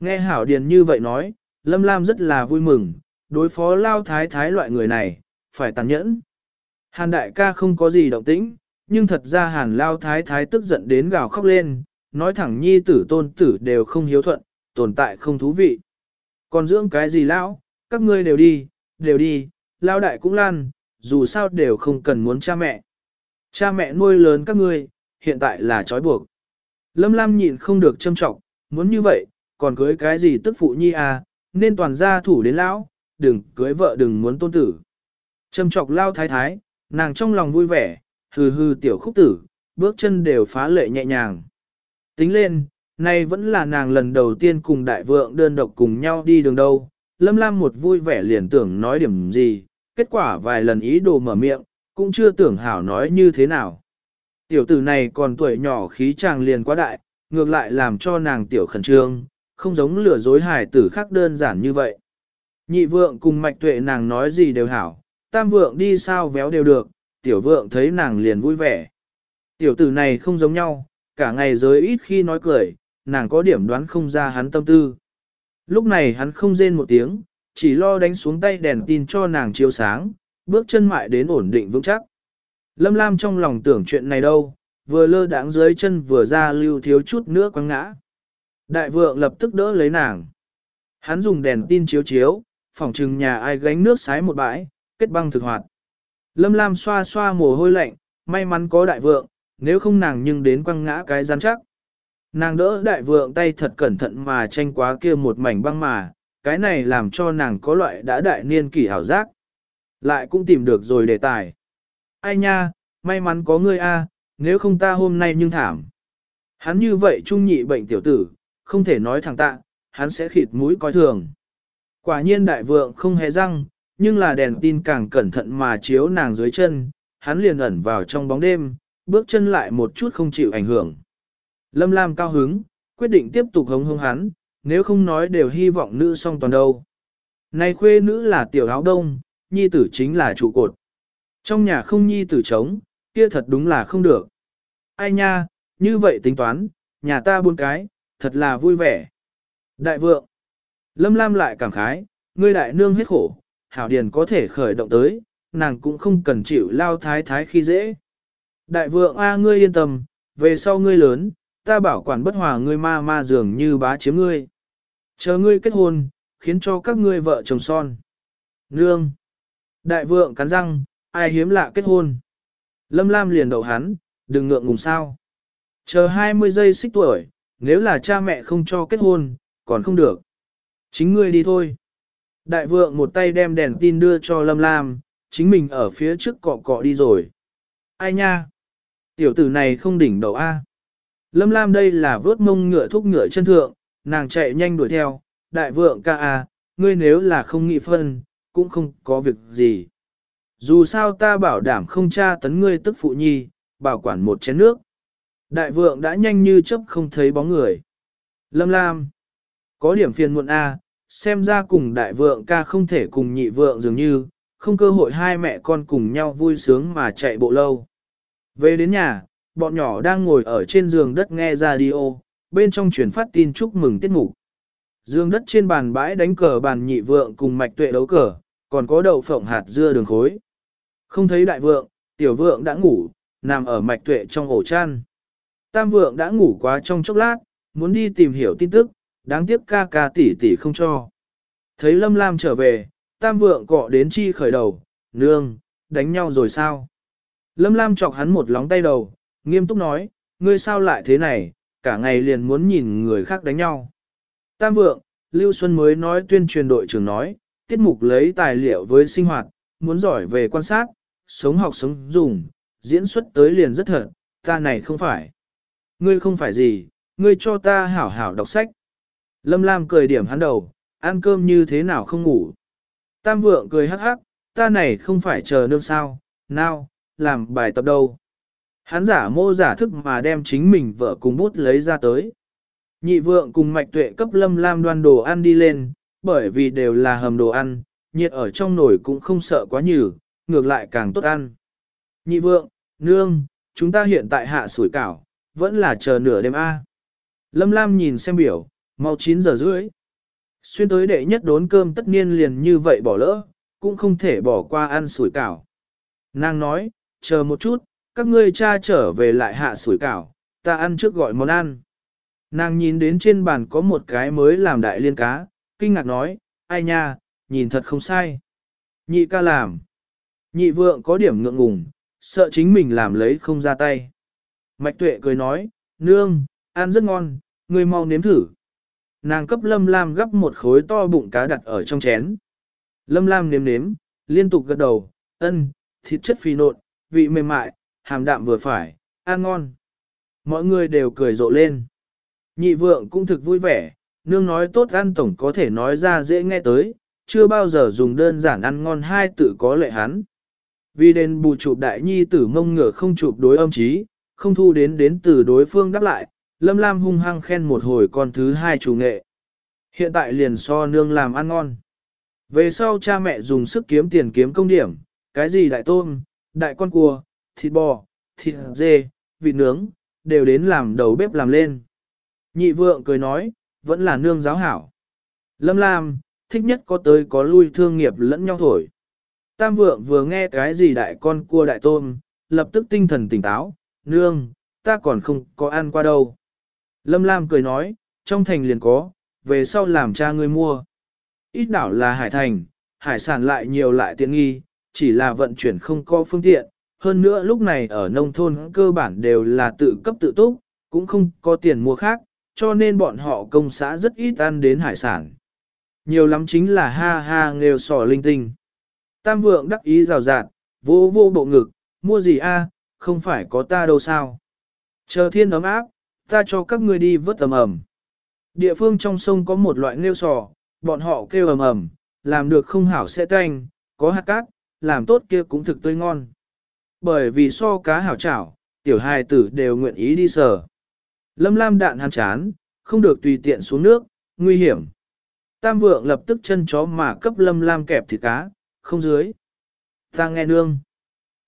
Nghe Hảo Điền như vậy nói, Lâm Lam rất là vui mừng, đối phó lao thái thái loại người này, phải tàn nhẫn. Hàn đại ca không có gì động tĩnh, nhưng thật ra hàn lao thái thái tức giận đến gào khóc lên, nói thẳng nhi tử tôn tử đều không hiếu thuận, tồn tại không thú vị. Còn dưỡng cái gì lão, các ngươi đều đi, đều đi, lao đại cũng lan, dù sao đều không cần muốn cha mẹ. Cha mẹ nuôi lớn các ngươi, hiện tại là trói buộc. Lâm Lam nhịn không được châm trọng, muốn như vậy, còn cưới cái gì tức phụ nhi à, nên toàn gia thủ đến lão, đừng cưới vợ đừng muốn tôn tử. Châm trọng lao thái thái, nàng trong lòng vui vẻ, hừ hừ tiểu khúc tử, bước chân đều phá lệ nhẹ nhàng. Tính lên, nay vẫn là nàng lần đầu tiên cùng đại vượng đơn độc cùng nhau đi đường đâu. Lâm Lam một vui vẻ liền tưởng nói điểm gì, kết quả vài lần ý đồ mở miệng, cũng chưa tưởng hảo nói như thế nào. Tiểu tử này còn tuổi nhỏ khí chàng liền quá đại, ngược lại làm cho nàng tiểu khẩn trương, không giống lừa dối hài tử khác đơn giản như vậy. Nhị vượng cùng mạch tuệ nàng nói gì đều hảo, tam vượng đi sao véo đều được, tiểu vượng thấy nàng liền vui vẻ. Tiểu tử này không giống nhau, cả ngày giới ít khi nói cười, nàng có điểm đoán không ra hắn tâm tư. Lúc này hắn không rên một tiếng, chỉ lo đánh xuống tay đèn tin cho nàng chiếu sáng, bước chân mại đến ổn định vững chắc. Lâm Lam trong lòng tưởng chuyện này đâu, vừa lơ đãng dưới chân vừa ra lưu thiếu chút nữa quăng ngã. Đại vượng lập tức đỡ lấy nàng. Hắn dùng đèn tin chiếu chiếu, phòng trừng nhà ai gánh nước sái một bãi, kết băng thực hoạt. Lâm Lam xoa xoa mồ hôi lạnh, may mắn có đại vượng, nếu không nàng nhưng đến quăng ngã cái rắn chắc. Nàng đỡ đại vượng tay thật cẩn thận mà tranh quá kia một mảnh băng mà, cái này làm cho nàng có loại đã đại niên kỷ hảo giác. Lại cũng tìm được rồi đề tài. Ai nha, may mắn có ngươi a, nếu không ta hôm nay nhưng thảm. Hắn như vậy trung nhị bệnh tiểu tử, không thể nói thẳng tạ, hắn sẽ khịt mũi coi thường. Quả nhiên đại vượng không hề răng, nhưng là đèn tin càng cẩn thận mà chiếu nàng dưới chân, hắn liền ẩn vào trong bóng đêm, bước chân lại một chút không chịu ảnh hưởng. Lâm Lam cao hứng, quyết định tiếp tục hống hống hắn, nếu không nói đều hy vọng nữ song toàn đâu. Này khuê nữ là tiểu áo đông, nhi tử chính là trụ cột. Trong nhà không nhi tử trống, kia thật đúng là không được. Ai nha, như vậy tính toán, nhà ta buôn cái, thật là vui vẻ. Đại vượng, Lâm Lam lại cảm khái, ngươi đại nương hết khổ, hảo điền có thể khởi động tới, nàng cũng không cần chịu lao thái thái khi dễ. Đại vượng A ngươi yên tâm, về sau ngươi lớn, ta bảo quản bất hòa ngươi ma ma dường như bá chiếm ngươi. Chờ ngươi kết hôn, khiến cho các ngươi vợ chồng son. Nương. Đại vượng cắn răng, ai hiếm lạ kết hôn. Lâm Lam liền đậu hắn, đừng ngượng ngùng sao. Chờ 20 giây xích tuổi, nếu là cha mẹ không cho kết hôn, còn không được. Chính ngươi đi thôi. Đại vượng một tay đem đèn tin đưa cho Lâm Lam, chính mình ở phía trước cọ cọ đi rồi. Ai nha? Tiểu tử này không đỉnh đầu A. Lâm Lam đây là vớt mông ngựa thúc ngựa chân thượng, nàng chạy nhanh đuổi theo, đại vượng ca A, ngươi nếu là không nghị phân, cũng không có việc gì. Dù sao ta bảo đảm không tra tấn ngươi tức phụ nhi, bảo quản một chén nước. Đại vượng đã nhanh như chấp không thấy bóng người. Lâm Lam, có điểm phiền muộn A, xem ra cùng đại vượng ca không thể cùng nhị vượng dường như, không cơ hội hai mẹ con cùng nhau vui sướng mà chạy bộ lâu. Về đến nhà, bọn nhỏ đang ngồi ở trên giường đất nghe radio, bên trong truyền phát tin chúc mừng tiết mục. Dương đất trên bàn bãi đánh cờ bàn nhị vượng cùng mạch tuệ đấu cờ, còn có đậu phộng hạt dưa đường khối. Không thấy đại vượng, tiểu vượng đã ngủ, nằm ở mạch tuệ trong ổ chăn. Tam vượng đã ngủ quá trong chốc lát, muốn đi tìm hiểu tin tức, đáng tiếc ca ca tỷ tỷ không cho. Thấy Lâm Lam trở về, tam vượng cọ đến chi khởi đầu, nương, đánh nhau rồi sao? Lâm Lam chọc hắn một lóng tay đầu, nghiêm túc nói, ngươi sao lại thế này, cả ngày liền muốn nhìn người khác đánh nhau. Tam vượng, Lưu Xuân mới nói tuyên truyền đội trưởng nói, tiết mục lấy tài liệu với sinh hoạt, muốn giỏi về quan sát, sống học sống dùng, diễn xuất tới liền rất thật, ta này không phải. Ngươi không phải gì, ngươi cho ta hảo hảo đọc sách. Lâm Lam cười điểm hắn đầu, ăn cơm như thế nào không ngủ. Tam vượng cười hắc hắc, ta này không phải chờ nương sao, nào, làm bài tập đâu. Hắn giả mô giả thức mà đem chính mình vợ cùng bút lấy ra tới. Nhị vượng cùng mạch tuệ cấp lâm lam đoan đồ ăn đi lên, bởi vì đều là hầm đồ ăn, nhiệt ở trong nồi cũng không sợ quá nhừ, ngược lại càng tốt ăn. Nhị vượng, nương, chúng ta hiện tại hạ sủi cảo, vẫn là chờ nửa đêm A. Lâm Lam nhìn xem biểu, Mau 9 giờ rưỡi. Xuyên tới đệ nhất đốn cơm tất nhiên liền như vậy bỏ lỡ, cũng không thể bỏ qua ăn sủi cảo. Nàng nói, chờ một chút, các ngươi cha trở về lại hạ sủi cảo, ta ăn trước gọi món ăn. Nàng nhìn đến trên bàn có một cái mới làm đại liên cá, kinh ngạc nói, ai nha, nhìn thật không sai. Nhị ca làm. Nhị vượng có điểm ngượng ngùng, sợ chính mình làm lấy không ra tay. Mạch tuệ cười nói, nương, ăn rất ngon, ngươi mau nếm thử. Nàng cấp Lâm Lam gấp một khối to bụng cá đặt ở trong chén. Lâm Lam nếm nếm, liên tục gật đầu, ân, thịt chất phi nộn, vị mềm mại, hàm đạm vừa phải, ăn ngon. Mọi người đều cười rộ lên. Nhị vượng cũng thực vui vẻ, nương nói tốt ăn tổng có thể nói ra dễ nghe tới, chưa bao giờ dùng đơn giản ăn ngon hai tự có lệ hắn. Vì đền bù chụp đại nhi tử mông ngửa không chụp đối âm trí, không thu đến đến từ đối phương đáp lại, Lâm Lam hung hăng khen một hồi con thứ hai chủ nghệ. Hiện tại liền so nương làm ăn ngon. Về sau cha mẹ dùng sức kiếm tiền kiếm công điểm, cái gì đại tôm, đại con cua, thịt bò, thịt dê, vịt nướng, đều đến làm đầu bếp làm lên. Nhị vượng cười nói, vẫn là nương giáo hảo. Lâm Lam, thích nhất có tới có lui thương nghiệp lẫn nhau thổi. Tam vượng vừa nghe cái gì đại con cua đại tôm, lập tức tinh thần tỉnh táo, nương, ta còn không có ăn qua đâu. Lâm Lam cười nói, trong thành liền có, về sau làm cha ngươi mua. Ít đảo là hải thành, hải sản lại nhiều lại tiện nghi, chỉ là vận chuyển không có phương tiện. Hơn nữa lúc này ở nông thôn cơ bản đều là tự cấp tự túc, cũng không có tiền mua khác, cho nên bọn họ công xã rất ít ăn đến hải sản. Nhiều lắm chính là ha ha nghêu sò linh tinh. Tam vượng đắc ý rào rạt, vô vô bộ ngực, mua gì a? Không phải có ta đâu sao. Chờ thiên ấm áp, ta cho các ngươi đi vớt ầm ầm. Địa phương trong sông có một loại nêu sò, bọn họ kêu ầm ầm, làm được không hảo sẽ tanh, có hạt cát, làm tốt kia cũng thực tươi ngon. Bởi vì so cá hảo chảo, tiểu hài tử đều nguyện ý đi sờ. Lâm lam đạn hàn chán, không được tùy tiện xuống nước, nguy hiểm. Tam vượng lập tức chân chó mà cấp lâm lam kẹp thịt cá, không dưới. Ta nghe nương.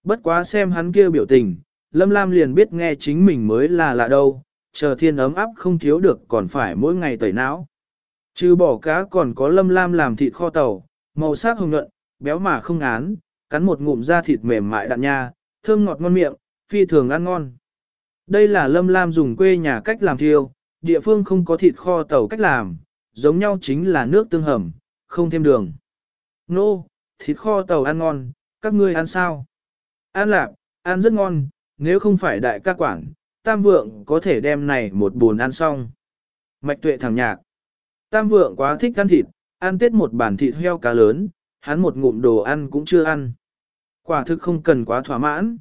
Bất quá xem hắn kia biểu tình, lâm lam liền biết nghe chính mình mới là lạ đâu, chờ thiên ấm áp không thiếu được còn phải mỗi ngày tẩy não. Trừ bỏ cá còn có lâm lam làm thịt kho tàu, màu sắc hồng nhuận, béo mà không án, cắn một ngụm da thịt mềm mại đạn nha, thơm ngọt ngon miệng, phi thường ăn ngon. Đây là lâm lam dùng quê nhà cách làm thiêu, địa phương không có thịt kho tàu cách làm, giống nhau chính là nước tương hầm, không thêm đường. Nô, no, thịt kho tàu ăn ngon, các ngươi ăn sao? Ăn lạc, ăn rất ngon, nếu không phải đại ca quản, tam vượng có thể đem này một buồn ăn xong. Mạch tuệ thẳng nhạc. Tam vượng quá thích ăn thịt, ăn tết một bản thịt heo cá lớn, hắn một ngụm đồ ăn cũng chưa ăn. Quả thực không cần quá thỏa mãn.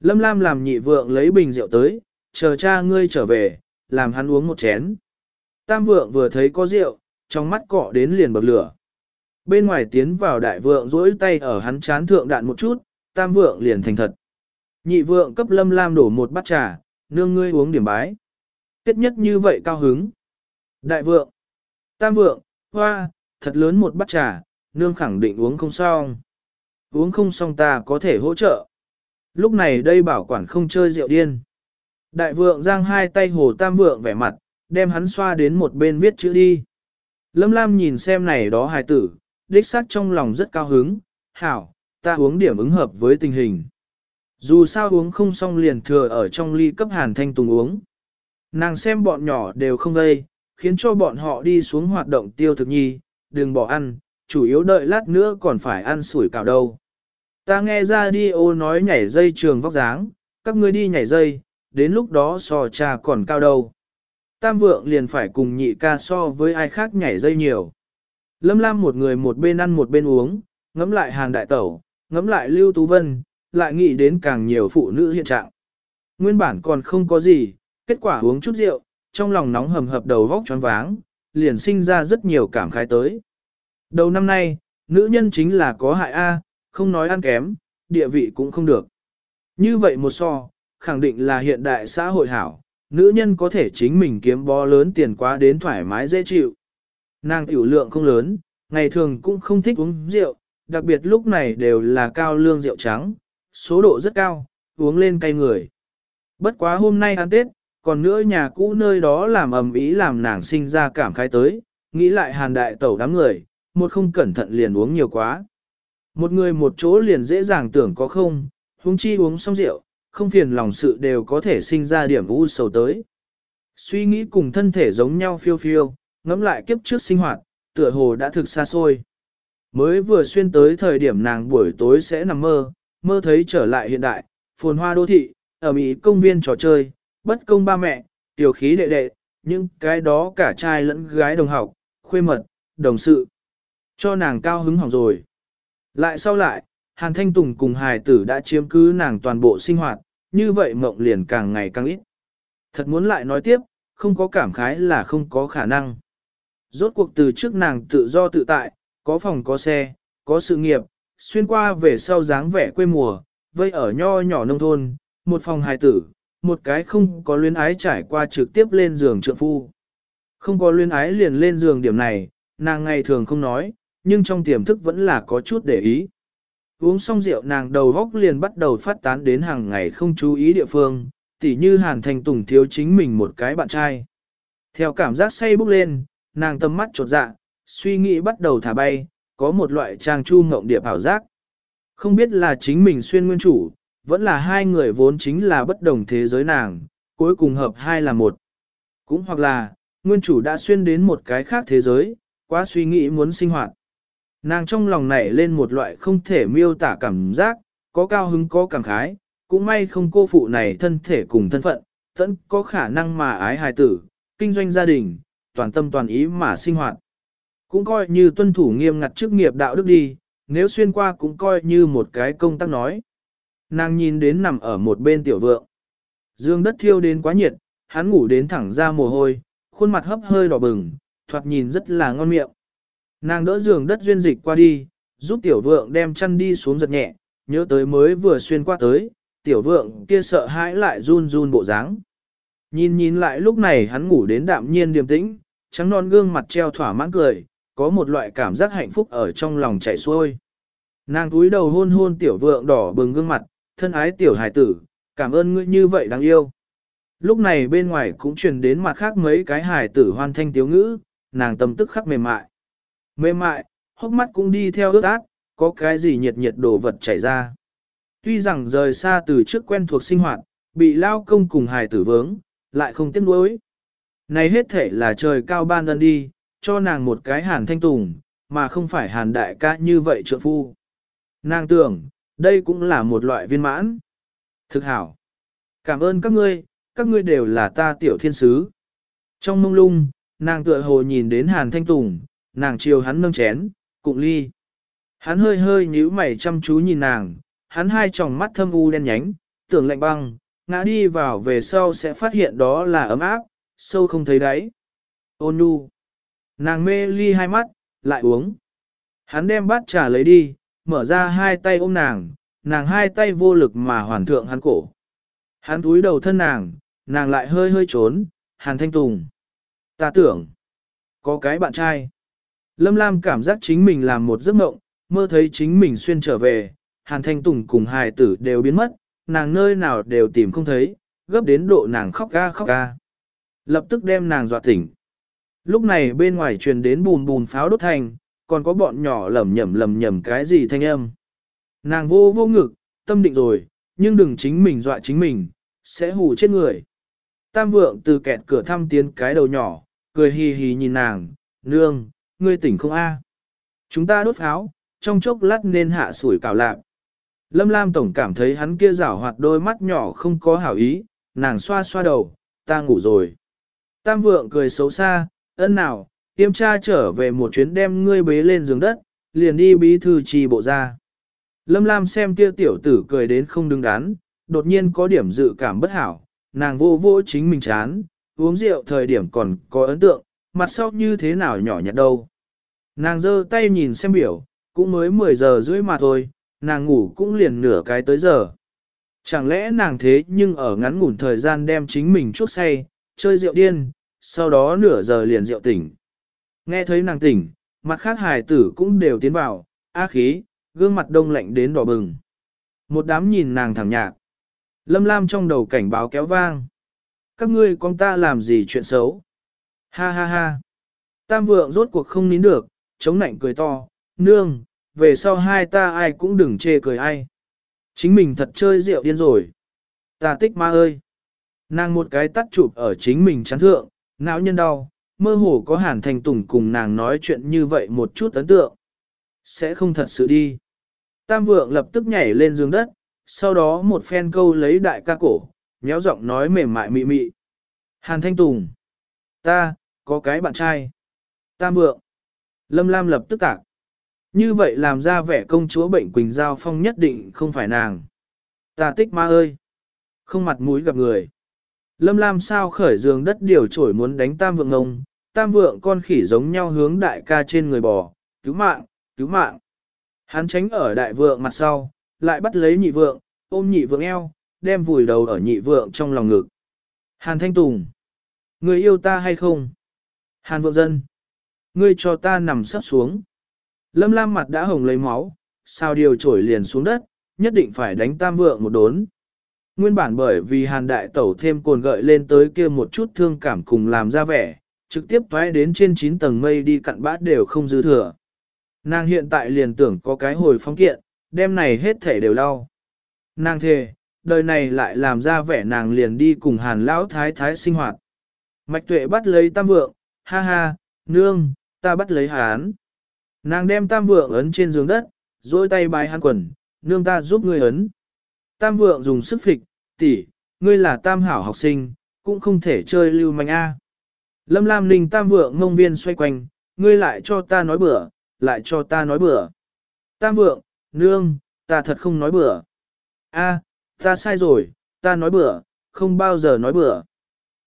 Lâm Lam làm nhị vượng lấy bình rượu tới, chờ cha ngươi trở về, làm hắn uống một chén. Tam vượng vừa thấy có rượu, trong mắt cọ đến liền bậc lửa. Bên ngoài tiến vào đại vượng duỗi tay ở hắn chán thượng đạn một chút, tam vượng liền thành thật. Nhị vượng cấp lâm lam đổ một bát trà, nương ngươi uống điểm bái. Tiết nhất như vậy cao hứng. Đại vượng, tam vượng, hoa, thật lớn một bát trà, nương khẳng định uống không xong. Uống không xong ta có thể hỗ trợ. Lúc này đây bảo quản không chơi rượu điên. Đại vượng giang hai tay hồ tam vượng vẻ mặt, đem hắn xoa đến một bên viết chữ đi. Lâm Lam nhìn xem này đó hài tử, đích xác trong lòng rất cao hứng, hảo, ta uống điểm ứng hợp với tình hình. Dù sao uống không xong liền thừa ở trong ly cấp hàn thanh tùng uống. Nàng xem bọn nhỏ đều không gây, khiến cho bọn họ đi xuống hoạt động tiêu thực nhi, đừng bỏ ăn, chủ yếu đợi lát nữa còn phải ăn sủi cảo đâu. Ta nghe ra đi ô nói nhảy dây trường vóc dáng, các ngươi đi nhảy dây, đến lúc đó so cha còn cao đâu. Tam vượng liền phải cùng nhị ca so với ai khác nhảy dây nhiều. Lâm Lam một người một bên ăn một bên uống, ngắm lại hàng đại tẩu, ngắm lại Lưu Tú Vân, lại nghĩ đến càng nhiều phụ nữ hiện trạng. Nguyên bản còn không có gì, kết quả uống chút rượu, trong lòng nóng hầm hập đầu vóc choáng váng, liền sinh ra rất nhiều cảm khái tới. Đầu năm nay, nữ nhân chính là có hại A, không nói ăn kém, địa vị cũng không được. Như vậy một so, khẳng định là hiện đại xã hội hảo, nữ nhân có thể chính mình kiếm bó lớn tiền quá đến thoải mái dễ chịu. Nàng tiểu lượng không lớn, ngày thường cũng không thích uống rượu, đặc biệt lúc này đều là cao lương rượu trắng, số độ rất cao, uống lên cay người. Bất quá hôm nay ăn Tết, còn nữa nhà cũ nơi đó làm ầm ý làm nàng sinh ra cảm khái tới, nghĩ lại hàn đại tẩu đám người, một không cẩn thận liền uống nhiều quá. Một người một chỗ liền dễ dàng tưởng có không, huống chi uống xong rượu, không phiền lòng sự đều có thể sinh ra điểm u sầu tới. Suy nghĩ cùng thân thể giống nhau phiêu phiêu, ngẫm lại kiếp trước sinh hoạt, tựa hồ đã thực xa xôi. Mới vừa xuyên tới thời điểm nàng buổi tối sẽ nằm mơ, mơ thấy trở lại hiện đại, phồn hoa đô thị, ở Mỹ công viên trò chơi, bất công ba mẹ, tiểu khí đệ đệ, nhưng cái đó cả trai lẫn gái đồng học, khuê mật, đồng sự. Cho nàng cao hứng hỏng rồi. Lại sau lại, Hàn Thanh Tùng cùng hài tử đã chiếm cứ nàng toàn bộ sinh hoạt, như vậy mộng liền càng ngày càng ít. Thật muốn lại nói tiếp, không có cảm khái là không có khả năng. Rốt cuộc từ trước nàng tự do tự tại, có phòng có xe, có sự nghiệp, xuyên qua về sau dáng vẻ quê mùa, vây ở nho nhỏ nông thôn, một phòng hài tử, một cái không có luyến ái trải qua trực tiếp lên giường trượng phu. Không có luyến ái liền lên giường điểm này, nàng ngày thường không nói, nhưng trong tiềm thức vẫn là có chút để ý. Uống xong rượu nàng đầu góc liền bắt đầu phát tán đến hàng ngày không chú ý địa phương, tỉ như Hàn Thành Tùng thiếu chính mình một cái bạn trai. Theo cảm giác say bốc lên, nàng tâm mắt trột dạ, suy nghĩ bắt đầu thả bay, có một loại trang chu ngộng điệp ảo giác. Không biết là chính mình xuyên nguyên chủ, vẫn là hai người vốn chính là bất đồng thế giới nàng, cuối cùng hợp hai là một. Cũng hoặc là, nguyên chủ đã xuyên đến một cái khác thế giới, quá suy nghĩ muốn sinh hoạt. Nàng trong lòng nảy lên một loại không thể miêu tả cảm giác, có cao hứng có cảm khái, cũng may không cô phụ này thân thể cùng thân phận, tẫn có khả năng mà ái hài tử, kinh doanh gia đình, toàn tâm toàn ý mà sinh hoạt. Cũng coi như tuân thủ nghiêm ngặt chức nghiệp đạo đức đi, nếu xuyên qua cũng coi như một cái công tác nói. Nàng nhìn đến nằm ở một bên tiểu vượng. Dương đất thiêu đến quá nhiệt, hắn ngủ đến thẳng ra mồ hôi, khuôn mặt hấp hơi đỏ bừng, thoạt nhìn rất là ngon miệng. Nàng đỡ giường đất duyên dịch qua đi, giúp tiểu vượng đem chăn đi xuống giật nhẹ, nhớ tới mới vừa xuyên qua tới, tiểu vượng kia sợ hãi lại run run bộ dáng. Nhìn nhìn lại lúc này hắn ngủ đến đạm nhiên điềm tĩnh, trắng non gương mặt treo thỏa mãn cười, có một loại cảm giác hạnh phúc ở trong lòng chảy xuôi. Nàng túi đầu hôn hôn tiểu vượng đỏ bừng gương mặt, thân ái tiểu hài tử, cảm ơn ngươi như vậy đáng yêu. Lúc này bên ngoài cũng truyền đến mặt khác mấy cái hài tử hoan thanh tiếu ngữ, nàng tâm tức khắc mềm mại. Mềm mại, hốc mắt cũng đi theo ướt át, có cái gì nhiệt nhiệt đồ vật chảy ra. Tuy rằng rời xa từ trước quen thuộc sinh hoạt, bị lao công cùng hài tử vướng, lại không tiếc nuối. Này hết thể là trời cao ban ân đi, cho nàng một cái hàn thanh tùng, mà không phải hàn đại ca như vậy trượng phu. Nàng tưởng, đây cũng là một loại viên mãn. Thực hảo. Cảm ơn các ngươi, các ngươi đều là ta tiểu thiên sứ. Trong mông lung, nàng tựa hồ nhìn đến hàn thanh tùng, nàng chiều hắn nâng chén, cụng ly. Hắn hơi hơi nhíu mày chăm chú nhìn nàng, hắn hai tròng mắt thâm u đen nhánh, tưởng lạnh băng, ngã đi vào về sau sẽ phát hiện đó là ấm áp, sâu không thấy đáy. Ôn nhu. Nàng mê ly hai mắt, lại uống. Hắn đem bát trà lấy đi, mở ra hai tay ôm nàng, nàng hai tay vô lực mà hoàn thượng hắn cổ. Hắn túi đầu thân nàng, nàng lại hơi hơi trốn, hàn thanh tùng. Ta tưởng, có cái bạn trai. Lâm Lam cảm giác chính mình làm một giấc mộng, mơ thấy chính mình xuyên trở về, Hàn Thanh Tùng cùng hài tử đều biến mất, nàng nơi nào đều tìm không thấy, gấp đến độ nàng khóc ga khóc ga. Lập tức đem nàng dọa tỉnh. Lúc này bên ngoài truyền đến bùn bùn pháo đốt thành, còn có bọn nhỏ lầm nhầm lầm nhầm cái gì thanh âm. Nàng vô vô ngực, tâm định rồi, nhưng đừng chính mình dọa chính mình, sẽ hù chết người. Tam vượng từ kẹt cửa thăm tiến cái đầu nhỏ, cười hì hì nhìn nàng, nương, ngươi tỉnh không a? Chúng ta đốt pháo, trong chốc lát nên hạ sủi cảo lạc. Lâm Lam Tổng cảm thấy hắn kia rảo hoạt đôi mắt nhỏ không có hảo ý, nàng xoa xoa đầu, ta ngủ rồi. Tam vượng cười xấu xa, ân nào, tiêm cha trở về một chuyến đem ngươi bế lên giường đất, liền đi bí thư trì bộ ra. Lâm Lam xem kia tiểu tử cười đến không đứng đắn, đột nhiên có điểm dự cảm bất hảo, nàng vô vô chính mình chán, uống rượu thời điểm còn có ấn tượng, mặt sau như thế nào nhỏ nhặt đâu. Nàng giơ tay nhìn xem biểu, cũng mới 10 giờ rưỡi mà thôi, nàng ngủ cũng liền nửa cái tới giờ. Chẳng lẽ nàng thế nhưng ở ngắn ngủn thời gian đem chính mình chuốc say, chơi rượu điên, sau đó nửa giờ liền rượu tỉnh. Nghe thấy nàng tỉnh, mặt khác hài tử cũng đều tiến vào, á khí, gương mặt đông lạnh đến đỏ bừng. Một đám nhìn nàng thẳng nhạc. Lâm Lam trong đầu cảnh báo kéo vang. các ngươi con ta làm gì chuyện xấu. Ha ha ha. Tam vượng rốt cuộc không nín được, chống nạnh cười to, nương, về sau hai ta ai cũng đừng chê cười ai. Chính mình thật chơi rượu điên rồi. Ta tích ma ơi. Nàng một cái tắt chụp ở chính mình chán thượng, não nhân đau, mơ hồ có hàn thành tùng cùng nàng nói chuyện như vậy một chút ấn tượng. Sẽ không thật sự đi. Tam vượng lập tức nhảy lên giường đất, sau đó một phen câu lấy đại ca cổ, nhéo giọng nói mềm mại mị mị. Hàn Thanh Tùng. Ta, có cái bạn trai. Tam vượng. Lâm Lam lập tức tạc. Như vậy làm ra vẻ công chúa bệnh Quỳnh Giao Phong nhất định không phải nàng. Ta tích ma ơi. Không mặt mũi gặp người. Lâm Lam sao khởi giường đất điều trổi muốn đánh tam vượng ngông. Tam vượng con khỉ giống nhau hướng đại ca trên người bò. Cứu mạng, cứu mạng. Hắn tránh ở đại vượng mặt sau, lại bắt lấy nhị vượng, ôm nhị vượng eo, đem vùi đầu ở nhị vượng trong lòng ngực. Hàn Thanh Tùng. Người yêu ta hay không? Hàn vượng dân. Ngươi cho ta nằm sắp xuống. Lâm Lam mặt đã hồng lấy máu, sao điều trổi liền xuống đất, nhất định phải đánh tam vượng một đốn. Nguyên bản bởi vì hàn đại tẩu thêm cồn gợi lên tới kia một chút thương cảm cùng làm ra vẻ, trực tiếp thoái đến trên 9 tầng mây đi cặn bát đều không dư thừa. Nàng hiện tại liền tưởng có cái hồi phong kiện, đêm này hết thể đều lau. Nàng thề, đời này lại làm ra vẻ nàng liền đi cùng hàn lão thái thái sinh hoạt. Mạch tuệ bắt lấy tam vượng, ha ha, nương, ta bắt lấy hán. Nàng đem tam vượng ấn trên giường đất, dôi tay bài hắn quần, nương ta giúp ngươi ấn. Tam vượng dùng sức phịch, tỷ, ngươi là tam hảo học sinh, cũng không thể chơi lưu manh a. Lâm Lam Ninh tam vượng ngông viên xoay quanh, ngươi lại cho ta nói bừa, lại cho ta nói bừa. Tam vượng, nương, ta thật không nói bừa. A, ta sai rồi, ta nói bừa, không bao giờ nói bừa.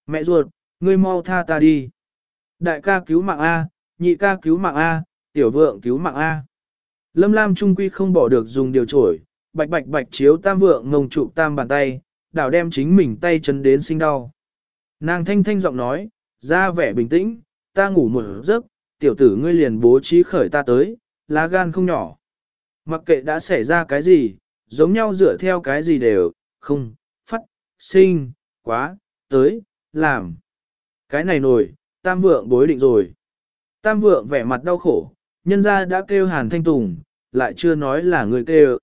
Mẹ ruột, ngươi mau tha ta đi. Đại ca cứu mạng A, nhị ca cứu mạng A, tiểu vượng cứu mạng A. Lâm Lam trung quy không bỏ được dùng điều trổi, bạch bạch bạch chiếu tam vượng ngông trụ tam bàn tay, đảo đem chính mình tay chân đến sinh đau. Nàng thanh thanh giọng nói, ra vẻ bình tĩnh, ta ngủ một giấc, tiểu tử ngươi liền bố trí khởi ta tới, lá gan không nhỏ. Mặc kệ đã xảy ra cái gì, giống nhau dựa theo cái gì đều, không, phát, sinh, quá, tới, làm. Cái này nổi, tam vượng bối định rồi. Tam vượng vẻ mặt đau khổ, nhân ra đã kêu hàn thanh tùng, lại chưa nói là người kêu.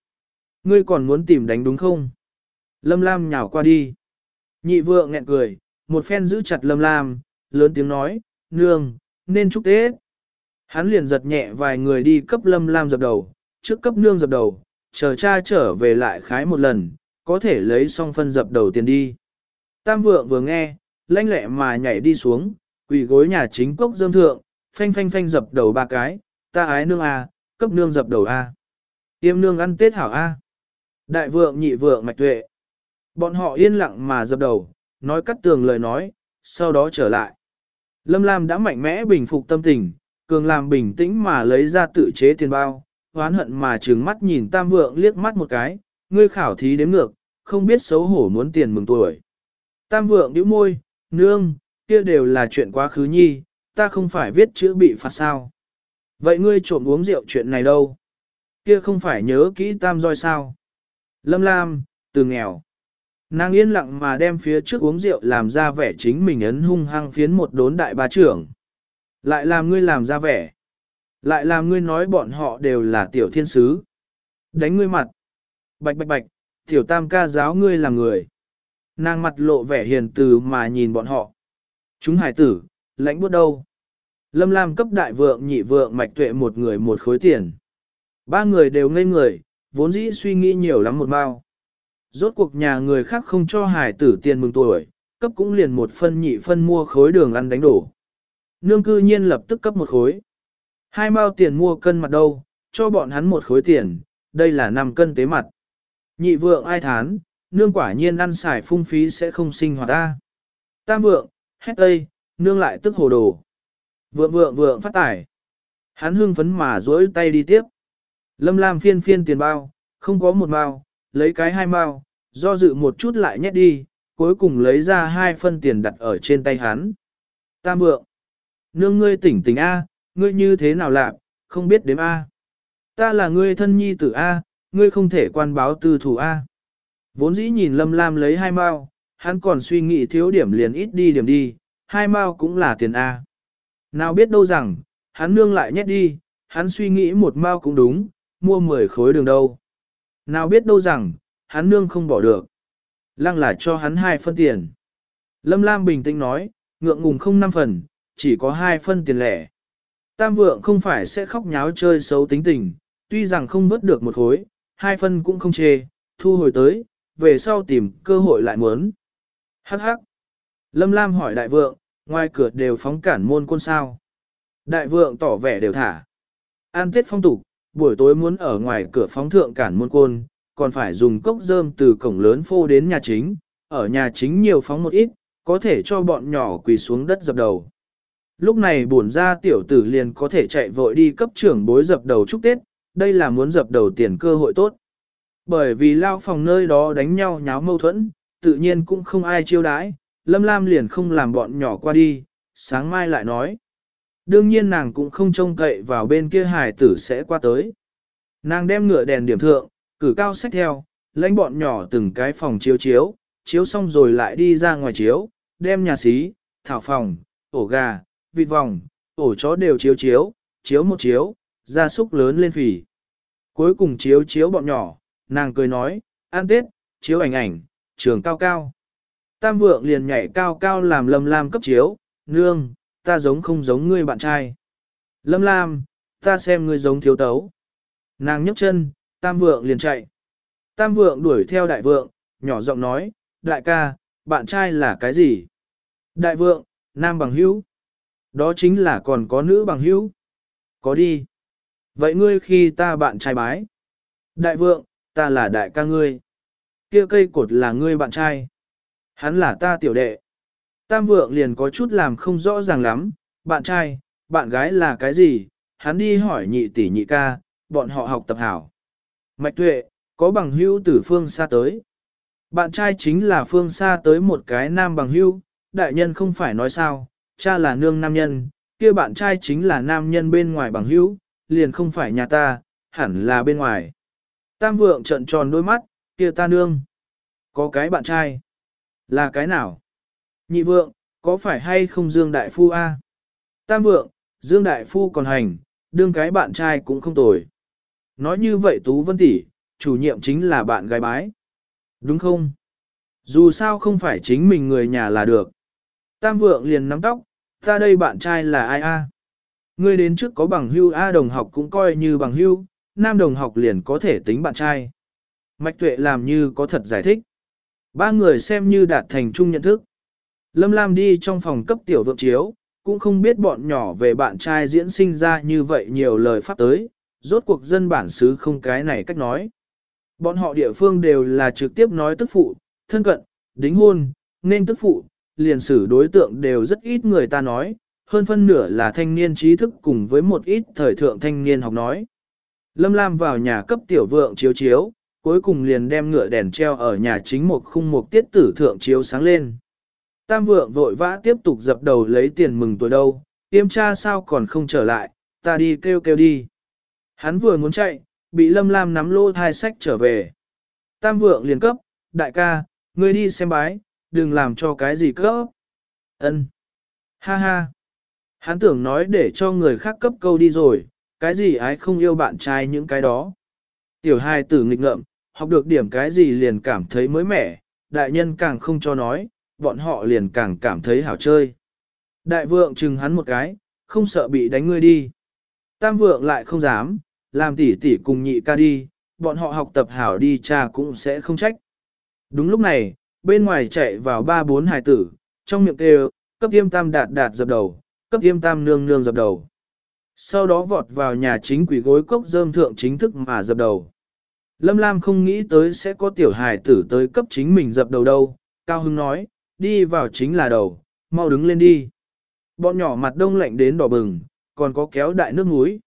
Ngươi còn muốn tìm đánh đúng không? Lâm Lam nhào qua đi. Nhị vượng nghẹn cười, một phen giữ chặt Lâm Lam, lớn tiếng nói, nương, nên chúc Tết. Hắn liền giật nhẹ vài người đi cấp Lâm Lam dập đầu, trước cấp nương dập đầu, chờ cha trở về lại khái một lần, có thể lấy xong phân dập đầu tiền đi. Tam vượng vừa nghe, lanh lẹ mà nhảy đi xuống, quỳ gối nhà chính cốc dâm thượng, phanh phanh phanh dập đầu ba cái, ta ái nương a, cấp nương dập đầu a. Tiêm nương ăn tết hảo a. Đại vượng nhị vượng mạch tuệ. Bọn họ yên lặng mà dập đầu, nói cắt tường lời nói, sau đó trở lại. Lâm Lam đã mạnh mẽ bình phục tâm tình, cường làm bình tĩnh mà lấy ra tự chế tiền bao, hoán hận mà trừng mắt nhìn tam vượng liếc mắt một cái, ngươi khảo thí đếm ngược, không biết xấu hổ muốn tiền mừng tuổi. Tam vượng nhíu môi, nương, kia đều là chuyện quá khứ nhi, ta không phải viết chữ bị phạt sao. Vậy ngươi trộm uống rượu chuyện này đâu? Kia không phải nhớ kỹ tam roi sao? Lâm Lam, từ nghèo. Nàng yên lặng mà đem phía trước uống rượu làm ra vẻ chính mình ấn hung hăng phiến một đốn đại ba trưởng. Lại làm ngươi làm ra vẻ. Lại làm ngươi nói bọn họ đều là tiểu thiên sứ. Đánh ngươi mặt. Bạch bạch bạch, tiểu tam ca giáo ngươi là người. Nàng mặt lộ vẻ hiền từ mà nhìn bọn họ. Chúng hải tử, lãnh bút đâu. Lâm Lam cấp đại vượng nhị vượng mạch tuệ một người một khối tiền. Ba người đều ngây người, vốn dĩ suy nghĩ nhiều lắm một mao, Rốt cuộc nhà người khác không cho hải tử tiền mừng tuổi, cấp cũng liền một phân nhị phân mua khối đường ăn đánh đổ. Nương cư nhiên lập tức cấp một khối. Hai mao tiền mua cân mặt đâu, cho bọn hắn một khối tiền, đây là 5 cân tế mặt. Nhị vượng ai thán, nương quả nhiên ăn xài phung phí sẽ không sinh hoạt ta. Tam vượng, hét tây, nương lại tức hồ đồ. Vượng vượng vượng phát tải. Hắn hưng phấn mà dối tay đi tiếp. Lâm Lam phiên phiên tiền bao, không có một mao, lấy cái hai mao, do dự một chút lại nhét đi, cuối cùng lấy ra hai phân tiền đặt ở trên tay hắn. Tam vượng. Nương ngươi tỉnh tỉnh A, ngươi như thế nào lạc, không biết đếm A. Ta là ngươi thân nhi tử A, ngươi không thể quan báo tư thủ A. Vốn dĩ nhìn Lâm Lam lấy hai mao, hắn còn suy nghĩ thiếu điểm liền ít đi điểm đi, hai mao cũng là tiền A. Nào biết đâu rằng, hắn nương lại nhét đi, hắn suy nghĩ một mao cũng đúng, mua 10 khối đường đâu. Nào biết đâu rằng, hắn nương không bỏ được. Lăng là cho hắn hai phân tiền. Lâm Lam bình tĩnh nói, ngượng ngùng không năm phần, chỉ có hai phân tiền lẻ. Tam vượng không phải sẽ khóc nháo chơi xấu tính tình, tuy rằng không vớt được một khối, hai phân cũng không chê, thu hồi tới, về sau tìm cơ hội lại muốn. Hắc hắc. Lâm Lam hỏi đại vượng, ngoài cửa đều phóng cản môn côn sao. Đại vượng tỏ vẻ đều thả. An tiết phong tục, buổi tối muốn ở ngoài cửa phóng thượng cản môn côn, còn phải dùng cốc rơm từ cổng lớn phô đến nhà chính, ở nhà chính nhiều phóng một ít, có thể cho bọn nhỏ quỳ xuống đất dập đầu. Lúc này bổn ra tiểu tử liền có thể chạy vội đi cấp trưởng bối dập đầu chúc Tết, đây là muốn dập đầu tiền cơ hội tốt. Bởi vì lao phòng nơi đó đánh nhau nháo mâu thuẫn, tự nhiên cũng không ai chiêu đãi, Lâm Lam liền không làm bọn nhỏ qua đi, sáng mai lại nói. Đương nhiên nàng cũng không trông cậy vào bên kia hải tử sẽ qua tới. Nàng đem ngựa đèn điểm thượng, cử cao sách theo, lãnh bọn nhỏ từng cái phòng chiếu chiếu, chiếu xong rồi lại đi ra ngoài chiếu, đem nhà xí, thảo phòng, ổ gà, vịt vòng, ổ chó đều chiếu chiếu, chiếu một chiếu, gia súc lớn lên phỉ. Cuối cùng chiếu chiếu bọn nhỏ, nàng cười nói, ăn tết, chiếu ảnh ảnh, trường cao cao. Tam vượng liền nhảy cao cao làm lâm lam cấp chiếu, nương, ta giống không giống ngươi bạn trai. Lâm lam, ta xem ngươi giống thiếu tấu. Nàng nhấc chân, tam vượng liền chạy. Tam vượng đuổi theo đại vượng, nhỏ giọng nói, đại ca, bạn trai là cái gì? Đại vượng, nam bằng hữu. Đó chính là còn có nữ bằng hữu. Có đi. Vậy ngươi khi ta bạn trai bái. Đại vượng, ta là đại ca ngươi. Kia cây cột là ngươi bạn trai. Hắn là ta tiểu đệ. Tam vượng liền có chút làm không rõ ràng lắm, bạn trai, bạn gái là cái gì, hắn đi hỏi nhị tỷ nhị ca, bọn họ học tập hảo. Mạch tuệ, có bằng hữu từ phương xa tới. Bạn trai chính là phương xa tới một cái nam bằng hữu, đại nhân không phải nói sao, cha là nương nam nhân, kia bạn trai chính là nam nhân bên ngoài bằng hữu, liền không phải nhà ta, hẳn là bên ngoài. Tam vượng trận tròn đôi mắt, kia ta nương. Có cái bạn trai. Là cái nào? Nhị vượng, có phải hay không Dương Đại Phu A? Tam vượng, Dương Đại Phu còn hành, đương cái bạn trai cũng không tồi. Nói như vậy Tú Vân tỷ, chủ nhiệm chính là bạn gái bái. Đúng không? Dù sao không phải chính mình người nhà là được. Tam vượng liền nắm tóc, ta đây bạn trai là ai a? Ngươi đến trước có bằng hưu A đồng học cũng coi như bằng hưu, nam đồng học liền có thể tính bạn trai. Mạch tuệ làm như có thật giải thích. Ba người xem như đạt thành chung nhận thức. Lâm Lam đi trong phòng cấp tiểu vượng chiếu, cũng không biết bọn nhỏ về bạn trai diễn sinh ra như vậy nhiều lời pháp tới, rốt cuộc dân bản xứ không cái này cách nói. Bọn họ địa phương đều là trực tiếp nói tức phụ, thân cận, đính hôn, nên tức phụ, liền xử đối tượng đều rất ít người ta nói, hơn phân nửa là thanh niên trí thức cùng với một ít thời thượng thanh niên học nói. Lâm Lam vào nhà cấp tiểu vượng chiếu chiếu, cuối cùng liền đem ngựa đèn treo ở nhà chính một khung một tiết tử thượng chiếu sáng lên. Tam vượng vội vã tiếp tục dập đầu lấy tiền mừng tuổi đâu, tiêm cha sao còn không trở lại, ta đi kêu kêu đi. Hắn vừa muốn chạy, bị Lâm Lam nắm lô thai sách trở về. Tam vượng liền cấp, đại ca, ngươi đi xem bái, đừng làm cho cái gì cấp. Ân. Ha ha. Hắn tưởng nói để cho người khác cấp câu đi rồi, cái gì ái không yêu bạn trai những cái đó. Tiểu hai tử nghịch ngợm, học được điểm cái gì liền cảm thấy mới mẻ, đại nhân càng không cho nói, bọn họ liền càng cảm thấy hảo chơi. Đại vượng chừng hắn một cái, không sợ bị đánh ngươi đi. Tam vượng lại không dám, làm tỉ tỉ cùng nhị ca đi, bọn họ học tập hảo đi cha cũng sẽ không trách. Đúng lúc này, bên ngoài chạy vào ba bốn hài tử, trong miệng kêu, cấp tiêm tam đạt đạt dập đầu, cấp tiêm tam nương nương dập đầu. Sau đó vọt vào nhà chính quỷ gối cốc dơm thượng chính thức mà dập đầu. Lâm Lam không nghĩ tới sẽ có tiểu hài tử tới cấp chính mình dập đầu đâu, Cao Hưng nói, đi vào chính là đầu, mau đứng lên đi. Bọn nhỏ mặt đông lạnh đến đỏ bừng, còn có kéo đại nước muối.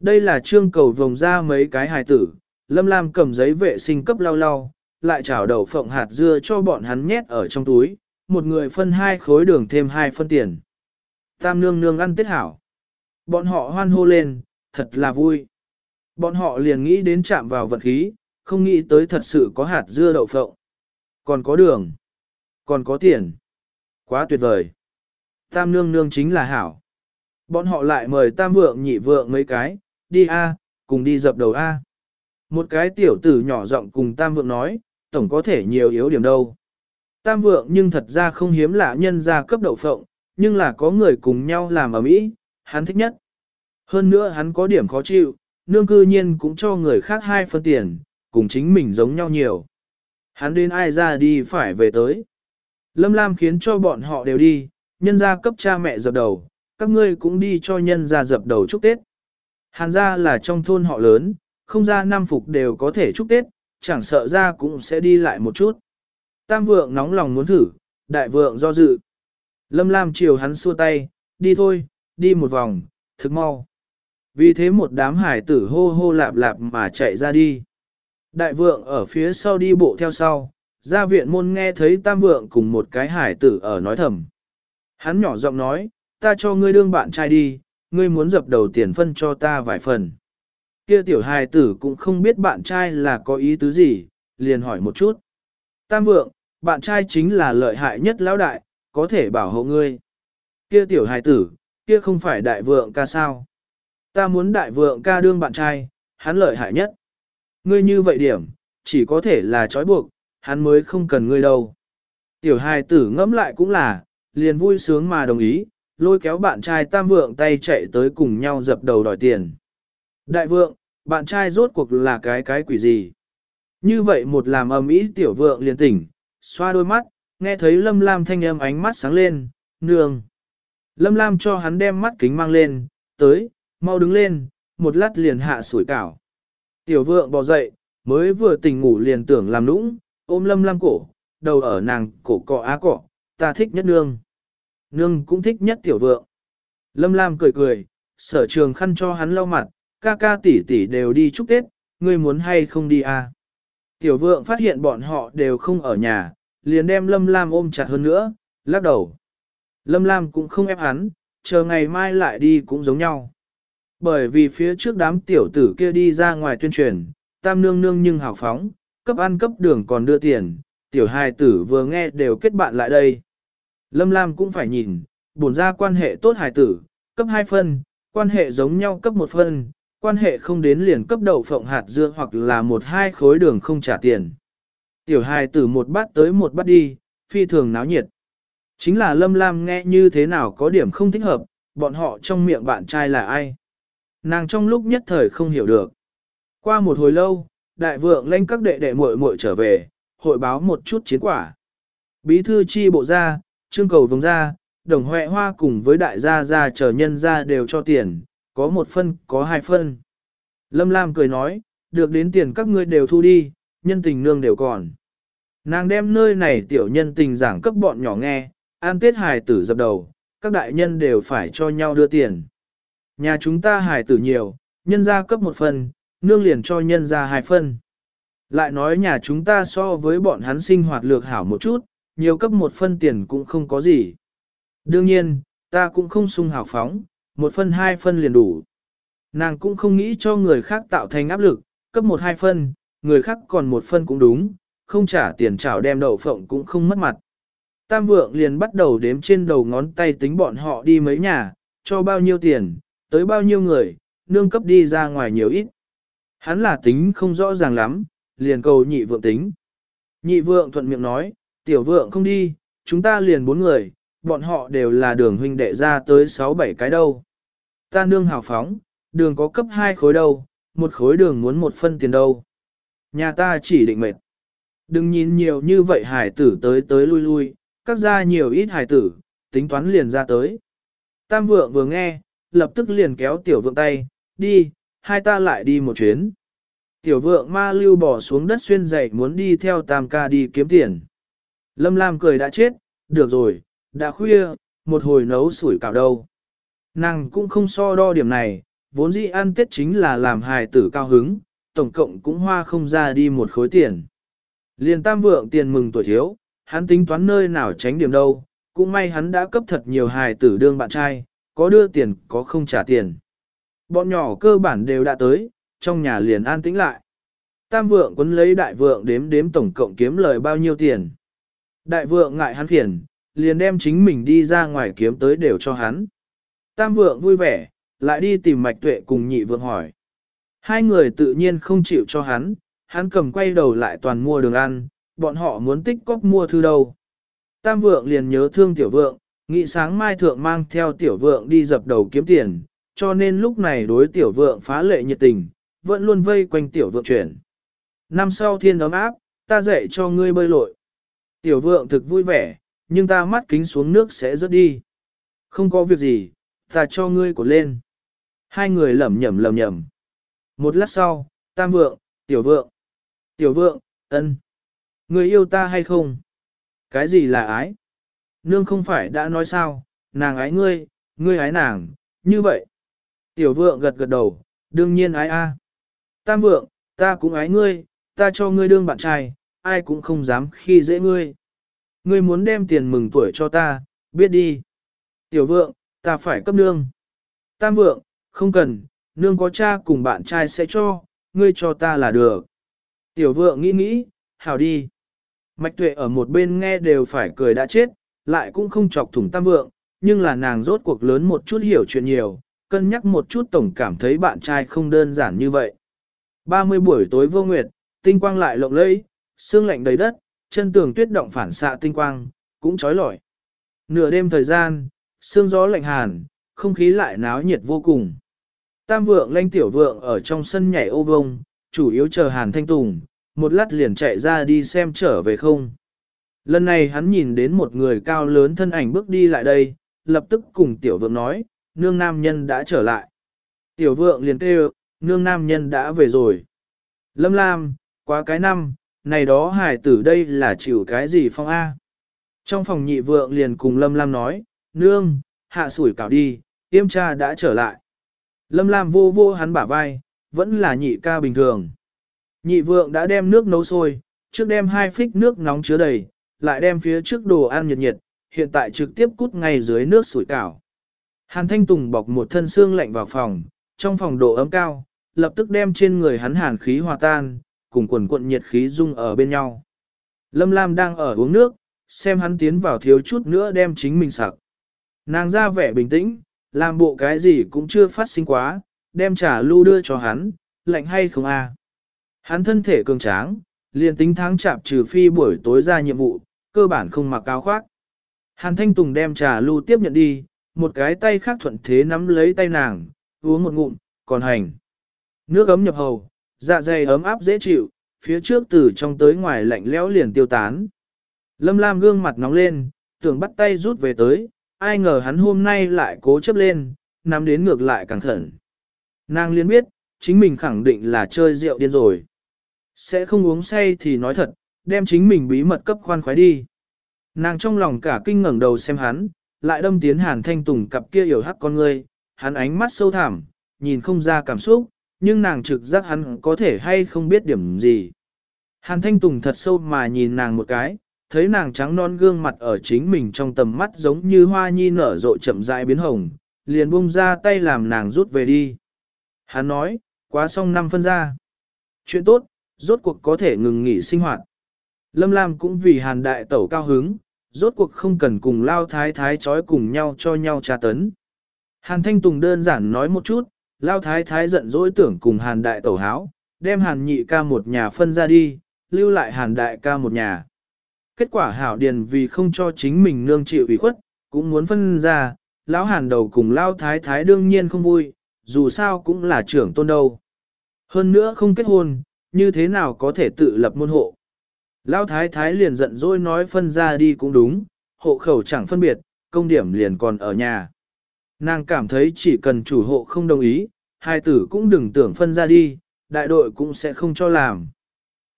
Đây là trương cầu vòng ra mấy cái hài tử, Lâm Lam cầm giấy vệ sinh cấp lau lau, lại chảo đầu phộng hạt dưa cho bọn hắn nhét ở trong túi, một người phân hai khối đường thêm hai phân tiền. Tam nương nương ăn tết hảo. Bọn họ hoan hô lên, thật là vui. Bọn họ liền nghĩ đến chạm vào vật khí, không nghĩ tới thật sự có hạt dưa đậu phộng. Còn có đường. Còn có tiền. Quá tuyệt vời. Tam nương nương chính là hảo. Bọn họ lại mời tam vượng nhị vượng mấy cái, đi a, cùng đi dập đầu a. Một cái tiểu tử nhỏ giọng cùng tam vượng nói, tổng có thể nhiều yếu điểm đâu. Tam vượng nhưng thật ra không hiếm lạ nhân ra cấp đậu phộng, nhưng là có người cùng nhau làm ở mỹ, hắn thích nhất. Hơn nữa hắn có điểm khó chịu, nương cư nhiên cũng cho người khác hai phân tiền, cùng chính mình giống nhau nhiều. Hắn đến ai ra đi phải về tới. Lâm Lam khiến cho bọn họ đều đi, nhân gia cấp cha mẹ dập đầu, các ngươi cũng đi cho nhân gia dập đầu chúc Tết. Hàn gia là trong thôn họ lớn, không ra năm phục đều có thể chúc Tết, chẳng sợ ra cũng sẽ đi lại một chút. Tam vượng nóng lòng muốn thử, đại vượng do dự. Lâm Lam chiều hắn xua tay, đi thôi, đi một vòng, thực mau. Vì thế một đám hải tử hô hô lạp lạp mà chạy ra đi. Đại vượng ở phía sau đi bộ theo sau, ra viện môn nghe thấy tam vượng cùng một cái hải tử ở nói thầm. Hắn nhỏ giọng nói, ta cho ngươi đương bạn trai đi, ngươi muốn dập đầu tiền phân cho ta vài phần. Kia tiểu hài tử cũng không biết bạn trai là có ý tứ gì, liền hỏi một chút. Tam vượng, bạn trai chính là lợi hại nhất lão đại, có thể bảo hộ ngươi. Kia tiểu hài tử, kia không phải đại vượng ca sao. Ta muốn đại vượng ca đương bạn trai, hắn lợi hại nhất. Ngươi như vậy điểm, chỉ có thể là trói buộc, hắn mới không cần ngươi đâu. Tiểu hài tử ngẫm lại cũng là, liền vui sướng mà đồng ý, lôi kéo bạn trai tam vượng tay chạy tới cùng nhau dập đầu đòi tiền. Đại vượng, bạn trai rốt cuộc là cái cái quỷ gì? Như vậy một làm ầm ý tiểu vượng liền tỉnh, xoa đôi mắt, nghe thấy Lâm Lam thanh âm ánh mắt sáng lên, nương. Lâm Lam cho hắn đem mắt kính mang lên, tới, mau đứng lên, một lát liền hạ sủi cảo. Tiểu vượng bò dậy, mới vừa tỉnh ngủ liền tưởng làm nũng, ôm Lâm Lam cổ, đầu ở nàng cổ cọ á cọ, ta thích nhất nương. Nương cũng thích nhất tiểu vượng. Lâm Lam cười cười, sở trường khăn cho hắn lau mặt, ca ca tỷ tỷ đều đi chúc Tết, ngươi muốn hay không đi à? Tiểu vượng phát hiện bọn họ đều không ở nhà, liền đem Lâm Lam ôm chặt hơn nữa, lắc đầu. Lâm Lam cũng không ép hắn, chờ ngày mai lại đi cũng giống nhau. Bởi vì phía trước đám tiểu tử kia đi ra ngoài tuyên truyền, tam nương nương nhưng hào phóng, cấp ăn cấp đường còn đưa tiền, tiểu hài tử vừa nghe đều kết bạn lại đây. Lâm Lam cũng phải nhìn, bổn ra quan hệ tốt hài tử, cấp 2 phân, quan hệ giống nhau cấp 1 phân, quan hệ không đến liền cấp đậu phộng hạt dưa hoặc là một hai khối đường không trả tiền. Tiểu hài tử một bát tới một bát đi, phi thường náo nhiệt. Chính là Lâm Lam nghe như thế nào có điểm không thích hợp, bọn họ trong miệng bạn trai là ai. Nàng trong lúc nhất thời không hiểu được. Qua một hồi lâu, đại vượng lên các đệ đệ muội muội trở về, hội báo một chút chiến quả. Bí thư chi bộ ra, trương cầu vống ra, đồng huệ hoa cùng với đại gia gia chờ nhân ra đều cho tiền, có một phân, có hai phân. Lâm Lam cười nói, được đến tiền các ngươi đều thu đi, nhân tình nương đều còn. Nàng đem nơi này tiểu nhân tình giảng cấp bọn nhỏ nghe, an tiết hài tử dập đầu, các đại nhân đều phải cho nhau đưa tiền. Nhà chúng ta hài tử nhiều, nhân gia cấp một phần, nương liền cho nhân ra hai phân. Lại nói nhà chúng ta so với bọn hắn sinh hoạt lược hảo một chút, nhiều cấp một phân tiền cũng không có gì. Đương nhiên, ta cũng không sung hào phóng, một phân hai phân liền đủ. Nàng cũng không nghĩ cho người khác tạo thành áp lực, cấp một hai phân, người khác còn một phân cũng đúng, không trả tiền trảo đem đậu phộng cũng không mất mặt. Tam vượng liền bắt đầu đếm trên đầu ngón tay tính bọn họ đi mấy nhà, cho bao nhiêu tiền, tới bao nhiêu người, nương cấp đi ra ngoài nhiều ít. Hắn là tính không rõ ràng lắm, liền cầu nhị vượng tính. Nhị vượng thuận miệng nói, tiểu vượng không đi, chúng ta liền bốn người, bọn họ đều là đường huynh đệ ra tới sáu bảy cái đâu. Ta nương hào phóng, đường có cấp hai khối đâu, một khối đường muốn một phân tiền đâu. Nhà ta chỉ định mệt. Đừng nhìn nhiều như vậy hải tử tới tới lui lui, các gia nhiều ít hải tử, tính toán liền ra tới. Tam vượng vừa nghe, lập tức liền kéo tiểu vượng tay, đi, hai ta lại đi một chuyến. Tiểu vượng ma lưu bỏ xuống đất xuyên dậy muốn đi theo tam ca đi kiếm tiền. Lâm Lam cười đã chết, được rồi, đã khuya, một hồi nấu sủi cảo đâu. Nàng cũng không so đo điểm này, vốn dĩ ăn tết chính là làm hài tử cao hứng, tổng cộng cũng hoa không ra đi một khối tiền. Liền tam vượng tiền mừng tuổi thiếu, hắn tính toán nơi nào tránh điểm đâu, cũng may hắn đã cấp thật nhiều hài tử đương bạn trai, có đưa tiền có không trả tiền. Bọn nhỏ cơ bản đều đã tới, trong nhà liền an tĩnh lại. Tam vượng quấn lấy đại vượng đếm đếm tổng cộng kiếm lời bao nhiêu tiền. Đại vượng ngại hắn phiền, liền đem chính mình đi ra ngoài kiếm tới đều cho hắn. Tam vượng vui vẻ, lại đi tìm mạch tuệ cùng nhị vượng hỏi. Hai người tự nhiên không chịu cho hắn, hắn cầm quay đầu lại toàn mua đường ăn, bọn họ muốn tích cóp mua thư đâu. Tam vượng liền nhớ thương tiểu vượng, nghĩ sáng mai thượng mang theo tiểu vượng đi dập đầu kiếm tiền, cho nên lúc này đối tiểu vượng phá lệ nhiệt tình, vẫn luôn vây quanh tiểu vượng chuyển. Năm sau thiên ấm áp, ta dạy cho ngươi bơi lội. Tiểu vượng thực vui vẻ, nhưng ta mắt kính xuống nước sẽ rớt đi. Không có việc gì, ta cho ngươi cột lên. Hai người lẩm nhẩm lẩm nhẩm. Một lát sau, tam vượng, tiểu vượng. Tiểu vượng, ân, Ngươi yêu ta hay không? Cái gì là ái? Nương không phải đã nói sao, nàng ái ngươi, ngươi ái nàng, như vậy. Tiểu vượng gật gật đầu, đương nhiên ái a. Tam vượng, ta cũng ái ngươi, ta cho ngươi đương bạn trai, ai cũng không dám khi dễ ngươi. Ngươi muốn đem tiền mừng tuổi cho ta, biết đi. Tiểu vượng, ta phải cấp nương. Tam vượng, không cần, nương có cha cùng bạn trai sẽ cho, ngươi cho ta là được. Tiểu vượng nghĩ nghĩ, hảo đi. Mạch tuệ ở một bên nghe đều phải cười đã chết, lại cũng không chọc thủng tam vượng, nhưng là nàng rốt cuộc lớn một chút hiểu chuyện nhiều, cân nhắc một chút tổng cảm thấy bạn trai không đơn giản như vậy. 30 buổi tối vô nguyệt, tinh quang lại lộng lẫy, sương lạnh đầy đất, chân tường tuyết động phản xạ tinh quang, cũng trói lọi. Nửa đêm thời gian, sương gió lạnh hàn, không khí lại náo nhiệt vô cùng. Tam vượng lanh tiểu vượng ở trong sân nhảy ô vông, chủ yếu chờ hàn thanh tùng, một lát liền chạy ra đi xem trở về không. Lần này hắn nhìn đến một người cao lớn thân ảnh bước đi lại đây, lập tức cùng tiểu vượng nói, nương nam nhân đã trở lại. Tiểu vượng liền kêu, nương nam nhân đã về rồi. Lâm Lam, quá cái năm, này đó hải tử đây là chịu cái gì phong A. Trong phòng nhị vượng liền cùng Lâm Lam nói, nương, hạ sủi cảo đi, yêm cha đã trở lại. Lâm Lam vô vô hắn bả vai, vẫn là nhị ca bình thường. Nhị vượng đã đem nước nấu sôi, trước đem hai phích nước nóng chứa đầy, lại đem phía trước đồ ăn nhiệt nhiệt, hiện tại trực tiếp cút ngay dưới nước sủi cảo. Hàn Thanh Tùng bọc một thân xương lạnh vào phòng, trong phòng độ ấm cao, lập tức đem trên người hắn hàn khí hòa tan, cùng quần cuộn nhiệt khí dung ở bên nhau. Lâm Lam đang ở uống nước, xem hắn tiến vào thiếu chút nữa đem chính mình sặc. Nàng ra vẻ bình tĩnh, làm bộ cái gì cũng chưa phát sinh quá, đem trà lưu đưa cho hắn, lạnh hay không a? À? Hắn thân thể cường tráng, liền tính tháng chạp trừ phi buổi tối ra nhiệm vụ, cơ bản không mặc áo khoác. Hàn Thanh Tùng đem trà lưu tiếp nhận đi, một cái tay khác thuận thế nắm lấy tay nàng, uống một ngụm, còn hành. Nước ấm nhập hầu, dạ dày ấm áp dễ chịu, phía trước từ trong tới ngoài lạnh lẽo liền tiêu tán. Lâm Lam gương mặt nóng lên, tưởng bắt tay rút về tới, ai ngờ hắn hôm nay lại cố chấp lên, nắm đến ngược lại càng khẩn. Nàng liên biết, chính mình khẳng định là chơi rượu điên rồi. Sẽ không uống say thì nói thật, đem chính mình bí mật cấp khoan khoái đi. Nàng trong lòng cả kinh ngẩng đầu xem hắn, lại đâm tiến hàn thanh tùng cặp kia hiểu hắc con ngươi, hắn ánh mắt sâu thẳm, nhìn không ra cảm xúc, nhưng nàng trực giác hắn có thể hay không biết điểm gì. Hàn thanh tùng thật sâu mà nhìn nàng một cái, thấy nàng trắng non gương mặt ở chính mình trong tầm mắt giống như hoa nhi nở rộ chậm rãi biến hồng, liền buông ra tay làm nàng rút về đi. Hắn nói, quá xong năm phân ra. Chuyện tốt, rốt cuộc có thể ngừng nghỉ sinh hoạt. Lâm Lam cũng vì hàn đại tẩu cao hứng, rốt cuộc không cần cùng lao thái thái chói cùng nhau cho nhau tra tấn. Hàn Thanh Tùng đơn giản nói một chút, lao thái thái giận dỗi tưởng cùng hàn đại tẩu háo, đem hàn nhị ca một nhà phân ra đi, lưu lại hàn đại ca một nhà. Kết quả hảo điền vì không cho chính mình nương chịu ủy khuất, cũng muốn phân ra, lão hàn đầu cùng lao thái thái đương nhiên không vui, dù sao cũng là trưởng tôn đâu. Hơn nữa không kết hôn, như thế nào có thể tự lập môn hộ. Lão thái thái liền giận dỗi nói phân ra đi cũng đúng, hộ khẩu chẳng phân biệt, công điểm liền còn ở nhà. Nàng cảm thấy chỉ cần chủ hộ không đồng ý, hai tử cũng đừng tưởng phân ra đi, đại đội cũng sẽ không cho làm.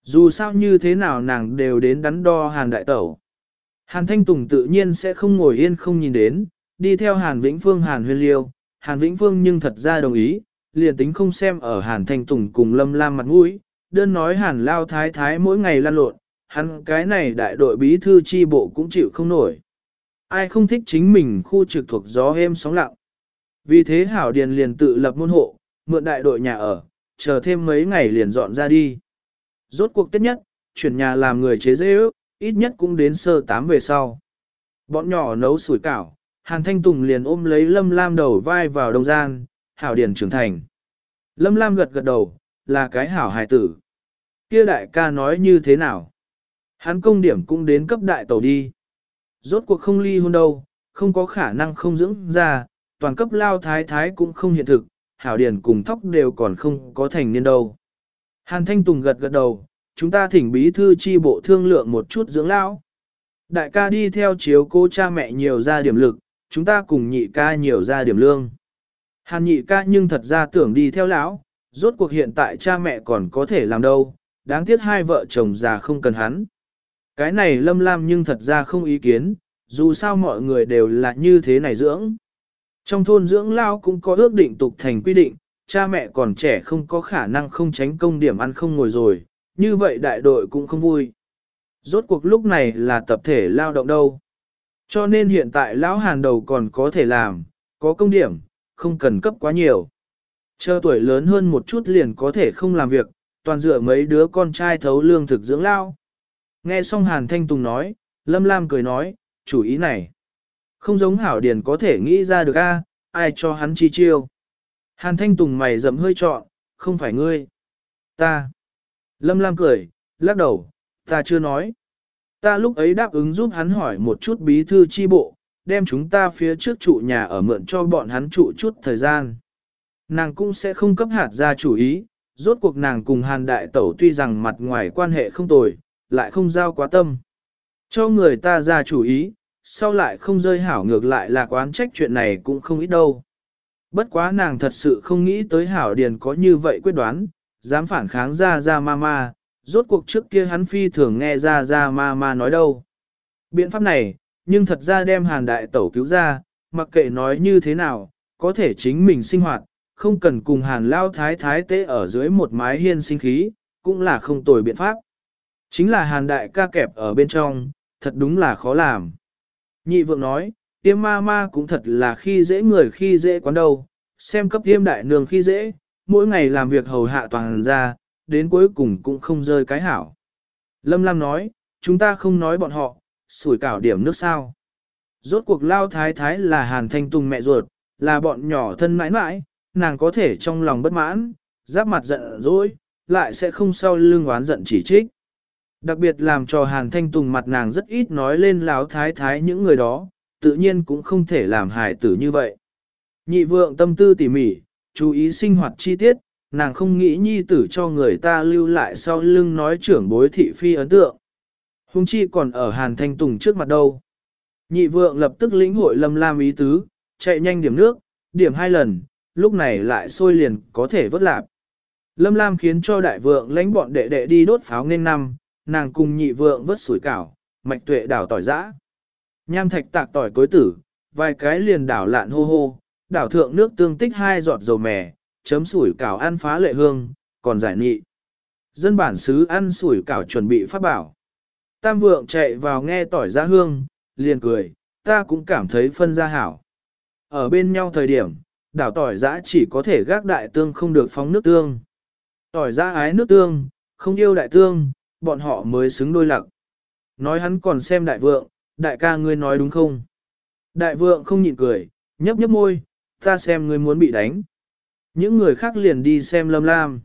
Dù sao như thế nào nàng đều đến đắn đo hàn đại tẩu. Hàn Thanh Tùng tự nhiên sẽ không ngồi yên không nhìn đến, đi theo Hàn Vĩnh Phương Hàn huyên liêu, Hàn Vĩnh Phương nhưng thật ra đồng ý, liền tính không xem ở Hàn Thanh Tùng cùng Lâm Lam mặt mũi, đơn nói Hàn Lao Thái Thái mỗi ngày lan lộn, hắn cái này đại đội bí thư chi bộ cũng chịu không nổi. Ai không thích chính mình khu trực thuộc gió êm sóng lặng. Vì thế Hảo Điền liền tự lập môn hộ, mượn đại đội nhà ở, chờ thêm mấy ngày liền dọn ra đi. Rốt cuộc tết nhất, chuyển nhà làm người chế dễ ước, ít nhất cũng đến sơ tám về sau. Bọn nhỏ nấu sủi cảo, Hàn Thanh Tùng liền ôm lấy Lâm Lam đầu vai vào đông gian, hảo điền trưởng thành. Lâm Lam gật gật đầu, là cái hảo hài tử. Kia đại ca nói như thế nào? Hắn công điểm cũng đến cấp đại tàu đi. Rốt cuộc không ly hôn đâu, không có khả năng không dưỡng ra, toàn cấp lao thái thái cũng không hiện thực, hảo điển cùng thóc đều còn không có thành niên đâu. Hàn Thanh Tùng gật gật đầu, chúng ta thỉnh bí thư chi bộ thương lượng một chút dưỡng lão. Đại ca đi theo chiếu cô cha mẹ nhiều ra điểm lực, chúng ta cùng nhị ca nhiều ra điểm lương. Hàn nhị ca nhưng thật ra tưởng đi theo lão, rốt cuộc hiện tại cha mẹ còn có thể làm đâu, đáng tiếc hai vợ chồng già không cần hắn. Cái này lâm lam nhưng thật ra không ý kiến, dù sao mọi người đều là như thế này dưỡng. Trong thôn dưỡng lao cũng có ước định tục thành quy định, cha mẹ còn trẻ không có khả năng không tránh công điểm ăn không ngồi rồi, như vậy đại đội cũng không vui. Rốt cuộc lúc này là tập thể lao động đâu. Cho nên hiện tại lão hàn đầu còn có thể làm, có công điểm, không cần cấp quá nhiều. Chờ tuổi lớn hơn một chút liền có thể không làm việc, toàn dựa mấy đứa con trai thấu lương thực dưỡng lao. Nghe xong Hàn Thanh Tùng nói, Lâm Lam cười nói, chủ ý này. Không giống Hảo Điền có thể nghĩ ra được a, ai cho hắn chi chiêu. Hàn Thanh Tùng mày rậm hơi trọn, không phải ngươi. Ta. Lâm Lam cười, lắc đầu, ta chưa nói. Ta lúc ấy đáp ứng giúp hắn hỏi một chút bí thư chi bộ, đem chúng ta phía trước trụ nhà ở mượn cho bọn hắn trụ chút thời gian. Nàng cũng sẽ không cấp hạt ra chủ ý, rốt cuộc nàng cùng hàn đại tẩu tuy rằng mặt ngoài quan hệ không tồi, lại không giao quá tâm. Cho người ta ra chủ ý, sau lại không rơi hảo ngược lại là quán trách chuyện này cũng không ít đâu. Bất quá nàng thật sự không nghĩ tới hảo điền có như vậy quyết đoán, dám phản kháng ra ra ma ma, rốt cuộc trước kia hắn phi thường nghe ra ra ma ma nói đâu. Biện pháp này, nhưng thật ra đem hàn đại tẩu cứu ra, mặc kệ nói như thế nào, có thể chính mình sinh hoạt, không cần cùng hàn lao thái thái tế ở dưới một mái hiên sinh khí, cũng là không tồi biện pháp. Chính là hàn đại ca kẹp ở bên trong, thật đúng là khó làm. Nhị vượng nói, tiêm ma ma cũng thật là khi dễ người khi dễ quán đâu, xem cấp tiêm đại nương khi dễ, mỗi ngày làm việc hầu hạ toàn ra, đến cuối cùng cũng không rơi cái hảo. Lâm Lam nói, chúng ta không nói bọn họ, sủi cảo điểm nước sao. Rốt cuộc lao thái thái là hàn thanh tùng mẹ ruột, là bọn nhỏ thân mãi mãi, nàng có thể trong lòng bất mãn, giáp mặt giận dỗi, lại sẽ không sau lưng oán giận chỉ trích. Đặc biệt làm cho hàn thanh tùng mặt nàng rất ít nói lên láo thái thái những người đó, tự nhiên cũng không thể làm hài tử như vậy. Nhị vượng tâm tư tỉ mỉ, chú ý sinh hoạt chi tiết, nàng không nghĩ nhi tử cho người ta lưu lại sau lưng nói trưởng bối thị phi ấn tượng. Hùng chi còn ở Hàn Thanh Tùng trước mặt đâu. Nhị vượng lập tức lĩnh hội lâm lam ý tứ, chạy nhanh điểm nước, điểm hai lần, lúc này lại sôi liền có thể vớt lạp. Lâm lam khiến cho đại vượng lãnh bọn đệ đệ đi đốt pháo nên năm, nàng cùng nhị vượng vớt sủi cảo, mạch tuệ đảo tỏi giã. Nham thạch tạc tỏi cối tử, vài cái liền đảo lạn hô hô, đảo thượng nước tương tích hai giọt dầu mè, chấm sủi cảo ăn phá lệ hương, còn giải nhị. Dân bản xứ ăn sủi cảo chuẩn bị phát bảo. Tam vượng chạy vào nghe tỏi ra hương, liền cười, ta cũng cảm thấy phân ra hảo. Ở bên nhau thời điểm, đảo tỏi giã chỉ có thể gác đại tương không được phóng nước tương. Tỏi giã ái nước tương, không yêu đại tương, bọn họ mới xứng đôi lặc. Nói hắn còn xem đại vượng, đại ca ngươi nói đúng không? Đại vượng không nhịn cười, nhấp nhấp môi, ta xem ngươi muốn bị đánh. Những người khác liền đi xem Lâm Lam.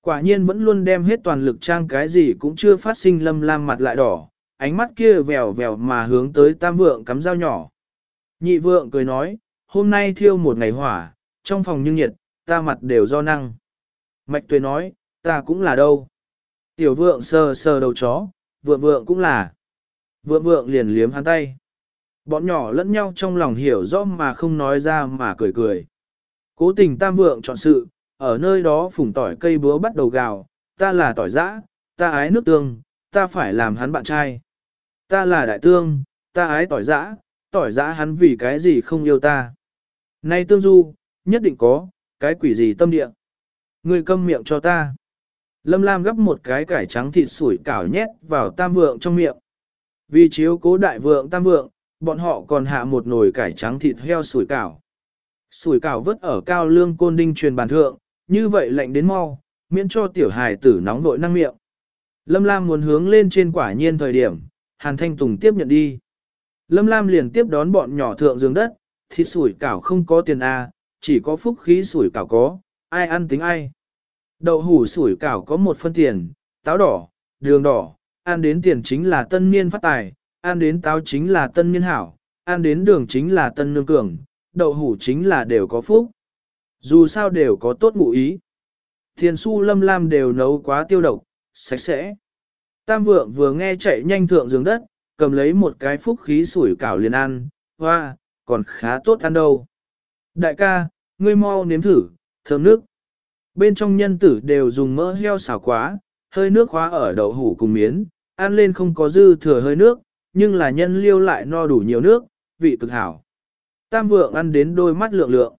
Quả nhiên vẫn luôn đem hết toàn lực trang cái gì cũng chưa phát sinh Lâm Lam mặt lại đỏ, ánh mắt kia vèo vèo mà hướng tới tam vượng cắm dao nhỏ. Nhị vượng cười nói, hôm nay thiêu một ngày hỏa, trong phòng nhưng nhiệt, ta mặt đều do năng. Mạch tuệ nói, ta cũng là đâu. Tiểu vượng sờ sờ đầu chó, vượng vượng cũng là. Vượng vượng liền liếm hắn tay. Bọn nhỏ lẫn nhau trong lòng hiểu rõ mà không nói ra mà cười cười. Cố tình tam vượng chọn sự, ở nơi đó phùng tỏi cây búa bắt đầu gào, ta là tỏi giã, ta ái nước tương, ta phải làm hắn bạn trai. Ta là đại tương, ta ái tỏi giã, tỏi giã hắn vì cái gì không yêu ta. Nay tương du, nhất định có, cái quỷ gì tâm địa. Người câm miệng cho ta. Lâm Lam gấp một cái cải trắng thịt sủi cảo nhét vào tam vượng trong miệng. Vì chiếu cố đại vượng tam vượng, bọn họ còn hạ một nồi cải trắng thịt heo sủi cảo. Sủi cảo vớt ở cao lương côn đinh truyền bàn thượng, như vậy lạnh đến mau, miễn cho tiểu hài tử nóng vội năng miệng. Lâm Lam muốn hướng lên trên quả nhiên thời điểm, Hàn Thanh Tùng tiếp nhận đi. Lâm Lam liền tiếp đón bọn nhỏ thượng giường đất, thịt sủi cảo không có tiền A, chỉ có phúc khí sủi cảo có, ai ăn tính ai. Đậu hủ sủi cảo có một phân tiền, táo đỏ, đường đỏ, ăn đến tiền chính là tân niên phát tài, ăn đến táo chính là tân niên hảo, ăn đến đường chính là tân nương cường, đậu hủ chính là đều có phúc. Dù sao đều có tốt ngụ ý. Thiền su lâm lam đều nấu quá tiêu độc, sạch sẽ. Tam vượng vừa nghe chạy nhanh thượng giường đất, cầm lấy một cái phúc khí sủi cảo liền ăn, hoa, còn khá tốt ăn đâu. Đại ca, ngươi mau nếm thử, thơm nước. Bên trong nhân tử đều dùng mỡ heo xào quá, hơi nước khóa ở đậu hủ cùng miến, ăn lên không có dư thừa hơi nước, nhưng là nhân liêu lại no đủ nhiều nước, vị cực hảo. Tam vượng ăn đến đôi mắt lượng lượng.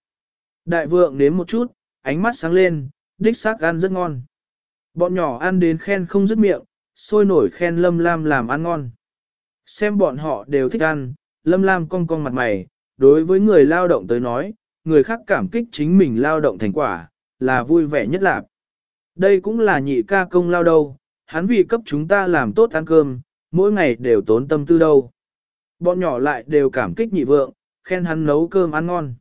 Đại vượng nếm một chút, ánh mắt sáng lên, đích xác ăn rất ngon. Bọn nhỏ ăn đến khen không dứt miệng, sôi nổi khen Lâm Lam làm ăn ngon. Xem bọn họ đều thích ăn, Lâm Lam cong cong mặt mày, đối với người lao động tới nói, người khác cảm kích chính mình lao động thành quả, là vui vẻ nhất lạc. Đây cũng là nhị ca công lao đâu, hắn vì cấp chúng ta làm tốt ăn cơm, mỗi ngày đều tốn tâm tư đâu. Bọn nhỏ lại đều cảm kích nhị vượng, khen hắn nấu cơm ăn ngon.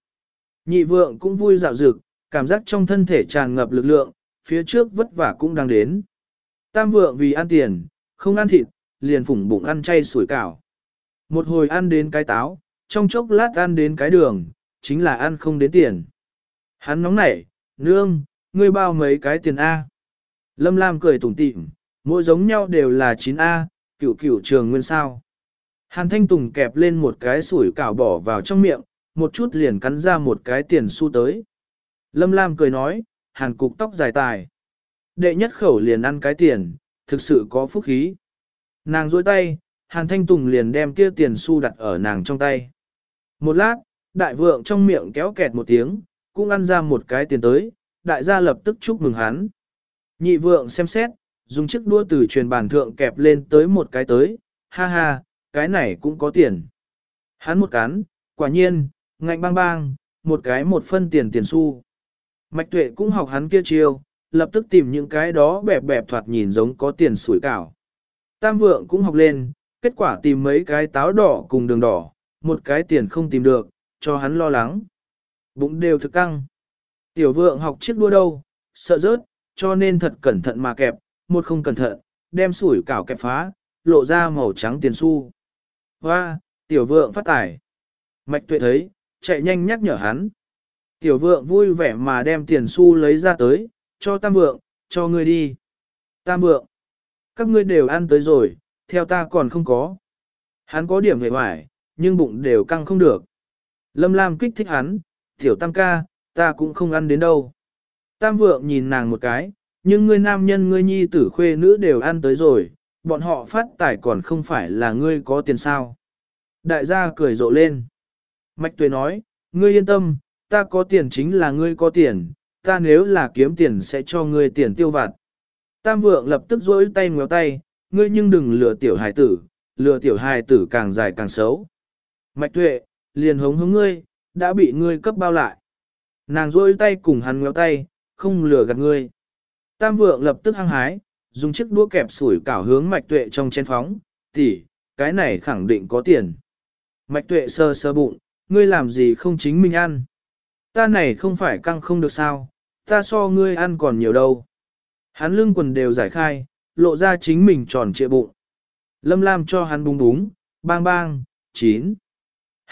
Nhị vượng cũng vui dạo dực, cảm giác trong thân thể tràn ngập lực lượng, phía trước vất vả cũng đang đến. Tam vượng vì ăn tiền, không ăn thịt, liền phủng bụng ăn chay sủi cảo. Một hồi ăn đến cái táo, trong chốc lát ăn đến cái đường, chính là ăn không đến tiền. Hắn nóng nảy, nương, ngươi bao mấy cái tiền A. Lâm Lam cười tủm tỉm, mỗi giống nhau đều là 9A, cửu cửu trường nguyên sao. Hàn Thanh Tùng kẹp lên một cái sủi cảo bỏ vào trong miệng, một chút liền cắn ra một cái tiền xu tới. Lâm Lam cười nói, Hàn cục tóc dài tài. Đệ nhất khẩu liền ăn cái tiền, thực sự có phúc khí. Nàng dôi tay, Hàn Thanh Tùng liền đem kia tiền xu đặt ở nàng trong tay. Một lát, đại vượng trong miệng kéo kẹt một tiếng, cũng ăn ra một cái tiền tới, đại gia lập tức chúc mừng hắn. Nhị vượng xem xét, dùng chiếc đua từ truyền bàn thượng kẹp lên tới một cái tới, ha ha, cái này cũng có tiền. Hắn một cán, quả nhiên, ngạnh bang bang, một cái một phân tiền tiền xu. Mạch tuệ cũng học hắn kia chiêu, lập tức tìm những cái đó bẹp bẹp thoạt nhìn giống có tiền sủi cảo. Tam vượng cũng học lên, kết quả tìm mấy cái táo đỏ cùng đường đỏ, một cái tiền không tìm được, cho hắn lo lắng. Bụng đều thực căng. Tiểu vượng học chiếc đua đâu, sợ rớt, cho nên thật cẩn thận mà kẹp, một không cẩn thận, đem sủi cảo kẹp phá, lộ ra màu trắng tiền xu. Hoa, tiểu vượng phát tải. Mạch tuệ thấy, chạy nhanh nhắc nhở hắn. Tiểu vượng vui vẻ mà đem tiền xu lấy ra tới, cho tam vượng, cho ngươi đi. Tam vượng, các ngươi đều ăn tới rồi, theo ta còn không có. Hắn có điểm hề hoài, nhưng bụng đều căng không được. Lâm Lam kích thích hắn, tiểu tam ca, ta cũng không ăn đến đâu. Tam vượng nhìn nàng một cái, nhưng ngươi nam nhân ngươi nhi tử khuê nữ đều ăn tới rồi, bọn họ phát tài còn không phải là ngươi có tiền sao. Đại gia cười rộ lên. Mạch tuệ nói, ngươi yên tâm, ta có tiền chính là ngươi có tiền, ta nếu là kiếm tiền sẽ cho ngươi tiền tiêu vặt. Tam vượng lập tức rỗi tay ngéo tay, ngươi nhưng đừng lừa tiểu hài tử, lừa tiểu hài tử càng dài càng xấu. Mạch tuệ, liền hống hống ngươi, đã bị ngươi cấp bao lại. Nàng rôi tay cùng hắn ngéo tay, không lừa gạt ngươi. Tam vượng lập tức hăng hái, dùng chiếc đũa kẹp sủi cảo hướng mạch tuệ trong chén phóng, tỷ, cái này khẳng định có tiền. Mạch tuệ sơ sơ bụng, ngươi làm gì không chính mình ăn. Ta này không phải căng không được sao, ta so ngươi ăn còn nhiều đâu. Hắn lưng quần đều giải khai, lộ ra chính mình tròn trịa bụng. Lâm Lam cho hắn búng búng, bang bang, chín.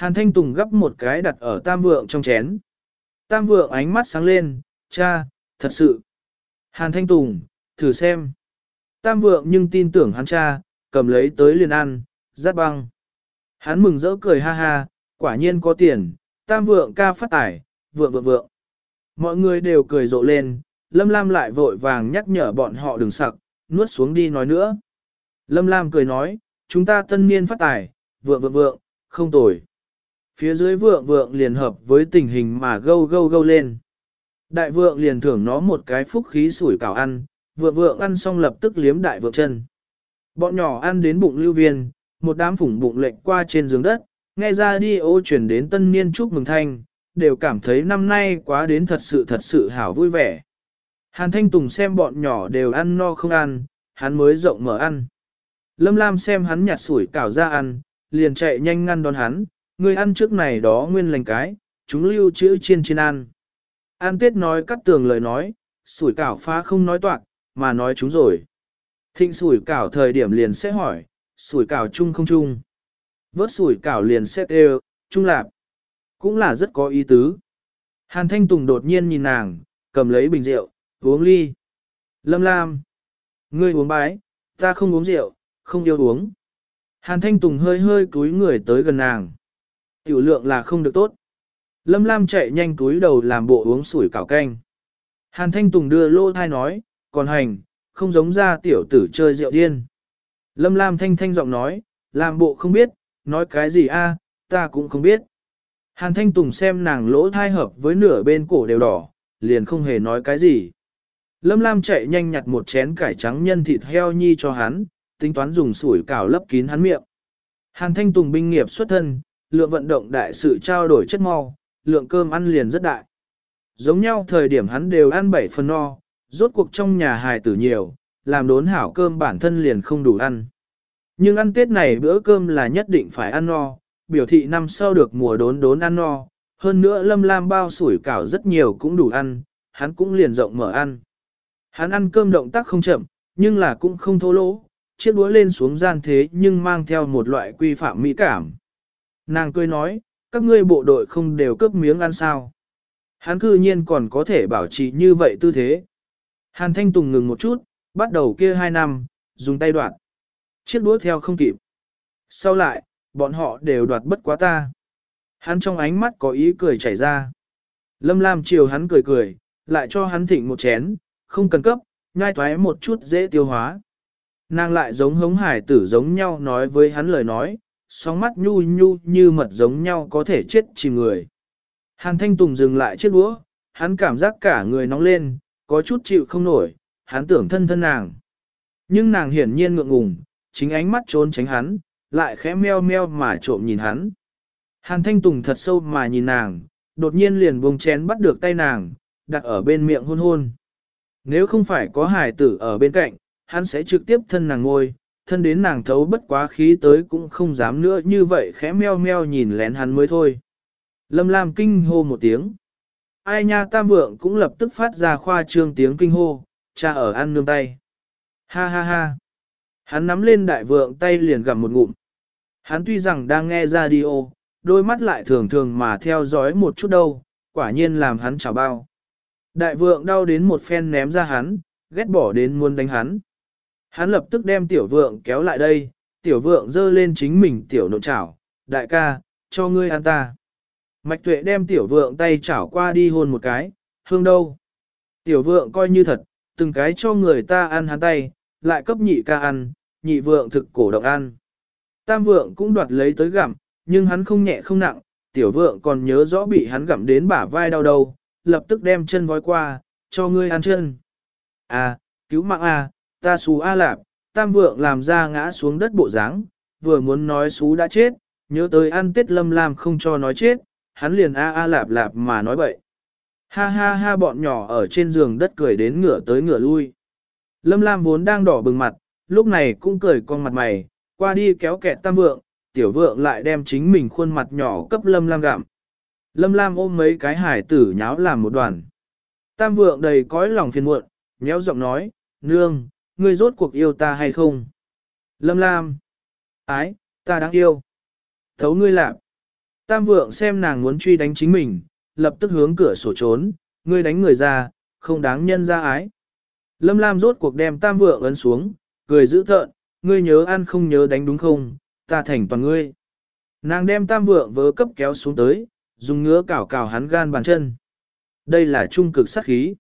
Hàn Thanh Tùng gấp một cái đặt ở tam vượng trong chén. Tam vượng ánh mắt sáng lên, cha, thật sự. Hàn Thanh Tùng, thử xem. Tam vượng nhưng tin tưởng hắn cha, cầm lấy tới liền ăn, rát băng. Hắn mừng rỡ cười ha ha, quả nhiên có tiền, tam vượng ca phát tải, vượng vượng vượng. Mọi người đều cười rộ lên, Lâm Lam lại vội vàng nhắc nhở bọn họ đừng sặc, nuốt xuống đi nói nữa. Lâm Lam cười nói, chúng ta tân niên phát tài, vượng vượng vượng, không tồi. Phía dưới vượng vượng liền hợp với tình hình mà gâu gâu gâu lên. Đại vượng liền thưởng nó một cái phúc khí sủi cảo ăn, vượng vượng ăn xong lập tức liếm đại vượng chân. Bọn nhỏ ăn đến bụng lưu viên, một đám phủng bụng lệnh qua trên giường đất, nghe ra đi ô chuyển đến tân niên chúc mừng thanh, đều cảm thấy năm nay quá đến thật sự thật sự hảo vui vẻ. Hàn Thanh Tùng xem bọn nhỏ đều ăn no không ăn, hắn mới rộng mở ăn. Lâm Lam xem hắn nhặt sủi cảo ra ăn, liền chạy nhanh ngăn đón hắn, ngươi ăn trước này đó nguyên lành cái, chúng lưu chữ chiên chiên ăn. An Tết nói cắt tường lời nói, sủi cảo phá không nói toạc, mà nói chúng rồi. Thịnh sủi cảo thời điểm liền sẽ hỏi, sủi cảo chung không chung. Vớt sủi cảo liền sẽ đều, chung lạp. Cũng là rất có ý tứ. Hàn Thanh Tùng đột nhiên nhìn nàng, cầm lấy bình rượu, uống ly. Lâm Lam. Ngươi uống bái, ta không uống rượu, không yêu uống. Hàn Thanh Tùng hơi hơi cúi người tới gần nàng. Tiểu lượng là không được tốt. Lâm Lam chạy nhanh túi đầu làm bộ uống sủi cảo canh. Hàn Thanh Tùng đưa lô thai nói, còn hành, không giống ra tiểu tử chơi rượu điên. Lâm Lam thanh thanh giọng nói, làm bộ không biết, nói cái gì a, ta cũng không biết. Hàn Thanh Tùng xem nàng lỗ thai hợp với nửa bên cổ đều đỏ, liền không hề nói cái gì. Lâm Lam chạy nhanh nhặt một chén cải trắng nhân thịt heo nhi cho hắn, tính toán dùng sủi cảo lấp kín hắn miệng. Hàn Thanh Tùng binh nghiệp xuất thân, lượng vận động đại sự trao đổi chất mau, lượng cơm ăn liền rất đại. Giống nhau thời điểm hắn đều ăn 7 phần no, rốt cuộc trong nhà hài tử nhiều, làm đốn hảo cơm bản thân liền không đủ ăn. Nhưng ăn Tết này bữa cơm là nhất định phải ăn no, biểu thị năm sau được mùa đốn đốn ăn no, hơn nữa lâm lam bao sủi cảo rất nhiều cũng đủ ăn, hắn cũng liền rộng mở ăn. Hắn ăn cơm động tác không chậm, nhưng là cũng không thô lỗ, chiếc đũa lên xuống gian thế nhưng mang theo một loại quy phạm mỹ cảm. Nàng cười nói, các ngươi bộ đội không đều cướp miếng ăn sao. Hắn cư nhiên còn có thể bảo trì như vậy tư thế. Hàn Thanh Tùng ngừng một chút, bắt đầu kia hai năm, dùng tay đoạt. Chiếc đũa theo không kịp. Sau lại, bọn họ đều đoạt bất quá ta. Hắn trong ánh mắt có ý cười chảy ra. Lâm Lam chiều hắn cười cười, lại cho hắn thịnh một chén, không cần cấp, nhai thoái một chút dễ tiêu hóa. Nàng lại giống hống hải tử giống nhau nói với hắn lời nói, sóng mắt nhu nhu như mật giống nhau có thể chết chìm người. Hàn Thanh Tùng dừng lại chiếc đũa, hắn cảm giác cả người nóng lên, có chút chịu không nổi, hắn tưởng thân thân nàng. Nhưng nàng hiển nhiên ngượng ngùng, chính ánh mắt trốn tránh hắn, lại khẽ meo meo mà trộm nhìn hắn. Hàn Thanh Tùng thật sâu mà nhìn nàng, đột nhiên liền buông chén bắt được tay nàng, đặt ở bên miệng hôn hôn. Nếu không phải có hải tử ở bên cạnh, hắn sẽ trực tiếp thân nàng ngôi, thân đến nàng thấu bất quá khí tới cũng không dám nữa như vậy khẽ meo meo nhìn lén hắn mới thôi. Lâm Lam kinh hô một tiếng. Ai nha tam vượng cũng lập tức phát ra khoa trương tiếng kinh hô, cha ở ăn nương tay. Ha ha ha. Hắn nắm lên đại vượng tay liền gặm một ngụm. Hắn tuy rằng đang nghe radio, đôi mắt lại thường thường mà theo dõi một chút đâu, quả nhiên làm hắn chảo bao. Đại vượng đau đến một phen ném ra hắn, ghét bỏ đến muốn đánh hắn. Hắn lập tức đem tiểu vượng kéo lại đây, tiểu vượng dơ lên chính mình tiểu nộn chảo, đại ca, cho ngươi ăn ta. Mạch tuệ đem tiểu vượng tay chảo qua đi hôn một cái, hương đâu. Tiểu vượng coi như thật, từng cái cho người ta ăn hắn tay, lại cấp nhị ca ăn, nhị vượng thực cổ động ăn. Tam vượng cũng đoạt lấy tới gặm, nhưng hắn không nhẹ không nặng, tiểu vượng còn nhớ rõ bị hắn gặm đến bả vai đau đầu, lập tức đem chân vói qua, cho ngươi ăn chân. À, cứu mạng à, ta xú A lạp, tam vượng làm ra ngã xuống đất bộ dáng, vừa muốn nói xú đã chết, nhớ tới ăn tết lâm lam không cho nói chết, hắn liền A A lạp lạp mà nói bậy. Ha ha ha bọn nhỏ ở trên giường đất cười đến ngửa tới ngửa lui. Lâm lam vốn đang đỏ bừng mặt, lúc này cũng cười con mặt mày, qua đi kéo kẹt tam vượng, tiểu vượng lại đem chính mình khuôn mặt nhỏ cấp lâm lam gặm. Lâm lam ôm mấy cái hải tử nháo làm một đoàn. Tam vượng đầy cõi lòng phiền muộn, nhéo giọng nói, nương, ngươi rốt cuộc yêu ta hay không? Lâm Lam. Ái, ta đáng yêu. Thấu ngươi lạc. Tam vượng xem nàng muốn truy đánh chính mình, lập tức hướng cửa sổ trốn, ngươi đánh người ra, không đáng nhân ra ái. Lâm Lam rốt cuộc đem tam vượng ấn xuống, cười giữ tợn, ngươi nhớ ăn không nhớ đánh đúng không, ta thành toàn ngươi. Nàng đem tam vượng vớ cấp kéo xuống tới, dùng ngứa cào cào hắn gan bàn chân. Đây là trung cực sát khí.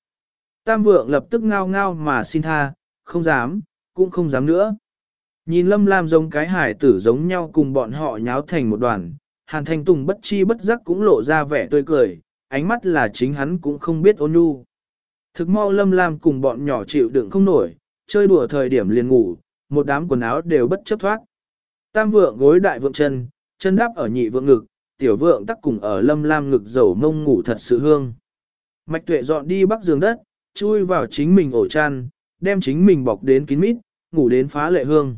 Tam vượng lập tức ngao ngao mà xin tha, không dám, cũng không dám nữa. Nhìn Lâm Lam giống cái hải tử giống nhau cùng bọn họ nháo thành một đoàn, Hàn Thanh Tùng bất chi bất giác cũng lộ ra vẻ tươi cười, ánh mắt là chính hắn cũng không biết ôn nhu. Thực mau Lâm Lam cùng bọn nhỏ chịu đựng không nổi, chơi đùa thời điểm liền ngủ, một đám quần áo đều bất chấp thoát. Tam vượng gối đại vượng chân, chân đáp ở nhị vượng ngực, tiểu vượng tắc cùng ở Lâm Lam ngực dầu mông ngủ thật sự hương. Mạch tuệ dọn đi bắc giường đất, chui vào chính mình ổ chăn, đem chính mình bọc đến kín mít, ngủ đến phá lệ hương.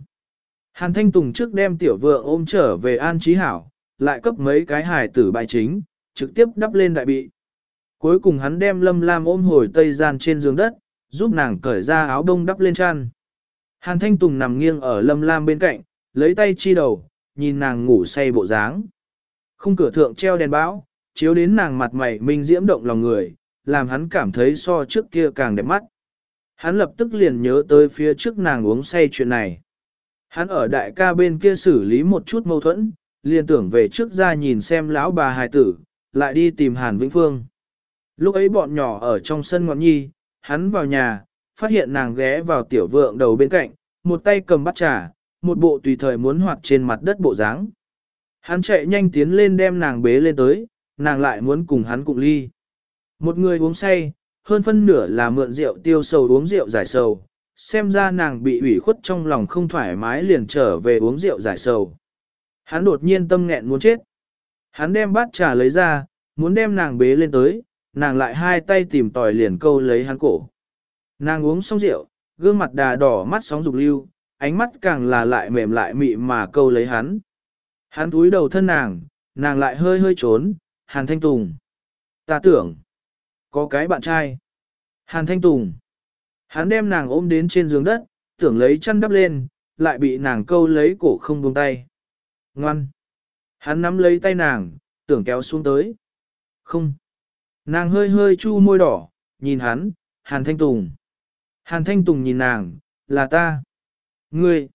Hàn Thanh Tùng trước đem tiểu vượng ôm trở về An Trí Hảo, lại cấp mấy cái hài tử bài chính, trực tiếp đắp lên đại bị. Cuối cùng hắn đem Lâm Lam ôm hồi tây gian trên giường đất, giúp nàng cởi ra áo đông đắp lên chăn. Hàn Thanh Tùng nằm nghiêng ở Lâm Lam bên cạnh, lấy tay chi đầu, nhìn nàng ngủ say bộ dáng. Khung cửa thượng treo đèn bão, chiếu đến nàng mặt mày minh diễm động lòng người, làm hắn cảm thấy so trước kia càng đẹp mắt. Hắn lập tức liền nhớ tới phía trước nàng uống say chuyện này. Hắn ở đại ca bên kia xử lý một chút mâu thuẫn, liền tưởng về trước ra nhìn xem lão bà hài tử, lại đi tìm Hàn Vĩnh Phương. Lúc ấy bọn nhỏ ở trong sân ngọn nhi, hắn vào nhà, phát hiện nàng ghé vào tiểu vượng đầu bên cạnh, một tay cầm bắt trà, một bộ tùy thời muốn hoạt trên mặt đất bộ dáng. Hắn chạy nhanh tiến lên đem nàng bế lên tới, nàng lại muốn cùng hắn cùng ly. Một người uống say, hơn phân nửa là mượn rượu tiêu sầu uống rượu giải sầu, xem ra nàng bị ủy khuất trong lòng không thoải mái liền trở về uống rượu giải sầu. Hắn đột nhiên tâm nghẹn muốn chết. Hắn đem bát trà lấy ra, muốn đem nàng bế lên tới, nàng lại hai tay tìm tòi liền câu lấy hắn cổ. Nàng uống xong rượu, gương mặt đà đỏ mắt sóng dục lưu, ánh mắt càng là lại mềm lại mị mà câu lấy hắn. Hắn túi đầu thân nàng, nàng lại hơi hơi trốn, Hàn Thanh Tùng. Ta tưởng, có cái bạn trai. Hàn Thanh Tùng. Hắn đem nàng ôm đến trên giường đất, tưởng lấy chăn đắp lên, lại bị nàng câu lấy cổ không buông tay. Ngoan. Hắn nắm lấy tay nàng, tưởng kéo xuống tới. Không. Nàng hơi hơi chu môi đỏ, nhìn hắn, Hàn Thanh Tùng. Hàn Thanh Tùng nhìn nàng, là ta. Ngươi.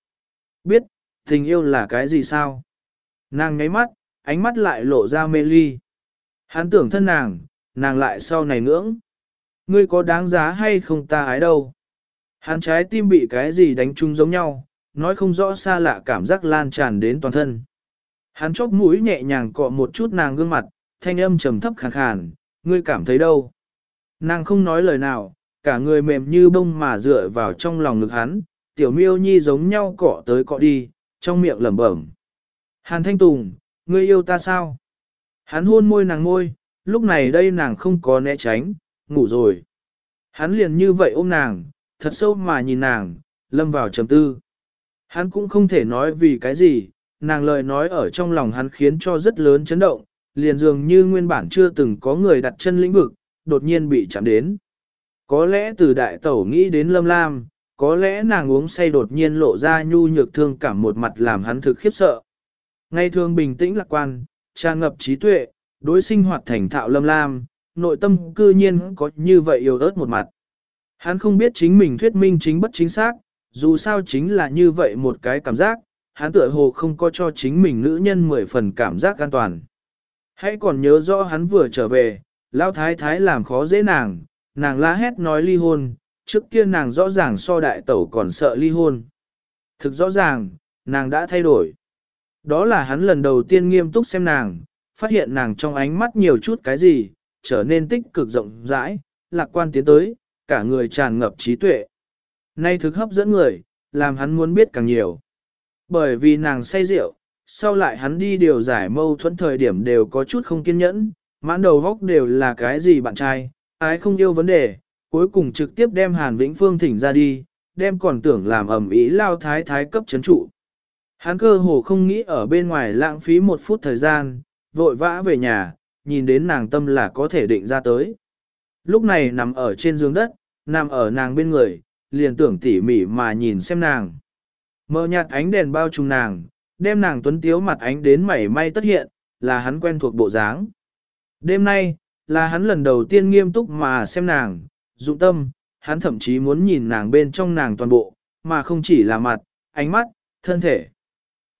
Biết, tình yêu là cái gì sao? Nàng ngáy mắt, ánh mắt lại lộ ra mê ly. Hắn tưởng thân nàng, nàng lại sau này ngưỡng. Ngươi có đáng giá hay không ta ái đâu. Hắn trái tim bị cái gì đánh chung giống nhau, nói không rõ xa lạ cảm giác lan tràn đến toàn thân. Hắn chóp mũi nhẹ nhàng cọ một chút nàng gương mặt, thanh âm trầm thấp khàn khàn, ngươi cảm thấy đâu? Nàng không nói lời nào, cả người mềm như bông mà dựa vào trong lòng ngực hắn, tiểu miêu nhi giống nhau cọ tới cọ đi, trong miệng lẩm bẩm. Hàn Thanh Tùng, ngươi yêu ta sao? Hắn hôn môi nàng môi, lúc này đây nàng không có né tránh, ngủ rồi. Hắn liền như vậy ôm nàng, thật sâu mà nhìn nàng, lâm vào trầm tư. Hắn cũng không thể nói vì cái gì, nàng lời nói ở trong lòng hắn khiến cho rất lớn chấn động, liền dường như nguyên bản chưa từng có người đặt chân lĩnh vực, đột nhiên bị chạm đến. Có lẽ từ đại tẩu nghĩ đến lâm lam, có lẽ nàng uống say đột nhiên lộ ra nhu nhược thương cảm một mặt làm hắn thực khiếp sợ. Ngày thường bình tĩnh lạc quan, tràn ngập trí tuệ, đối sinh hoạt thành thạo lâm lam, nội tâm cư nhiên có như vậy yếu ớt một mặt. Hắn không biết chính mình thuyết minh chính bất chính xác, dù sao chính là như vậy một cái cảm giác, hắn tựa hồ không có cho chính mình nữ nhân mười phần cảm giác an toàn. Hãy còn nhớ rõ hắn vừa trở về, lao thái thái làm khó dễ nàng, nàng la hét nói ly hôn, trước kia nàng rõ ràng so đại tẩu còn sợ ly hôn. Thực rõ ràng, nàng đã thay đổi. Đó là hắn lần đầu tiên nghiêm túc xem nàng, phát hiện nàng trong ánh mắt nhiều chút cái gì, trở nên tích cực rộng rãi, lạc quan tiến tới, cả người tràn ngập trí tuệ. Nay thực hấp dẫn người, làm hắn muốn biết càng nhiều. Bởi vì nàng say rượu, sau lại hắn đi điều giải mâu thuẫn thời điểm đều có chút không kiên nhẫn, mãn đầu góc đều là cái gì bạn trai, ái không yêu vấn đề, cuối cùng trực tiếp đem Hàn Vĩnh Phương thỉnh ra đi, đem còn tưởng làm ẩm ý lao thái thái cấp chấn trụ. Hắn cơ hồ không nghĩ ở bên ngoài lãng phí một phút thời gian, vội vã về nhà, nhìn đến nàng tâm là có thể định ra tới. Lúc này nằm ở trên giường đất, nằm ở nàng bên người, liền tưởng tỉ mỉ mà nhìn xem nàng. Mờ nhạt ánh đèn bao trùm nàng, đem nàng tuấn tiếu mặt ánh đến mảy may tất hiện, là hắn quen thuộc bộ dáng. Đêm nay, là hắn lần đầu tiên nghiêm túc mà xem nàng, dụng tâm, hắn thậm chí muốn nhìn nàng bên trong nàng toàn bộ, mà không chỉ là mặt, ánh mắt, thân thể.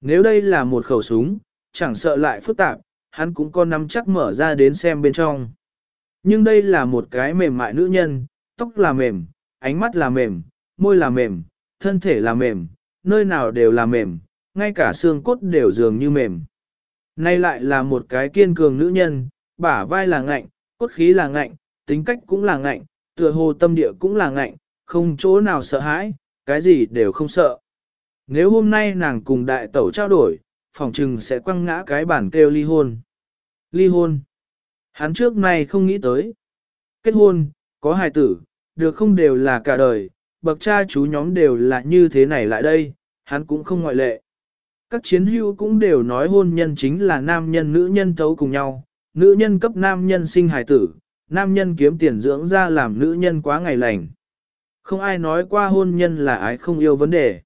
Nếu đây là một khẩu súng, chẳng sợ lại phức tạp, hắn cũng có nắm chắc mở ra đến xem bên trong. Nhưng đây là một cái mềm mại nữ nhân, tóc là mềm, ánh mắt là mềm, môi là mềm, thân thể là mềm, nơi nào đều là mềm, ngay cả xương cốt đều dường như mềm. Nay lại là một cái kiên cường nữ nhân, bả vai là ngạnh, cốt khí là ngạnh, tính cách cũng là ngạnh, tựa hồ tâm địa cũng là ngạnh, không chỗ nào sợ hãi, cái gì đều không sợ. Nếu hôm nay nàng cùng đại tẩu trao đổi, phòng trừng sẽ quăng ngã cái bản kêu ly hôn. Ly hôn. Hắn trước này không nghĩ tới. Kết hôn, có hài tử, được không đều là cả đời, bậc cha chú nhóm đều là như thế này lại đây, hắn cũng không ngoại lệ. Các chiến hữu cũng đều nói hôn nhân chính là nam nhân nữ nhân thấu cùng nhau, nữ nhân cấp nam nhân sinh hài tử, nam nhân kiếm tiền dưỡng ra làm nữ nhân quá ngày lành. Không ai nói qua hôn nhân là ái không yêu vấn đề.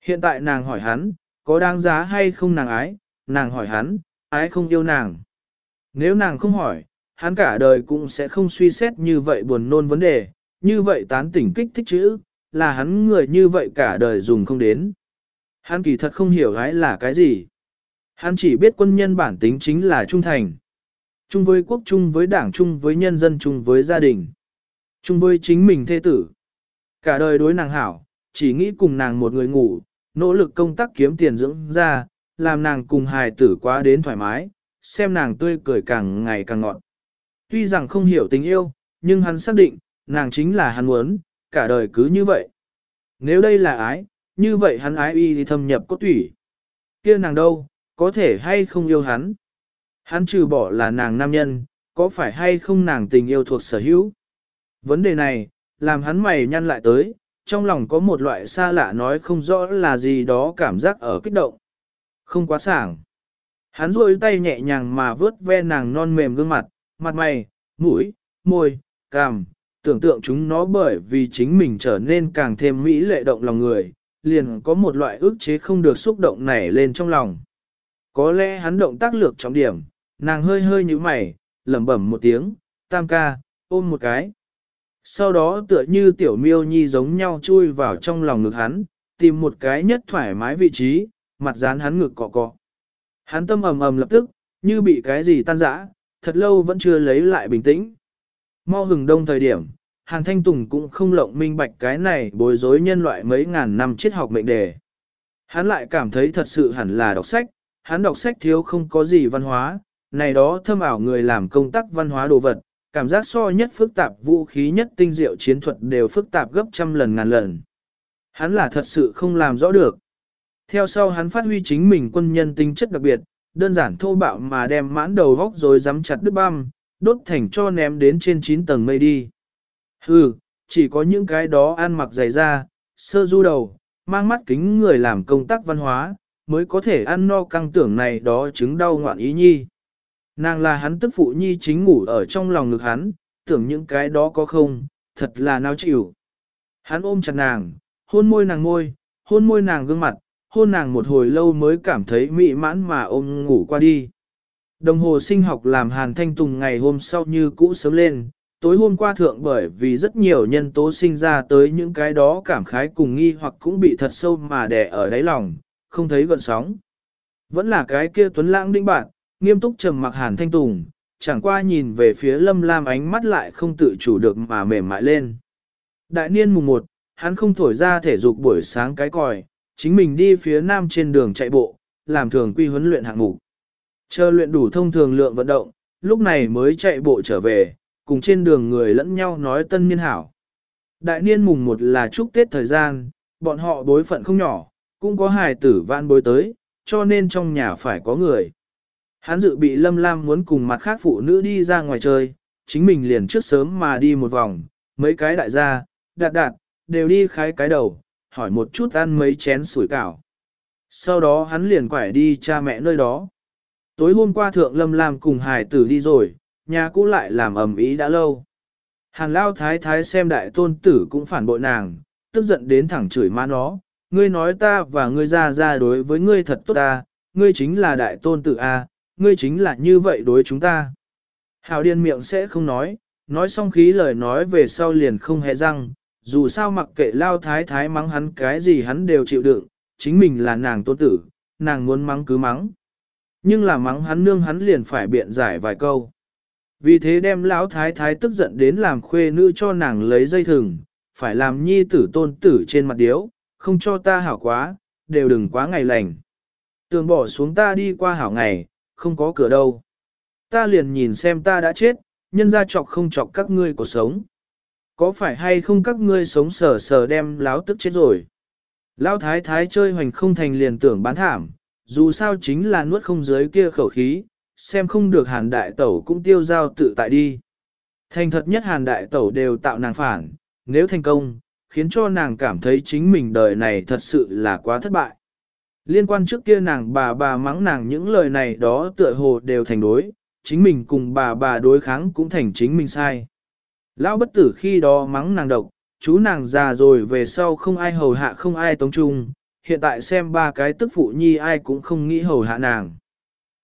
Hiện tại nàng hỏi hắn, có đáng giá hay không nàng ái, nàng hỏi hắn, ái không yêu nàng. Nếu nàng không hỏi, hắn cả đời cũng sẽ không suy xét như vậy buồn nôn vấn đề, như vậy tán tỉnh kích thích chữ, là hắn người như vậy cả đời dùng không đến. Hắn kỳ thật không hiểu gái là cái gì. Hắn chỉ biết quân nhân bản tính chính là trung thành. Chung với quốc chung với đảng chung với nhân dân chung với gia đình. Chung với chính mình thê tử. Cả đời đối nàng hảo, chỉ nghĩ cùng nàng một người ngủ, nỗ lực công tác kiếm tiền dưỡng ra, làm nàng cùng hài tử quá đến thoải mái, xem nàng tươi cười càng ngày càng ngọn. Tuy rằng không hiểu tình yêu, nhưng hắn xác định, nàng chính là hắn muốn, cả đời cứ như vậy. Nếu đây là ái, như vậy hắn ái y thì thâm nhập cốt tủy. kia nàng đâu, có thể hay không yêu hắn? Hắn trừ bỏ là nàng nam nhân, có phải hay không nàng tình yêu thuộc sở hữu? Vấn đề này, làm hắn mày nhăn lại tới, trong lòng có một loại xa lạ nói không rõ là gì đó cảm giác ở kích động. Không quá sảng. Hắn rôi tay nhẹ nhàng mà vớt ve nàng non mềm gương mặt, mặt mày, mũi, môi, cằm, tưởng tượng chúng nó bởi vì chính mình trở nên càng thêm mỹ lệ động lòng người, liền có một loại ức chế không được xúc động nảy lên trong lòng. Có lẽ hắn động tác lược trọng điểm, nàng hơi hơi như mày, lẩm bẩm một tiếng, tam ca, ôm một cái. Sau đó tựa như tiểu miêu nhi giống nhau chui vào trong lòng ngực hắn, tìm một cái nhất thoải mái vị trí, mặt dán hắn ngực cọ cọ. Hắn tâm ầm ầm lập tức, như bị cái gì tan rã, thật lâu vẫn chưa lấy lại bình tĩnh. Mau hừng đông thời điểm, Hàn Thanh Tùng cũng không lộng minh bạch cái này bối rối nhân loại mấy ngàn năm triết học mệnh đề. Hắn lại cảm thấy thật sự hẳn là đọc sách, hắn đọc sách thiếu không có gì văn hóa, này đó thâm ảo người làm công tác văn hóa đồ vật, cảm giác so nhất phức tạp vũ khí nhất tinh diệu chiến thuật đều phức tạp gấp trăm lần ngàn lần. Hắn là thật sự không làm rõ được. Theo sau hắn phát huy chính mình quân nhân tinh chất đặc biệt, đơn giản thô bạo mà đem mãn đầu góc rồi dám chặt đứt băm, đốt thành cho ném đến trên 9 tầng mây đi. Hừ, chỉ có những cái đó ăn mặc dày da, sơ du đầu, mang mắt kính người làm công tác văn hóa, mới có thể ăn no căng tưởng này đó chứng đau ngoạn ý nhi. Nàng là hắn tức phụ nhi chính ngủ ở trong lòng ngực hắn, tưởng những cái đó có không, thật là nao chịu. Hắn ôm chặt nàng, hôn môi nàng môi, hôn môi nàng gương mặt, hôn nàng một hồi lâu mới cảm thấy mị mãn mà ôm ngủ qua đi. Đồng hồ sinh học làm Hàn Thanh Tùng ngày hôm sau như cũ sớm lên, tối hôm qua thượng bởi vì rất nhiều nhân tố sinh ra tới những cái đó cảm khái cùng nghi hoặc cũng bị thật sâu mà đè ở đáy lòng, không thấy gợn sóng. Vẫn là cái kia tuấn lãng đinh bạn, nghiêm túc trầm mặc Hàn Thanh Tùng, chẳng qua nhìn về phía Lâm Lam ánh mắt lại không tự chủ được mà mềm mại lên. Đại niên mùng 1, hắn không thổi ra thể dục buổi sáng cái còi, chính mình đi phía nam trên đường chạy bộ, làm thường quy huấn luyện hạng mục. Chờ luyện đủ thông thường lượng vận động, lúc này mới chạy bộ trở về, cùng trên đường người lẫn nhau nói tân niên hảo. Đại niên mùng một là chúc Tết thời gian, bọn họ đối phận không nhỏ, cũng có hài tử vạn bối tới, cho nên trong nhà phải có người. Hắn dự bị Lâm Lam muốn cùng mặt khác phụ nữ đi ra ngoài chơi, chính mình liền trước sớm mà đi một vòng, mấy cái đại gia, đạt đạt, đều đi khái cái đầu, hỏi một chút ăn mấy chén sủi cảo. Sau đó hắn liền quải đi cha mẹ nơi đó. Tối hôm qua thượng Lâm làm cùng hải tử đi rồi, nhà cũ lại làm ầm ý đã lâu. Hàn Lao Thái Thái xem đại tôn tử cũng phản bội nàng, tức giận đến thẳng chửi má nó, ngươi nói ta và ngươi ra ra đối với ngươi thật tốt ta, ngươi chính là đại tôn tử A, ngươi chính là như vậy đối chúng ta. Hào điên miệng sẽ không nói, nói xong khí lời nói về sau liền không hề răng, dù sao mặc kệ lao thái thái mắng hắn cái gì hắn đều chịu đựng, chính mình là nàng tôn tử, nàng muốn mắng cứ mắng. Nhưng là mắng hắn nương hắn liền phải biện giải vài câu. Vì thế đem lão thái thái tức giận đến làm khuê nữ cho nàng lấy dây thừng, phải làm nhi tử tôn tử trên mặt điếu, không cho ta hảo quá, đều đừng quá ngày lành. Tường bỏ xuống ta đi qua hảo ngày, không có cửa đâu. Ta liền nhìn xem ta đã chết, nhân ra chọc không chọc các ngươi cuộc sống. Có phải hay không các ngươi sống sờ sờ đem láo tức chết rồi. Lão thái thái chơi hoành không thành liền tưởng bán thảm, dù sao chính là nuốt không dưới kia khẩu khí, xem không được hàn đại tẩu cũng tiêu giao tự tại đi. Thành thật nhất hàn đại tẩu đều tạo nàng phản, nếu thành công, khiến cho nàng cảm thấy chính mình đời này thật sự là quá thất bại. Liên quan trước kia nàng bà bà mắng nàng những lời này đó tựa hồ đều thành đối, chính mình cùng bà bà đối kháng cũng thành chính mình sai. Lão bất tử khi đó mắng nàng độc, chú nàng già rồi về sau không ai hầu hạ không ai tống trung, hiện tại xem ba cái tức phụ nhi ai cũng không nghĩ hầu hạ nàng.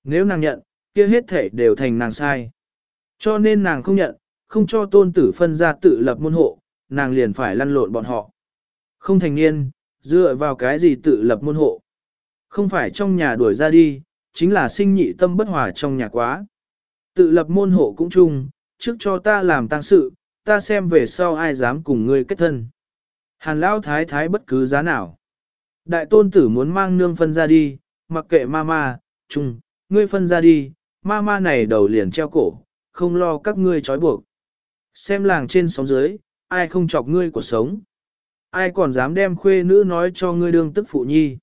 Nếu nàng nhận, kia hết thể đều thành nàng sai. Cho nên nàng không nhận, không cho tôn tử phân ra tự lập môn hộ, nàng liền phải lăn lộn bọn họ. Không thành niên, dựa vào cái gì tự lập môn hộ. Không phải trong nhà đuổi ra đi, chính là sinh nhị tâm bất hòa trong nhà quá. Tự lập môn hộ cũng chung, trước cho ta làm tang sự, ta xem về sau ai dám cùng ngươi kết thân. Hàn Lão thái thái bất cứ giá nào. Đại tôn tử muốn mang nương phân ra đi, mặc kệ ma ma, chung, ngươi phân ra đi, ma ma này đầu liền treo cổ, không lo các ngươi trói buộc. Xem làng trên sóng dưới, ai không chọc ngươi cuộc sống. Ai còn dám đem khuê nữ nói cho ngươi đương tức phụ nhi.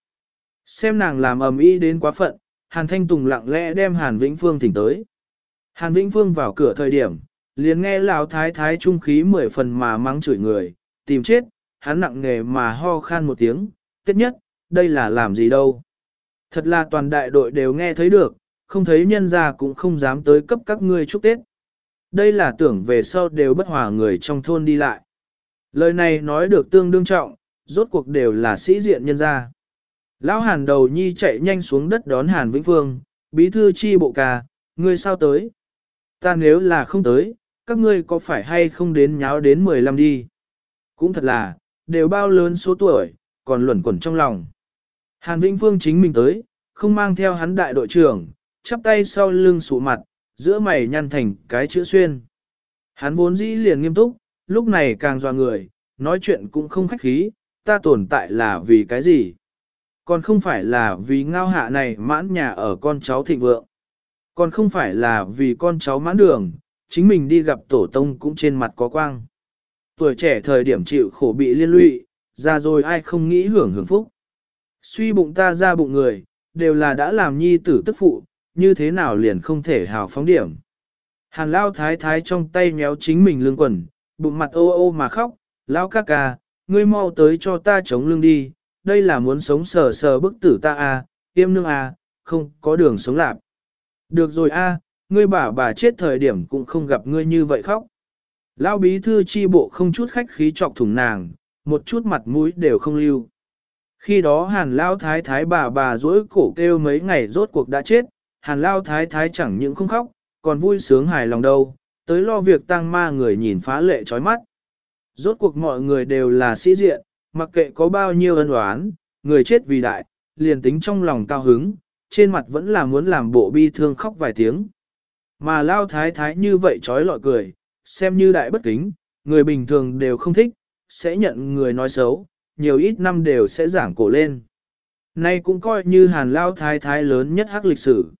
Xem nàng làm ầm ĩ đến quá phận, Hàn Thanh Tùng lặng lẽ đem Hàn Vĩnh Phương thỉnh tới. Hàn Vĩnh Phương vào cửa thời điểm, liền nghe lão thái thái trung khí mười phần mà mắng chửi người, tìm chết, hắn nặng nghề mà ho khan một tiếng, tiết nhất, đây là làm gì đâu. Thật là toàn đại đội đều nghe thấy được, không thấy nhân ra cũng không dám tới cấp các ngươi chúc Tết. Đây là tưởng về sau đều bất hòa người trong thôn đi lại. Lời này nói được tương đương trọng, rốt cuộc đều là sĩ diện nhân gia. Lão Hàn đầu nhi chạy nhanh xuống đất đón Hàn Vĩnh Phương, bí thư chi bộ ca, ngươi sao tới? Ta nếu là không tới, các ngươi có phải hay không đến nháo đến 15 đi? Cũng thật là, đều bao lớn số tuổi, còn luẩn quẩn trong lòng. Hàn Vĩnh Phương chính mình tới, không mang theo hắn đại đội trưởng, chắp tay sau lưng sụ mặt, giữa mày nhăn thành cái chữ xuyên. Hắn vốn dĩ liền nghiêm túc, lúc này càng dò người, nói chuyện cũng không khách khí, ta tồn tại là vì cái gì? Còn không phải là vì ngao hạ này mãn nhà ở con cháu thịnh vượng. Còn không phải là vì con cháu mãn đường, chính mình đi gặp tổ tông cũng trên mặt có quang. Tuổi trẻ thời điểm chịu khổ bị liên lụy, ra rồi ai không nghĩ hưởng hưởng phúc. Suy bụng ta ra bụng người, đều là đã làm nhi tử tức phụ, như thế nào liền không thể hào phóng điểm. Hàn lao thái thái trong tay méo chính mình lưng quần, bụng mặt ô ô mà khóc, lao ca ca, ngươi mau tới cho ta chống lưng đi, đây là muốn sống sờ sờ bức tử ta a, à, tiêm nương a, à, không có đường sống lạp. Được rồi a, à, ngươi bà bà chết thời điểm cũng không gặp ngươi như vậy khóc. Lão bí thư chi bộ không chút khách khí chọc thủng nàng, một chút mặt mũi đều không lưu. Khi đó hàn lao thái thái bà bà dỗi cổ kêu mấy ngày rốt cuộc đã chết, hàn lao thái thái chẳng những không khóc, còn vui sướng hài lòng đâu, tới lo việc tăng ma người nhìn phá lệ chói mắt. Rốt cuộc mọi người đều là sĩ diện, mặc kệ có bao nhiêu ân oán, người chết vì đại, liền tính trong lòng cao hứng, trên mặt vẫn là muốn làm bộ bi thương khóc vài tiếng. Mà lao thái thái như vậy trói lọi cười, xem như đại bất kính, người bình thường đều không thích, sẽ nhận người nói xấu, nhiều ít năm đều sẽ giảng cổ lên. Nay cũng coi như hàn lao thái thái lớn nhất hắc lịch sử.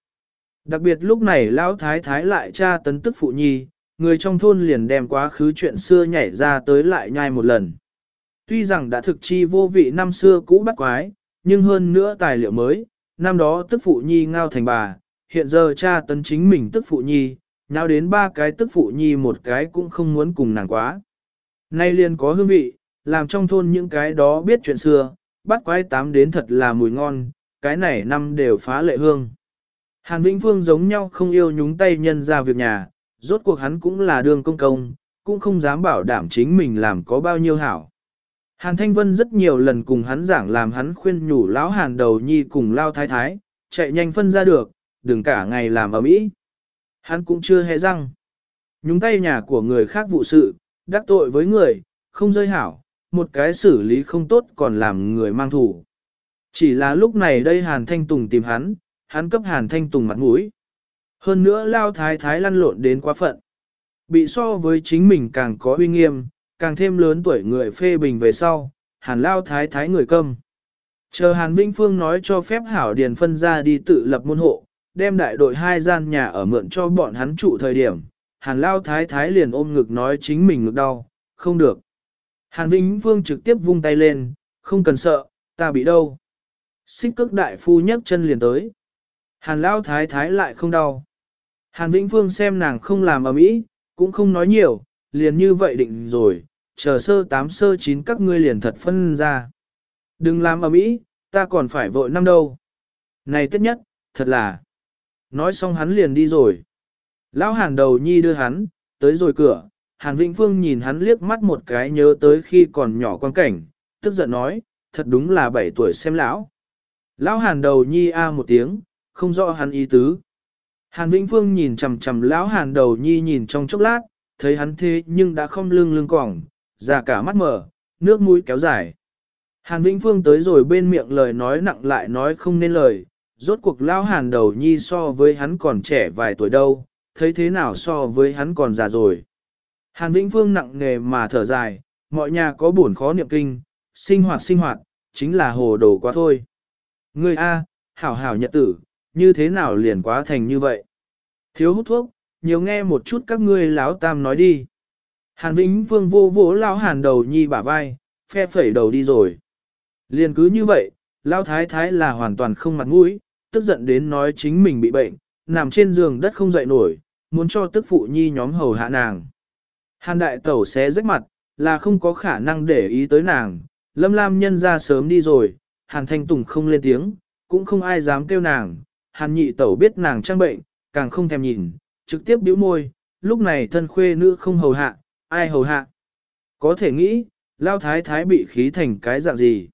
Đặc biệt lúc này lao thái thái lại cha tấn tức phụ nhi, người trong thôn liền đem quá khứ chuyện xưa nhảy ra tới lại nhai một lần. Tuy rằng đã thực chi vô vị năm xưa cũ bắt quái, nhưng hơn nữa tài liệu mới, năm đó tức phụ nhi ngao thành bà, hiện giờ cha tấn chính mình tức phụ nhi, nào đến ba cái tức phụ nhi một cái cũng không muốn cùng nàng quá. Nay liền có hương vị, làm trong thôn những cái đó biết chuyện xưa, bắt quái tám đến thật là mùi ngon, cái này năm đều phá lệ hương. Hàn Vĩnh Phương giống nhau không yêu nhúng tay nhân ra việc nhà, rốt cuộc hắn cũng là đường công công, cũng không dám bảo đảm chính mình làm có bao nhiêu hảo. Hàn Thanh Vân rất nhiều lần cùng hắn giảng làm hắn khuyên nhủ lão hàn đầu nhi cùng lao thái thái, chạy nhanh phân ra được, đừng cả ngày làm ở mỹ. Hắn cũng chưa hề răng. Nhúng tay nhà của người khác vụ sự, đắc tội với người, không rơi hảo, một cái xử lý không tốt còn làm người mang thủ. Chỉ là lúc này đây Hàn Thanh Tùng tìm hắn, hắn cấp Hàn Thanh Tùng mặt mũi. Hơn nữa lao thái thái lăn lộn đến quá phận. Bị so với chính mình càng có uy nghiêm, càng thêm lớn tuổi người phê bình về sau, hàn lao thái thái người câm. Chờ hàn Vinh Phương nói cho phép hảo điền phân ra đi tự lập môn hộ, đem đại đội hai gian nhà ở mượn cho bọn hắn trụ thời điểm, hàn lao thái thái liền ôm ngực nói chính mình ngực đau, không được. Hàn Vĩnh Vương trực tiếp vung tay lên, không cần sợ, ta bị đâu. Xích cước đại phu nhấc chân liền tới. Hàn lao thái thái lại không đau. Hàn Vĩnh Vương xem nàng không làm ở mỹ, cũng không nói nhiều, liền như vậy định rồi, chờ sơ tám sơ chín các ngươi liền thật phân ra. Đừng làm ở mỹ, ta còn phải vội năm đâu. Này tất nhất, thật là. Nói xong hắn liền đi rồi. Lão hàn đầu nhi đưa hắn, tới rồi cửa, hàn Vĩnh Phương nhìn hắn liếc mắt một cái nhớ tới khi còn nhỏ quan cảnh, tức giận nói, thật đúng là bảy tuổi xem lão. Lão hàn đầu nhi a một tiếng, không rõ hắn ý tứ. Hàn Vĩnh Phương nhìn chằm chằm lão hàn đầu nhi nhìn trong chốc lát, thấy hắn thế nhưng đã không lưng lưng cỏng, già cả mắt mở, nước mũi kéo dài. Hàn Vĩnh Phương tới rồi bên miệng lời nói nặng lại nói không nên lời, rốt cuộc lão hàn đầu nhi so với hắn còn trẻ vài tuổi đâu, thấy thế nào so với hắn còn già rồi. Hàn Vĩnh Phương nặng nề mà thở dài, mọi nhà có buồn khó niệm kinh, sinh hoạt sinh hoạt, chính là hồ đồ quá thôi. Ngươi A, hảo hảo nhật tử, như thế nào liền quá thành như vậy? Thiếu hút thuốc, nhiều nghe một chút các ngươi láo tam nói đi. Hàn Vĩnh Phương vô vỗ lão hàn đầu nhi bả vai, phe phẩy đầu đi rồi. Liền cứ như vậy, lão thái thái là hoàn toàn không mặt mũi, tức giận đến nói chính mình bị bệnh, nằm trên giường đất không dậy nổi, muốn cho tức phụ nhi nhóm hầu hạ nàng. Hàn đại tẩu xé rách mặt, là không có khả năng để ý tới nàng, lâm lam nhân ra sớm đi rồi, hàn thanh tùng không lên tiếng, cũng không ai dám kêu nàng, hàn nhị tẩu biết nàng trang bệnh, càng không thèm nhìn, trực tiếp bĩu môi, lúc này thân khuê nữ không hầu hạ, ai hầu hạ. Có thể nghĩ, lao thái thái bị khí thành cái dạng gì.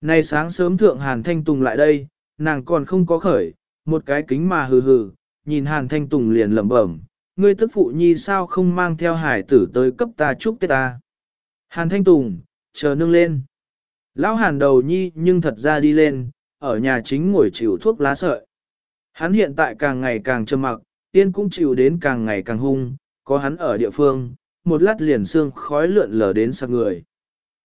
Này sáng sớm thượng hàn thanh tùng lại đây, nàng còn không có khởi, một cái kính mà hừ hừ, nhìn hàn thanh tùng liền lẩm bẩm, ngươi tức phụ nhi sao không mang theo hải tử tới cấp ta chúc tết ta. Hàn thanh tùng, chờ nương lên. Lão hàn đầu nhi nhưng thật ra đi lên, ở nhà chính ngồi chịu thuốc lá sợi. Hắn hiện tại càng ngày càng trầm mặc, tiên cũng chịu đến càng ngày càng hung, có hắn ở địa phương, một lát liền xương khói lượn lờ đến sạc người.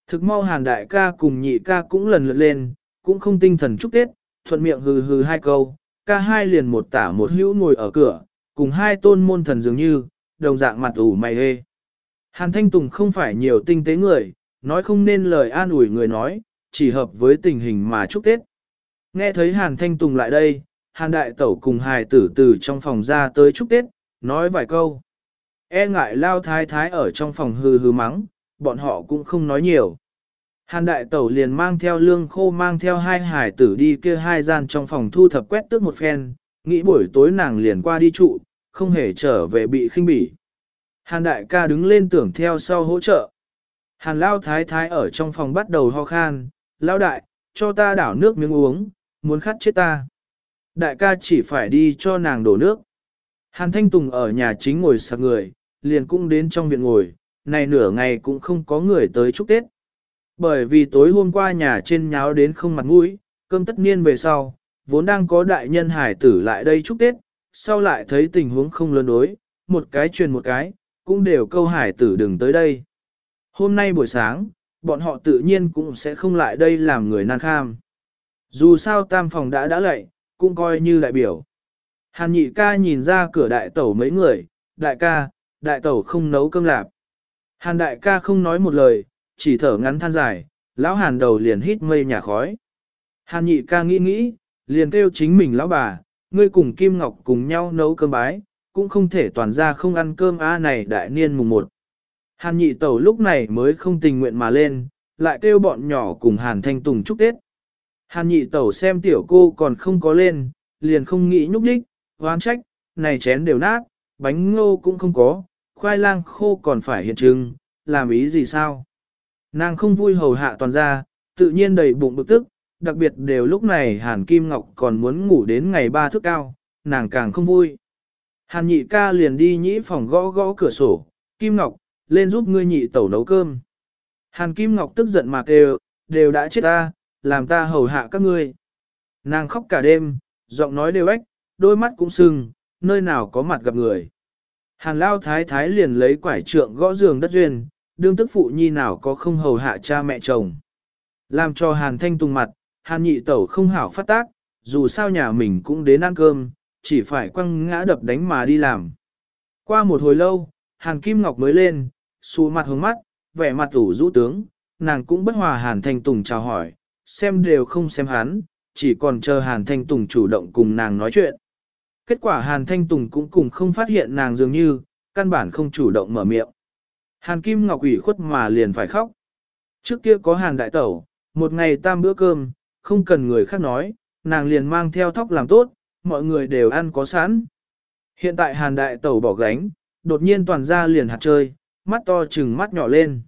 Thực mau hàn đại ca cùng nhị ca cũng lần lượt lên, cũng không tinh thần chúc Tết, thuận miệng hừ hừ hai câu, ca hai liền một tả một hữu ngồi ở cửa, cùng hai tôn môn thần dường như, đồng dạng mặt ủ mày hê. Hàn Thanh Tùng không phải nhiều tinh tế người, nói không nên lời an ủi người nói, chỉ hợp với tình hình mà chúc Tết. Nghe thấy Hàn Thanh Tùng lại đây, Hàn Đại Tẩu cùng hài tử từ trong phòng ra tới chúc Tết, nói vài câu. E ngại lao thái thái ở trong phòng hư hư mắng, bọn họ cũng không nói nhiều. Hàn Đại Tẩu liền mang theo lương khô mang theo hai hải tử đi kia hai gian trong phòng thu thập quét tước một phen, nghĩ buổi tối nàng liền qua đi trụ, không hề trở về bị khinh bỉ. Hàn Đại ca đứng lên tưởng theo sau hỗ trợ. Hàn Lao Thái Thái ở trong phòng bắt đầu ho khan, Lao Đại, cho ta đảo nước miếng uống, muốn khát chết ta. Đại ca chỉ phải đi cho nàng đổ nước. Hàn Thanh Tùng ở nhà chính ngồi sạc người, liền cũng đến trong viện ngồi, này nửa ngày cũng không có người tới chúc Tết. Bởi vì tối hôm qua nhà trên nháo đến không mặt mũi, cơm tất niên về sau, vốn đang có đại nhân hải tử lại đây chúc Tết, sau lại thấy tình huống không lớn đối, một cái truyền một cái, cũng đều câu hải tử đừng tới đây. Hôm nay buổi sáng, bọn họ tự nhiên cũng sẽ không lại đây làm người nan kham. Dù sao tam phòng đã đã lệ, cũng coi như đại biểu. Hàn nhị ca nhìn ra cửa đại tẩu mấy người, đại ca, đại tẩu không nấu cơm lạp. Hàn đại ca không nói một lời, chỉ thở ngắn than dài, lão hàn đầu liền hít mây nhà khói. Hàn nhị ca nghĩ nghĩ, liền kêu chính mình lão bà, ngươi cùng Kim Ngọc cùng nhau nấu cơm bái, cũng không thể toàn ra không ăn cơm a này đại niên mùng một. Hàn nhị tẩu lúc này mới không tình nguyện mà lên, lại kêu bọn nhỏ cùng Hàn Thanh Tùng chúc Tết. Hàn nhị tẩu xem tiểu cô còn không có lên, liền không nghĩ nhúc đích, hoán trách, này chén đều nát, bánh ngô cũng không có, khoai lang khô còn phải hiện trưng, làm ý gì sao? Nàng không vui hầu hạ toàn gia, tự nhiên đầy bụng bực tức, đặc biệt đều lúc này Hàn Kim Ngọc còn muốn ngủ đến ngày ba thước cao, nàng càng không vui. Hàn nhị ca liền đi nhĩ phòng gõ gõ cửa sổ, Kim Ngọc, lên giúp ngươi nhị tẩu nấu cơm. Hàn Kim Ngọc tức giận mà kêu, đều đã chết ta, làm ta hầu hạ các ngươi. Nàng khóc cả đêm, giọng nói đều ếch, đôi mắt cũng sưng, nơi nào có mặt gặp người. Hàn Lao Thái Thái liền lấy quải trượng gõ giường đất duyên, đương tức phụ nhi nào có không hầu hạ cha mẹ chồng. Làm cho Hàn Thanh Tùng mặt, Hàn nhị tẩu không hảo phát tác, dù sao nhà mình cũng đến ăn cơm, chỉ phải quăng ngã đập đánh mà đi làm. Qua một hồi lâu, Hàn Kim Ngọc mới lên, xù mặt hướng mắt, vẻ mặt ủ rũ tướng, nàng cũng bất hòa Hàn Thanh Tùng chào hỏi, xem đều không xem hắn, chỉ còn chờ Hàn Thanh Tùng chủ động cùng nàng nói chuyện. Kết quả Hàn Thanh Tùng cũng cùng không phát hiện nàng dường như, căn bản không chủ động mở miệng. Hàn Kim Ngọc ủy khuất mà liền phải khóc. Trước kia có Hàn Đại Tẩu, một ngày tam bữa cơm, không cần người khác nói, nàng liền mang theo thóc làm tốt, mọi người đều ăn có sẵn. Hiện tại hàn đại tẩu bỏ gánh, đột nhiên toàn ra liền hạt chơi, mắt to chừng mắt nhỏ lên.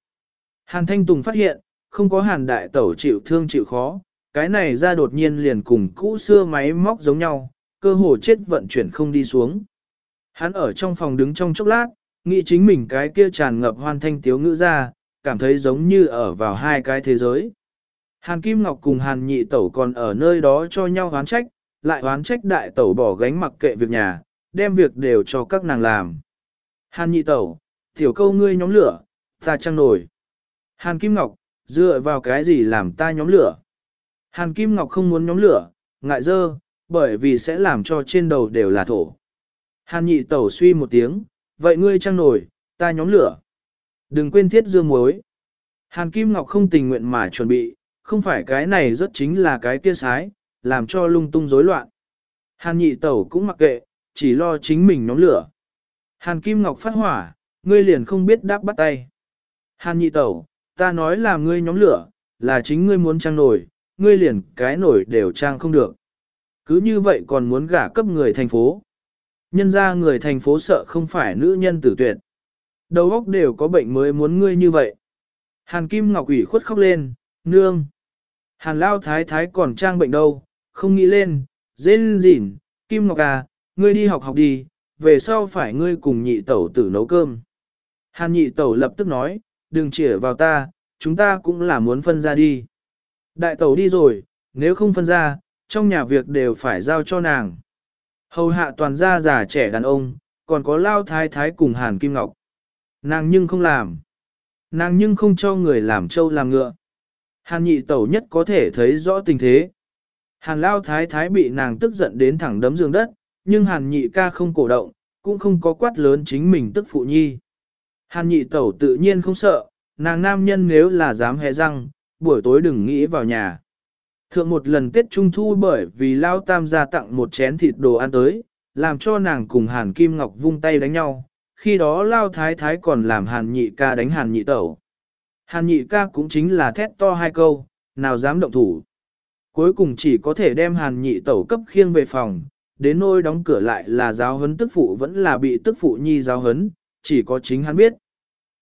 Hàn Thanh Tùng phát hiện, không có hàn đại tẩu chịu thương chịu khó, cái này ra đột nhiên liền cùng cũ xưa máy móc giống nhau, cơ hồ chết vận chuyển không đi xuống. Hắn ở trong phòng đứng trong chốc lát, nghĩ chính mình cái kia tràn ngập hoan thanh tiếu ngữ ra, cảm thấy giống như ở vào hai cái thế giới. Hàn Kim Ngọc cùng Hàn Nhị Tẩu còn ở nơi đó cho nhau oán trách, lại oán trách đại tẩu bỏ gánh mặc kệ việc nhà, đem việc đều cho các nàng làm. Hàn Nhị Tẩu, tiểu câu ngươi nhóm lửa, ta trăng nổi. Hàn Kim Ngọc, dựa vào cái gì làm ta nhóm lửa? Hàn Kim Ngọc không muốn nhóm lửa, ngại dơ, bởi vì sẽ làm cho trên đầu đều là thổ. Hàn Nhị Tẩu suy một tiếng, vậy ngươi trăng nổi, ta nhóm lửa. Đừng quên thiết dương muối. Hàn Kim Ngọc không tình nguyện mà chuẩn bị, không phải cái này rất chính là cái kia sái, làm cho lung tung rối loạn. Hàn nhị tẩu cũng mặc kệ, chỉ lo chính mình nhóm lửa. Hàn Kim Ngọc phát hỏa, ngươi liền không biết đáp bắt tay. Hàn nhị tẩu, ta nói là ngươi nhóm lửa, là chính ngươi muốn trang nổi, ngươi liền cái nổi đều trang không được. Cứ như vậy còn muốn gả cấp người thành phố. Nhân ra người thành phố sợ không phải nữ nhân tử tuyệt. Đầu óc đều có bệnh mới muốn ngươi như vậy. Hàn Kim Ngọc ủy khuất khóc lên, nương. Hàn Lao Thái Thái còn trang bệnh đâu, không nghĩ lên, dên dịn, Kim Ngọc à, ngươi đi học học đi, về sau phải ngươi cùng nhị tẩu tử nấu cơm. Hàn nhị tẩu lập tức nói, đừng chỉa vào ta, chúng ta cũng là muốn phân ra đi. Đại tẩu đi rồi, nếu không phân ra, trong nhà việc đều phải giao cho nàng. Hầu hạ toàn gia già trẻ đàn ông, còn có lao thái thái cùng Hàn Kim Ngọc. Nàng nhưng không làm. Nàng nhưng không cho người làm trâu làm ngựa. Hàn nhị tẩu nhất có thể thấy rõ tình thế. Hàn lao thái thái bị nàng tức giận đến thẳng đấm giường đất, nhưng hàn nhị ca không cổ động, cũng không có quát lớn chính mình tức phụ nhi. Hàn nhị tẩu tự nhiên không sợ, nàng nam nhân nếu là dám hé răng, buổi tối đừng nghĩ vào nhà. Thượng một lần Tết Trung Thu bởi vì Lao Tam gia tặng một chén thịt đồ ăn tới, làm cho nàng cùng Hàn Kim Ngọc vung tay đánh nhau, khi đó Lao Thái Thái còn làm Hàn nhị ca đánh Hàn nhị tẩu. Hàn nhị ca cũng chính là thét to hai câu, nào dám động thủ. Cuối cùng chỉ có thể đem hàn nhị tẩu cấp khiêng về phòng, đến nôi đóng cửa lại là giáo hấn tức phụ vẫn là bị tức phụ nhi giáo hấn, chỉ có chính hắn biết.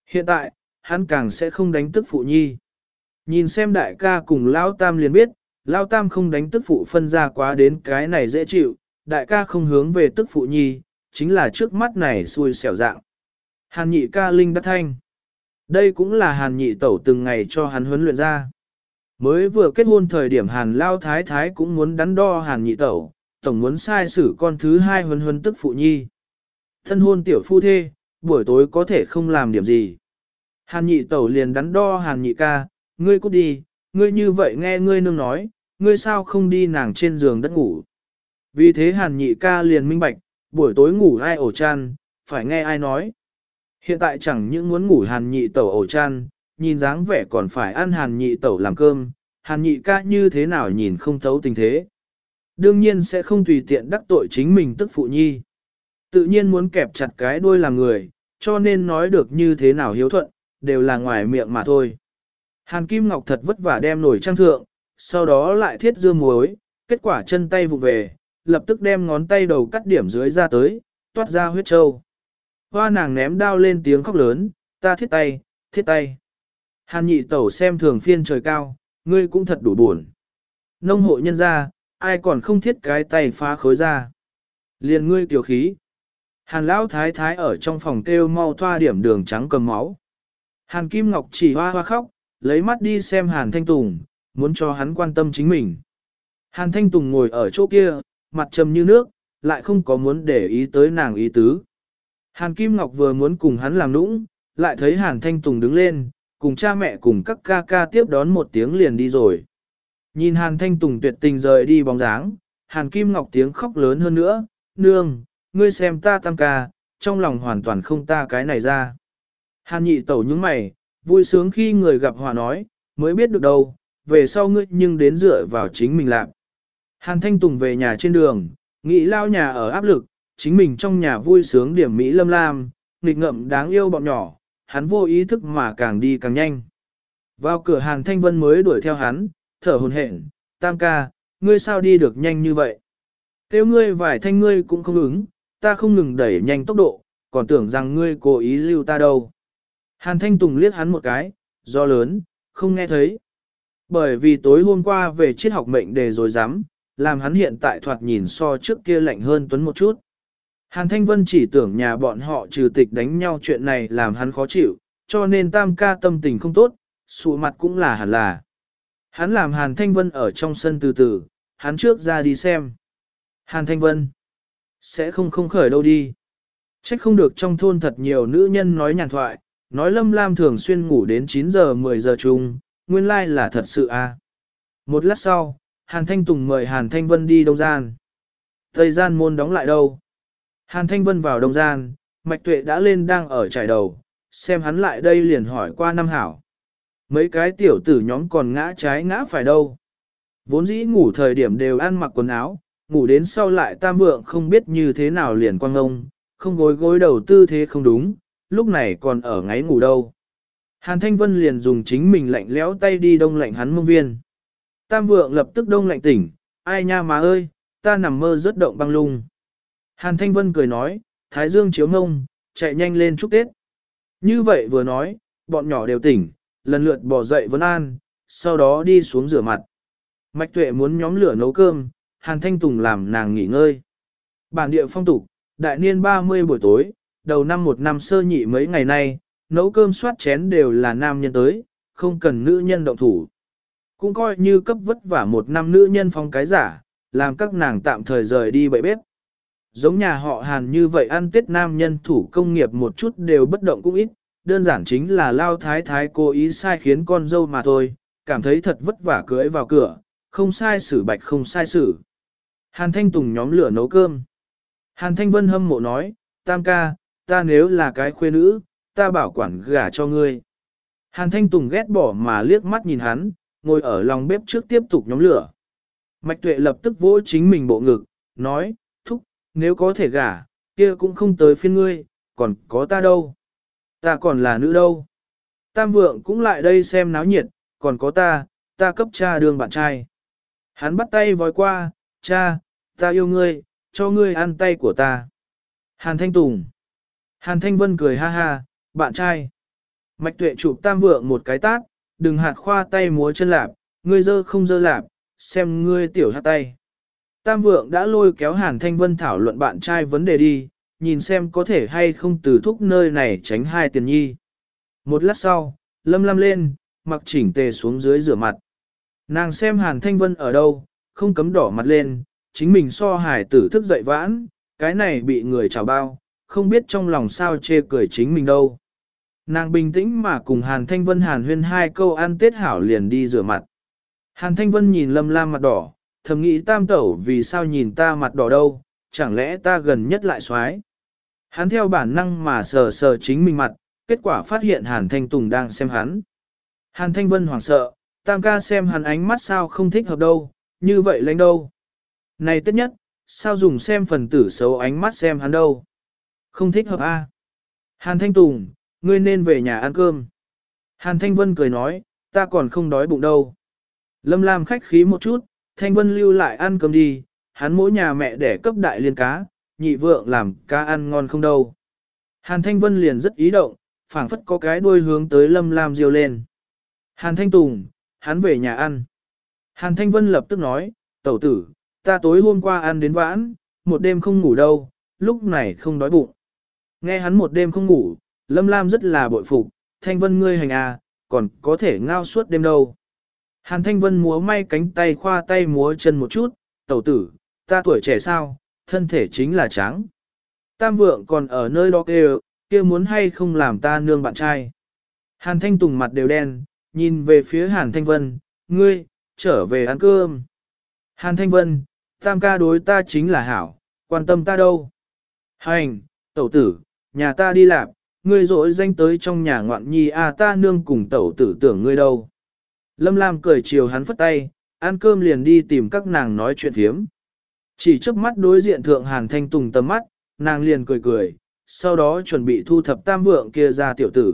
Hiện tại, hắn càng sẽ không đánh tức phụ nhi. Nhìn xem đại ca cùng Lao Tam liền biết, Lao Tam không đánh tức phụ phân ra quá đến cái này dễ chịu, đại ca không hướng về tức phụ nhi, chính là trước mắt này xui xẻo dạng. Hàn nhị ca linh đắc thanh. Đây cũng là hàn nhị tẩu từng ngày cho hắn huấn luyện ra. Mới vừa kết hôn thời điểm hàn lao thái thái cũng muốn đắn đo hàn nhị tẩu, tổng muốn sai xử con thứ hai huấn huấn tức phụ nhi. Thân hôn tiểu phu thê, buổi tối có thể không làm điểm gì. Hàn nhị tẩu liền đắn đo hàn nhị ca, ngươi cút đi, ngươi như vậy nghe ngươi nương nói, ngươi sao không đi nàng trên giường đất ngủ. Vì thế hàn nhị ca liền minh bạch, buổi tối ngủ ai ổ chăn, phải nghe ai nói. Hiện tại chẳng những muốn ngủ hàn nhị tẩu ổ chăn, nhìn dáng vẻ còn phải ăn hàn nhị tẩu làm cơm, hàn nhị ca như thế nào nhìn không thấu tình thế. Đương nhiên sẽ không tùy tiện đắc tội chính mình tức phụ nhi. Tự nhiên muốn kẹp chặt cái đuôi làm người, cho nên nói được như thế nào hiếu thuận, đều là ngoài miệng mà thôi. Hàn Kim Ngọc thật vất vả đem nổi trang thượng, sau đó lại thiết dưa muối, kết quả chân tay vụ về, lập tức đem ngón tay đầu cắt điểm dưới ra tới, toát ra huyết trâu. Hoa nàng ném đao lên tiếng khóc lớn, ta thiết tay, thiết tay. Hàn nhị tẩu xem thường phiên trời cao, ngươi cũng thật đủ buồn. Nông hộ nhân ra, ai còn không thiết cái tay phá khối ra. Liền ngươi tiểu khí. Hàn lão thái thái ở trong phòng kêu mau thoa điểm đường trắng cầm máu. Hàn Kim Ngọc chỉ hoa hoa khóc, lấy mắt đi xem Hàn Thanh Tùng, muốn cho hắn quan tâm chính mình. Hàn Thanh Tùng ngồi ở chỗ kia, mặt trầm như nước, lại không có muốn để ý tới nàng ý tứ. Hàn Kim Ngọc vừa muốn cùng hắn làm nũng, lại thấy Hàn Thanh Tùng đứng lên, cùng cha mẹ cùng các ca ca tiếp đón một tiếng liền đi rồi. Nhìn Hàn Thanh Tùng tuyệt tình rời đi bóng dáng, Hàn Kim Ngọc tiếng khóc lớn hơn nữa, nương, ngươi xem ta tam ca, trong lòng hoàn toàn không ta cái này ra. Hàn nhị tẩu những mày, vui sướng khi người gặp hòa nói, mới biết được đâu, về sau ngươi nhưng đến dựa vào chính mình làm. Hàn Thanh Tùng về nhà trên đường, nghĩ lao nhà ở áp lực, chính mình trong nhà vui sướng điểm Mỹ lâm lam, nghịch ngậm đáng yêu bọn nhỏ, hắn vô ý thức mà càng đi càng nhanh. Vào cửa Hàn Thanh Vân mới đuổi theo hắn, thở hồn hển, tam ca, ngươi sao đi được nhanh như vậy? Kêu ngươi vài thanh ngươi cũng không ứng, ta không ngừng đẩy nhanh tốc độ, còn tưởng rằng ngươi cố ý lưu ta đâu. Hàn Thanh Tùng liếc hắn một cái, do lớn, không nghe thấy. Bởi vì tối hôm qua về triết học mệnh đề rồi dám, làm hắn hiện tại thoạt nhìn so trước kia lạnh hơn tuấn một chút. Hàn Thanh Vân chỉ tưởng nhà bọn họ trừ tịch đánh nhau chuyện này làm hắn khó chịu, cho nên tam ca tâm tình không tốt, sụ mặt cũng là hẳn là. Hắn làm Hàn Thanh Vân ở trong sân từ từ, hắn trước ra đi xem. Hàn Thanh Vân, sẽ không không khởi đâu đi. Trách không được trong thôn thật nhiều nữ nhân nói nhàn thoại, nói Lâm Lam thường xuyên ngủ đến 9 giờ 10 giờ chung, nguyên lai là thật sự a. À. Một lát sau, Hàn Thanh Tùng mời Hàn Thanh Vân đi đông gian. Tây gian môn đóng lại đâu? Hàn Thanh Vân vào đông gian, Mạch Tuệ đã lên đang ở trải đầu, xem hắn lại đây liền hỏi qua năm hảo. Mấy cái tiểu tử nhóm còn ngã trái ngã phải đâu. Vốn dĩ ngủ thời điểm đều ăn mặc quần áo, ngủ đến sau lại tam vượng không biết như thế nào liền quang ông, không gối gối đầu tư thế không đúng, lúc này còn ở ngáy ngủ đâu. Hàn Thanh Vân liền dùng chính mình lạnh lẽo tay đi đông lạnh hắn mông viên. Tam vượng lập tức đông lạnh tỉnh, ai nha má ơi, ta nằm mơ rất động băng lung. Hàn Thanh Vân cười nói, Thái Dương chiếu ngông, chạy nhanh lên chúc Tết. Như vậy vừa nói, bọn nhỏ đều tỉnh, lần lượt bỏ dậy vấn an, sau đó đi xuống rửa mặt. Mạch tuệ muốn nhóm lửa nấu cơm, Hàn Thanh Tùng làm nàng nghỉ ngơi. Bản địa phong tục, đại niên 30 buổi tối, đầu năm một năm sơ nhị mấy ngày nay, nấu cơm soát chén đều là nam nhân tới, không cần nữ nhân động thủ. Cũng coi như cấp vất vả một năm nữ nhân phong cái giả, làm các nàng tạm thời rời đi bậy bếp. Giống nhà họ Hàn như vậy ăn tết nam nhân thủ công nghiệp một chút đều bất động cũng ít, đơn giản chính là lao thái thái cố ý sai khiến con dâu mà thôi, cảm thấy thật vất vả cưới vào cửa, không sai xử bạch không sai xử. Hàn Thanh Tùng nhóm lửa nấu cơm. Hàn Thanh Vân hâm mộ nói, tam ca, ta nếu là cái khuê nữ, ta bảo quản gả cho ngươi. Hàn Thanh Tùng ghét bỏ mà liếc mắt nhìn hắn, ngồi ở lòng bếp trước tiếp tục nhóm lửa. Mạch Tuệ lập tức vỗ chính mình bộ ngực, nói, thúc, nếu có thể gả, kia cũng không tới phiên ngươi, còn có ta đâu. Ta còn là nữ đâu. Tam vượng cũng lại đây xem náo nhiệt, còn có ta, ta cấp cha đường bạn trai. Hắn bắt tay vòi qua, cha, ta yêu ngươi, cho ngươi ăn tay của ta. Hàn Thanh Tùng. Hàn Thanh Vân cười ha ha, bạn trai. Mạch tuệ chụp tam vượng một cái tát, đừng hạt khoa tay múa chân lạp, ngươi dơ không dơ lạp, xem ngươi tiểu hát tay. Tam vượng đã lôi kéo Hàn Thanh Vân thảo luận bạn trai vấn đề đi, nhìn xem có thể hay không từ thúc nơi này tránh hai tiền nhi. Một lát sau, lâm lâm lên, mặc chỉnh tề xuống dưới rửa mặt. Nàng xem Hàn Thanh Vân ở đâu, không cấm đỏ mặt lên, chính mình so hải tử thức dậy vãn, cái này bị người chào bao, không biết trong lòng sao chê cười chính mình đâu. Nàng bình tĩnh mà cùng Hàn Thanh Vân Hàn huyên hai câu ăn tết hảo liền đi rửa mặt. Hàn Thanh Vân nhìn Lâm Lam mặt đỏ, thầm nghĩ tam tẩu vì sao nhìn ta mặt đỏ đâu, chẳng lẽ ta gần nhất lại xoái. Hắn theo bản năng mà sờ sờ chính mình mặt, kết quả phát hiện Hàn Thanh Tùng đang xem hắn. Hàn Thanh Vân hoảng sợ, tam ca xem hắn ánh mắt sao không thích hợp đâu, như vậy lãnh đâu. Này tất nhất, sao dùng xem phần tử xấu ánh mắt xem hắn đâu. Không thích hợp a. Hàn Thanh Tùng, ngươi nên về nhà ăn cơm. Hàn Thanh Vân cười nói, ta còn không đói bụng đâu. Lâm Lam khách khí một chút, Thanh Vân lưu lại ăn cơm đi, hắn mỗi nhà mẹ để cấp đại liên cá, nhị vượng làm cá ăn ngon không đâu. Hàn Thanh Vân liền rất ý động, phảng phất có cái đuôi hướng tới Lâm Lam diêu lên. Hàn Thanh Tùng, hắn về nhà ăn. Hàn Thanh Vân lập tức nói, tẩu tử, ta tối hôm qua ăn đến vãn, một đêm không ngủ đâu, lúc này không đói bụng. Nghe hắn một đêm không ngủ, Lâm Lam rất là bội phục, Thanh Vân ngươi hành à, còn có thể ngao suốt đêm đâu. Hàn Thanh Vân múa may cánh tay khoa tay múa chân một chút, tẩu tử, ta tuổi trẻ sao, thân thể chính là trắng. Tam vượng còn ở nơi đó kêu, kia muốn hay không làm ta nương bạn trai. Hàn Thanh Tùng mặt đều đen, nhìn về phía Hàn Thanh Vân, ngươi, trở về ăn cơm. Hàn Thanh Vân, tam ca đối ta chính là hảo, quan tâm ta đâu. Hành, tẩu tử, nhà ta đi làm, ngươi rỗi danh tới trong nhà ngoạn nhi à ta nương cùng tẩu tử tưởng ngươi đâu. Lâm Lam cười chiều hắn phất tay, ăn cơm liền đi tìm các nàng nói chuyện thiếm. Chỉ trước mắt đối diện thượng Hàn Thanh Tùng tầm mắt, nàng liền cười cười, sau đó chuẩn bị thu thập tam vượng kia ra tiểu tử.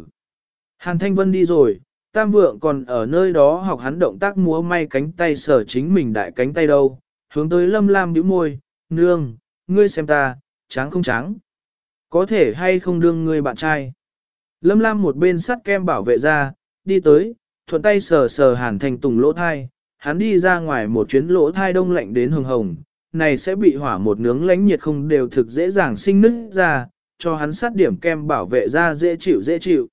Hàn Thanh Vân đi rồi, tam vượng còn ở nơi đó học hắn động tác múa may cánh tay sở chính mình đại cánh tay đâu, hướng tới lâm lam bĩu môi, nương, ngươi xem ta, trắng không trắng. Có thể hay không đương ngươi bạn trai. Lâm lam một bên sắt kem bảo vệ ra, đi tới, thuận tay sờ sờ hàn thành tùng lỗ thai, hắn đi ra ngoài một chuyến lỗ thai đông lạnh đến hồng hồng, này sẽ bị hỏa một nướng lánh nhiệt không đều thực dễ dàng sinh nứt ra, cho hắn sát điểm kem bảo vệ ra dễ chịu dễ chịu.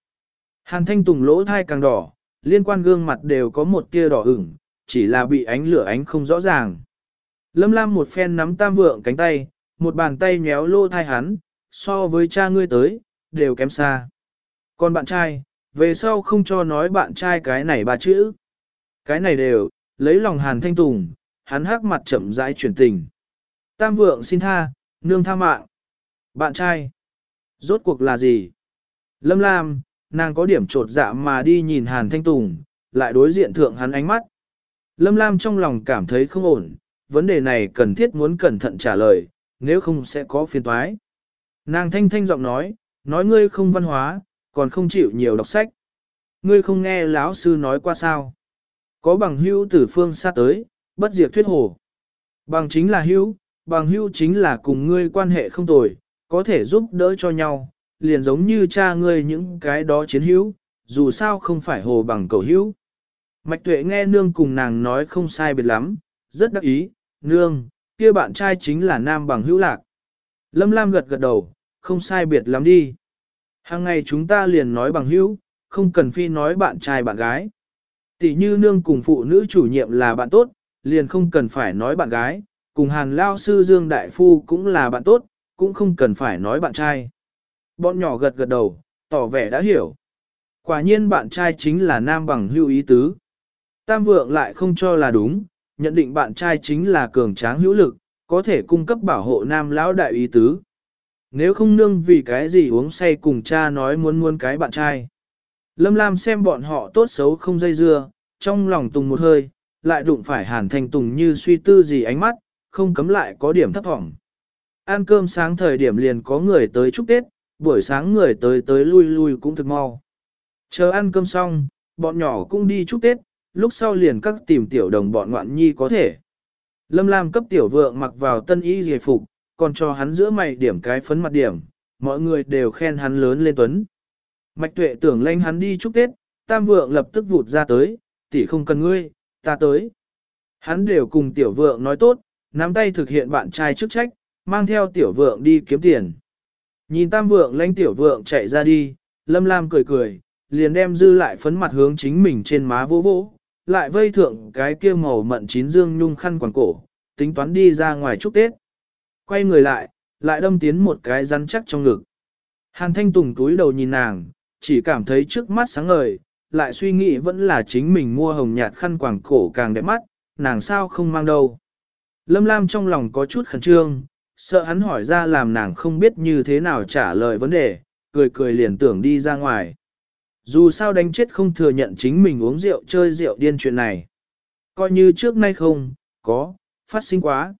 Hàn thanh tùng lỗ thai càng đỏ, liên quan gương mặt đều có một tia đỏ ửng, chỉ là bị ánh lửa ánh không rõ ràng. Lâm Lam một phen nắm tam vượng cánh tay, một bàn tay nhéo lỗ thai hắn, so với cha ngươi tới, đều kém xa. Còn bạn trai, về sau không cho nói bạn trai cái này ba chữ. Cái này đều, lấy lòng hàn thanh tùng, hắn hắc mặt chậm rãi chuyển tình. Tam vượng xin tha, nương tha mạng. Bạn trai, rốt cuộc là gì? Lâm Lam, nàng có điểm trột dạ mà đi nhìn hàn thanh tùng, lại đối diện thượng hắn ánh mắt. Lâm Lam trong lòng cảm thấy không ổn, vấn đề này cần thiết muốn cẩn thận trả lời, nếu không sẽ có phiền toái. Nàng thanh thanh giọng nói, nói ngươi không văn hóa, còn không chịu nhiều đọc sách. Ngươi không nghe lão sư nói qua sao. Có bằng hữu từ phương xa tới, bất diệt thuyết hồ. Bằng chính là hữu, bằng hữu chính là cùng ngươi quan hệ không tồi, có thể giúp đỡ cho nhau, liền giống như cha ngươi những cái đó chiến hữu, dù sao không phải hồ bằng cầu hữu. Mạch tuệ nghe nương cùng nàng nói không sai biệt lắm, rất đắc ý, nương, kia bạn trai chính là nam bằng hữu lạc. Lâm Lam gật gật đầu, không sai biệt lắm đi. Hàng ngày chúng ta liền nói bằng hữu, không cần phi nói bạn trai bạn gái. Tỷ như nương cùng phụ nữ chủ nhiệm là bạn tốt, liền không cần phải nói bạn gái, cùng hàn lao sư Dương Đại Phu cũng là bạn tốt, cũng không cần phải nói bạn trai. Bọn nhỏ gật gật đầu, tỏ vẻ đã hiểu. Quả nhiên bạn trai chính là nam bằng hữu ý tứ. Tam vượng lại không cho là đúng, nhận định bạn trai chính là cường tráng hữu lực, có thể cung cấp bảo hộ nam lão đại ý tứ. Nếu không nương vì cái gì uống say cùng cha nói muốn muốn cái bạn trai. Lâm Lam xem bọn họ tốt xấu không dây dưa, trong lòng tùng một hơi, lại đụng phải hàn thanh tùng như suy tư gì ánh mắt, không cấm lại có điểm thấp thỏm. Ăn cơm sáng thời điểm liền có người tới chúc Tết, buổi sáng người tới tới lui lui cũng thực mau. Chờ ăn cơm xong, bọn nhỏ cũng đi chúc Tết, lúc sau liền các tìm tiểu đồng bọn ngoạn nhi có thể. Lâm Lam cấp tiểu vượng mặc vào tân y ghề phục, còn cho hắn giữa mày điểm cái phấn mặt điểm, mọi người đều khen hắn lớn lên tuấn. Mạch tuệ tưởng lanh hắn đi chúc Tết, tam vượng lập tức vụt ra tới, tỷ không cần ngươi, ta tới. Hắn đều cùng tiểu vượng nói tốt, nắm tay thực hiện bạn trai chức trách, mang theo tiểu vượng đi kiếm tiền. Nhìn tam vượng lanh tiểu vượng chạy ra đi, lâm lam cười cười, liền đem dư lại phấn mặt hướng chính mình trên má vỗ vỗ, lại vây thượng cái kia màu mận chín dương nhung khăn quàng cổ, tính toán đi ra ngoài chúc Tết. Quay người lại, lại đâm tiến một cái rắn chắc trong ngực. Hàn thanh tùng túi đầu nhìn nàng, chỉ cảm thấy trước mắt sáng ngời, lại suy nghĩ vẫn là chính mình mua hồng nhạt khăn quàng cổ càng đẹp mắt, nàng sao không mang đâu. Lâm Lam trong lòng có chút khẩn trương, sợ hắn hỏi ra làm nàng không biết như thế nào trả lời vấn đề, cười cười liền tưởng đi ra ngoài. Dù sao đánh chết không thừa nhận chính mình uống rượu chơi rượu điên chuyện này. Coi như trước nay không, có, phát sinh quá.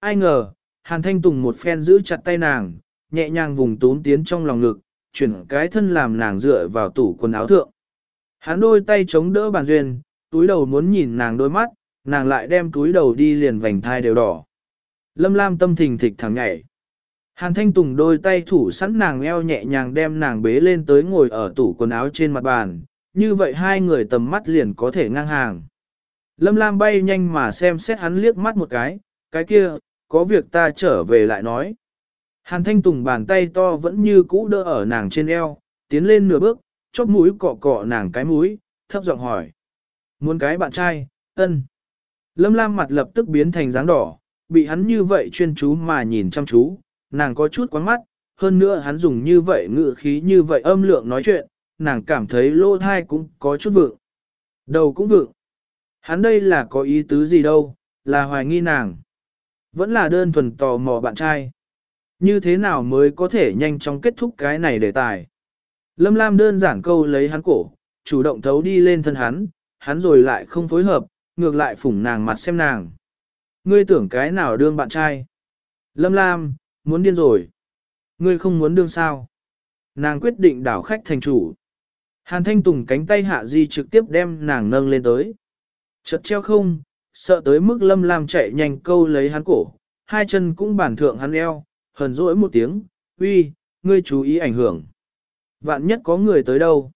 Ai ngờ, Hàn Thanh Tùng một phen giữ chặt tay nàng, nhẹ nhàng vùng tún tiến trong lòng ngực, chuyển cái thân làm nàng dựa vào tủ quần áo thượng. Hắn đôi tay chống đỡ bàn duyên, túi đầu muốn nhìn nàng đôi mắt, nàng lại đem túi đầu đi liền vành thai đều đỏ. Lâm Lam tâm thình thịch thẳng nhảy. Hàn Thanh Tùng đôi tay thủ sẵn nàng eo nhẹ nhàng đem nàng bế lên tới ngồi ở tủ quần áo trên mặt bàn, như vậy hai người tầm mắt liền có thể ngang hàng. Lâm Lam bay nhanh mà xem xét hắn liếc mắt một cái, cái kia, có việc ta trở về lại nói. Hàn Thanh Tùng bàn tay to vẫn như cũ đỡ ở nàng trên eo, tiến lên nửa bước, chóp mũi cọ cọ nàng cái mũi, thấp giọng hỏi. Muốn cái bạn trai, ân. Lâm Lam mặt lập tức biến thành dáng đỏ, bị hắn như vậy chuyên chú mà nhìn chăm chú, nàng có chút quán mắt, hơn nữa hắn dùng như vậy ngự khí như vậy âm lượng nói chuyện, nàng cảm thấy lô thai cũng có chút vượng. Đầu cũng vượng. Hắn đây là có ý tứ gì đâu, là hoài nghi nàng. Vẫn là đơn thuần tò mò bạn trai. Như thế nào mới có thể nhanh chóng kết thúc cái này đề tài. Lâm Lam đơn giản câu lấy hắn cổ, chủ động thấu đi lên thân hắn, hắn rồi lại không phối hợp, ngược lại phủng nàng mặt xem nàng. Ngươi tưởng cái nào đương bạn trai? Lâm Lam, muốn điên rồi. Ngươi không muốn đương sao? Nàng quyết định đảo khách thành chủ. Hàn Thanh Tùng cánh tay hạ di trực tiếp đem nàng nâng lên tới. Chật treo không, sợ tới mức lâm lam chạy nhanh câu lấy hắn cổ, hai chân cũng bản thượng hắn eo, hờn dỗi một tiếng, uy, ngươi chú ý ảnh hưởng. Vạn nhất có người tới đâu.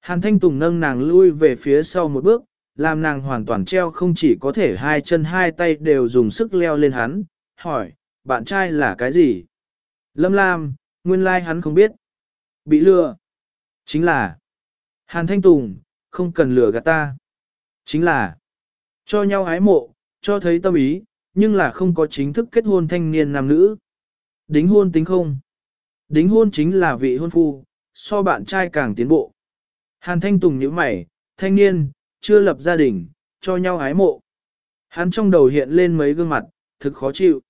Hàn Thanh Tùng nâng nàng lui về phía sau một bước, làm nàng hoàn toàn treo không chỉ có thể hai chân hai tay đều dùng sức leo lên hắn, hỏi, bạn trai là cái gì? Lâm Lam, nguyên lai like hắn không biết. Bị lừa. Chính là. Hàn Thanh Tùng, không cần lừa gạt ta. Chính là. Cho nhau ái mộ, cho thấy tâm ý, nhưng là không có chính thức kết hôn thanh niên nam nữ. Đính hôn tính không? Đính hôn chính là vị hôn phu, so bạn trai càng tiến bộ. Hàn Thanh Tùng nhíu mày, thanh niên, chưa lập gia đình, cho nhau ái mộ. Hắn trong đầu hiện lên mấy gương mặt, thực khó chịu.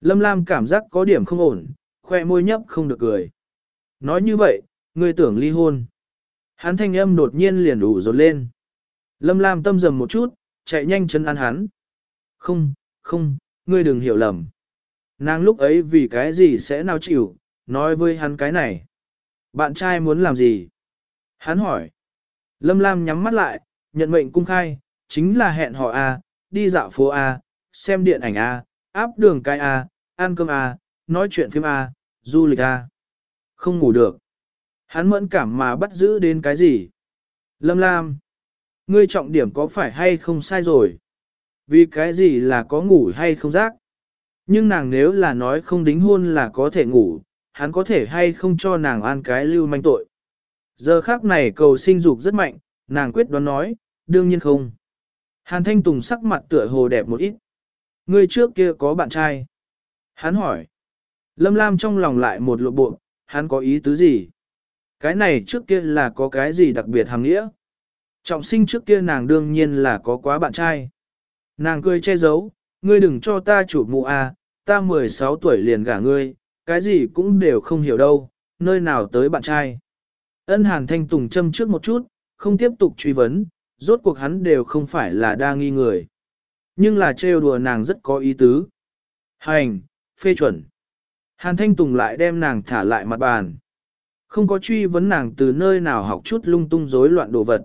Lâm Lam cảm giác có điểm không ổn, khoe môi nhấp không được cười. Nói như vậy, ngươi tưởng ly hôn. Hắn thanh âm đột nhiên liền đủ rột lên. Lâm Lam tâm dầm một chút, chạy nhanh chân ăn hắn. Không, không, ngươi đừng hiểu lầm. Nàng lúc ấy vì cái gì sẽ nào chịu, nói với hắn cái này. Bạn trai muốn làm gì? Hắn hỏi. Lâm Lam nhắm mắt lại, nhận mệnh cung khai, chính là hẹn họ A, đi dạo phố A, xem điện ảnh A, áp đường cái A, ăn cơm A, nói chuyện phim A, du lịch A. Không ngủ được. Hắn mẫn cảm mà bắt giữ đến cái gì? Lâm Lam. Ngươi trọng điểm có phải hay không sai rồi? Vì cái gì là có ngủ hay không giác? Nhưng nàng nếu là nói không đính hôn là có thể ngủ, hắn có thể hay không cho nàng an cái lưu manh tội. Giờ khác này cầu sinh dục rất mạnh, nàng quyết đoán nói, đương nhiên không. Hàn Thanh Tùng sắc mặt tựa hồ đẹp một ít. Người trước kia có bạn trai. Hắn hỏi. Lâm Lam trong lòng lại một lộ bộ, hắn có ý tứ gì? Cái này trước kia là có cái gì đặc biệt hàng nghĩa? Trọng sinh trước kia nàng đương nhiên là có quá bạn trai. Nàng cười che giấu, ngươi đừng cho ta chủ mụ à, ta 16 tuổi liền gả ngươi, cái gì cũng đều không hiểu đâu, nơi nào tới bạn trai. Ân hàn thanh tùng châm trước một chút, không tiếp tục truy vấn, rốt cuộc hắn đều không phải là đa nghi người. Nhưng là trêu đùa nàng rất có ý tứ. Hành, phê chuẩn. Hàn thanh tùng lại đem nàng thả lại mặt bàn. Không có truy vấn nàng từ nơi nào học chút lung tung rối loạn đồ vật.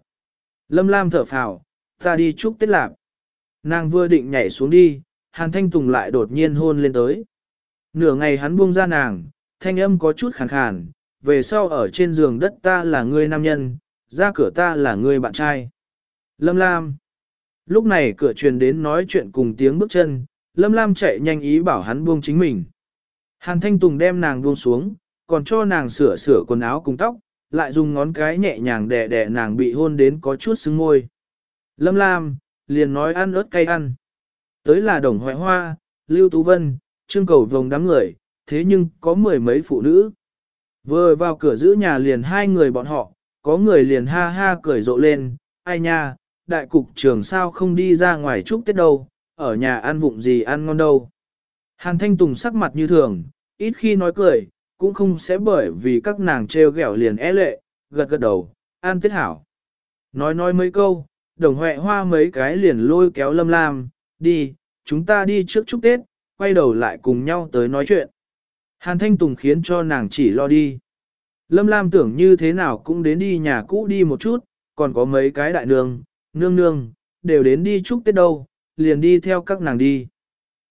Lâm Lam thở phào, ta đi chúc tết Lạp. Nàng vừa định nhảy xuống đi, Hàn Thanh Tùng lại đột nhiên hôn lên tới. Nửa ngày hắn buông ra nàng, thanh âm có chút khàn khàn, về sau ở trên giường đất ta là người nam nhân, ra cửa ta là người bạn trai. Lâm Lam. Lúc này cửa truyền đến nói chuyện cùng tiếng bước chân, Lâm Lam chạy nhanh ý bảo hắn buông chính mình. Hàn Thanh Tùng đem nàng buông xuống, còn cho nàng sửa sửa quần áo cùng tóc, lại dùng ngón cái nhẹ nhàng đè đè nàng bị hôn đến có chút sưng môi. Lâm Lam, liền nói ăn ớt cay ăn. Tới là đồng hoại hoa, Lưu Tú Vân, trương cầu Vồng đám người, thế nhưng có mười mấy phụ nữ. Vừa vào cửa giữ nhà liền hai người bọn họ, có người liền ha ha cười rộ lên, ai nha, đại cục trường sao không đi ra ngoài chúc Tết đâu, ở nhà ăn vụng gì ăn ngon đâu. Hàn Thanh Tùng sắc mặt như thường, ít khi nói cười, cũng không sẽ bởi vì các nàng treo ghẹo liền é lệ, gật gật đầu, an tiết hảo. Nói nói mấy câu, đồng huệ hoa mấy cái liền lôi kéo lâm lam, đi, chúng ta đi trước chúc Tết, quay đầu lại cùng nhau tới nói chuyện. Hàn Thanh Tùng khiến cho nàng chỉ lo đi. Lâm Lam tưởng như thế nào cũng đến đi nhà cũ đi một chút, còn có mấy cái đại nương, nương nương, đều đến đi chúc Tết đâu, liền đi theo các nàng đi.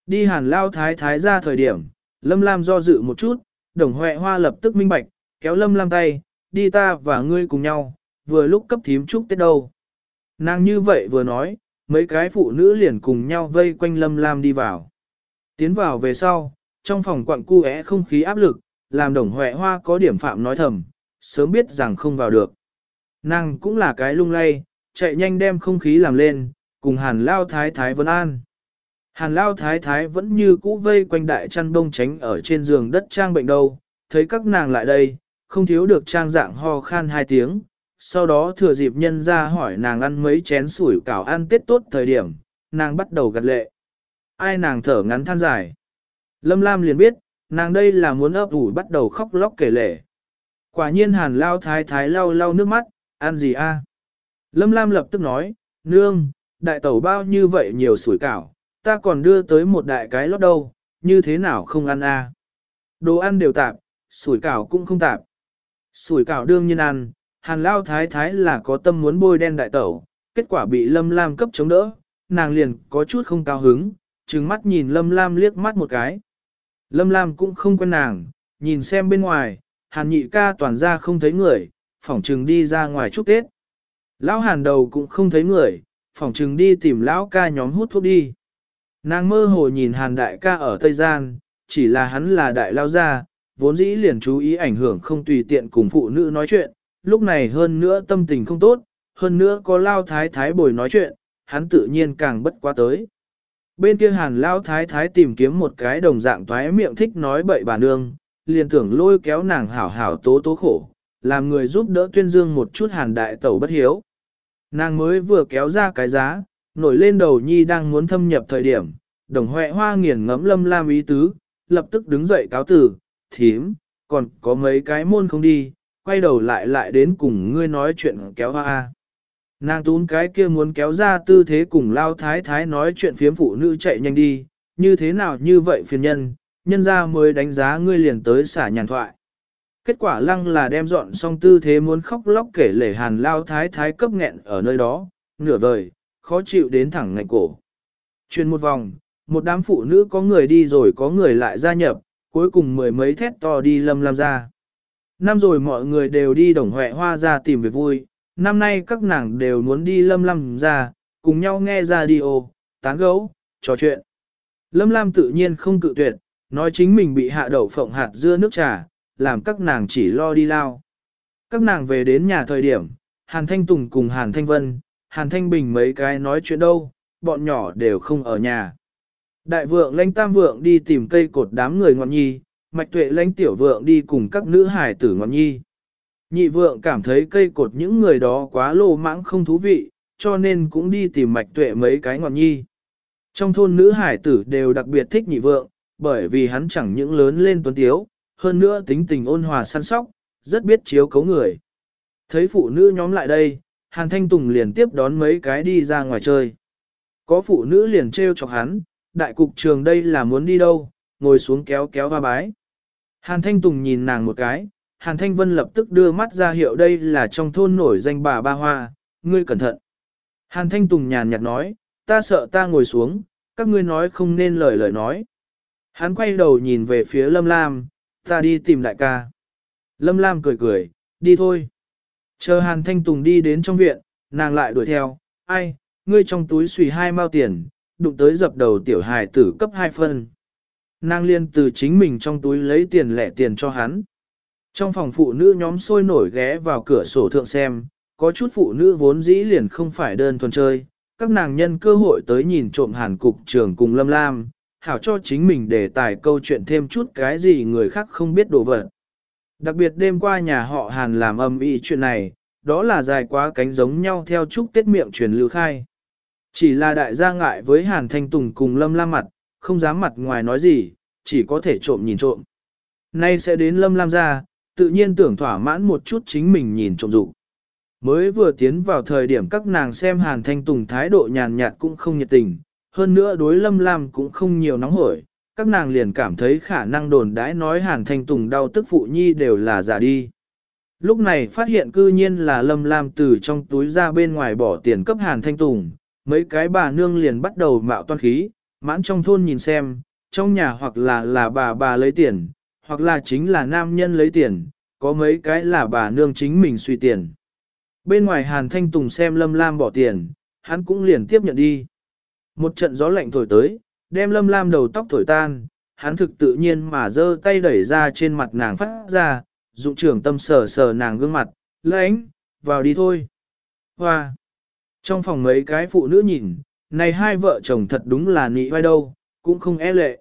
Đi hàn lao thái thái ra thời điểm, Lâm Lam do dự một chút, đồng huệ hoa lập tức minh bạch, kéo Lâm Lam tay, đi ta và ngươi cùng nhau, vừa lúc cấp thím chúc Tết đâu. Nàng như vậy vừa nói, mấy cái phụ nữ liền cùng nhau vây quanh Lâm Lam đi vào. Tiến vào về sau, trong phòng quặng cu é không khí áp lực, làm đồng huệ hoa có điểm phạm nói thầm, sớm biết rằng không vào được. Nàng cũng là cái lung lay, chạy nhanh đem không khí làm lên, cùng hàn lao thái thái vân an. Hàn lao thái thái vẫn như cũ vây quanh đại chăn đông tránh ở trên giường đất trang bệnh đâu, thấy các nàng lại đây, không thiếu được trang dạng ho khan hai tiếng, sau đó thừa dịp nhân ra hỏi nàng ăn mấy chén sủi cảo ăn tết tốt thời điểm, nàng bắt đầu gật lệ. Ai nàng thở ngắn than dài. Lâm Lam liền biết, nàng đây là muốn ấp ủ bắt đầu khóc lóc kể lệ. Quả nhiên hàn lao thái thái lau lau nước mắt, ăn gì a? Lâm Lam lập tức nói, nương, đại tẩu bao như vậy nhiều sủi cảo, ta còn đưa tới một đại cái lót đâu, như thế nào không ăn a? Đồ ăn đều tạp, sủi cảo cũng không tạp. Sủi cảo đương nhiên ăn, hàn lao thái thái là có tâm muốn bôi đen đại tẩu, kết quả bị lâm lam cấp chống đỡ, nàng liền có chút không cao hứng, trừng mắt nhìn lâm lam liếc mắt một cái. Lâm lam cũng không quen nàng, nhìn xem bên ngoài, hàn nhị ca toàn ra không thấy người, phỏng trừng đi ra ngoài chúc Tết. Lão hàn đầu cũng không thấy người, phỏng trừng đi tìm lão ca nhóm hút thuốc đi. Nàng mơ hồ nhìn hàn đại ca ở Tây Gian, chỉ là hắn là đại lao gia, vốn dĩ liền chú ý ảnh hưởng không tùy tiện cùng phụ nữ nói chuyện, lúc này hơn nữa tâm tình không tốt, hơn nữa có lao thái thái bồi nói chuyện, hắn tự nhiên càng bất quá tới. Bên kia hàn lao thái thái tìm kiếm một cái đồng dạng toái miệng thích nói bậy bà nương, liền tưởng lôi kéo nàng hảo hảo tố tố khổ, làm người giúp đỡ tuyên dương một chút hàn đại tẩu bất hiếu. Nàng mới vừa kéo ra cái giá, nổi lên đầu nhi đang muốn thâm nhập thời điểm, đồng huệ hoa nghiền ngẫm lâm lam ý tứ, lập tức đứng dậy cáo tử, thím, còn có mấy cái môn không đi, quay đầu lại lại đến cùng ngươi nói chuyện kéo hoa. Nàng tún cái kia muốn kéo ra tư thế cùng lao thái thái nói chuyện phiếm phụ nữ chạy nhanh đi, như thế nào như vậy phiền nhân, nhân ra mới đánh giá ngươi liền tới xả nhàn thoại. Kết quả lăng là đem dọn xong tư thế muốn khóc lóc kể lể hàn lao thái thái cấp nghẹn ở nơi đó, nửa vời, khó chịu đến thẳng ngạnh cổ. Chuyên một vòng, một đám phụ nữ có người đi rồi có người lại gia nhập, cuối cùng mười mấy thét to đi lâm lam ra. Năm rồi mọi người đều đi đồng huệ hoa ra tìm việc vui, năm nay các nàng đều muốn đi lâm lam ra, cùng nhau nghe radio, tán gấu, trò chuyện. Lâm lam tự nhiên không cự tuyệt, nói chính mình bị hạ đậu phộng hạt dưa nước trà, làm các nàng chỉ lo đi lao. Các nàng về đến nhà thời điểm, Hàn Thanh Tùng cùng Hàn Thanh Vân, Hàn Thanh Bình mấy cái nói chuyện đâu, bọn nhỏ đều không ở nhà. Đại vượng lãnh tam vượng đi tìm cây cột đám người ngọn nhi, mạch tuệ lãnh tiểu vượng đi cùng các nữ hải tử ngọn nhi. Nhị vượng cảm thấy cây cột những người đó quá lô mãng không thú vị, cho nên cũng đi tìm mạch tuệ mấy cái ngọn nhi. Trong thôn nữ hải tử đều đặc biệt thích nhị vượng, bởi vì hắn chẳng những lớn lên tuấn tiếu, hơn nữa tính tình ôn hòa săn sóc, rất biết chiếu cấu người. Thấy phụ nữ nhóm lại đây, Hàn Thanh Tùng liền tiếp đón mấy cái đi ra ngoài chơi. Có phụ nữ liền trêu chọc hắn, đại cục trường đây là muốn đi đâu, ngồi xuống kéo kéo ba bái. Hàn Thanh Tùng nhìn nàng một cái, Hàn Thanh Vân lập tức đưa mắt ra hiệu đây là trong thôn nổi danh bà Ba Hoa, ngươi cẩn thận. Hàn Thanh Tùng nhàn nhạt nói, ta sợ ta ngồi xuống, các ngươi nói không nên lời lời nói. Hắn quay đầu nhìn về phía Lâm Lam, ta đi tìm đại ca. Lâm Lam cười cười, đi thôi. Chờ Hàn Thanh Tùng đi đến trong viện, nàng lại đuổi theo, ai, ngươi trong túi xùy hai mao tiền, đụng tới dập đầu tiểu hài tử cấp hai phân. Nàng liên từ chính mình trong túi lấy tiền lẻ tiền cho hắn. Trong phòng phụ nữ nhóm sôi nổi ghé vào cửa sổ thượng xem, có chút phụ nữ vốn dĩ liền không phải đơn thuần chơi, các nàng nhân cơ hội tới nhìn trộm hàn cục trường cùng lâm lam, hảo cho chính mình để tài câu chuyện thêm chút cái gì người khác không biết đồ vật. Đặc biệt đêm qua nhà họ hàn làm âm ý chuyện này, đó là dài quá cánh giống nhau theo chúc tết miệng truyền lưu khai. Chỉ là đại gia ngại với Hàn Thanh Tùng cùng Lâm Lam mặt, không dám mặt ngoài nói gì, chỉ có thể trộm nhìn trộm. Nay sẽ đến Lâm Lam ra, tự nhiên tưởng thỏa mãn một chút chính mình nhìn trộm dụng. Mới vừa tiến vào thời điểm các nàng xem Hàn Thanh Tùng thái độ nhàn nhạt cũng không nhiệt tình, hơn nữa đối Lâm Lam cũng không nhiều nóng hổi, các nàng liền cảm thấy khả năng đồn đãi nói Hàn Thanh Tùng đau tức phụ nhi đều là giả đi. Lúc này phát hiện cư nhiên là Lâm Lam từ trong túi ra bên ngoài bỏ tiền cấp Hàn Thanh Tùng, mấy cái bà nương liền bắt đầu mạo toan khí, mãn trong thôn nhìn xem, trong nhà hoặc là là bà bà lấy tiền, hoặc là chính là nam nhân lấy tiền, có mấy cái là bà nương chính mình suy tiền. Bên ngoài Hàn Thanh Tùng xem Lâm Lam bỏ tiền, hắn cũng liền tiếp nhận đi. Một trận gió lạnh thổi tới, đem Lâm Lam đầu tóc thổi tan, hắn thực tự nhiên mà giơ tay đẩy ra trên mặt nàng phát ra, dụng trưởng tâm sờ sờ nàng gương mặt, lãnh, vào đi thôi. Hoa! Trong phòng mấy cái phụ nữ nhìn, này hai vợ chồng thật đúng là nị vai đâu, cũng không e lệ.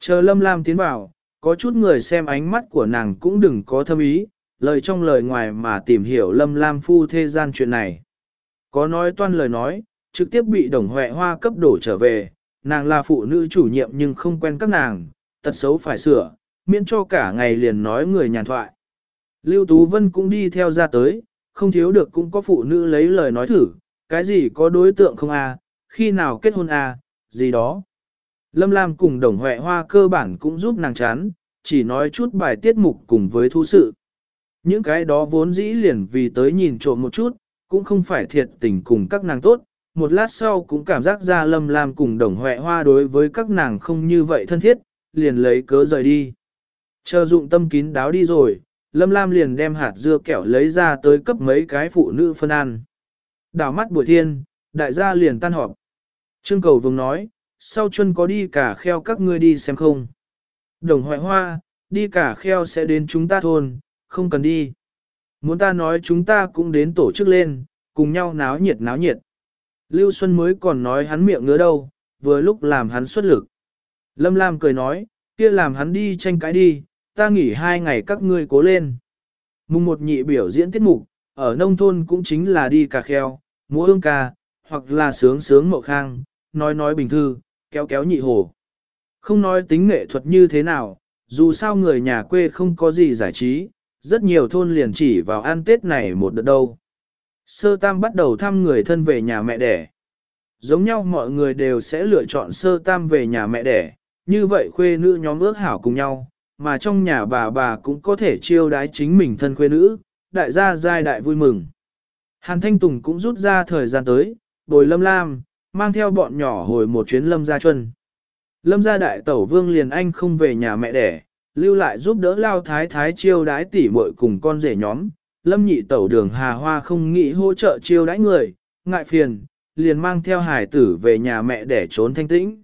Chờ Lâm Lam tiến vào, có chút người xem ánh mắt của nàng cũng đừng có thâm ý, lời trong lời ngoài mà tìm hiểu Lâm Lam phu thế gian chuyện này. Có nói toan lời nói, trực tiếp bị đồng huệ hoa cấp đổ trở về, nàng là phụ nữ chủ nhiệm nhưng không quen các nàng, tật xấu phải sửa, miễn cho cả ngày liền nói người nhàn thoại. Lưu Tú Vân cũng đi theo ra tới, không thiếu được cũng có phụ nữ lấy lời nói thử, cái gì có đối tượng không a, à, khi nào kết hôn a, à, gì đó. Lâm Lam cùng đồng huệ hoa cơ bản cũng giúp nàng chán, chỉ nói chút bài tiết mục cùng với thu sự. Những cái đó vốn dĩ liền vì tới nhìn trộm một chút, cũng không phải thiệt tình cùng các nàng tốt, một lát sau cũng cảm giác ra lâm lam cùng đồng huệ hoa đối với các nàng không như vậy thân thiết, liền lấy cớ rời đi. Chờ dụng tâm kín đáo đi rồi, lâm lam liền đem hạt dưa kẹo lấy ra tới cấp mấy cái phụ nữ phân ăn. Đảo mắt buổi thiên, đại gia liền tan họp. Trương cầu vùng nói, sau chân có đi cả kheo các ngươi đi xem không. Đồng hoại hoa, đi cả kheo sẽ đến chúng ta thôn, không cần đi. Muốn ta nói chúng ta cũng đến tổ chức lên, cùng nhau náo nhiệt náo nhiệt. Lưu Xuân mới còn nói hắn miệng ngứa đâu, vừa lúc làm hắn xuất lực. Lâm Lam cười nói, kia làm hắn đi tranh cãi đi, ta nghỉ hai ngày các ngươi cố lên. Mùng một nhị biểu diễn tiết mục, ở nông thôn cũng chính là đi cà kheo, múa ương ca, hoặc là sướng sướng mậu khang, nói nói bình thư, kéo kéo nhị hồ. Không nói tính nghệ thuật như thế nào, dù sao người nhà quê không có gì giải trí, rất nhiều thôn liền chỉ vào ăn Tết này một đợt đâu. Sơ tam bắt đầu thăm người thân về nhà mẹ đẻ. Giống nhau mọi người đều sẽ lựa chọn sơ tam về nhà mẹ đẻ, như vậy khuê nữ nhóm ước hảo cùng nhau, mà trong nhà bà bà cũng có thể chiêu đái chính mình thân khuê nữ, đại gia giai đại vui mừng. Hàn Thanh Tùng cũng rút ra thời gian tới, bồi lâm lam, mang theo bọn nhỏ hồi một chuyến lâm gia chuân. Lâm gia đại tẩu vương liền anh không về nhà mẹ đẻ, lưu lại giúp đỡ lao thái thái chiêu đái tỉ muội cùng con rể nhóm. Lâm nhị tẩu đường hà hoa không nghĩ hỗ trợ chiêu đãi người, ngại phiền, liền mang theo hải tử về nhà mẹ để trốn thanh tĩnh.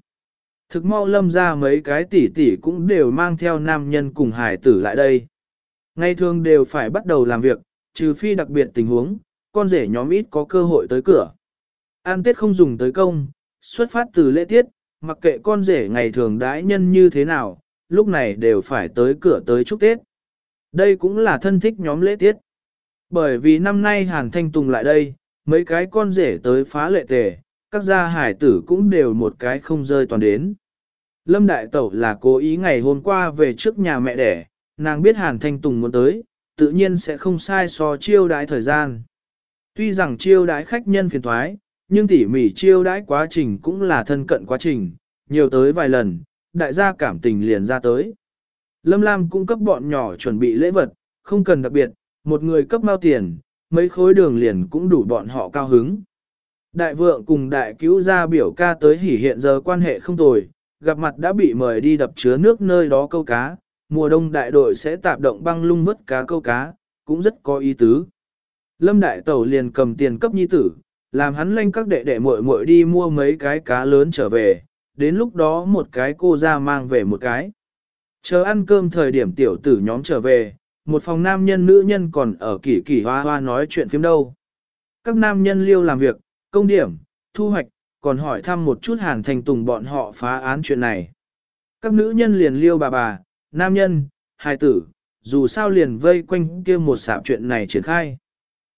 Thực mau lâm ra mấy cái tỷ tỷ cũng đều mang theo nam nhân cùng hải tử lại đây. Ngày thường đều phải bắt đầu làm việc, trừ phi đặc biệt tình huống, con rể nhóm ít có cơ hội tới cửa. An Tết không dùng tới công, xuất phát từ lễ tiết, mặc kệ con rể ngày thường đãi nhân như thế nào, lúc này đều phải tới cửa tới chúc Tết. Đây cũng là thân thích nhóm lễ tiết. Bởi vì năm nay Hàn Thanh Tùng lại đây, mấy cái con rể tới phá lệ tề, các gia hải tử cũng đều một cái không rơi toàn đến. Lâm Đại Tẩu là cố ý ngày hôm qua về trước nhà mẹ đẻ, nàng biết Hàn Thanh Tùng muốn tới, tự nhiên sẽ không sai so chiêu đãi thời gian. Tuy rằng chiêu đãi khách nhân phiền thoái, nhưng tỉ mỉ chiêu đãi quá trình cũng là thân cận quá trình, nhiều tới vài lần, đại gia cảm tình liền ra tới. Lâm Lam cung cấp bọn nhỏ chuẩn bị lễ vật, không cần đặc biệt, một người cấp bao tiền, mấy khối đường liền cũng đủ bọn họ cao hứng. Đại vượng cùng đại cứu gia biểu ca tới hỉ hiện giờ quan hệ không tồi, gặp mặt đã bị mời đi đập chứa nước nơi đó câu cá, mùa đông đại đội sẽ tạp động băng lung vứt cá câu cá, cũng rất có ý tứ. Lâm đại tẩu liền cầm tiền cấp nhi tử, làm hắn lanh các đệ đệ muội muội đi mua mấy cái cá lớn trở về, đến lúc đó một cái cô ra mang về một cái. Chờ ăn cơm thời điểm tiểu tử nhóm trở về, một phòng nam nhân nữ nhân còn ở kỳ kỳ hoa hoa nói chuyện phim đâu. Các nam nhân liêu làm việc, công điểm, thu hoạch, còn hỏi thăm một chút hàn thành tùng bọn họ phá án chuyện này. Các nữ nhân liền liêu bà bà, nam nhân, hài tử, dù sao liền vây quanh kia một sạp chuyện này triển khai.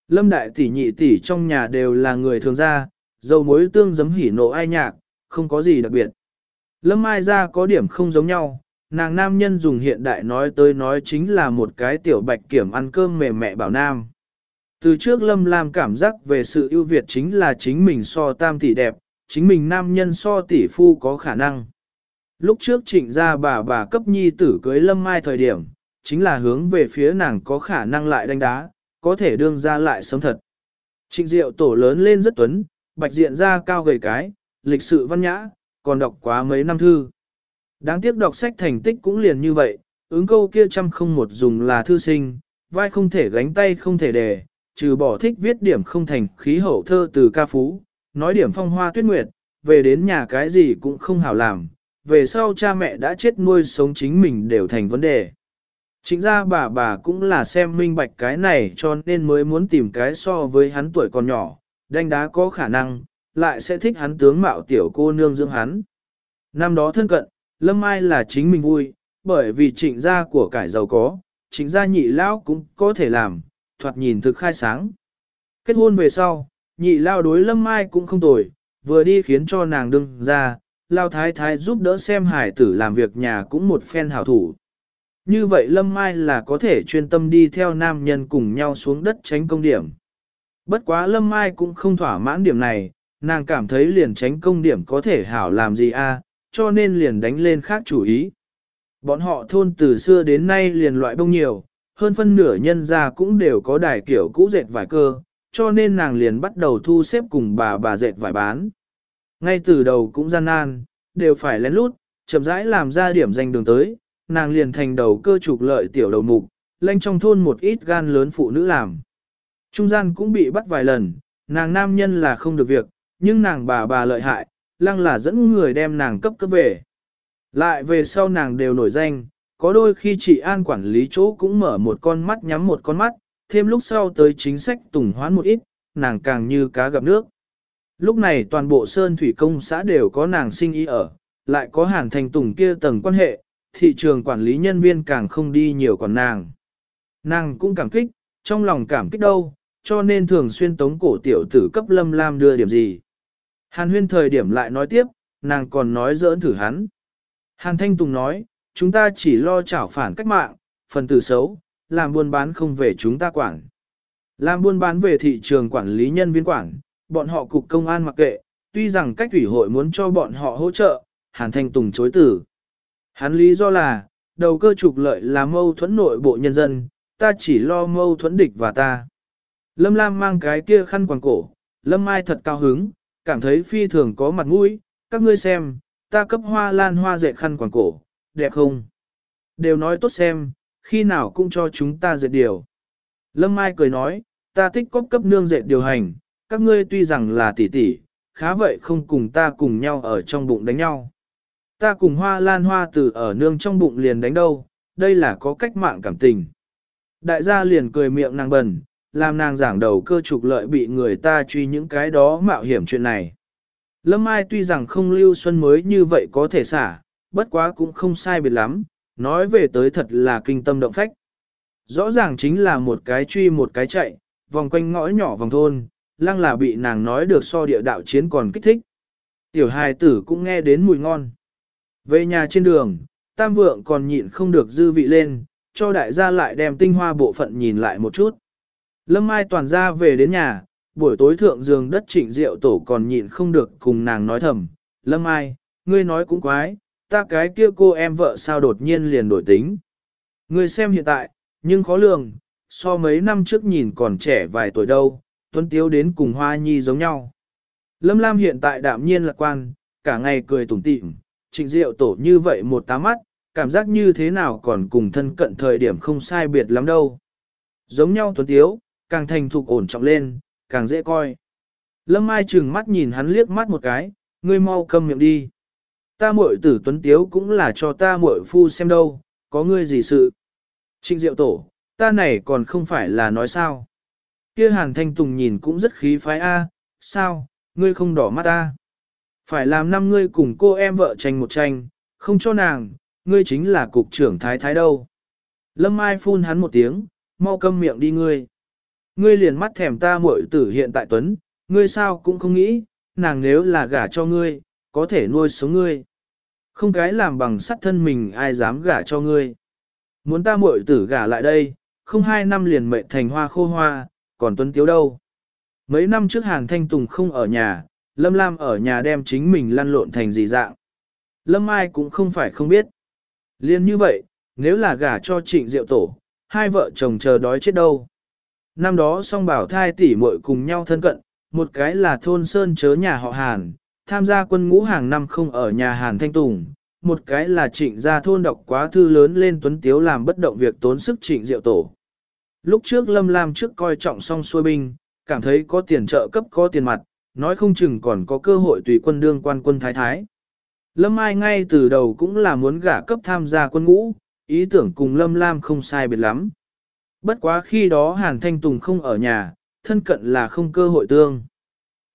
Lâm đại tỷ nhị tỷ trong nhà đều là người thường gia, dầu mối tương giấm hỉ nộ ai nhạc, không có gì đặc biệt. Lâm ai ra có điểm không giống nhau, nàng nam nhân dùng hiện đại nói tới nói chính là một cái tiểu bạch kiểm ăn cơm mềm mẹ bảo nam. Từ trước Lâm Lam cảm giác về sự ưu việt chính là chính mình so tam tỷ đẹp, chính mình nam nhân so tỷ phu có khả năng. Lúc trước trịnh ra bà bà cấp nhi tử cưới Lâm Mai thời điểm, chính là hướng về phía nàng có khả năng lại đánh đá, có thể đương ra lại sống thật. Trịnh diệu tổ lớn lên rất tuấn, bạch diện ra cao gầy cái, lịch sự văn nhã, còn đọc quá mấy năm thư. Đáng tiếc đọc sách thành tích cũng liền như vậy, ứng câu kia trăm không một dùng là thư sinh, vai không thể gánh tay không thể đề, trừ bỏ thích viết điểm không thành khí hậu thơ từ ca phú, nói điểm phong hoa tuyết nguyệt, về đến nhà cái gì cũng không hảo làm, về sau cha mẹ đã chết nuôi sống chính mình đều thành vấn đề. Chính ra bà bà cũng là xem minh bạch cái này cho nên mới muốn tìm cái so với hắn tuổi còn nhỏ, đánh đá có khả năng, lại sẽ thích hắn tướng mạo tiểu cô nương dưỡng hắn. Năm đó thân cận, Lâm Mai là chính mình vui, bởi vì trịnh gia của cải giàu có, trịnh gia nhị lao cũng có thể làm, thoạt nhìn thực khai sáng. Kết hôn về sau, nhị lao đối Lâm Mai cũng không tồi, vừa đi khiến cho nàng đương ra, lao thái thái giúp đỡ xem hải tử làm việc nhà cũng một phen hảo thủ. Như vậy Lâm Mai là có thể chuyên tâm đi theo nam nhân cùng nhau xuống đất tránh công điểm. Bất quá Lâm Mai cũng không thỏa mãn điểm này, nàng cảm thấy liền tránh công điểm có thể hảo làm gì a, cho nên liền đánh lên khác chủ ý. Bọn họ thôn từ xưa đến nay liền loại bông nhiều, hơn phân nửa nhân gia cũng đều có đài kiểu cũ dệt vải cơ, cho nên nàng liền bắt đầu thu xếp cùng bà bà dệt vải bán. Ngay từ đầu cũng gian nan, đều phải lén lút, chậm rãi làm ra điểm danh đường tới, nàng liền thành đầu cơ trục lợi tiểu đầu mục, lanh trong thôn một ít gan lớn phụ nữ làm. Trung gian cũng bị bắt vài lần, nàng nam nhân là không được việc, nhưng nàng bà bà lợi hại, lăng là dẫn người đem nàng cấp cấp về. Lại về sau nàng đều nổi danh, có đôi khi chị an quản lý chỗ cũng mở một con mắt nhắm một con mắt, thêm lúc sau tới chính sách tùng hoán một ít, nàng càng như cá gặp nước. Lúc này toàn bộ Sơn Thủy Công xã đều có nàng sinh ý ở, lại có hàn thành tùng kia tầng quan hệ, thị trường quản lý nhân viên càng không đi nhiều còn nàng. Nàng cũng cảm kích, trong lòng cảm kích đâu, cho nên thường xuyên tống cổ tiểu tử cấp lâm lam đưa điểm gì. Hàn huyên thời điểm lại nói tiếp, nàng còn nói giỡn thử hắn. Hàn Thanh Tùng nói, chúng ta chỉ lo chảo phản cách mạng, phần tử xấu, làm buôn bán không về chúng ta quản. Làm buôn bán về thị trường quản lý nhân viên quản, bọn họ cục công an mặc kệ, tuy rằng cách thủy hội muốn cho bọn họ hỗ trợ, Hàn Thanh Tùng chối tử. Hắn lý do là, đầu cơ trục lợi là mâu thuẫn nội bộ nhân dân, ta chỉ lo mâu thuẫn địch và ta. Lâm Lam mang cái kia khăn quàng cổ, Lâm Mai thật cao hứng, cảm thấy phi thường có mặt mũi, các ngươi xem, ta cấp hoa lan hoa dệt khăn quàng cổ, đẹp không? Đều nói tốt xem, khi nào cũng cho chúng ta dệt điều. Lâm Mai cười nói, ta thích cóp cấp nương dệt điều hành, các ngươi tuy rằng là tỷ tỷ, khá vậy không cùng ta cùng nhau ở trong bụng đánh nhau. Ta cùng hoa lan hoa từ ở nương trong bụng liền đánh đâu, đây là có cách mạng cảm tình. Đại gia liền cười miệng nàng bần, làm nàng giảng đầu cơ trục lợi bị người ta truy những cái đó mạo hiểm chuyện này. Lâm Ai tuy rằng không lưu xuân mới như vậy có thể xả, bất quá cũng không sai biệt lắm, nói về tới thật là kinh tâm động phách. Rõ ràng chính là một cái truy một cái chạy, vòng quanh ngõ nhỏ vòng thôn, lăng là bị nàng nói được so địa đạo chiến còn kích thích. Tiểu hài tử cũng nghe đến mùi ngon. Về nhà trên đường, tam vượng còn nhịn không được dư vị lên, cho đại gia lại đem tinh hoa bộ phận nhìn lại một chút. Lâm Mai toàn ra về đến nhà, buổi tối thượng giường đất trịnh rượu tổ còn nhịn không được cùng nàng nói thầm. Lâm Mai, ngươi nói cũng quái, ta cái kia cô em vợ sao đột nhiên liền đổi tính. Ngươi xem hiện tại, nhưng khó lường, so mấy năm trước nhìn còn trẻ vài tuổi đâu, tuấn tiếu đến cùng hoa nhi giống nhau. Lâm Lam hiện tại đạm nhiên lạc quan, cả ngày cười tủm tỉm, trịnh rượu tổ như vậy một tá mắt, cảm giác như thế nào còn cùng thân cận thời điểm không sai biệt lắm đâu. Giống nhau tuấn tiếu, càng thành thục ổn trọng lên, càng dễ coi. Lâm Mai trừng mắt nhìn hắn liếc mắt một cái, ngươi mau câm miệng đi. Ta muội tử tuấn tiếu cũng là cho ta muội phu xem đâu, có ngươi gì sự. Trịnh diệu tổ, ta này còn không phải là nói sao. Kia hàn thanh tùng nhìn cũng rất khí phái a, sao, ngươi không đỏ mắt ta. Phải làm năm ngươi cùng cô em vợ tranh một tranh, không cho nàng, ngươi chính là cục trưởng thái thái đâu. Lâm Mai phun hắn một tiếng, mau câm miệng đi ngươi. Ngươi liền mắt thèm ta muội tử hiện tại tuấn, ngươi sao cũng không nghĩ, nàng nếu là gả cho ngươi, có thể nuôi sống ngươi. Không cái làm bằng sắt thân mình ai dám gả cho ngươi. Muốn ta muội tử gả lại đây, không hai năm liền mệnh thành hoa khô hoa, còn tuấn tiếu đâu. Mấy năm trước Hàn Thanh Tùng không ở nhà, Lâm Lam ở nhà đem chính mình lăn lộn thành gì dạng. Lâm Ai cũng không phải không biết. Liên như vậy, nếu là gả cho trịnh diệu tổ, hai vợ chồng chờ đói chết đâu. Năm đó song bảo thai tỷ muội cùng nhau thân cận, một cái là thôn sơn chớ nhà họ Hàn, tham gia quân ngũ hàng năm không ở nhà Hàn Thanh Tùng, một cái là trịnh gia thôn đọc quá thư lớn lên tuấn tiếu làm bất động việc tốn sức trịnh diệu tổ. Lúc trước Lâm Lam trước coi trọng song xuôi binh, cảm thấy có tiền trợ cấp có tiền mặt, nói không chừng còn có cơ hội tùy quân đương quan quân thái thái. Lâm Ai ngay từ đầu cũng là muốn gả cấp tham gia quân ngũ, ý tưởng cùng Lâm Lam không sai biệt lắm. Bất quá khi đó Hàn Thanh Tùng không ở nhà, thân cận là không cơ hội tương.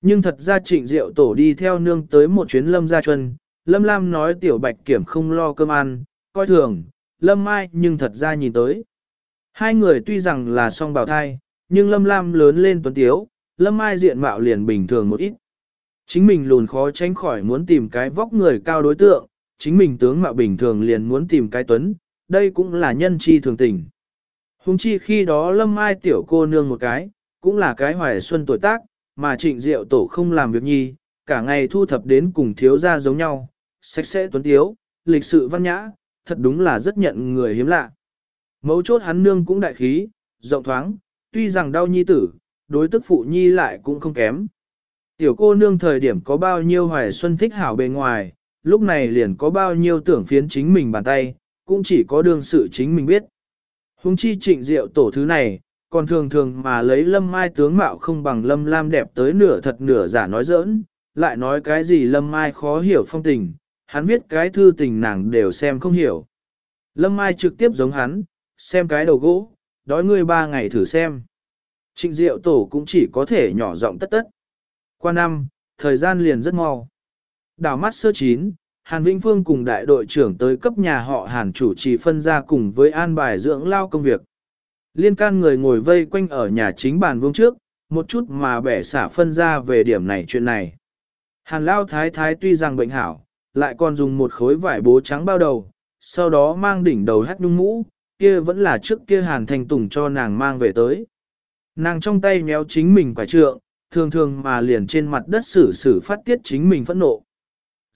Nhưng thật ra trịnh diệu tổ đi theo nương tới một chuyến Lâm gia chuân, Lâm Lam nói tiểu bạch kiểm không lo cơm ăn, coi thường, Lâm Mai nhưng thật ra nhìn tới. Hai người tuy rằng là song bào thai, nhưng Lâm Lam lớn lên tuấn tiếu, Lâm Mai diện mạo liền bình thường một ít. Chính mình lùn khó tránh khỏi muốn tìm cái vóc người cao đối tượng, chính mình tướng mạo bình thường liền muốn tìm cái tuấn, đây cũng là nhân chi thường tình. Hùng chi khi đó Lâm ai tiểu cô nương một cái, cũng là cái hoài xuân tuổi tác, mà trịnh diệu tổ không làm việc nhi, cả ngày thu thập đến cùng thiếu gia giống nhau, sạch sẽ tuấn tiếu, lịch sự văn nhã, thật đúng là rất nhận người hiếm lạ. Mấu chốt hắn nương cũng đại khí, rộng thoáng, tuy rằng đau nhi tử, đối tức phụ nhi lại cũng không kém. Tiểu cô nương thời điểm có bao nhiêu hoài xuân thích hảo bề ngoài, lúc này liền có bao nhiêu tưởng phiến chính mình bàn tay, cũng chỉ có đương sự chính mình biết. Hùng chi trịnh diệu tổ thứ này, còn thường thường mà lấy lâm mai tướng mạo không bằng lâm lam đẹp tới nửa thật nửa giả nói giỡn, lại nói cái gì lâm mai khó hiểu phong tình, hắn viết cái thư tình nàng đều xem không hiểu. Lâm mai trực tiếp giống hắn, xem cái đầu gỗ, đói ngươi ba ngày thử xem. Trịnh diệu tổ cũng chỉ có thể nhỏ giọng tất tất. Qua năm, thời gian liền rất mau. Đảo mắt sơ chín, Hàn Vĩnh Phương cùng đại đội trưởng tới cấp nhà họ Hàn chủ trì phân ra cùng với an bài dưỡng lao công việc. Liên can người ngồi vây quanh ở nhà chính bàn vương trước, một chút mà bẻ xả phân ra về điểm này chuyện này. Hàn Lao Thái Thái tuy rằng bệnh hảo, lại còn dùng một khối vải bố trắng bao đầu, sau đó mang đỉnh đầu hát nhung mũ, kia vẫn là trước kia Hàn Thành Tùng cho nàng mang về tới. Nàng trong tay méo chính mình quả trượng, thường thường mà liền trên mặt đất xử xử phát tiết chính mình phẫn nộ.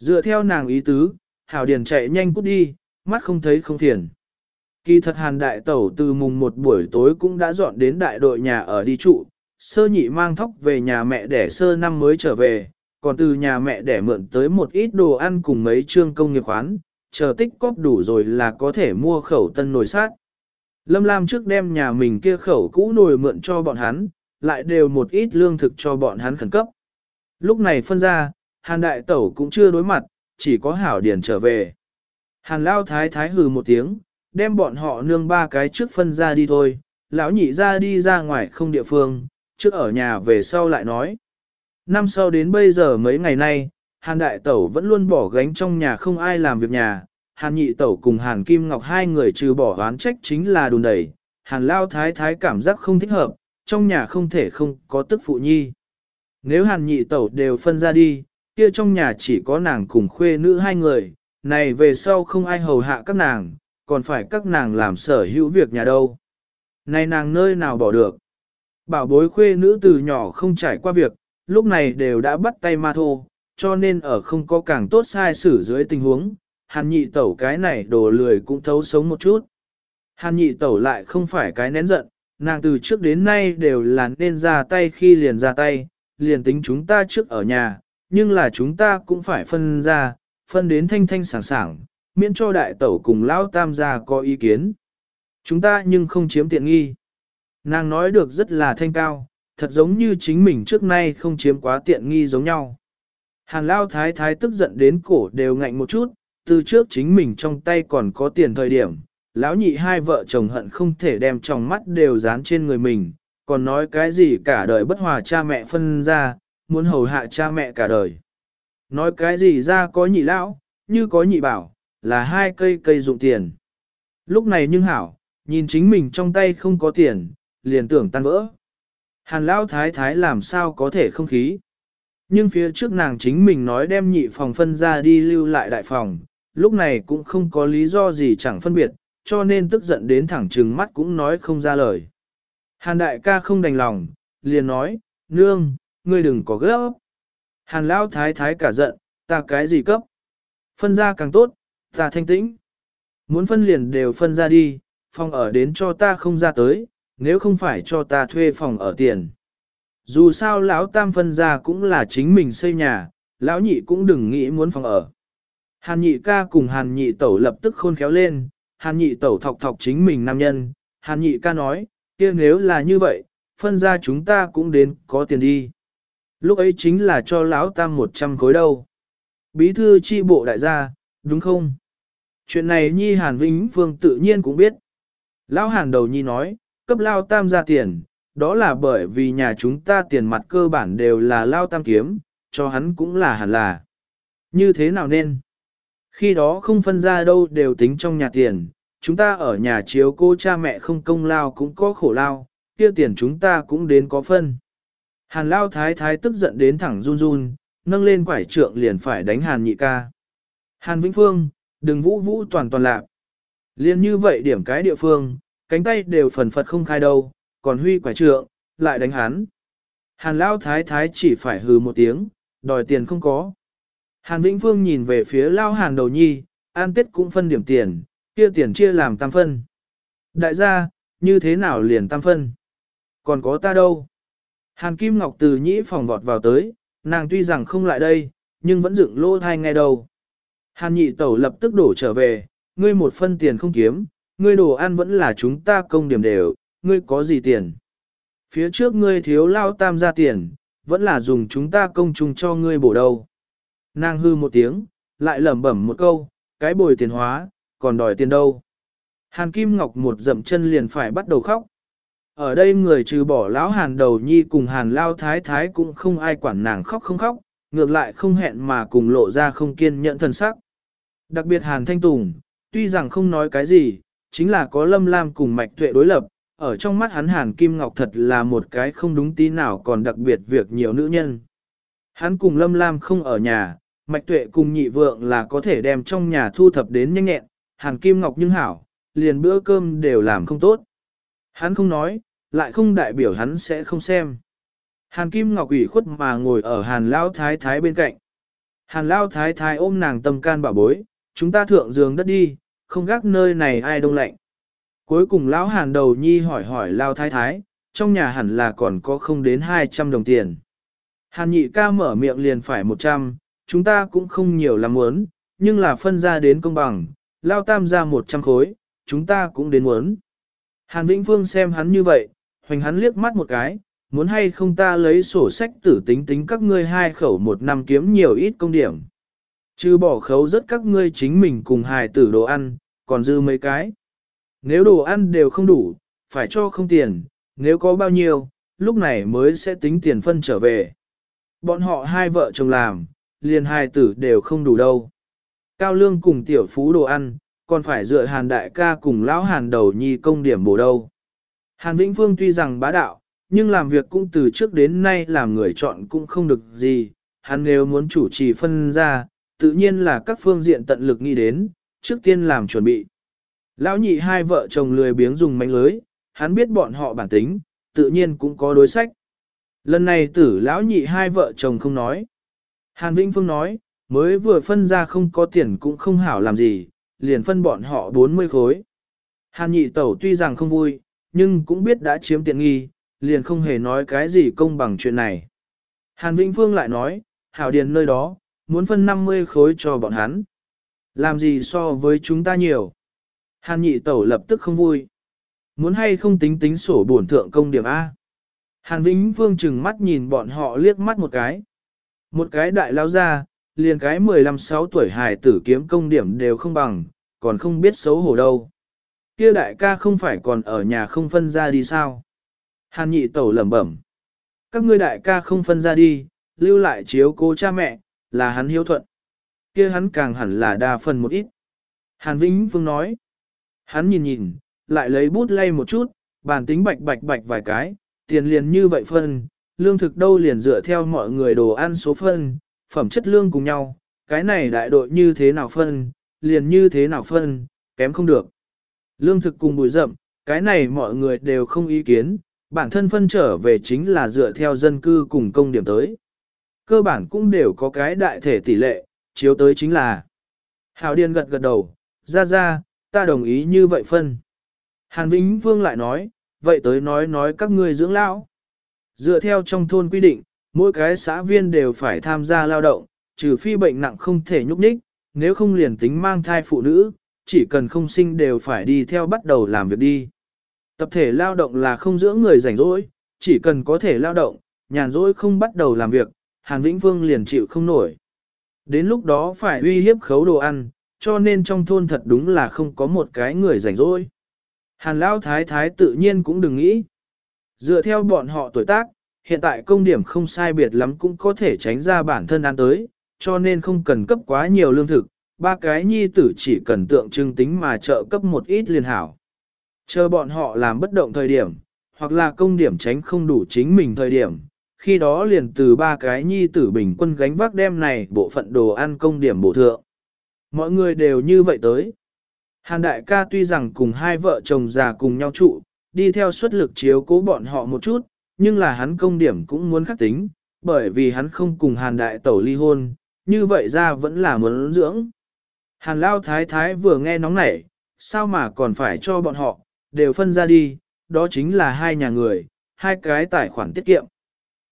Dựa theo nàng ý tứ, Hảo Điền chạy nhanh cút đi, mắt không thấy không phiền. Kỳ thật hàn đại tẩu từ mùng một buổi tối cũng đã dọn đến đại đội nhà ở đi trụ, sơ nhị mang thóc về nhà mẹ để sơ năm mới trở về, còn từ nhà mẹ để mượn tới một ít đồ ăn cùng mấy trương công nghiệp khoán, chờ tích cóp đủ rồi là có thể mua khẩu tân nồi sát. Lâm Lam trước đem nhà mình kia khẩu cũ nồi mượn cho bọn hắn, lại đều một ít lương thực cho bọn hắn khẩn cấp. Lúc này phân ra, hàn đại tẩu cũng chưa đối mặt, chỉ có hảo điển trở về. Hàn lao thái thái hừ một tiếng, đem bọn họ nương ba cái trước phân ra đi thôi, lão nhị ra đi ra ngoài không địa phương, trước ở nhà về sau lại nói. Năm sau đến bây giờ mấy ngày nay, Hàn Đại Tẩu vẫn luôn bỏ gánh trong nhà không ai làm việc nhà, Hàn Nhị Tẩu cùng Hàn Kim Ngọc hai người trừ bỏ oán trách chính là đùn đẩy, Hàn Lao Thái Thái cảm giác không thích hợp, trong nhà không thể không có tức phụ nhi. Nếu Hàn Nhị Tẩu đều phân ra đi, kia trong nhà chỉ có nàng cùng khuê nữ hai người, này về sau không ai hầu hạ các nàng, còn phải các nàng làm sở hữu việc nhà đâu. Này nàng nơi nào bỏ được. Bảo bối khuê nữ từ nhỏ không trải qua việc, lúc này đều đã bắt tay ma thô, cho nên ở không có càng tốt sai xử dưới tình huống, hàn nhị tẩu cái này đồ lười cũng thấu sống một chút. Hàn nhị tẩu lại không phải cái nén giận, nàng từ trước đến nay đều là nên ra tay khi liền ra tay, liền tính chúng ta trước ở nhà, nhưng là chúng ta cũng phải phân ra, phân đến thanh thanh sảng sảng, miễn cho đại tẩu cùng lão tam gia có ý kiến. Chúng ta nhưng không chiếm tiện nghi. Nàng nói được rất là thanh cao, thật giống như chính mình trước nay không chiếm quá tiện nghi giống nhau. Hàn lao thái thái tức giận đến cổ đều ngạnh một chút, từ trước chính mình trong tay còn có tiền thời điểm, lão nhị hai vợ chồng hận không thể đem trong mắt đều dán trên người mình, còn nói cái gì cả đời bất hòa cha mẹ phân ra, muốn hầu hạ cha mẹ cả đời. Nói cái gì ra có nhị lão, như có nhị bảo, là hai cây cây dụng tiền. Lúc này nhưng hảo, nhìn chính mình trong tay không có tiền, liền tưởng tan vỡ. Hàn Lão Thái Thái làm sao có thể không khí. Nhưng phía trước nàng chính mình nói đem nhị phòng phân ra đi lưu lại đại phòng, lúc này cũng không có lý do gì chẳng phân biệt, cho nên tức giận đến thẳng trừng mắt cũng nói không ra lời. Hàn đại ca không đành lòng, liền nói, nương, ngươi đừng có gấp. Hàn Lão Thái Thái cả giận, ta cái gì cấp? Phân ra càng tốt, ta thanh tĩnh. Muốn phân liền đều phân ra đi, phòng ở đến cho ta không ra tới, nếu không phải cho ta thuê phòng ở tiền. Dù sao lão tam phân ra cũng là chính mình xây nhà, lão nhị cũng đừng nghĩ muốn phòng ở. Hàn nhị ca cùng hàn nhị tẩu lập tức khôn khéo lên, hàn nhị tẩu thọc thọc chính mình nam nhân, hàn nhị ca nói, kia nếu là như vậy, phân ra chúng ta cũng đến có tiền đi. Lúc ấy chính là cho lão tam 100 khối đâu. Bí thư chi bộ đại gia, đúng không? Chuyện này Nhi Hàn Vĩnh Phương tự nhiên cũng biết. Lão Hàn đầu Nhi nói, cấp Lao Tam ra tiền, đó là bởi vì nhà chúng ta tiền mặt cơ bản đều là Lao Tam kiếm, cho hắn cũng là hẳn là. Như thế nào nên? Khi đó không phân ra đâu đều tính trong nhà tiền, chúng ta ở nhà chiếu cô cha mẹ không công lao cũng có khổ lao, kia tiền chúng ta cũng đến có phân. Hàn Lao Thái Thái tức giận đến thẳng run run, nâng lên quải trượng liền phải đánh Hàn nhị ca. Hàn Vĩnh Phương, đừng vũ vũ toàn toàn lạc. Liên như vậy điểm cái địa phương, cánh tay đều phần phật không khai đâu, còn huy quải trượng, lại đánh hắn. Hàn Lão Thái Thái chỉ phải hừ một tiếng, đòi tiền không có. Hàn Vĩnh Phương nhìn về phía Lao Hàn đầu nhi, an tết cũng phân điểm tiền, kia tiền chia làm tam phân. Đại gia, như thế nào liền tam phân? Còn có ta đâu? Hàn Kim Ngọc từ nhĩ phòng vọt vào tới, nàng tuy rằng không lại đây, nhưng vẫn dựng lô thai ngay đầu. Hàn nhị tẩu lập tức đổ trở về, ngươi một phân tiền không kiếm, ngươi đồ ăn vẫn là chúng ta công điểm đều, ngươi có gì tiền? Phía trước ngươi thiếu lao tam ra tiền, vẫn là dùng chúng ta công chung cho ngươi bổ đầu. Nàng hư một tiếng, lại lẩm bẩm một câu, cái bồi tiền hóa, còn đòi tiền đâu. Hàn Kim Ngọc một dậm chân liền phải bắt đầu khóc. Ở đây người trừ bỏ lão hàn đầu nhi cùng hàn lao thái thái cũng không ai quản nàng khóc không khóc, ngược lại không hẹn mà cùng lộ ra không kiên nhẫn thần sắc. Đặc biệt hàn thanh tùng, tuy rằng không nói cái gì, chính là có lâm lam cùng mạch tuệ đối lập, ở trong mắt hắn hàn kim ngọc thật là một cái không đúng tí nào còn đặc biệt việc nhiều nữ nhân. Hắn cùng lâm lam không ở nhà, mạch tuệ cùng nhị vượng là có thể đem trong nhà thu thập đến nhanh nhẹn, hàn kim ngọc nhưng hảo, liền bữa cơm đều làm không tốt. Hắn không nói, lại không đại biểu hắn sẽ không xem. Hàn Kim Ngọc ủy khuất mà ngồi ở Hàn Lao Thái Thái bên cạnh. Hàn Lao Thái Thái ôm nàng tâm can bảo bối, chúng ta thượng giường đất đi, không gác nơi này ai đông lạnh. Cuối cùng Lão Hàn đầu nhi hỏi hỏi Lao Thái Thái, trong nhà hẳn là còn có không đến 200 đồng tiền. Hàn nhị ca mở miệng liền phải 100, chúng ta cũng không nhiều lắm muốn, nhưng là phân ra đến công bằng, Lao Tam ra 100 khối, chúng ta cũng đến muốn. Hàn Vĩnh Phương xem hắn như vậy, hoành hắn liếc mắt một cái, muốn hay không ta lấy sổ sách tử tính tính các ngươi hai khẩu một năm kiếm nhiều ít công điểm. Chứ bỏ khấu rất các ngươi chính mình cùng hài tử đồ ăn, còn dư mấy cái. Nếu đồ ăn đều không đủ, phải cho không tiền, nếu có bao nhiêu, lúc này mới sẽ tính tiền phân trở về. Bọn họ hai vợ chồng làm, liền hài tử đều không đủ đâu. Cao lương cùng tiểu phú đồ ăn, còn phải dựa hàn đại ca cùng lão hàn đầu nhi công điểm bổ đâu. Hàn Vĩnh Phương tuy rằng bá đạo, nhưng làm việc cũng từ trước đến nay làm người chọn cũng không được gì, hắn nếu muốn chủ trì phân ra, tự nhiên là các phương diện tận lực nghĩ đến, trước tiên làm chuẩn bị. Lão nhị hai vợ chồng lười biếng dùng mánh lưới, hắn biết bọn họ bản tính, tự nhiên cũng có đối sách. Lần này tử lão nhị hai vợ chồng không nói. Hàn Vĩnh Phương nói, mới vừa phân ra không có tiền cũng không hảo làm gì, liền phân bọn họ 40 khối. Hàn nhị tẩu tuy rằng không vui, nhưng cũng biết đã chiếm tiện nghi, liền không hề nói cái gì công bằng chuyện này. Hàn Vĩnh Phương lại nói, hảo điền nơi đó, muốn phân 50 khối cho bọn hắn. Làm gì so với chúng ta nhiều. Hàn nhị tẩu lập tức không vui. Muốn hay không tính tính sổ bổn thượng công điểm A. Hàn Vĩnh Phương chừng mắt nhìn bọn họ liếc mắt một cái. Một cái đại lao ra, liền cái 15-6 tuổi hài tử kiếm công điểm đều không bằng, còn không biết xấu hổ đâu. Kia đại ca không phải còn ở nhà không phân ra đi sao? Hàn nhị tẩu lẩm bẩm. Các ngươi đại ca không phân ra đi, lưu lại chiếu cố cha mẹ, là hắn hiếu thuận. Kia hắn càng hẳn là đa phần một ít. Hàn Vĩnh Phương nói. Hắn nhìn nhìn, lại lấy bút lay một chút, bàn tính bạch bạch bạch vài cái, tiền liền như vậy phân, lương thực đâu liền dựa theo mọi người đồ ăn số phân, phẩm chất lương cùng nhau, cái này đại đội như thế nào phân, liền như thế nào phân, kém không được. Lương thực cùng bụi rậm, cái này mọi người đều không ý kiến, bản thân phân trở về chính là dựa theo dân cư cùng công điểm tới. Cơ bản cũng đều có cái đại thể tỷ lệ, chiếu tới chính là. Hào Điền gật gật đầu, ra ra, ta đồng ý như vậy phân. Hàn Vĩnh Vương lại nói, vậy tới nói nói các ngươi dưỡng lão. Dựa theo trong thôn quy định, mỗi cái xã viên đều phải tham gia lao động, trừ phi bệnh nặng không thể nhúc nhích, nếu không liền tính mang thai phụ nữ, chỉ cần không sinh đều phải đi theo bắt đầu làm việc đi. Tập thể lao động là không dưỡng người rảnh rỗi, chỉ cần có thể lao động, nhàn rỗi không bắt đầu làm việc, Hàn Vĩnh Vương liền chịu không nổi. Đến lúc đó phải uy hiếp khấu đồ ăn, cho nên trong thôn thật đúng là không có một cái người rảnh rỗi. Hàn Lão Thái Thái tự nhiên cũng đừng nghĩ. Dựa theo bọn họ tuổi tác, hiện tại công điểm không sai biệt lắm cũng có thể tránh ra bản thân ăn tới, cho nên không cần cấp quá nhiều lương thực, ba cái nhi tử chỉ cần tượng trưng tính mà trợ cấp một ít liền hảo. Chờ bọn họ làm bất động thời điểm, hoặc là công điểm tránh không đủ chính mình thời điểm, khi đó liền từ ba cái nhi tử bình quân gánh vác đem này bộ phận đồ ăn công điểm bổ thượng. Mọi người đều như vậy tới. Hàn đại ca tuy rằng cùng hai vợ chồng già cùng nhau trụ, đi theo suất lực chiếu cố bọn họ một chút, nhưng là hắn công điểm cũng muốn khắc tính, bởi vì hắn không cùng hàn đại tẩu ly hôn, như vậy ra vẫn là muốn dưỡng. Hàn lao thái thái vừa nghe nóng nảy, sao mà còn phải cho bọn họ, đều phân ra đi, đó chính là hai nhà người, hai cái tài khoản tiết kiệm.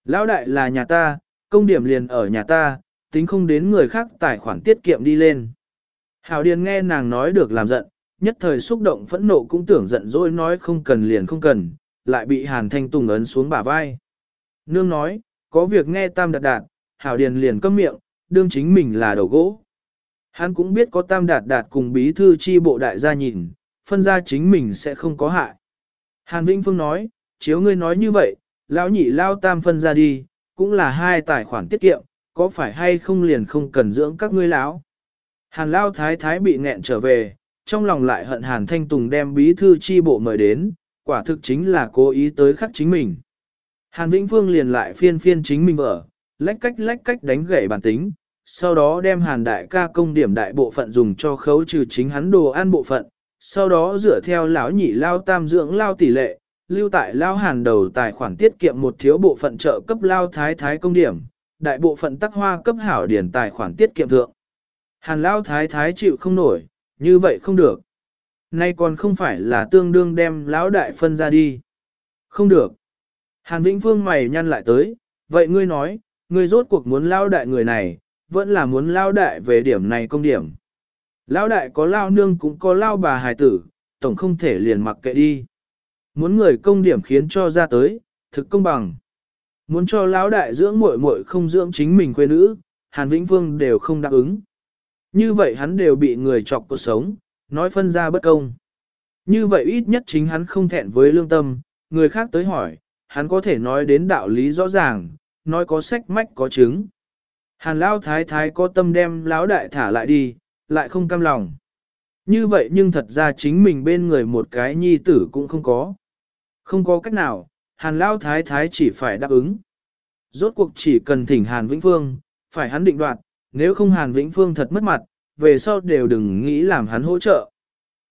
Lão đại là nhà ta, công điểm liền ở nhà ta, tính không đến người khác tài khoản tiết kiệm đi lên. Hảo Điền nghe nàng nói được làm giận, nhất thời xúc động phẫn nộ cũng tưởng giận dỗi nói không cần liền không cần, lại bị Hàn Thanh Tùng ấn xuống bả vai. Nương nói, có việc nghe tam đạt đạt, Hảo Điền liền câm miệng, đương chính mình là đầu gỗ. Hắn cũng biết có tam đạt đạt cùng bí thư chi bộ đại gia nhìn, phân ra chính mình sẽ không có hại. Hàn Vĩnh Phương nói, chiếu ngươi nói như vậy, lão nhị lao tam phân ra đi, cũng là hai tài khoản tiết kiệm, có phải hay không liền không cần dưỡng các ngươi lão. Hàn lao thái thái bị nghẹn trở về, trong lòng lại hận Hàn Thanh Tùng đem bí thư chi bộ mời đến, quả thực chính là cố ý tới khắc chính mình. Hàn Vĩnh Phương liền lại phiên phiên chính mình vợ, lách cách lách cách đánh gãy bản tính, sau đó đem Hàn đại ca công điểm đại bộ phận dùng cho khấu trừ chính hắn đồ ăn bộ phận, sau đó dựa theo lão nhị lao tam dưỡng lao tỷ lệ, lưu tại lao hàn đầu tài khoản tiết kiệm một thiếu bộ phận trợ cấp lao thái thái công điểm, đại bộ phận tắc hoa cấp hảo điển tài khoản tiết kiệm thượng. Hàn lao thái thái chịu không nổi, như vậy không được. Nay còn không phải là tương đương đem lão đại phân ra đi. Không được. Hàn Vĩnh Phương mày nhăn lại tới, vậy ngươi nói, ngươi rốt cuộc muốn lao đại người này, vẫn là muốn lao đại về điểm này công điểm. Lao đại có lao nương cũng có lao bà hài tử, tổng không thể liền mặc kệ đi. Muốn người công điểm khiến cho ra tới, thực công bằng. Muốn cho lão đại dưỡng muội muội không dưỡng chính mình quê nữ, Hàn Vĩnh Vương đều không đáp ứng. Như vậy hắn đều bị người chọc cuộc sống, nói phân ra bất công. Như vậy ít nhất chính hắn không thẹn với lương tâm, người khác tới hỏi, hắn có thể nói đến đạo lý rõ ràng, nói có sách mách có chứng. Hàn Lão thái thái có tâm đem lão đại thả lại đi, lại không cam lòng. Như vậy nhưng thật ra chính mình bên người một cái nhi tử cũng không có. Không có cách nào, Hàn Lão thái thái chỉ phải đáp ứng. Rốt cuộc chỉ cần thỉnh Hàn Vĩnh Phương, phải hắn định đoạt, nếu không Hàn Vĩnh Phương thật mất mặt, về sau đều đừng nghĩ làm hắn hỗ trợ.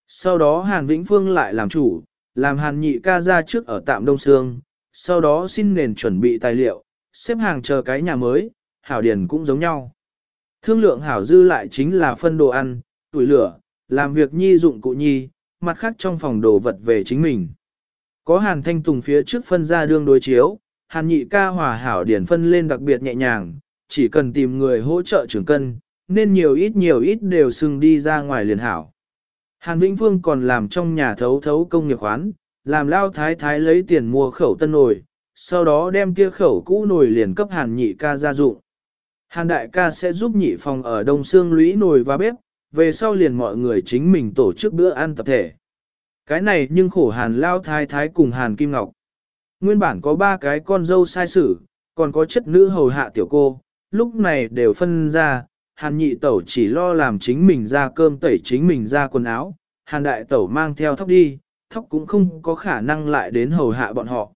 Sau đó Hàn Vĩnh Phương lại làm chủ, làm Hàn nhị ca ra trước ở tạm Đông Sương, sau đó xin nền chuẩn bị tài liệu, xếp hàng chờ cái nhà mới, Hảo Điền cũng giống nhau. Thương lượng Hảo Dư lại chính là phân đồ ăn, tuổi lửa, làm việc nhi dụng cụ nhi, mặt khác trong phòng đồ vật về chính mình. Có Hàn Thanh Tùng phía trước phân ra đương đối chiếu, Hàn nhị ca hòa Hảo Điền phân lên đặc biệt nhẹ nhàng, chỉ cần tìm người hỗ trợ trưởng cân, nên nhiều ít nhiều ít đều xưng đi ra ngoài liền hảo. Hàn Vĩnh Vương còn làm trong nhà thấu thấu công nghiệp khoán, làm lao thái thái lấy tiền mua khẩu tân nồi, sau đó đem kia khẩu cũ nồi liền cấp hàn nhị ca gia dụng. Hàn đại ca sẽ giúp nhị phòng ở đông xương lũy nồi và bếp, về sau liền mọi người chính mình tổ chức bữa ăn tập thể. Cái này nhưng khổ hàn lao thái thái cùng hàn kim ngọc. Nguyên bản có ba cái con dâu sai sử, còn có chất nữ hầu hạ tiểu cô, lúc này đều phân ra, hàn nhị tẩu chỉ lo làm chính mình ra cơm tẩy chính mình ra quần áo, hàn đại tẩu mang theo thóc đi, thóc cũng không có khả năng lại đến hầu hạ bọn họ.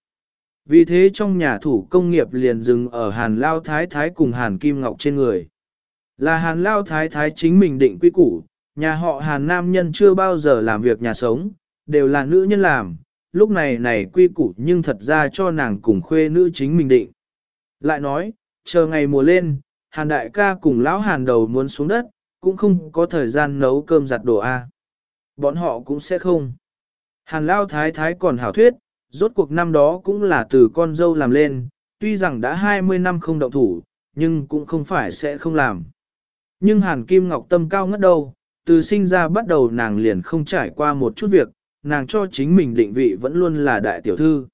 Vì thế trong nhà thủ công nghiệp liền dừng ở hàn lao thái thái cùng hàn kim ngọc trên người. Là hàn lao thái thái chính mình định quy củ, nhà họ hàn nam nhân chưa bao giờ làm việc nhà sống, đều là nữ nhân làm, lúc này này quy củ nhưng thật ra cho nàng cùng khuê nữ chính mình định. Lại nói, chờ ngày mùa lên, hàn đại ca cùng lão hàn đầu muốn xuống đất, cũng không có thời gian nấu cơm giặt đồ A. Bọn họ cũng sẽ không. Hàn lao thái thái còn hảo thuyết, rốt cuộc năm đó cũng là từ con dâu làm lên, tuy rằng đã 20 năm không động thủ, nhưng cũng không phải sẽ không làm. Nhưng Hàn Kim Ngọc tâm cao ngất đâu, từ sinh ra bắt đầu nàng liền không trải qua một chút việc, nàng cho chính mình định vị vẫn luôn là đại tiểu thư.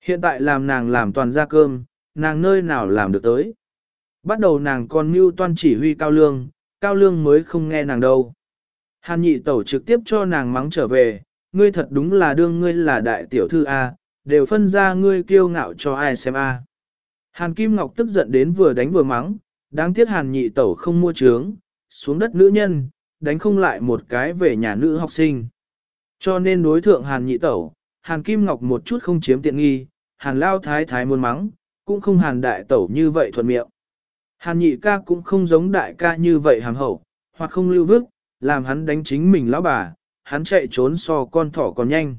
Hiện tại làm nàng làm toàn gia cơm, nàng nơi nào làm được tới. Bắt đầu nàng còn mưu toan chỉ huy cao lương, cao lương mới không nghe nàng đâu. Hàn nhị tẩu trực tiếp cho nàng mắng trở về, ngươi thật đúng là đương ngươi là đại tiểu thư A, đều phân ra ngươi kiêu ngạo cho ai xem A. Hàn Kim Ngọc tức giận đến vừa đánh vừa mắng, đáng tiếc hàn nhị tẩu không mua trướng, xuống đất nữ nhân, đánh không lại một cái về nhà nữ học sinh. Cho nên đối thượng hàn nhị tẩu, hàn Kim Ngọc một chút không chiếm tiện nghi, hàn lao thái thái muốn mắng, cũng không hàn đại tẩu như vậy thuận miệng. Hàn nhị ca cũng không giống đại ca như vậy hàm hậu, hoặc không lưu vức, làm hắn đánh chính mình lão bà, hắn chạy trốn so con thỏ còn nhanh.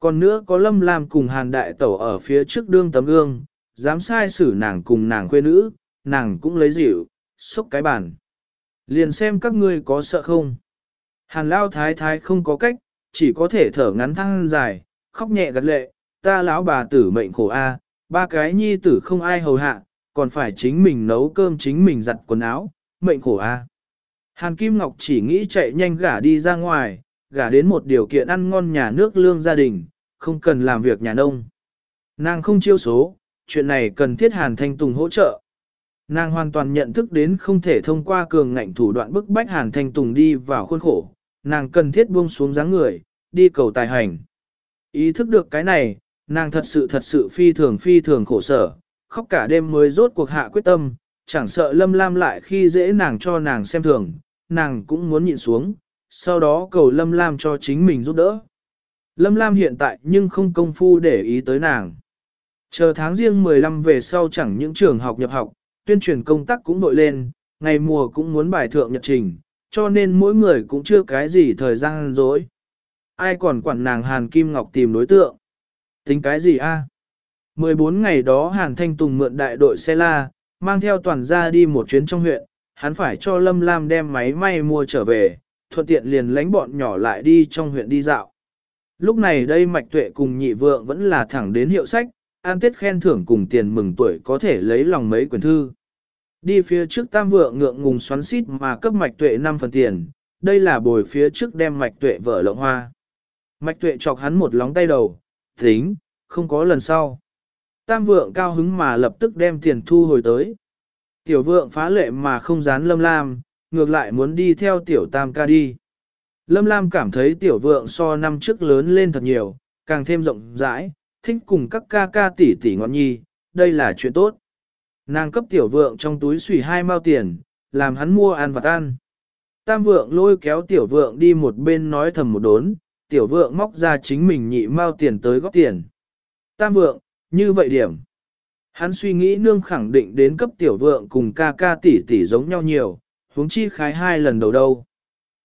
Còn nữa có lâm lam cùng hàn đại tẩu ở phía trước đương tấm gương, dám sai xử nàng cùng nàng quê nữ, nàng cũng lấy dịu, xúc cái bàn. Liền xem các ngươi có sợ không. Hàn lao thái thái không có cách, chỉ có thể thở ngắn thăng dài, khóc nhẹ gật lệ, ta lão bà tử mệnh khổ a, ba cái nhi tử không ai hầu hạ, còn phải chính mình nấu cơm chính mình giặt quần áo, mệnh khổ a. Hàn Kim Ngọc chỉ nghĩ chạy nhanh gả đi ra ngoài, gả đến một điều kiện ăn ngon nhà nước lương gia đình, không cần làm việc nhà nông. Nàng không chiêu số, chuyện này cần thiết Hàn Thanh Tùng hỗ trợ. Nàng hoàn toàn nhận thức đến không thể thông qua cường ngạnh thủ đoạn bức bách Hàn Thanh Tùng đi vào khuôn khổ, nàng cần thiết buông xuống dáng người, đi cầu tài hành. Ý thức được cái này, nàng thật sự thật sự phi thường phi thường khổ sở, khóc cả đêm mới rốt cuộc hạ quyết tâm, chẳng sợ lâm lam lại khi dễ nàng cho nàng xem thường, nàng cũng muốn nhịn xuống, sau đó cầu lâm lam cho chính mình giúp đỡ. Lâm lam hiện tại nhưng không công phu để ý tới nàng. Chờ tháng riêng 15 về sau chẳng những trường học nhập học, tuyên truyền công tác cũng nổi lên, ngày mùa cũng muốn bài thượng nhật trình, cho nên mỗi người cũng chưa cái gì thời gian dối. Ai còn quản nàng Hàn Kim Ngọc tìm đối tượng? Tính cái gì a? 14 ngày đó Hàn Thanh Tùng mượn đại đội xe la, mang theo toàn gia đi một chuyến trong huyện, hắn phải cho Lâm Lam đem máy may mua trở về, thuận tiện liền lánh bọn nhỏ lại đi trong huyện đi dạo. Lúc này đây Mạch Tuệ cùng nhị vượng vẫn là thẳng đến hiệu sách, an tết khen thưởng cùng tiền mừng tuổi có thể lấy lòng mấy quyển thư. Đi phía trước tam vượng ngượng ngùng xoắn xít mà cấp Mạch Tuệ 5 phần tiền, đây là bồi phía trước đem Mạch Tuệ vợ lộng hoa. Mạch Tuệ chọc hắn một lóng tay đầu, tính, không có lần sau. Tam vượng cao hứng mà lập tức đem tiền thu hồi tới. Tiểu vượng phá lệ mà không dán lâm lam, ngược lại muốn đi theo tiểu tam ca đi. Lâm lam cảm thấy tiểu vượng so năm trước lớn lên thật nhiều, càng thêm rộng rãi, thích cùng các ca ca tỷ tỷ ngọn nhi, đây là chuyện tốt. Nàng cấp tiểu vượng trong túi xùy hai mao tiền, làm hắn mua ăn vặt ăn. Tam vượng lôi kéo tiểu vượng đi một bên nói thầm một đốn, tiểu vượng móc ra chính mình nhị mao tiền tới góp tiền. Tam vượng, như vậy điểm. Hắn suy nghĩ nương khẳng định đến cấp tiểu vượng cùng ca ca tỷ tỷ giống nhau nhiều, huống chi khái hai lần đầu đâu.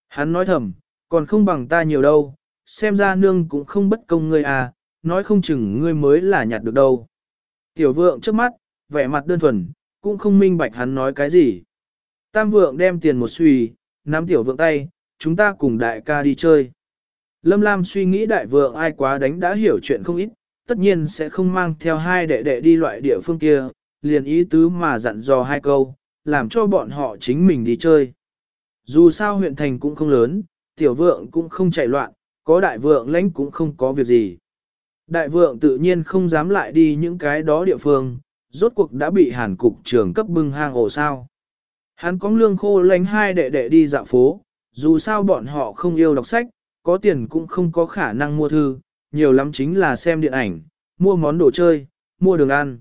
Hắn nói thầm, còn không bằng ta nhiều đâu, xem ra nương cũng không bất công ngươi à, nói không chừng ngươi mới là nhặt được đâu. Tiểu vượng trước mắt, vẻ mặt đơn thuần, cũng không minh bạch hắn nói cái gì. Tam vượng đem tiền một suy, nắm tiểu vượng tay, chúng ta cùng đại ca đi chơi. Lâm Lam suy nghĩ đại vượng ai quá đánh đã hiểu chuyện không ít, tất nhiên sẽ không mang theo hai đệ đệ đi loại địa phương kia, liền ý tứ mà dặn dò hai câu, làm cho bọn họ chính mình đi chơi. Dù sao huyện thành cũng không lớn, tiểu vượng cũng không chạy loạn, có đại vượng lãnh cũng không có việc gì. Đại vượng tự nhiên không dám lại đi những cái đó địa phương, rốt cuộc đã bị hàn cục trưởng cấp bưng hang ổ sao. Hắn có lương khô lánh hai đệ đệ đi dạo phố, dù sao bọn họ không yêu đọc sách, có tiền cũng không có khả năng mua thư, nhiều lắm chính là xem điện ảnh, mua món đồ chơi, mua đường ăn.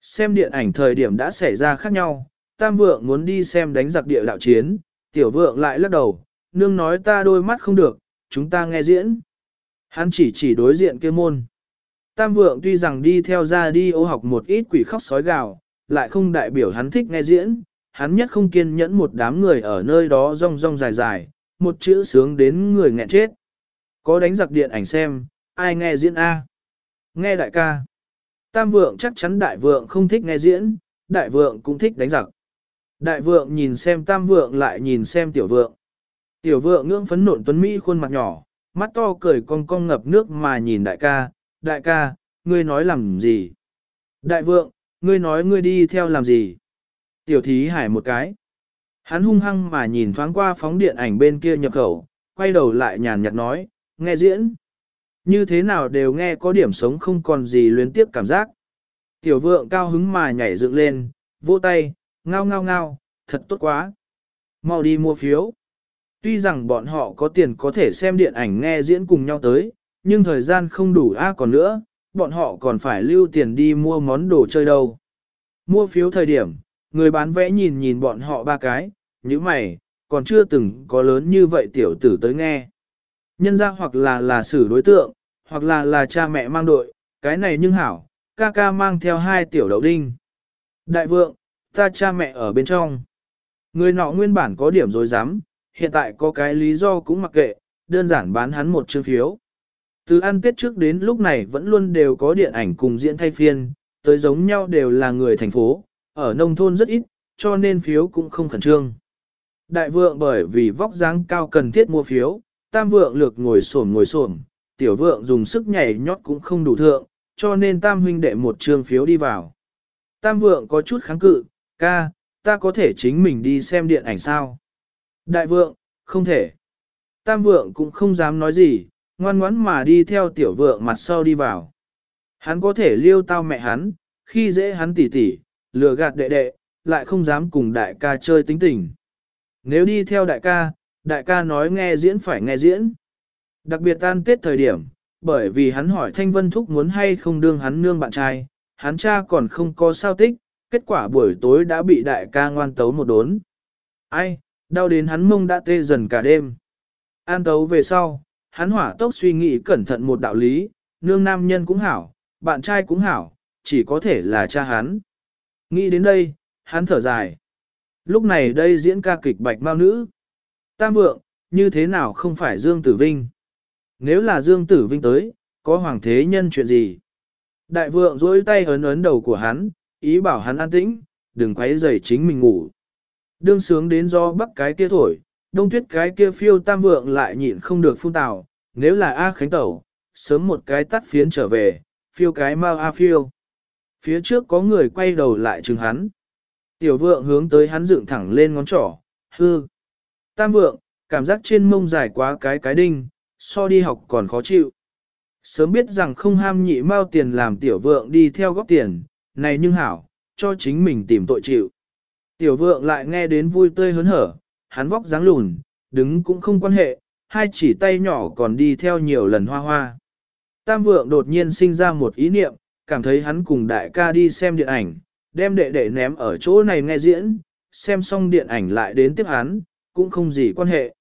Xem điện ảnh thời điểm đã xảy ra khác nhau, tam vượng muốn đi xem đánh giặc địa đạo chiến, tiểu vượng lại lắc đầu, nương nói ta đôi mắt không được, chúng ta nghe diễn. Hắn chỉ chỉ đối diện kia môn. Tam vượng tuy rằng đi theo ra đi ô học một ít quỷ khóc sói gào, lại không đại biểu hắn thích nghe diễn, hắn nhất không kiên nhẫn một đám người ở nơi đó rong rong dài dài, một chữ sướng đến người nghẹn chết. Có đánh giặc điện ảnh xem, ai nghe diễn A? Nghe đại ca. Tam vượng chắc chắn đại vượng không thích nghe diễn, đại vượng cũng thích đánh giặc. Đại vượng nhìn xem tam vượng lại nhìn xem tiểu vượng. Tiểu vượng ngưỡng phấn nộn tuấn Mỹ khuôn mặt nhỏ, mắt to cười cong cong ngập nước mà nhìn đại ca, đại ca, ngươi nói làm gì? Đại vượng, ngươi nói ngươi đi theo làm gì? Tiểu thí hải một cái. Hắn hung hăng mà nhìn thoáng qua phóng điện ảnh bên kia nhập khẩu, quay đầu lại nhàn nhạt nói, nghe diễn. Như thế nào đều nghe có điểm sống không còn gì luyến tiếp cảm giác. Tiểu vượng cao hứng mà nhảy dựng lên, vỗ tay, ngao ngao ngao, thật tốt quá. Mau đi mua phiếu. Tuy rằng bọn họ có tiền có thể xem điện ảnh nghe diễn cùng nhau tới, nhưng thời gian không đủ a còn nữa, bọn họ còn phải lưu tiền đi mua món đồ chơi đâu. Mua phiếu thời điểm, người bán vẽ nhìn nhìn bọn họ ba cái, như mày, còn chưa từng có lớn như vậy tiểu tử tới nghe. Nhân ra hoặc là là xử đối tượng, hoặc là là cha mẹ mang đội, cái này nhưng hảo, ca ca mang theo hai tiểu đậu đinh. Đại vượng, ta cha mẹ ở bên trong. Người nọ nguyên bản có điểm dối rắm hiện tại có cái lý do cũng mặc kệ, đơn giản bán hắn một chương phiếu. Từ ăn tết trước đến lúc này vẫn luôn đều có điện ảnh cùng diễn thay phiên, tới giống nhau đều là người thành phố, ở nông thôn rất ít, cho nên phiếu cũng không khẩn trương. Đại vượng bởi vì vóc dáng cao cần thiết mua phiếu, tam vượng lược ngồi xổm ngồi xổm, tiểu vượng dùng sức nhảy nhót cũng không đủ thượng, cho nên tam huynh đệ một trương phiếu đi vào. Tam vượng có chút kháng cự, ca, ta có thể chính mình đi xem điện ảnh sao? Đại vượng, không thể. Tam vượng cũng không dám nói gì, ngoan ngoãn mà đi theo tiểu vượng mặt sau đi vào. Hắn có thể liêu tao mẹ hắn, khi dễ hắn tỉ tỉ, lừa gạt đệ đệ, lại không dám cùng đại ca chơi tính tình. Nếu đi theo đại ca, đại ca nói nghe diễn phải nghe diễn. Đặc biệt tan tết thời điểm, bởi vì hắn hỏi Thanh Vân Thúc muốn hay không đương hắn nương bạn trai, hắn cha còn không có sao tích, kết quả buổi tối đã bị đại ca ngoan tấu một đốn. Ai, đau đến hắn mông đã tê dần cả đêm. An tấu về sau, hắn hỏa tốc suy nghĩ cẩn thận một đạo lý, nương nam nhân cũng hảo, bạn trai cũng hảo, chỉ có thể là cha hắn. Nghĩ đến đây, hắn thở dài. Lúc này đây diễn ca kịch bạch mao nữ. Tam vượng, như thế nào không phải Dương Tử Vinh? Nếu là Dương Tử Vinh tới, có hoàng thế nhân chuyện gì? Đại vượng dối tay ấn ấn đầu của hắn, ý bảo hắn an tĩnh, đừng quấy rầy chính mình ngủ. Đương sướng đến do bắc cái kia thổi, đông tuyết cái kia phiêu tam vượng lại nhịn không được phun tào, nếu là A Khánh Tẩu, sớm một cái tắt phiến trở về, phiêu cái mau A phiêu. Phía trước có người quay đầu lại chừng hắn. Tiểu vượng hướng tới hắn dựng thẳng lên ngón trỏ, hư. Tam vượng, cảm giác trên mông dài quá cái cái đinh, so đi học còn khó chịu. Sớm biết rằng không ham nhị mau tiền làm tiểu vượng đi theo góp tiền, này nhưng hảo, cho chính mình tìm tội chịu. Tiểu vượng lại nghe đến vui tươi hớn hở, hắn vóc dáng lùn, đứng cũng không quan hệ, hai chỉ tay nhỏ còn đi theo nhiều lần hoa hoa. Tam vượng đột nhiên sinh ra một ý niệm, cảm thấy hắn cùng đại ca đi xem điện ảnh, đem đệ đệ ném ở chỗ này nghe diễn, xem xong điện ảnh lại đến tiếp hắn, cũng không gì quan hệ.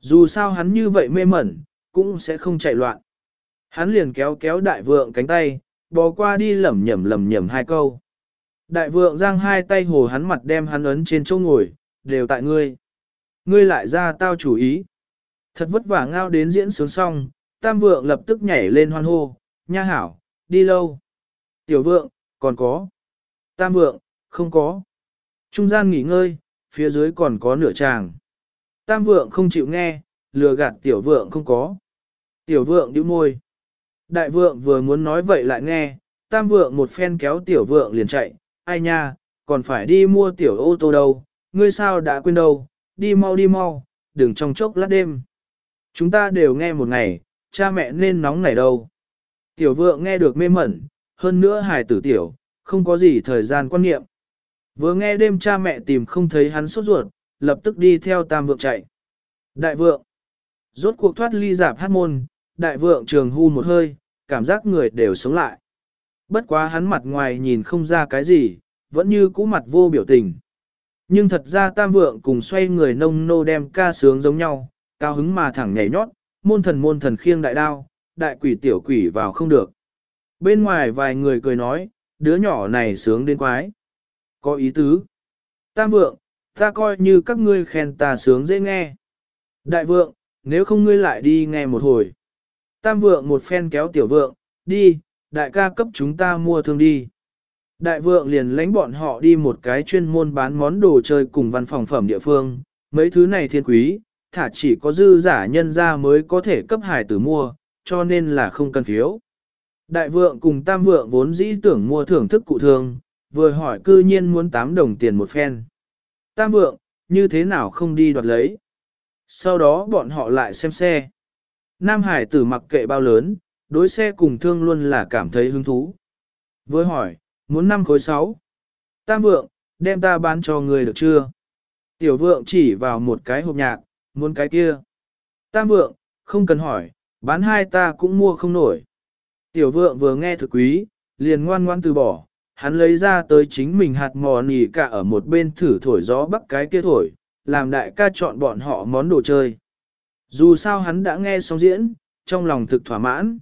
Dù sao hắn như vậy mê mẩn, cũng sẽ không chạy loạn. Hắn liền kéo kéo đại vượng cánh tay, bò qua đi lẩm nhẩm lẩm nhẩm hai câu. Đại vượng giang hai tay hồ hắn mặt đem hắn ấn trên chỗ ngồi, đều tại ngươi. Ngươi lại ra tao chủ ý. Thật vất vả ngao đến diễn sướng xong, tam vượng lập tức nhảy lên hoan hô, nha hảo, đi lâu. Tiểu vượng, còn có. Tam vượng, không có. Trung gian nghỉ ngơi, phía dưới còn có nửa tràng. Tam vượng không chịu nghe, lừa gạt tiểu vượng không có. Tiểu vượng nhíu môi. Đại vượng vừa muốn nói vậy lại nghe, tam vượng một phen kéo tiểu vượng liền chạy, ai nha, còn phải đi mua tiểu ô tô đâu, ngươi sao đã quên đâu, đi mau đi mau, đừng trong chốc lát đêm. Chúng ta đều nghe một ngày, cha mẹ nên nóng nảy đâu. Tiểu vượng nghe được mê mẩn, hơn nữa hài tử tiểu, không có gì thời gian quan niệm. Vừa nghe đêm cha mẹ tìm không thấy hắn sốt ruột, lập tức đi theo tam vượng chạy. Đại vượng, rốt cuộc thoát ly giảm hát môn, đại vượng trường hưu một hơi, cảm giác người đều sống lại. Bất quá hắn mặt ngoài nhìn không ra cái gì, vẫn như cũ mặt vô biểu tình. Nhưng thật ra tam vượng cùng xoay người nông nô đem ca sướng giống nhau, cao hứng mà thẳng nhảy nhót, môn thần môn thần khiêng đại đao, đại quỷ tiểu quỷ vào không được. Bên ngoài vài người cười nói, đứa nhỏ này sướng đến quái. Có ý tứ. Tam vượng, ta coi như các ngươi khen ta sướng dễ nghe. Đại vượng, nếu không ngươi lại đi nghe một hồi. Tam vượng một phen kéo tiểu vượng, đi, đại ca cấp chúng ta mua thương đi. Đại vượng liền lánh bọn họ đi một cái chuyên môn bán món đồ chơi cùng văn phòng phẩm địa phương, mấy thứ này thiên quý, thả chỉ có dư giả nhân ra mới có thể cấp hải tử mua, cho nên là không cần phiếu. Đại vượng cùng tam vượng vốn dĩ tưởng mua thưởng thức cụ thương, vừa hỏi cư nhiên muốn 8 đồng tiền một phen. Tam vượng, như thế nào không đi đoạt lấy. Sau đó bọn họ lại xem xe. Nam Hải tử mặc kệ bao lớn, đối xe cùng thương luôn là cảm thấy hứng thú. Với hỏi, muốn năm khối 6. Tam vượng, đem ta bán cho người được chưa? Tiểu vượng chỉ vào một cái hộp nhạc, muốn cái kia. Tam vượng, không cần hỏi, bán hai ta cũng mua không nổi. Tiểu vượng vừa nghe thực quý, liền ngoan ngoan từ bỏ, hắn lấy ra tới chính mình hạt mò nỉ cả ở một bên thử thổi gió bắc cái kia thổi, làm đại ca chọn bọn họ món đồ chơi. Dù sao hắn đã nghe xong diễn, trong lòng thực thỏa mãn.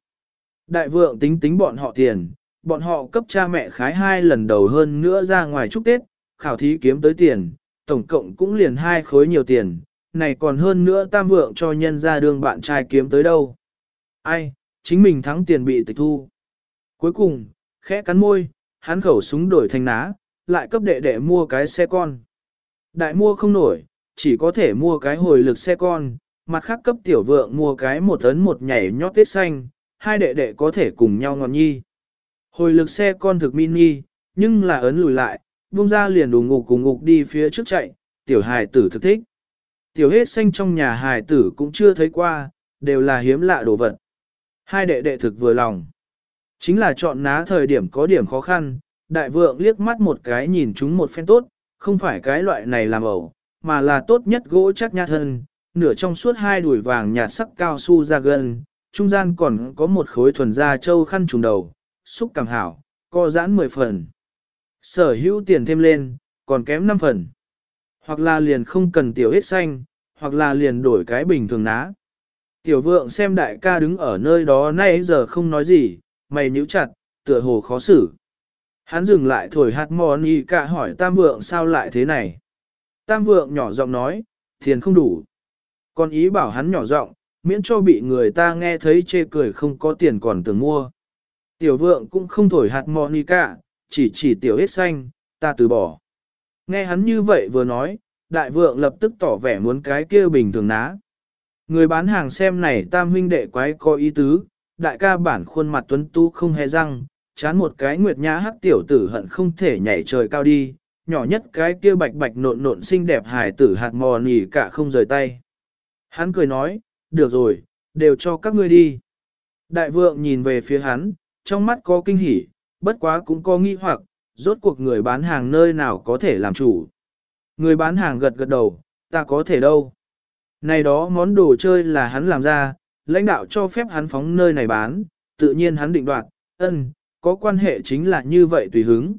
Đại vượng tính tính bọn họ tiền, bọn họ cấp cha mẹ khái hai lần đầu hơn nữa ra ngoài chúc Tết, khảo thí kiếm tới tiền, tổng cộng cũng liền hai khối nhiều tiền, này còn hơn nữa tam vượng cho nhân ra đường bạn trai kiếm tới đâu. Ai, chính mình thắng tiền bị tịch thu. Cuối cùng, khẽ cắn môi, hắn khẩu súng đổi thành ná, lại cấp đệ đệ mua cái xe con. Đại mua không nổi, chỉ có thể mua cái hồi lực xe con, mặt khác cấp tiểu vượng mua cái một tấn một nhảy nhót tết xanh, hai đệ đệ có thể cùng nhau ngọn nhi. Hồi lực xe con thực mini, nhưng là ấn lùi lại, buông ra liền đủ ngục cùng ngục đi phía trước chạy, tiểu hài tử thực thích. Tiểu hết xanh trong nhà hài tử cũng chưa thấy qua, đều là hiếm lạ đồ vật. Hai đệ đệ thực vừa lòng. Chính là chọn ná thời điểm có điểm khó khăn, đại vượng liếc mắt một cái nhìn chúng một phen tốt, không phải cái loại này làm ẩu, mà là tốt nhất gỗ chắc nha thân, nửa trong suốt hai đùi vàng nhạt sắc cao su ra gần, trung gian còn có một khối thuần da châu khăn trùng đầu, xúc càng hảo, co giãn 10 phần. Sở hữu tiền thêm lên, còn kém 5 phần. Hoặc là liền không cần tiểu hết xanh, hoặc là liền đổi cái bình thường ná. Tiểu vượng xem đại ca đứng ở nơi đó nay giờ không nói gì, mày nhíu chặt, tựa hồ khó xử. Hắn dừng lại thổi hạt mòn y cả hỏi tam vượng sao lại thế này. Tam vượng nhỏ giọng nói, tiền không đủ. Còn ý bảo hắn nhỏ giọng, miễn cho bị người ta nghe thấy chê cười không có tiền còn tưởng mua. Tiểu vượng cũng không thổi hạt Monica, cả, chỉ chỉ tiểu hết xanh, ta từ bỏ. Nghe hắn như vậy vừa nói, đại vượng lập tức tỏ vẻ muốn cái kia bình thường ná. Người bán hàng xem này tam huynh đệ quái có ý tứ, đại ca bản khuôn mặt tuấn tu không hề răng, chán một cái nguyệt nhã hắc tiểu tử hận không thể nhảy trời cao đi, nhỏ nhất cái kia bạch bạch nộn nộn xinh đẹp hài tử hạt mò nỉ cả không rời tay. Hắn cười nói, được rồi, đều cho các ngươi đi. Đại vượng nhìn về phía hắn, trong mắt có kinh hỉ, bất quá cũng có nghi hoặc, rốt cuộc người bán hàng nơi nào có thể làm chủ. Người bán hàng gật gật đầu, ta có thể đâu. Này đó món đồ chơi là hắn làm ra, lãnh đạo cho phép hắn phóng nơi này bán, tự nhiên hắn định đoạt, ân, có quan hệ chính là như vậy tùy hứng.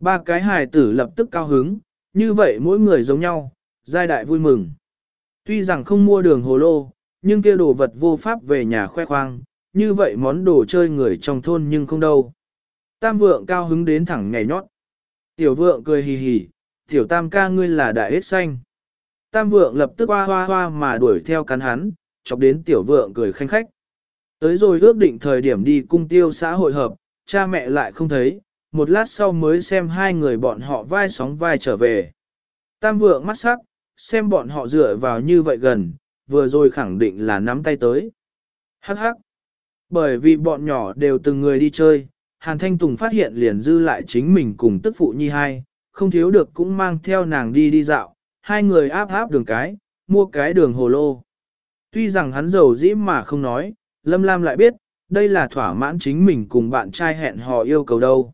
Ba cái hài tử lập tức cao hứng, như vậy mỗi người giống nhau, giai đại vui mừng. Tuy rằng không mua đường hồ lô, nhưng kia đồ vật vô pháp về nhà khoe khoang, như vậy món đồ chơi người trong thôn nhưng không đâu. Tam vượng cao hứng đến thẳng nhảy nhót. Tiểu vượng cười hì hì, tiểu tam ca ngươi là đại hết xanh. Tam vượng lập tức hoa hoa hoa mà đuổi theo cắn hắn, chọc đến tiểu vượng cười khanh khách. Tới rồi ước định thời điểm đi cung tiêu xã hội hợp, cha mẹ lại không thấy, một lát sau mới xem hai người bọn họ vai sóng vai trở về. Tam vượng mắt sắc, xem bọn họ dựa vào như vậy gần, vừa rồi khẳng định là nắm tay tới. Hắc hắc. Bởi vì bọn nhỏ đều từng người đi chơi, Hàn Thanh Tùng phát hiện liền dư lại chính mình cùng tức phụ nhi hai, không thiếu được cũng mang theo nàng đi đi dạo, hai người áp áp đường cái, mua cái đường hồ lô. Tuy rằng hắn giàu dĩ mà không nói, Lâm Lam lại biết, đây là thỏa mãn chính mình cùng bạn trai hẹn hò yêu cầu đâu.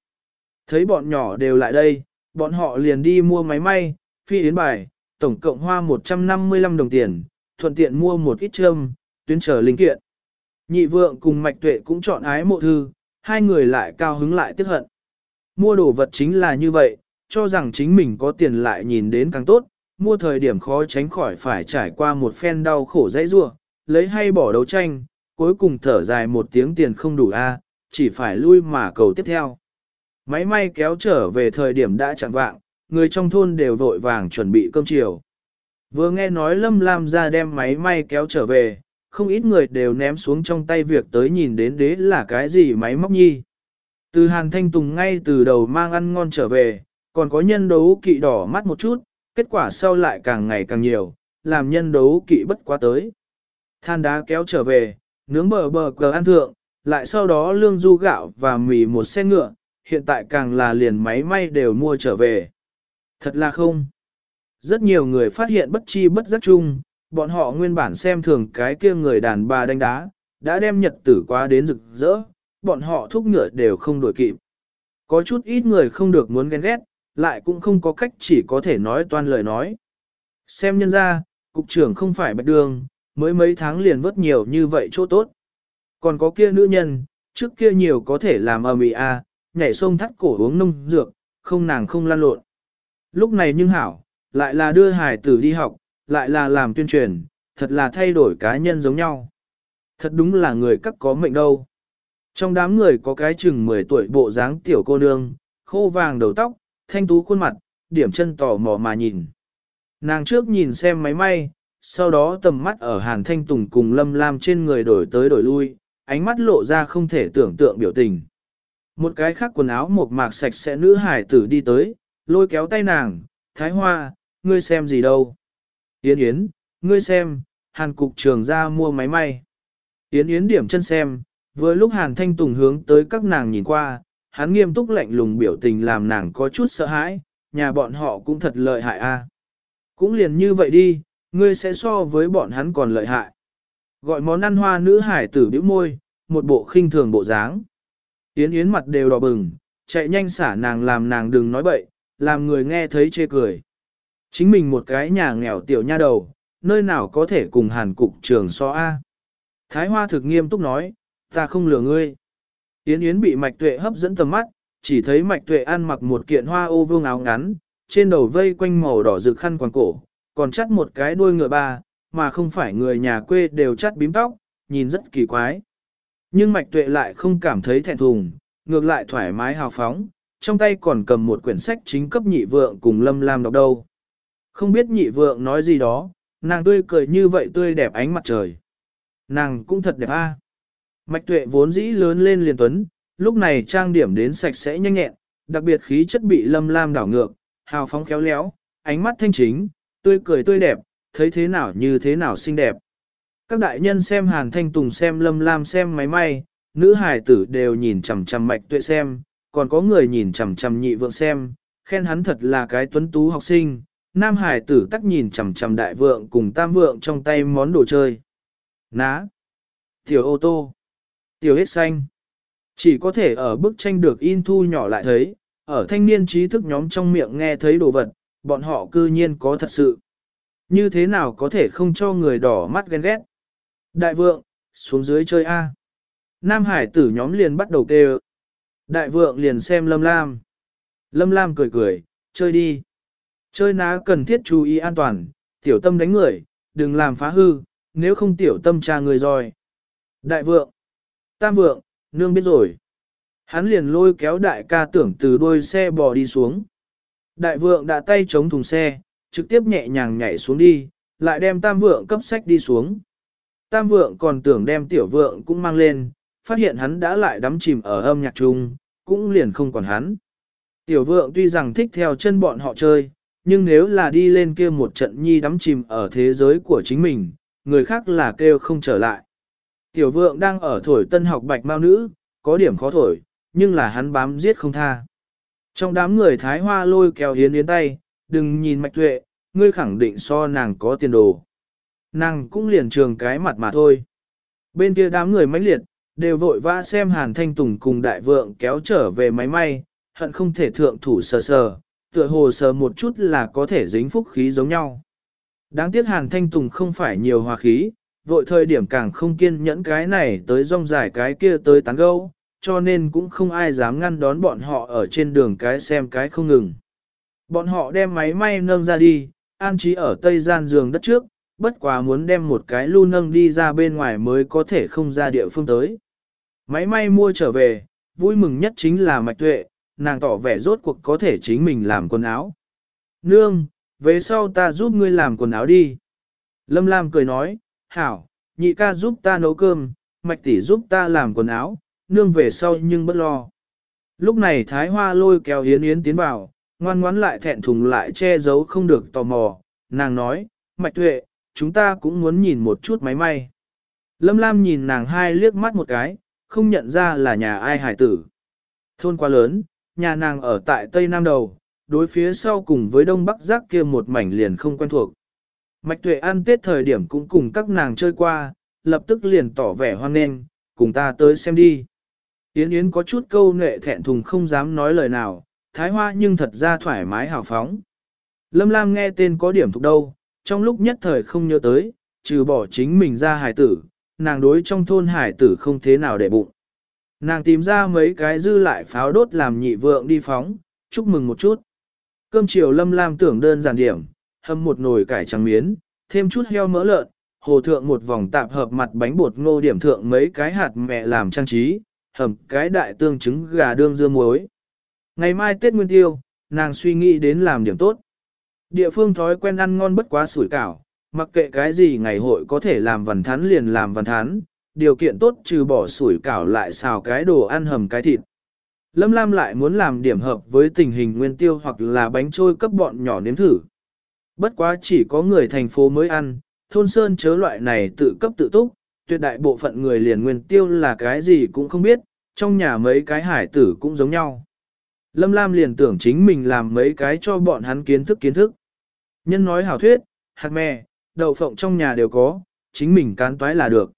Thấy bọn nhỏ đều lại đây, bọn họ liền đi mua máy may, phi yến bài, tổng cộng hoa 155 đồng tiền, thuận tiện mua một ít châm, tuyến trở linh kiện. Nhị vượng cùng mạch tuệ cũng chọn ái mộ thư, hai người lại cao hứng lại tiếc hận. Mua đồ vật chính là như vậy, cho rằng chính mình có tiền lại nhìn đến càng tốt, mua thời điểm khó tránh khỏi phải trải qua một phen đau khổ dãy rua, lấy hay bỏ đấu tranh, cuối cùng thở dài một tiếng tiền không đủ a, chỉ phải lui mà cầu tiếp theo. Máy may kéo trở về thời điểm đã chẳng vạng, người trong thôn đều vội vàng chuẩn bị cơm chiều. Vừa nghe nói Lâm Lam ra đem máy may kéo trở về, không ít người đều ném xuống trong tay việc tới nhìn đến đế là cái gì máy móc nhi. Từ Hàn Thanh Tùng ngay từ đầu mang ăn ngon trở về, còn có nhân đấu kỵ đỏ mắt một chút, kết quả sau lại càng ngày càng nhiều, làm nhân đấu kỵ bất quá tới. Than đá kéo trở về, nướng bờ bờ cờ ăn thượng, lại sau đó lương du gạo và mì một xe ngựa, hiện tại càng là liền máy may đều mua trở về. Thật là không. Rất nhiều người phát hiện bất chi bất giác chung, bọn họ nguyên bản xem thường cái kia người đàn bà đánh đá, đã đem nhật tử qua đến rực rỡ, bọn họ thúc ngựa đều không đổi kịp. Có chút ít người không được muốn ghen ghét, lại cũng không có cách chỉ có thể nói toàn lời nói. Xem nhân ra, cục trưởng không phải bạch đường, mới mấy tháng liền vớt nhiều như vậy chỗ tốt. Còn có kia nữ nhân, trước kia nhiều có thể làm ở ĩ a, nhảy sông thắt cổ uống nông dược, không nàng không lan lộn. Lúc này nhưng hảo, lại là đưa hải tử đi học, lại là làm tuyên truyền, thật là thay đổi cá nhân giống nhau. Thật đúng là người các có mệnh đâu. Trong đám người có cái chừng 10 tuổi bộ dáng tiểu cô nương, khô vàng đầu tóc, thanh tú khuôn mặt, điểm chân tò mò mà nhìn. Nàng trước nhìn xem máy may, sau đó tầm mắt ở Hàn Thanh Tùng cùng Lâm Lam trên người đổi tới đổi lui, ánh mắt lộ ra không thể tưởng tượng biểu tình. Một cái khác quần áo một mạc sạch sẽ nữ hải tử đi tới, lôi kéo tay nàng, Thái Hoa, ngươi xem gì đâu. Yến Yến, ngươi xem, Hàn cục trường ra mua máy may. Yến Yến điểm chân xem, vừa lúc Hàn Thanh Tùng hướng tới các nàng nhìn qua, hắn nghiêm túc lạnh lùng biểu tình làm nàng có chút sợ hãi, nhà bọn họ cũng thật lợi hại a. À. Cũng liền như vậy đi, ngươi sẽ so với bọn hắn còn lợi hại. Gọi món ăn hoa nữ hải tử bĩu môi, một bộ khinh thường bộ dáng. Yến Yến mặt đều đỏ bừng, chạy nhanh xả nàng làm nàng đừng nói bậy, làm người nghe thấy chê cười. Chính mình một cái nhà nghèo tiểu nha đầu, nơi nào có thể cùng hàn cục trường so A. Thái Hoa thực nghiêm túc nói, ta không lừa ngươi. Yến Yến bị Mạch Tuệ hấp dẫn tầm mắt, chỉ thấy Mạch Tuệ ăn mặc một kiện hoa ô vương áo ngắn, trên đầu vây quanh màu đỏ rực khăn quàng cổ, còn chắt một cái đuôi ngựa ba, mà không phải người nhà quê đều chắt bím tóc, nhìn rất kỳ quái. Nhưng Mạch Tuệ lại không cảm thấy thẹn thùng, ngược lại thoải mái hào phóng, trong tay còn cầm một quyển sách chính cấp nhị vượng cùng Lâm Lam đọc đâu. Không biết nhị vượng nói gì đó, nàng tươi cười như vậy tươi đẹp ánh mặt trời. Nàng cũng thật đẹp a. Mạch tuệ vốn dĩ lớn lên liền tuấn, lúc này trang điểm đến sạch sẽ nhanh nhẹn, đặc biệt khí chất bị lâm lam đảo ngược, hào phóng khéo léo, ánh mắt thanh chính, tươi cười tươi đẹp, thấy thế nào như thế nào xinh đẹp. Các đại nhân xem hàn thanh tùng xem lâm lam xem máy may, nữ hài tử đều nhìn chằm chằm mạch tuệ xem, còn có người nhìn chằm chằm nhị vượng xem, khen hắn thật là cái tuấn tú học sinh, nam hải tử tắc nhìn chằm chằm đại vượng cùng tam vượng trong tay món đồ chơi. Ná, tiểu ô tô, tiểu hết xanh. Chỉ có thể ở bức tranh được in thu nhỏ lại thấy, ở thanh niên trí thức nhóm trong miệng nghe thấy đồ vật, bọn họ cư nhiên có thật sự. Như thế nào có thể không cho người đỏ mắt ghen ghét? Đại vượng, xuống dưới chơi A. Nam hải tử nhóm liền bắt đầu kêu. Đại vượng liền xem Lâm Lam. Lâm Lam cười cười, chơi đi. Chơi ná cần thiết chú ý an toàn, tiểu tâm đánh người, đừng làm phá hư, nếu không tiểu tâm tra người rồi. Đại vượng, tam vượng, nương biết rồi. Hắn liền lôi kéo đại ca tưởng từ đuôi xe bò đi xuống. Đại vượng đã tay chống thùng xe, trực tiếp nhẹ nhàng nhảy xuống đi, lại đem tam vượng cấp sách đi xuống. Tam vượng còn tưởng đem tiểu vượng cũng mang lên, phát hiện hắn đã lại đắm chìm ở âm nhạc chung, cũng liền không còn hắn. Tiểu vượng tuy rằng thích theo chân bọn họ chơi, nhưng nếu là đi lên kia một trận nhi đắm chìm ở thế giới của chính mình, người khác là kêu không trở lại. Tiểu vượng đang ở thổi tân học bạch mao nữ, có điểm khó thổi, nhưng là hắn bám giết không tha. Trong đám người thái hoa lôi kéo hiến yến tay, đừng nhìn mạch tuệ, ngươi khẳng định so nàng có tiền đồ. Nàng cũng liền trường cái mặt mà thôi. Bên kia đám người mãnh liệt, đều vội vã xem hàn thanh tùng cùng đại vượng kéo trở về máy may, hận không thể thượng thủ sờ sờ, tựa hồ sờ một chút là có thể dính phúc khí giống nhau. Đáng tiếc Hàn Thanh Tùng không phải nhiều hòa khí, vội thời điểm càng không kiên nhẫn cái này tới rong dài cái kia tới tán gâu, cho nên cũng không ai dám ngăn đón bọn họ ở trên đường cái xem cái không ngừng. Bọn họ đem máy may nâng ra đi, an trí ở tây gian giường đất trước, bất quá muốn đem một cái lu nâng đi ra bên ngoài mới có thể không ra địa phương tới. Máy may mua trở về, vui mừng nhất chính là mạch tuệ, nàng tỏ vẻ rốt cuộc có thể chính mình làm quần áo. Nương, về sau ta giúp ngươi làm quần áo đi. Lâm Lam cười nói, hảo, nhị ca giúp ta nấu cơm, mạch tỷ giúp ta làm quần áo, nương về sau nhưng bất lo. Lúc này Thái Hoa lôi kéo Yến Yến tiến vào, ngoan ngoãn lại thẹn thùng lại che giấu không được tò mò, nàng nói, mạch tuệ, chúng ta cũng muốn nhìn một chút máy may. Lâm Lam nhìn nàng hai liếc mắt một cái, không nhận ra là nhà ai hải tử. Thôn quá lớn, nhà nàng ở tại Tây Nam Đầu, đối phía sau cùng với Đông Bắc Giác kia một mảnh liền không quen thuộc. Mạch Tuệ ăn Tết thời điểm cũng cùng các nàng chơi qua, lập tức liền tỏ vẻ hoan nghênh, cùng ta tới xem đi. Yến Yến có chút câu nệ thẹn thùng không dám nói lời nào, thái hoa nhưng thật ra thoải mái hào phóng. Lâm Lam nghe tên có điểm thuộc đâu, trong lúc nhất thời không nhớ tới, trừ bỏ chính mình ra hải tử, nàng đối trong thôn hải tử không thế nào để bụng. Nàng tìm ra mấy cái dư lại pháo đốt làm nhị vượng đi phóng, chúc mừng một chút. Cơm chiều lâm lam tưởng đơn giản điểm, hâm một nồi cải trắng miến, thêm chút heo mỡ lợn, hồ thượng một vòng tạp hợp mặt bánh bột ngô điểm thượng mấy cái hạt mẹ làm trang trí, hầm cái đại tương trứng gà đương dưa muối. Ngày mai Tết Nguyên Tiêu, nàng suy nghĩ đến làm điểm tốt. Địa phương thói quen ăn ngon bất quá sủi cảo, mặc kệ cái gì ngày hội có thể làm vần thán liền làm vần thán, điều kiện tốt trừ bỏ sủi cảo lại xào cái đồ ăn hầm cái thịt. Lâm Lam lại muốn làm điểm hợp với tình hình nguyên tiêu hoặc là bánh trôi cấp bọn nhỏ nếm thử. Bất quá chỉ có người thành phố mới ăn, thôn sơn chớ loại này tự cấp tự túc, tuyệt đại bộ phận người liền nguyên tiêu là cái gì cũng không biết, trong nhà mấy cái hải tử cũng giống nhau. Lâm Lam liền tưởng chính mình làm mấy cái cho bọn hắn kiến thức kiến thức. Nhân nói hảo thuyết, hạt mè, đậu phộng trong nhà đều có, chính mình cán toái là được.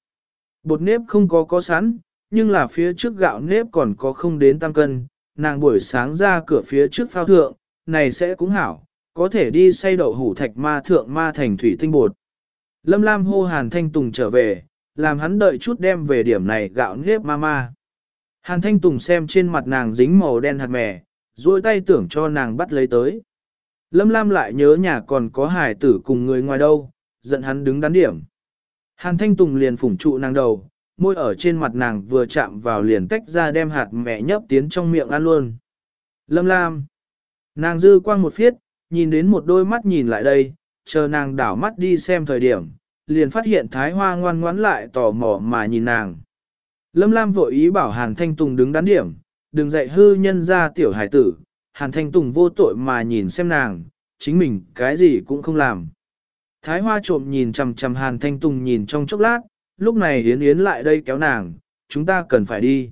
Bột nếp không có có sẵn, nhưng là phía trước gạo nếp còn có không đến tăng cân, nàng buổi sáng ra cửa phía trước phao thượng, này sẽ cũng hảo, có thể đi xây đậu hủ thạch ma thượng ma thành thủy tinh bột. Lâm Lam hô Hàn Thanh Tùng trở về, làm hắn đợi chút đem về điểm này gạo nếp ma ma. Hàn Thanh Tùng xem trên mặt nàng dính màu đen hạt mè, duỗi tay tưởng cho nàng bắt lấy tới. Lâm Lam lại nhớ nhà còn có hải tử cùng người ngoài đâu, giận hắn đứng đắn điểm. Hàn Thanh Tùng liền phủng trụ nàng đầu, môi ở trên mặt nàng vừa chạm vào liền tách ra đem hạt mẹ nhấp tiến trong miệng ăn luôn. Lâm Lam. Nàng dư quang một phiết, nhìn đến một đôi mắt nhìn lại đây, chờ nàng đảo mắt đi xem thời điểm, liền phát hiện Thái Hoa ngoan ngoãn lại tò mò mà nhìn nàng. Lâm Lam vội ý bảo Hàn Thanh Tùng đứng đắn điểm, đừng dạy hư nhân ra tiểu hải tử, Hàn Thanh Tùng vô tội mà nhìn xem nàng, chính mình cái gì cũng không làm. Thái Hoa trộm nhìn chằm chằm Hàn Thanh Tùng nhìn trong chốc lát, lúc này Yến Yến lại đây kéo nàng, chúng ta cần phải đi.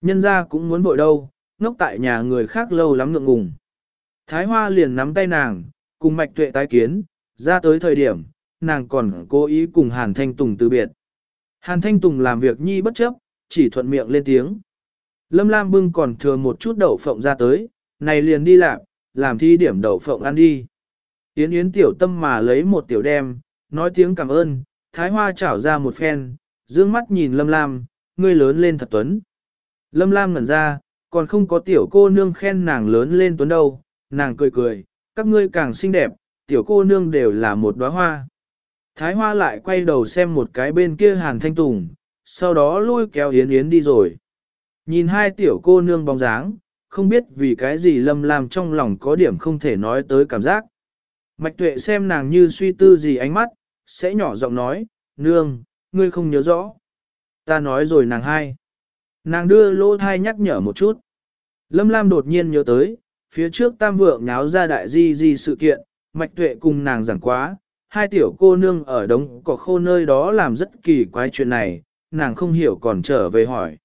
Nhân ra cũng muốn vội đâu, ngốc tại nhà người khác lâu lắm ngượng ngùng. Thái Hoa liền nắm tay nàng, cùng mạch tuệ tái kiến, ra tới thời điểm, nàng còn cố ý cùng Hàn Thanh Tùng từ biệt. Hàn Thanh Tùng làm việc nhi bất chấp, chỉ thuận miệng lên tiếng. Lâm Lam bưng còn thừa một chút đậu phộng ra tới, này liền đi làm, làm thi điểm đậu phộng ăn đi. Yến Yến tiểu tâm mà lấy một tiểu đem, nói tiếng cảm ơn, Thái Hoa chảo ra một phen, dương mắt nhìn Lâm Lam, ngươi lớn lên thật tuấn. Lâm Lam ngẩn ra, còn không có tiểu cô nương khen nàng lớn lên tuấn đâu, nàng cười cười, các ngươi càng xinh đẹp, tiểu cô nương đều là một đóa hoa. Thái Hoa lại quay đầu xem một cái bên kia Hàn Thanh Tùng, sau đó lôi kéo Yến Yến đi rồi. Nhìn hai tiểu cô nương bóng dáng, không biết vì cái gì Lâm Lam trong lòng có điểm không thể nói tới cảm giác. Mạch tuệ xem nàng như suy tư gì ánh mắt, sẽ nhỏ giọng nói, nương, ngươi không nhớ rõ. Ta nói rồi nàng hai. Nàng đưa lỗ thai nhắc nhở một chút. Lâm Lam đột nhiên nhớ tới, phía trước tam vượng nháo ra đại di di sự kiện, mạch tuệ cùng nàng giảng quá, hai tiểu cô nương ở đống cỏ khô nơi đó làm rất kỳ quái chuyện này, nàng không hiểu còn trở về hỏi.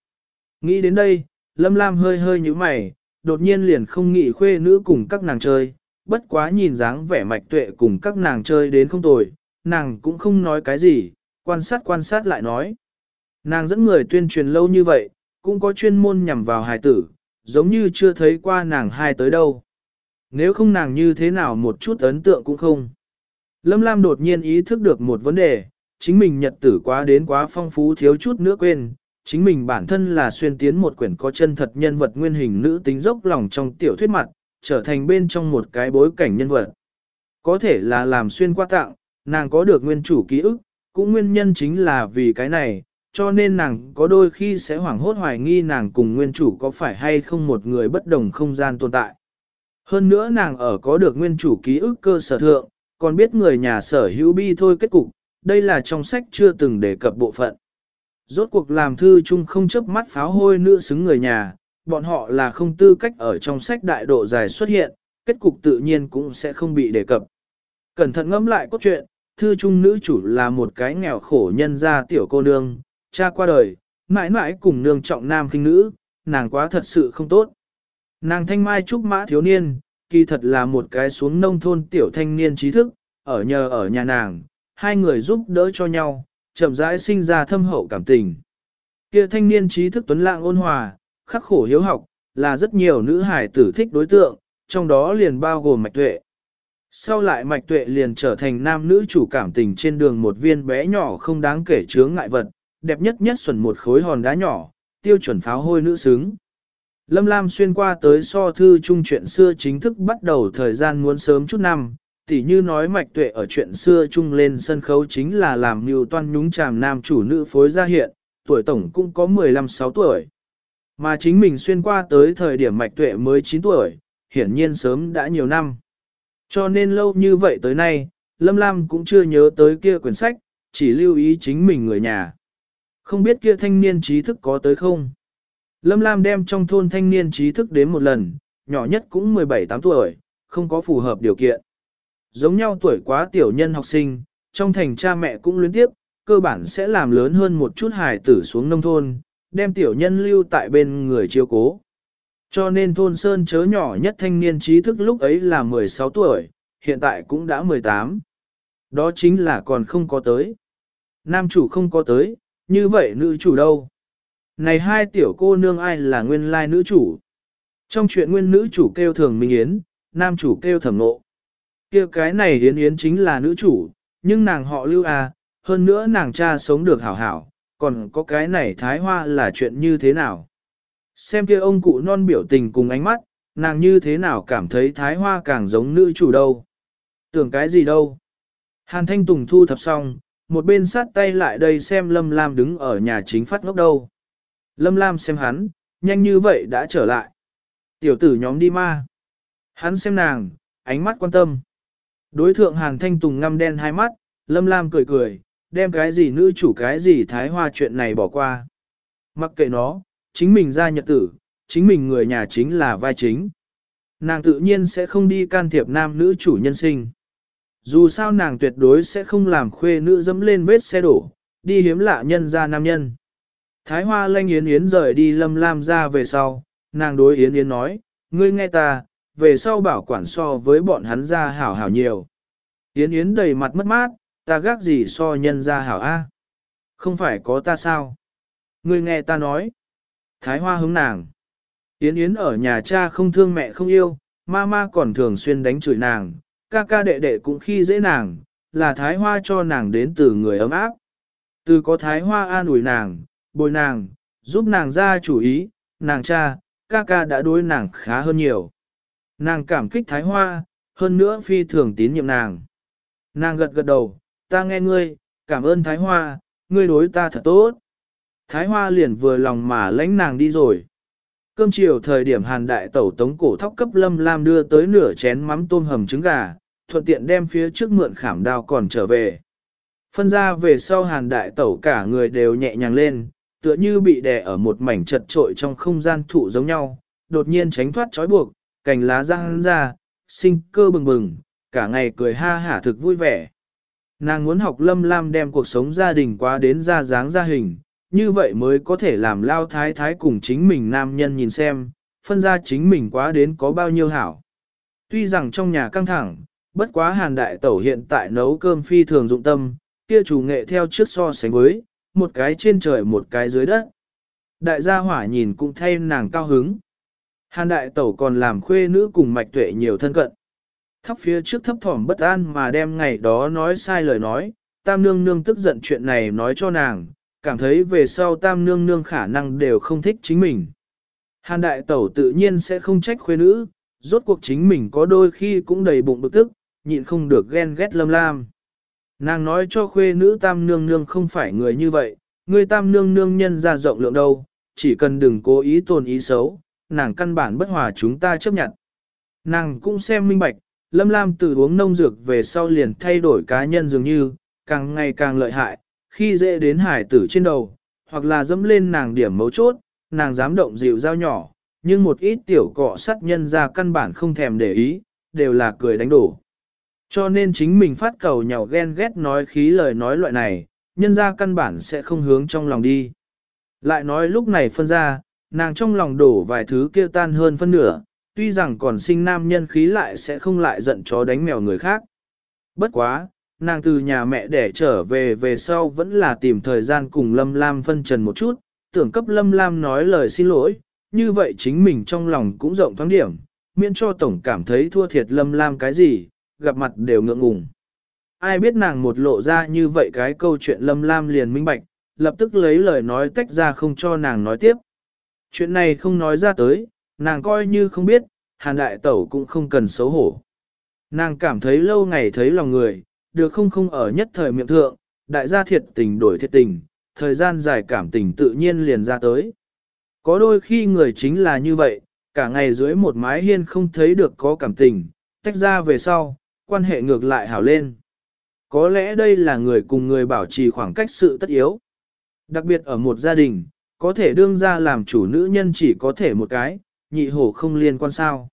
Nghĩ đến đây, Lâm Lam hơi hơi như mày, đột nhiên liền không nghĩ khuê nữ cùng các nàng chơi, bất quá nhìn dáng vẻ mạch tuệ cùng các nàng chơi đến không tồi, nàng cũng không nói cái gì, quan sát quan sát lại nói. Nàng dẫn người tuyên truyền lâu như vậy, cũng có chuyên môn nhằm vào hài tử, giống như chưa thấy qua nàng hai tới đâu. Nếu không nàng như thế nào một chút ấn tượng cũng không. Lâm Lam đột nhiên ý thức được một vấn đề, chính mình nhật tử quá đến quá phong phú thiếu chút nữa quên, chính mình bản thân là xuyên tiến một quyển có chân thật nhân vật nguyên hình nữ tính dốc lòng trong tiểu thuyết mặt, trở thành bên trong một cái bối cảnh nhân vật. Có thể là làm xuyên qua tặng, nàng có được nguyên chủ ký ức, cũng nguyên nhân chính là vì cái này, cho nên nàng có đôi khi sẽ hoảng hốt hoài nghi nàng cùng nguyên chủ có phải hay không một người bất đồng không gian tồn tại. Hơn nữa nàng ở có được nguyên chủ ký ức cơ sở thượng, còn biết người nhà sở hữu bi thôi kết cục, đây là trong sách chưa từng đề cập bộ phận. Rốt cuộc làm thư chung không chấp mắt pháo hôi nữ xứng người nhà, bọn họ là không tư cách ở trong sách đại độ dài xuất hiện, kết cục tự nhiên cũng sẽ không bị đề cập. Cẩn thận ngẫm lại cốt truyện, thư trung nữ chủ là một cái nghèo khổ nhân gia tiểu cô nương, cha qua đời, mãi mãi cùng nương trọng nam khinh nữ, nàng quá thật sự không tốt. Nàng thanh mai trúc mã thiếu niên, kỳ thật là một cái xuống nông thôn tiểu thanh niên trí thức, ở nhờ ở nhà nàng, hai người giúp đỡ cho nhau, chậm rãi sinh ra thâm hậu cảm tình. Kia thanh niên trí thức tuấn lãng ôn hòa, khắc khổ hiếu học, là rất nhiều nữ hài tử thích đối tượng, trong đó liền bao gồm mạch tuệ. Sau lại mạch tuệ liền trở thành nam nữ chủ cảm tình trên đường một viên bé nhỏ không đáng kể chướng ngại vật, đẹp nhất nhất xuẩn một khối hòn đá nhỏ, tiêu chuẩn pháo hôi nữ xứng. Lâm Lam xuyên qua tới so thư trung chuyện xưa chính thức bắt đầu thời gian muốn sớm chút năm, tỉ như nói mạch tuệ ở chuyện xưa chung lên sân khấu chính là làm mưu toan nhúng chàm nam chủ nữ phối ra hiện, tuổi tổng cũng có 15-6 tuổi. Mà chính mình xuyên qua tới thời điểm mạch tuệ mới 9 tuổi, hiển nhiên sớm đã nhiều năm. Cho nên lâu như vậy tới nay, Lâm Lam cũng chưa nhớ tới kia quyển sách, chỉ lưu ý chính mình người nhà. Không biết kia thanh niên trí thức có tới không? Lâm Lam đem trong thôn thanh niên trí thức đến một lần, nhỏ nhất cũng 17-8 tuổi, không có phù hợp điều kiện. Giống nhau tuổi quá tiểu nhân học sinh, trong thành cha mẹ cũng luyến tiếp, cơ bản sẽ làm lớn hơn một chút hài tử xuống nông thôn, đem tiểu nhân lưu tại bên người chiếu cố. Cho nên thôn Sơn chớ nhỏ nhất thanh niên trí thức lúc ấy là 16 tuổi, hiện tại cũng đã 18. Đó chính là còn không có tới. Nam chủ không có tới, như vậy nữ chủ đâu? Này hai tiểu cô nương ai là nguyên lai nữ chủ? Trong chuyện nguyên nữ chủ kêu thường Minh Yến, nam chủ kêu thẩm nộ kia cái này Yến Yến chính là nữ chủ, nhưng nàng họ lưu à, hơn nữa nàng cha sống được hảo hảo, còn có cái này thái hoa là chuyện như thế nào? Xem kia ông cụ non biểu tình cùng ánh mắt, nàng như thế nào cảm thấy thái hoa càng giống nữ chủ đâu? Tưởng cái gì đâu? Hàn Thanh Tùng thu thập xong, một bên sát tay lại đây xem Lâm Lam đứng ở nhà chính phát ngốc đâu. Lâm Lam xem hắn, nhanh như vậy đã trở lại. Tiểu tử nhóm đi ma. Hắn xem nàng, ánh mắt quan tâm. Đối thượng Hàn Thanh Tùng ngăm đen hai mắt, Lâm Lam cười cười, đem cái gì nữ chủ cái gì thái hoa chuyện này bỏ qua. Mặc kệ nó, chính mình ra nhật tử, chính mình người nhà chính là vai chính. Nàng tự nhiên sẽ không đi can thiệp nam nữ chủ nhân sinh. Dù sao nàng tuyệt đối sẽ không làm khuê nữ dẫm lên vết xe đổ, đi hiếm lạ nhân ra nam nhân. Thái hoa lanh yến yến rời đi lâm lam ra về sau, nàng đối yến yến nói, ngươi nghe ta, về sau bảo quản so với bọn hắn ra hảo hảo nhiều. Yến yến đầy mặt mất mát, ta gác gì so nhân ra hảo a? Không phải có ta sao? Ngươi nghe ta nói. Thái hoa hứng nàng. Yến yến ở nhà cha không thương mẹ không yêu, ma ma còn thường xuyên đánh chửi nàng, ca ca đệ đệ cũng khi dễ nàng, là thái hoa cho nàng đến từ người ấm áp. Từ có thái hoa an ủi nàng, bồi nàng, giúp nàng ra chủ ý, nàng cha, ca ca đã đối nàng khá hơn nhiều. Nàng cảm kích thái hoa, hơn nữa phi thường tín nhiệm nàng. Nàng gật gật đầu, ta nghe ngươi, cảm ơn thái hoa, ngươi đối ta thật tốt. Thái hoa liền vừa lòng mà lãnh nàng đi rồi. Cơm chiều thời điểm hàn đại tẩu tống cổ thóc cấp lâm lam đưa tới nửa chén mắm tôm hầm trứng gà, thuận tiện đem phía trước mượn khảm đao còn trở về. Phân ra về sau hàn đại tẩu cả người đều nhẹ nhàng lên, tựa như bị đè ở một mảnh chật trội trong không gian thụ giống nhau, đột nhiên tránh thoát trói buộc, cành lá răng ra, sinh cơ bừng bừng, cả ngày cười ha hả thực vui vẻ. Nàng muốn học lâm lam đem cuộc sống gia đình quá đến ra dáng ra hình, như vậy mới có thể làm lao thái thái cùng chính mình nam nhân nhìn xem, phân ra chính mình quá đến có bao nhiêu hảo. Tuy rằng trong nhà căng thẳng, bất quá hàn đại tẩu hiện tại nấu cơm phi thường dụng tâm, kia chủ nghệ theo trước so sánh với, một cái trên trời một cái dưới đất. Đại gia hỏa nhìn cũng thay nàng cao hứng. Hàn đại tẩu còn làm khuê nữ cùng mạch tuệ nhiều thân cận. Thóc phía trước thấp thỏm bất an mà đem ngày đó nói sai lời nói, tam nương nương tức giận chuyện này nói cho nàng, cảm thấy về sau tam nương nương khả năng đều không thích chính mình. Hàn đại tẩu tự nhiên sẽ không trách khuê nữ, rốt cuộc chính mình có đôi khi cũng đầy bụng bực tức, nhịn không được ghen ghét lâm lam. Nàng nói cho khuê nữ tam nương nương không phải người như vậy, người tam nương nương nhân ra rộng lượng đâu, chỉ cần đừng cố ý tồn ý xấu, nàng căn bản bất hòa chúng ta chấp nhận. Nàng cũng xem minh bạch, lâm lam từ uống nông dược về sau liền thay đổi cá nhân dường như, càng ngày càng lợi hại, khi dễ đến hải tử trên đầu, hoặc là dẫm lên nàng điểm mấu chốt, nàng dám động dịu dao nhỏ, nhưng một ít tiểu cọ sát nhân ra căn bản không thèm để ý, đều là cười đánh đổ. Cho nên chính mình phát cầu nhào ghen ghét nói khí lời nói loại này, nhân ra căn bản sẽ không hướng trong lòng đi. Lại nói lúc này phân ra, nàng trong lòng đổ vài thứ kia tan hơn phân nửa, tuy rằng còn sinh nam nhân khí lại sẽ không lại giận chó đánh mèo người khác. Bất quá, nàng từ nhà mẹ để trở về về sau vẫn là tìm thời gian cùng Lâm Lam phân trần một chút, tưởng cấp Lâm Lam nói lời xin lỗi, như vậy chính mình trong lòng cũng rộng thoáng điểm, miễn cho tổng cảm thấy thua thiệt Lâm Lam cái gì, gặp mặt đều ngượng ngùng. Ai biết nàng một lộ ra như vậy cái câu chuyện Lâm Lam liền minh bạch, lập tức lấy lời nói tách ra không cho nàng nói tiếp. Chuyện này không nói ra tới, nàng coi như không biết, hàn đại tẩu cũng không cần xấu hổ. Nàng cảm thấy lâu ngày thấy lòng người, được không không ở nhất thời miệng thượng, đại gia thiệt tình đổi thiệt tình, thời gian dài cảm tình tự nhiên liền ra tới. Có đôi khi người chính là như vậy, cả ngày dưới một mái hiên không thấy được có cảm tình, tách ra về sau, quan hệ ngược lại hảo lên. Có lẽ đây là người cùng người bảo trì khoảng cách sự tất yếu. Đặc biệt ở một gia đình, có thể đương ra làm chủ nữ nhân chỉ có thể một cái, nhị hổ không liên quan sao.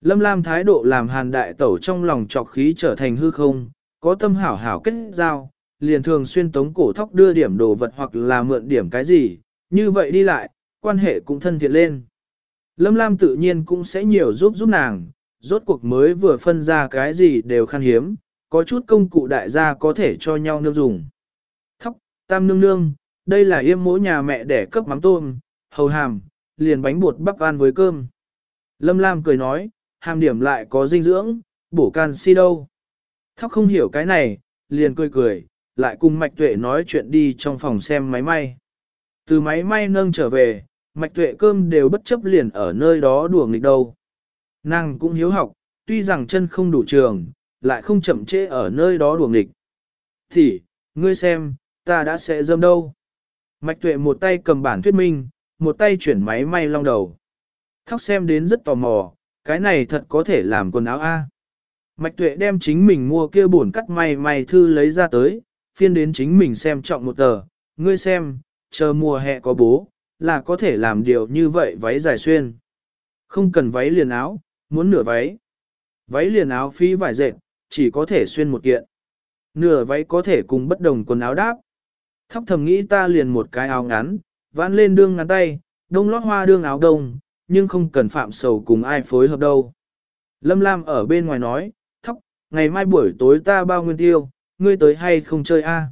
Lâm Lam thái độ làm hàn đại tẩu trong lòng trọc khí trở thành hư không, có tâm hảo hảo kết giao, liền thường xuyên tống cổ thóc đưa điểm đồ vật hoặc là mượn điểm cái gì, như vậy đi lại, quan hệ cũng thân thiện lên. Lâm Lam tự nhiên cũng sẽ nhiều giúp giúp nàng, rốt cuộc mới vừa phân ra cái gì đều khan hiếm, có chút công cụ đại gia có thể cho nhau nương dùng. Thóc, tam nương nương, đây là yêm mỗi nhà mẹ để cấp mắm tôm, hầu hàm, liền bánh bột bắp ăn với cơm. Lâm Lam cười nói, hàm điểm lại có dinh dưỡng, bổ canxi đâu. Thóc không hiểu cái này, liền cười cười, lại cùng Mạch Tuệ nói chuyện đi trong phòng xem máy may. Từ máy may nâng trở về, Mạch Tuệ cơm đều bất chấp liền ở nơi đó đùa nghịch đâu. Nàng cũng hiếu học, tuy rằng chân không đủ trường, lại không chậm trễ ở nơi đó đùa nghịch. Thì, ngươi xem, ta đã sẽ dâm đâu. Mạch Tuệ một tay cầm bản thuyết minh, một tay chuyển máy may long đầu. Thóc xem đến rất tò mò, cái này thật có thể làm quần áo A. Mạch tuệ đem chính mình mua kia bổn cắt may may thư lấy ra tới, phiên đến chính mình xem trọng một tờ, ngươi xem, chờ mùa hè có bố, là có thể làm điều như vậy váy dài xuyên. Không cần váy liền áo, muốn nửa váy. Váy liền áo phí vải dệt, chỉ có thể xuyên một kiện. Nửa váy có thể cùng bất đồng quần áo đáp. Thóc thầm nghĩ ta liền một cái áo ngắn, vãn lên đương ngắn tay, đông lót hoa đương áo đông, nhưng không cần phạm sầu cùng ai phối hợp đâu. Lâm Lam ở bên ngoài nói, thóc, ngày mai buổi tối ta bao nguyên tiêu, ngươi tới hay không chơi a?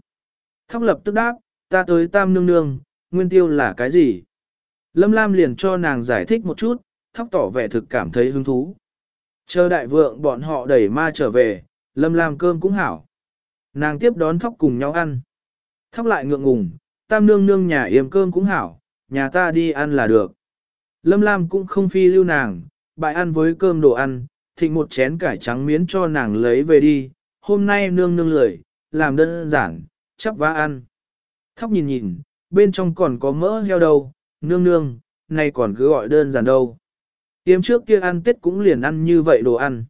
Thóc lập tức đáp, ta tới tam nương nương, nguyên tiêu là cái gì? Lâm Lam liền cho nàng giải thích một chút, thóc tỏ vẻ thực cảm thấy hứng thú. Chờ đại vượng bọn họ đẩy ma trở về, Lâm Lam cơm cũng hảo. Nàng tiếp đón thóc cùng nhau ăn. Thóc lại ngượng ngùng, tam nương nương nhà yếm cơm cũng hảo, nhà ta đi ăn là được. Lâm Lam cũng không phi lưu nàng, bại ăn với cơm đồ ăn, thịnh một chén cải trắng miến cho nàng lấy về đi, hôm nay nương nương lười, làm đơn giản, chắp vá ăn. Thóc nhìn nhìn, bên trong còn có mỡ heo đâu, nương nương, này còn cứ gọi đơn giản đâu. Tiêm trước kia ăn tết cũng liền ăn như vậy đồ ăn.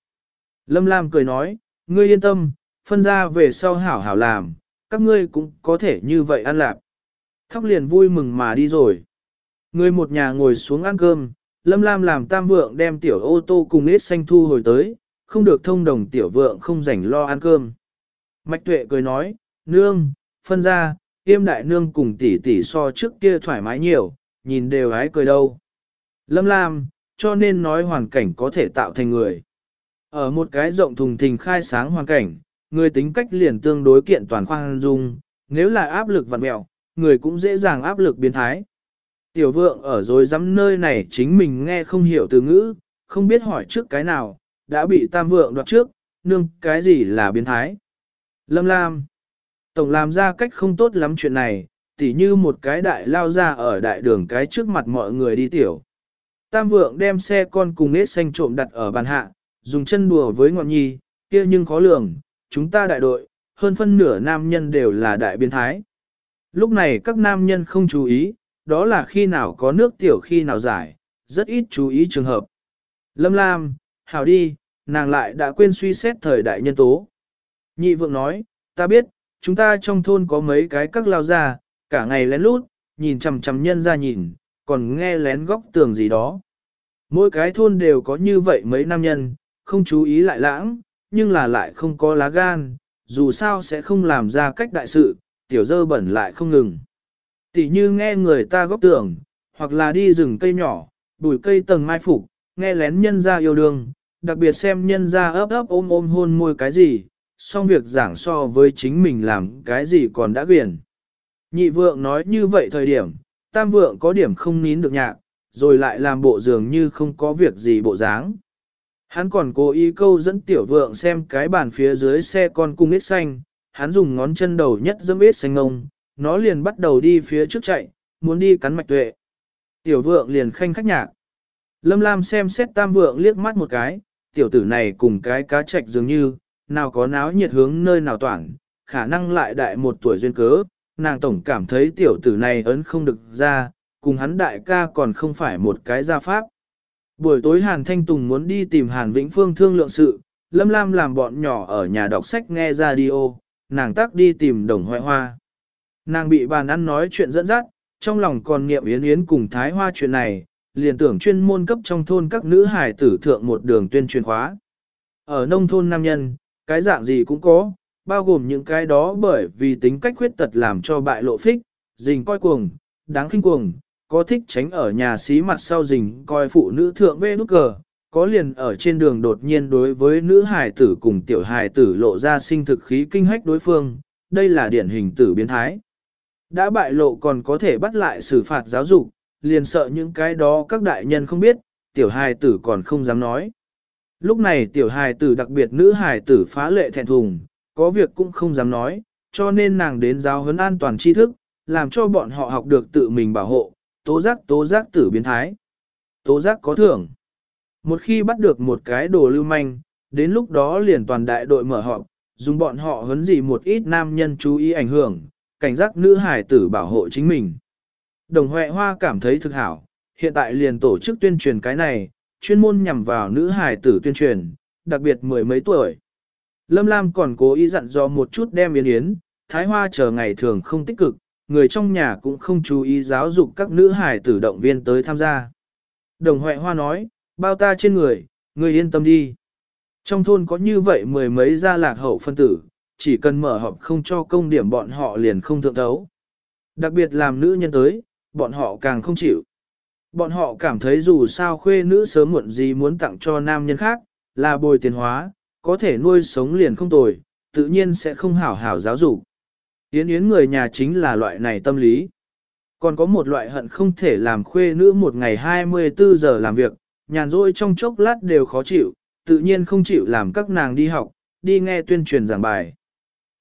Lâm Lam cười nói, ngươi yên tâm, phân ra về sau hảo hảo làm, các ngươi cũng có thể như vậy ăn lạp. Thóc liền vui mừng mà đi rồi. Người một nhà ngồi xuống ăn cơm, Lâm Lam làm tam vượng đem tiểu ô tô cùng ít xanh thu hồi tới, không được thông đồng tiểu vượng không rảnh lo ăn cơm. Mạch tuệ cười nói, nương, phân ra, yêm đại nương cùng tỷ tỷ so trước kia thoải mái nhiều, nhìn đều ái cười đâu. Lâm Lam, cho nên nói hoàn cảnh có thể tạo thành người. Ở một cái rộng thùng thình khai sáng hoàn cảnh, người tính cách liền tương đối kiện toàn khoan dung, nếu là áp lực vặn mẹo, người cũng dễ dàng áp lực biến thái. Tiểu vượng ở rồi dám nơi này chính mình nghe không hiểu từ ngữ, không biết hỏi trước cái nào, đã bị tam vượng đoạt trước, nương cái gì là biến thái. Lâm Lam Tổng làm ra cách không tốt lắm chuyện này, tỉ như một cái đại lao ra ở đại đường cái trước mặt mọi người đi tiểu. Tam vượng đem xe con cùng nết xanh trộm đặt ở bàn hạ, dùng chân đùa với ngọn nhi, kia nhưng khó lường, chúng ta đại đội, hơn phân nửa nam nhân đều là đại biến thái. Lúc này các nam nhân không chú ý, đó là khi nào có nước tiểu khi nào giải, rất ít chú ý trường hợp. Lâm Lam, hảo đi, nàng lại đã quên suy xét thời đại nhân tố. Nhị vượng nói, ta biết, chúng ta trong thôn có mấy cái các lao ra, cả ngày lén lút, nhìn chằm chằm nhân ra nhìn, còn nghe lén góc tường gì đó. Mỗi cái thôn đều có như vậy mấy nam nhân, không chú ý lại lãng, nhưng là lại không có lá gan, dù sao sẽ không làm ra cách đại sự, tiểu dơ bẩn lại không ngừng. Tỷ như nghe người ta góp tưởng, hoặc là đi rừng cây nhỏ, bụi cây tầng mai phục, nghe lén nhân ra yêu đương, đặc biệt xem nhân ra ấp ấp ôm ôm hôn môi cái gì, xong việc giảng so với chính mình làm cái gì còn đã quyền. Nhị vượng nói như vậy thời điểm, tam vượng có điểm không nín được nhạc, rồi lại làm bộ dường như không có việc gì bộ dáng. Hắn còn cố ý câu dẫn tiểu vượng xem cái bàn phía dưới xe con cung ít xanh, hắn dùng ngón chân đầu nhất dâm ít xanh ngông, nó liền bắt đầu đi phía trước chạy, muốn đi cắn mạch tuệ. Tiểu vượng liền khanh khách nhạc. Lâm Lam xem xét tam vượng liếc mắt một cái, tiểu tử này cùng cái cá trạch dường như, nào có náo nhiệt hướng nơi nào toàn, khả năng lại đại một tuổi duyên cớ, nàng tổng cảm thấy tiểu tử này ấn không được ra, cùng hắn đại ca còn không phải một cái gia pháp. Buổi tối Hàn Thanh Tùng muốn đi tìm Hàn Vĩnh Phương thương lượng sự, Lâm Lam làm bọn nhỏ ở nhà đọc sách nghe radio, nàng tác đi tìm đồng hoại hoa. Nàng bị bàn ăn nói chuyện dẫn dắt, trong lòng còn niệm yến yến cùng thái hoa chuyện này, liền tưởng chuyên môn cấp trong thôn các nữ hải tử thượng một đường tuyên truyền khóa. Ở nông thôn nam nhân, cái dạng gì cũng có, bao gồm những cái đó bởi vì tính cách khuyết tật làm cho bại lộ phích, dình coi cuồng, đáng khinh cuồng, có thích tránh ở nhà xí mặt sau rình coi phụ nữ thượng vê nút cờ, có liền ở trên đường đột nhiên đối với nữ hài tử cùng tiểu hài tử lộ ra sinh thực khí kinh hách đối phương, đây là điển hình tử biến thái. Đã bại lộ còn có thể bắt lại xử phạt giáo dục, liền sợ những cái đó các đại nhân không biết, tiểu hài tử còn không dám nói. Lúc này tiểu hài tử đặc biệt nữ hài tử phá lệ thẹn thùng, có việc cũng không dám nói, cho nên nàng đến giáo huấn an toàn tri thức, làm cho bọn họ học được tự mình bảo hộ, tố giác tố giác tử biến thái. Tố giác có thưởng. Một khi bắt được một cái đồ lưu manh, đến lúc đó liền toàn đại đội mở họp, dùng bọn họ huấn gì một ít nam nhân chú ý ảnh hưởng, cảnh giác nữ hải tử bảo hộ chính mình. Đồng Huệ Hoa cảm thấy thực hảo, hiện tại liền tổ chức tuyên truyền cái này, chuyên môn nhằm vào nữ hải tử tuyên truyền, đặc biệt mười mấy tuổi. Lâm Lam còn cố ý dặn dò một chút đem yến yến, Thái Hoa chờ ngày thường không tích cực, người trong nhà cũng không chú ý giáo dục các nữ hải tử động viên tới tham gia. Đồng Huệ Hoa nói, bao ta trên người, người yên tâm đi. Trong thôn có như vậy mười mấy gia lạc hậu phân tử, chỉ cần mở họp không cho công điểm bọn họ liền không thượng thấu. Đặc biệt làm nữ nhân tới, bọn họ càng không chịu. Bọn họ cảm thấy dù sao khuê nữ sớm muộn gì muốn tặng cho nam nhân khác, là bồi tiền hóa, có thể nuôi sống liền không tồi, tự nhiên sẽ không hảo hảo giáo dục. Yến Yến người nhà chính là loại này tâm lý. Còn có một loại hận không thể làm khuê nữ một ngày 24 giờ làm việc, nhàn rỗi trong chốc lát đều khó chịu, tự nhiên không chịu làm các nàng đi học, đi nghe tuyên truyền giảng bài.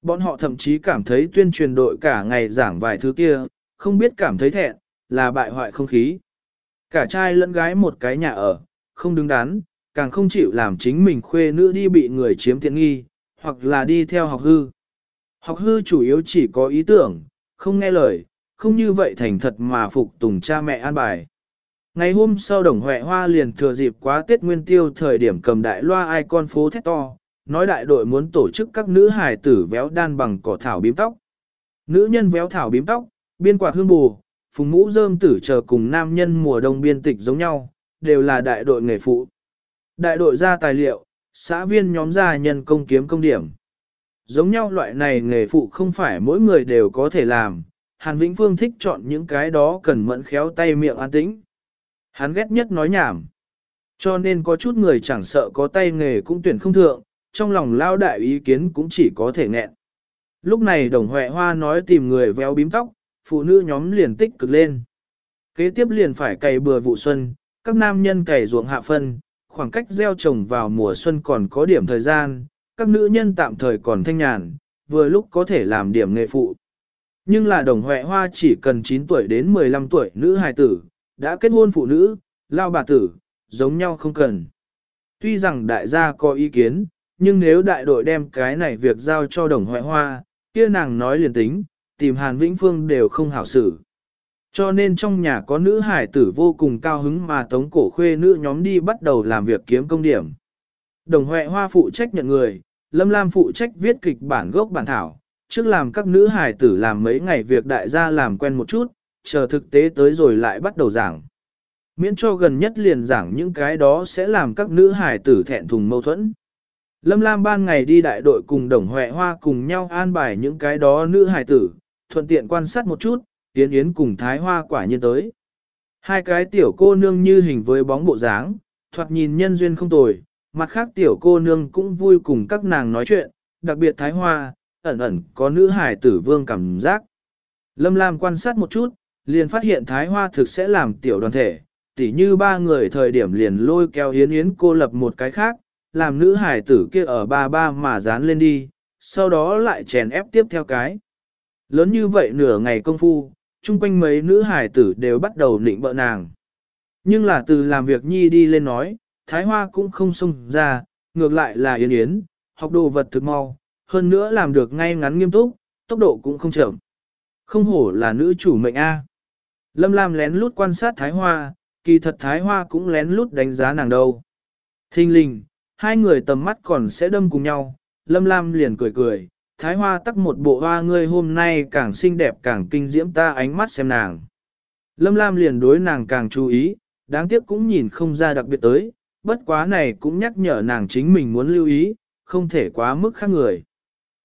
Bọn họ thậm chí cảm thấy tuyên truyền đội cả ngày giảng vài thứ kia, không biết cảm thấy thẹn, là bại hoại không khí. Cả trai lẫn gái một cái nhà ở, không đứng đắn, càng không chịu làm chính mình khuê nữ đi bị người chiếm tiện nghi, hoặc là đi theo học hư. Học hư chủ yếu chỉ có ý tưởng, không nghe lời, không như vậy thành thật mà phục tùng cha mẹ an bài. Ngày hôm sau đồng huệ hoa liền thừa dịp quá Tết Nguyên Tiêu thời điểm cầm đại loa ai con phố thét to, nói đại đội muốn tổ chức các nữ hài tử véo đan bằng cỏ thảo bím tóc. Nữ nhân véo thảo bím tóc, biên quạt hương bù, phùng mũ rơm tử chờ cùng nam nhân mùa đông biên tịch giống nhau, đều là đại đội nghề phụ. Đại đội ra tài liệu, xã viên nhóm gia nhân công kiếm công điểm. Giống nhau loại này nghề phụ không phải mỗi người đều có thể làm, Hàn Vĩnh Phương thích chọn những cái đó cần mẫn khéo tay miệng an tĩnh. Hắn ghét nhất nói nhảm. Cho nên có chút người chẳng sợ có tay nghề cũng tuyển không thượng, trong lòng lao đại ý kiến cũng chỉ có thể nghẹn. Lúc này đồng huệ hoa nói tìm người véo bím tóc, phụ nữ nhóm liền tích cực lên. Kế tiếp liền phải cày bừa vụ xuân, các nam nhân cày ruộng hạ phân, khoảng cách gieo trồng vào mùa xuân còn có điểm thời gian, các nữ nhân tạm thời còn thanh nhàn, vừa lúc có thể làm điểm nghề phụ. Nhưng là đồng huệ hoa chỉ cần 9 tuổi đến 15 tuổi nữ hài tử, đã kết hôn phụ nữ, lao bà tử, giống nhau không cần. Tuy rằng đại gia có ý kiến, nhưng nếu đại đội đem cái này việc giao cho đồng hoại hoa, kia nàng nói liền tính, tìm Hàn Vĩnh Phương đều không hảo xử. Cho nên trong nhà có nữ hải tử vô cùng cao hứng mà tống cổ khuê nữ nhóm đi bắt đầu làm việc kiếm công điểm. Đồng Huệ Hoa phụ trách nhận người, Lâm Lam phụ trách viết kịch bản gốc bản thảo, trước làm các nữ hài tử làm mấy ngày việc đại gia làm quen một chút, chờ thực tế tới rồi lại bắt đầu giảng. Miễn cho gần nhất liền giảng những cái đó sẽ làm các nữ hài tử thẹn thùng mâu thuẫn. Lâm Lam ban ngày đi đại đội cùng đồng huệ hoa cùng nhau an bài những cái đó nữ hài tử, thuận tiện quan sát một chút, Yến Yến cùng Thái Hoa quả nhiên tới. Hai cái tiểu cô nương như hình với bóng bộ dáng, thoạt nhìn nhân duyên không tồi, mặt khác tiểu cô nương cũng vui cùng các nàng nói chuyện, đặc biệt Thái Hoa, ẩn ẩn có nữ hải tử vương cảm giác. Lâm Lam quan sát một chút, liền phát hiện Thái Hoa thực sẽ làm tiểu đoàn thể, tỉ như ba người thời điểm liền lôi kéo Yến Yến cô lập một cái khác, làm nữ hải tử kia ở ba ba mà dán lên đi, sau đó lại chèn ép tiếp theo cái. Lớn như vậy nửa ngày công phu, chung quanh mấy nữ hải tử đều bắt đầu nịnh bợ nàng. Nhưng là từ làm việc nhi đi lên nói, Thái Hoa cũng không xông ra, ngược lại là Yến Yến, học đồ vật thực mau, hơn nữa làm được ngay ngắn nghiêm túc, tốc độ cũng không chậm. Không hổ là nữ chủ mệnh A. Lâm Lam lén lút quan sát Thái Hoa, kỳ thật Thái Hoa cũng lén lút đánh giá nàng đâu. Thinh linh, hai người tầm mắt còn sẽ đâm cùng nhau, Lâm Lam liền cười cười, Thái Hoa tắc một bộ hoa ngươi hôm nay càng xinh đẹp càng kinh diễm ta ánh mắt xem nàng. Lâm Lam liền đối nàng càng chú ý, đáng tiếc cũng nhìn không ra đặc biệt tới, bất quá này cũng nhắc nhở nàng chính mình muốn lưu ý, không thể quá mức khác người.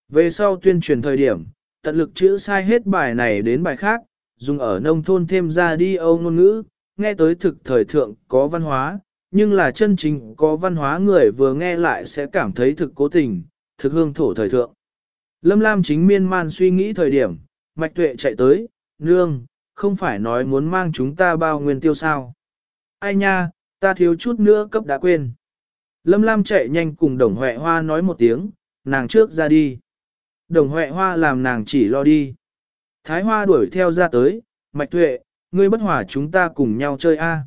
Về sau tuyên truyền thời điểm, tận lực chữ sai hết bài này đến bài khác, dùng ở nông thôn thêm ra đi âu ngôn ngữ, nghe tới thực thời thượng có văn hóa, nhưng là chân chính có văn hóa người vừa nghe lại sẽ cảm thấy thực cố tình, thực hương thổ thời thượng. Lâm Lam chính miên man suy nghĩ thời điểm, Mạch Tuệ chạy tới, nương, không phải nói muốn mang chúng ta bao nguyên tiêu sao. Ai nha, ta thiếu chút nữa cấp đã quên. Lâm Lam chạy nhanh cùng Đồng Huệ Hoa nói một tiếng, nàng trước ra đi. Đồng Huệ Hoa làm nàng chỉ lo đi. Thái Hoa đuổi theo ra tới, Mạch Tuệ, ngươi bất hòa chúng ta cùng nhau chơi a.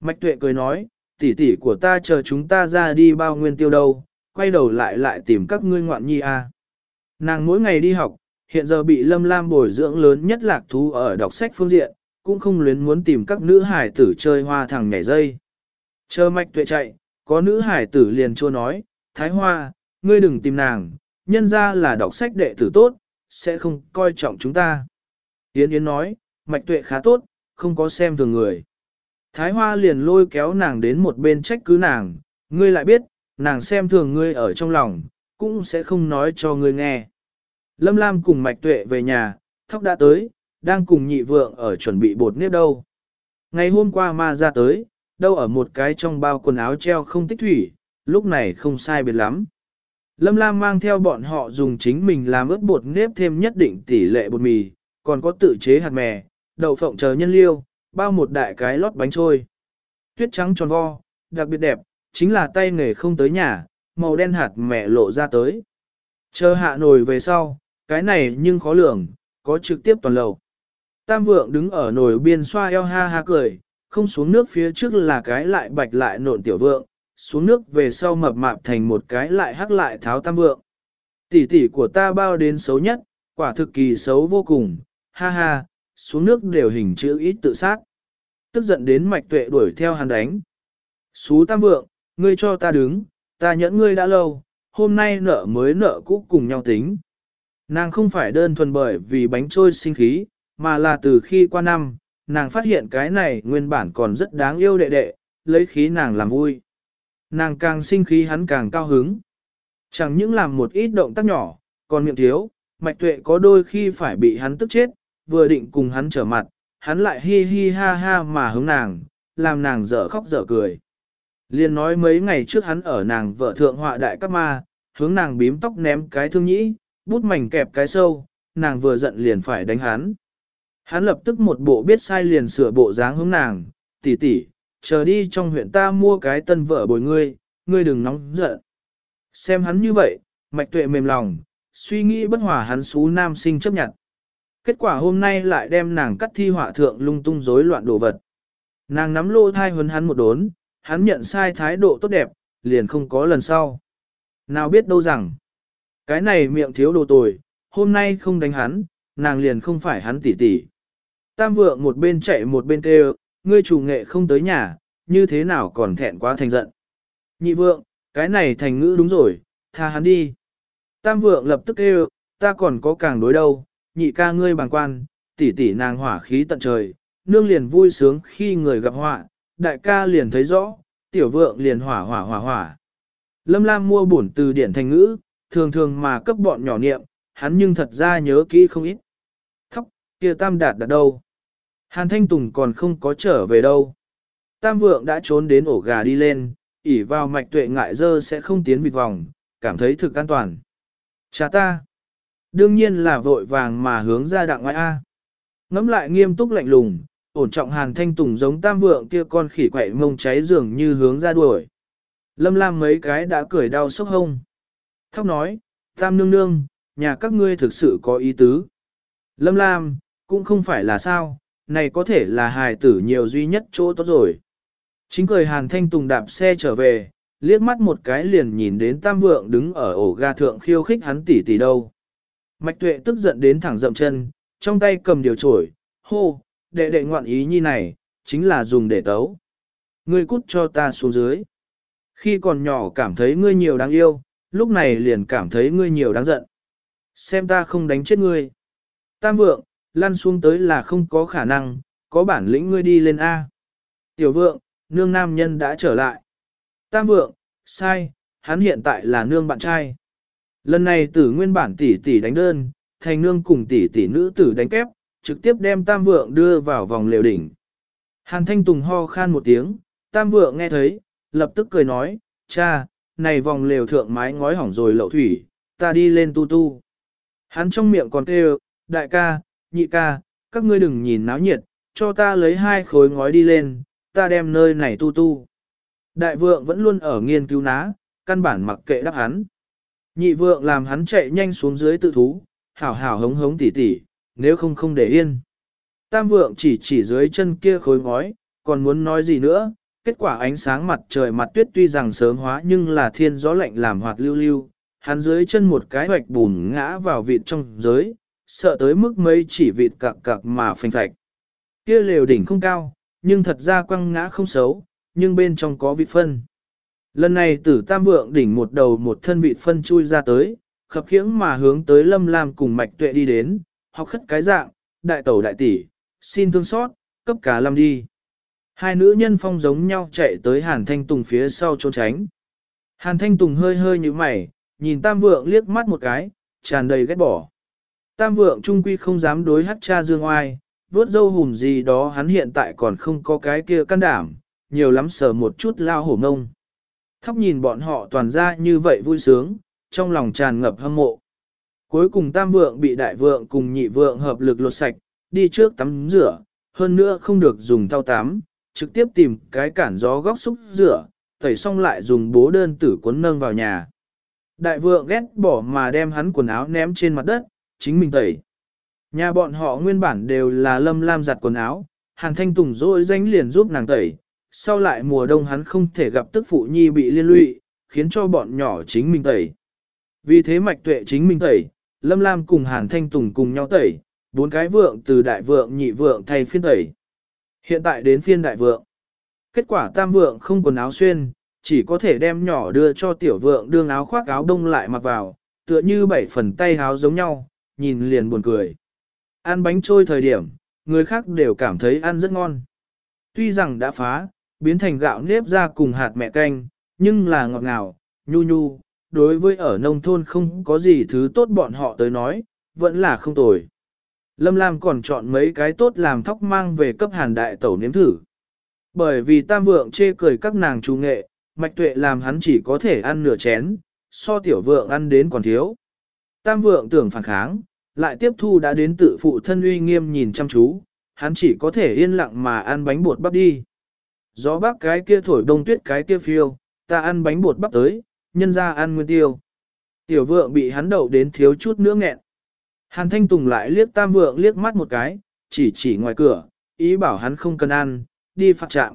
Mạch Tuệ cười nói, tỷ tỷ của ta chờ chúng ta ra đi bao nguyên tiêu đâu, quay đầu lại lại tìm các ngươi ngoạn nhi a. Nàng mỗi ngày đi học, hiện giờ bị Lâm Lam bồi dưỡng lớn nhất lạc thú ở đọc sách phương diện, cũng không luyến muốn tìm các nữ hải tử chơi hoa thằng nhảy dây. Chờ mạch tuệ chạy, có nữ hải tử liền chua nói, Thái Hoa, ngươi đừng tìm nàng, nhân ra là đọc sách đệ tử tốt, sẽ không coi trọng chúng ta. Yến Yến nói, mạch tuệ khá tốt, không có xem thường người. Thái Hoa liền lôi kéo nàng đến một bên trách cứ nàng, ngươi lại biết, nàng xem thường ngươi ở trong lòng, cũng sẽ không nói cho ngươi nghe. Lâm Lam cùng mạch tuệ về nhà, thóc đã tới, đang cùng nhị vượng ở chuẩn bị bột nếp đâu. Ngày hôm qua ma ra tới, đâu ở một cái trong bao quần áo treo không tích thủy, lúc này không sai biệt lắm. Lâm Lam mang theo bọn họ dùng chính mình làm ướt bột nếp thêm nhất định tỷ lệ bột mì, còn có tự chế hạt mè, đậu phộng chờ nhân liêu, bao một đại cái lót bánh trôi. Tuyết trắng tròn vo, đặc biệt đẹp, chính là tay nghề không tới nhà, màu đen hạt mẹ lộ ra tới. Chờ hạ nồi về sau, cái này nhưng khó lường, có trực tiếp toàn lầu. Tam vượng đứng ở nồi biên xoa eo ha ha cười, không xuống nước phía trước là cái lại bạch lại nộn tiểu vượng, xuống nước về sau mập mạp thành một cái lại hắc lại tháo tam vượng. Tỷ tỷ của ta bao đến xấu nhất, quả thực kỳ xấu vô cùng, ha ha, xuống nước đều hình chữ ít tự sát. Tức giận đến mạch tuệ đuổi theo hắn đánh. Xú tam vượng, ngươi cho ta đứng, ta nhẫn ngươi đã lâu, hôm nay nợ mới nợ cũ cùng nhau tính. Nàng không phải đơn thuần bởi vì bánh trôi sinh khí, mà là từ khi qua năm, nàng phát hiện cái này nguyên bản còn rất đáng yêu đệ đệ, lấy khí nàng làm vui. Nàng càng sinh khí hắn càng cao hứng. Chẳng những làm một ít động tác nhỏ, còn miệng thiếu, mạch tuệ có đôi khi phải bị hắn tức chết, vừa định cùng hắn trở mặt, hắn lại hi hi ha ha mà hướng nàng, làm nàng dở khóc dở cười. Liên nói mấy ngày trước hắn ở nàng vợ thượng họa đại các ma, hướng nàng bím tóc ném cái thương nhĩ, bút mảnh kẹp cái sâu, nàng vừa giận liền phải đánh hắn. Hắn lập tức một bộ biết sai liền sửa bộ dáng hướng nàng, tỷ tỷ, chờ đi trong huyện ta mua cái tân vợ bồi ngươi, ngươi đừng nóng giận. Xem hắn như vậy, mạch tuệ mềm lòng, suy nghĩ bất hòa hắn xú nam sinh chấp nhận. Kết quả hôm nay lại đem nàng cắt thi họa thượng lung tung rối loạn đồ vật. Nàng nắm lô thai huấn hắn một đốn, hắn nhận sai thái độ tốt đẹp, liền không có lần sau. Nào biết đâu rằng, cái này miệng thiếu đồ tồi, hôm nay không đánh hắn, nàng liền không phải hắn tỉ tỉ. Tam vượng một bên chạy một bên kêu, ngươi chủ nghệ không tới nhà, như thế nào còn thẹn quá thành giận. Nhị vượng, cái này thành ngữ đúng rồi, tha hắn đi. Tam vượng lập tức kêu, ta còn có càng đối đâu, nhị ca ngươi bằng quan, tỷ tỷ nàng hỏa khí tận trời, nương liền vui sướng khi người gặp họa, đại ca liền thấy rõ, tiểu vượng liền hỏa hỏa hỏa hỏa. Lâm Lam mua bổn từ điển thành ngữ, thường thường mà cấp bọn nhỏ niệm, hắn nhưng thật ra nhớ kỹ không ít. Thóc, kia tam đạt đạt đâu? Hàn Thanh Tùng còn không có trở về đâu. Tam vượng đã trốn đến ổ gà đi lên, ỉ vào mạch tuệ ngại dơ sẽ không tiến vịt vòng, cảm thấy thực an toàn. Cha ta! Đương nhiên là vội vàng mà hướng ra đặng ngoại A. Ngắm lại nghiêm túc lạnh lùng, ổn trọng Hàn Thanh Tùng giống tam vượng kia con khỉ quậy mông cháy dường như hướng ra đuổi. Lâm Lam mấy cái đã cười đau sốc hông. Thóc nói, tam nương nương, nhà các ngươi thực sự có ý tứ. Lâm Lam, cũng không phải là sao, này có thể là hài tử nhiều duy nhất chỗ tốt rồi. Chính cười Hàn Thanh Tùng đạp xe trở về, liếc mắt một cái liền nhìn đến tam vượng đứng ở ổ ga thượng khiêu khích hắn tỉ tỉ đâu. Mạch tuệ tức giận đến thẳng dậm chân, trong tay cầm điều trổi, hô, đệ đệ ngoạn ý nhi này, chính là dùng để tấu. Ngươi cút cho ta xuống dưới. Khi còn nhỏ cảm thấy ngươi nhiều đáng yêu, lúc này liền cảm thấy ngươi nhiều đáng giận. Xem ta không đánh chết ngươi. Tam vượng, lăn xuống tới là không có khả năng, có bản lĩnh ngươi đi lên A. Tiểu vượng, nương nam nhân đã trở lại. Tam vượng, sai, hắn hiện tại là nương bạn trai. Lần này tử nguyên bản tỷ tỷ đánh đơn, thành nương cùng tỷ tỷ nữ tử đánh kép, trực tiếp đem tam vượng đưa vào vòng liều đỉnh. Hàn Thanh Tùng ho khan một tiếng, tam vượng nghe thấy, lập tức cười nói, cha, này vòng lều thượng mái ngói hỏng rồi lậu thủy, ta đi lên tu tu. Hắn trong miệng còn kêu, đại ca, nhị ca, các ngươi đừng nhìn náo nhiệt, cho ta lấy hai khối ngói đi lên, ta đem nơi này tu tu. Đại vượng vẫn luôn ở nghiên cứu ná, căn bản mặc kệ đáp hắn. Nhị vượng làm hắn chạy nhanh xuống dưới tự thú, hảo hảo hống hống tỉ tỉ, nếu không không để yên. Tam vượng chỉ chỉ dưới chân kia khối ngói, còn muốn nói gì nữa, kết quả ánh sáng mặt trời mặt tuyết tuy rằng sớm hóa nhưng là thiên gió lạnh làm hoạt lưu lưu, hắn dưới chân một cái hoạch bùn ngã vào vịt trong giới, sợ tới mức mấy chỉ vịt cặc cặc mà phanh phạch. Kia lều đỉnh không cao, nhưng thật ra quăng ngã không xấu, nhưng bên trong có vịt phân. Lần này tử tam vượng đỉnh một đầu một thân vịt phân chui ra tới, khập khiễng mà hướng tới lâm lam cùng mạch tuệ đi đến, học khất cái dạng, đại tẩu đại tỷ, xin thương xót, cấp cả lâm đi. Hai nữ nhân phong giống nhau chạy tới Hàn Thanh Tùng phía sau trốn tránh. Hàn Thanh Tùng hơi hơi như mày, nhìn Tam Vượng liếc mắt một cái, tràn đầy ghét bỏ. Tam Vượng trung quy không dám đối hát cha dương oai, vuốt dâu hùm gì đó hắn hiện tại còn không có cái kia can đảm, nhiều lắm sờ một chút lao hổ ngông. Thóc nhìn bọn họ toàn ra như vậy vui sướng, trong lòng tràn ngập hâm mộ. Cuối cùng Tam Vượng bị Đại Vượng cùng Nhị Vượng hợp lực lột sạch, đi trước tắm rửa, hơn nữa không được dùng thao tắm, trực tiếp tìm cái cản gió góc xúc rửa, tẩy xong lại dùng bố đơn tử cuốn nâng vào nhà. Đại vượng ghét bỏ mà đem hắn quần áo ném trên mặt đất, chính mình tẩy. Nhà bọn họ nguyên bản đều là lâm lam giặt quần áo, hàn thanh tùng dỗi danh liền giúp nàng tẩy, sau lại mùa đông hắn không thể gặp tức phụ nhi bị liên lụy, khiến cho bọn nhỏ chính mình tẩy. Vì thế mạch tuệ chính mình tẩy, lâm lam cùng hàn thanh tùng cùng nhau tẩy, bốn cái vượng từ đại vượng nhị vượng thay phiên tẩy. Hiện tại đến phiên đại vượng. Kết quả tam vượng không quần áo xuyên, chỉ có thể đem nhỏ đưa cho tiểu vượng đương áo khoác áo đông lại mặc vào, tựa như bảy phần tay áo giống nhau, nhìn liền buồn cười. Ăn bánh trôi thời điểm, người khác đều cảm thấy ăn rất ngon. Tuy rằng đã phá, biến thành gạo nếp ra cùng hạt mẹ canh, nhưng là ngọt ngào, nhu nhu, đối với ở nông thôn không có gì thứ tốt bọn họ tới nói, vẫn là không tồi. Lâm Lam còn chọn mấy cái tốt làm thóc mang về cấp hàn đại tẩu nếm thử. Bởi vì tam vượng chê cười các nàng trung nghệ, mạch tuệ làm hắn chỉ có thể ăn nửa chén, so tiểu vượng ăn đến còn thiếu. Tam vượng tưởng phản kháng, lại tiếp thu đã đến tự phụ thân uy nghiêm nhìn chăm chú, hắn chỉ có thể yên lặng mà ăn bánh bột bắp đi. Gió bác cái kia thổi đông tuyết cái kia phiêu, ta ăn bánh bột bắp tới, nhân ra ăn nguyên tiêu. Tiểu vượng bị hắn đậu đến thiếu chút nữa nghẹn. Hàn Thanh Tùng lại liếc tam vượng liếc mắt một cái, chỉ chỉ ngoài cửa, ý bảo hắn không cần ăn, đi phạt trạm.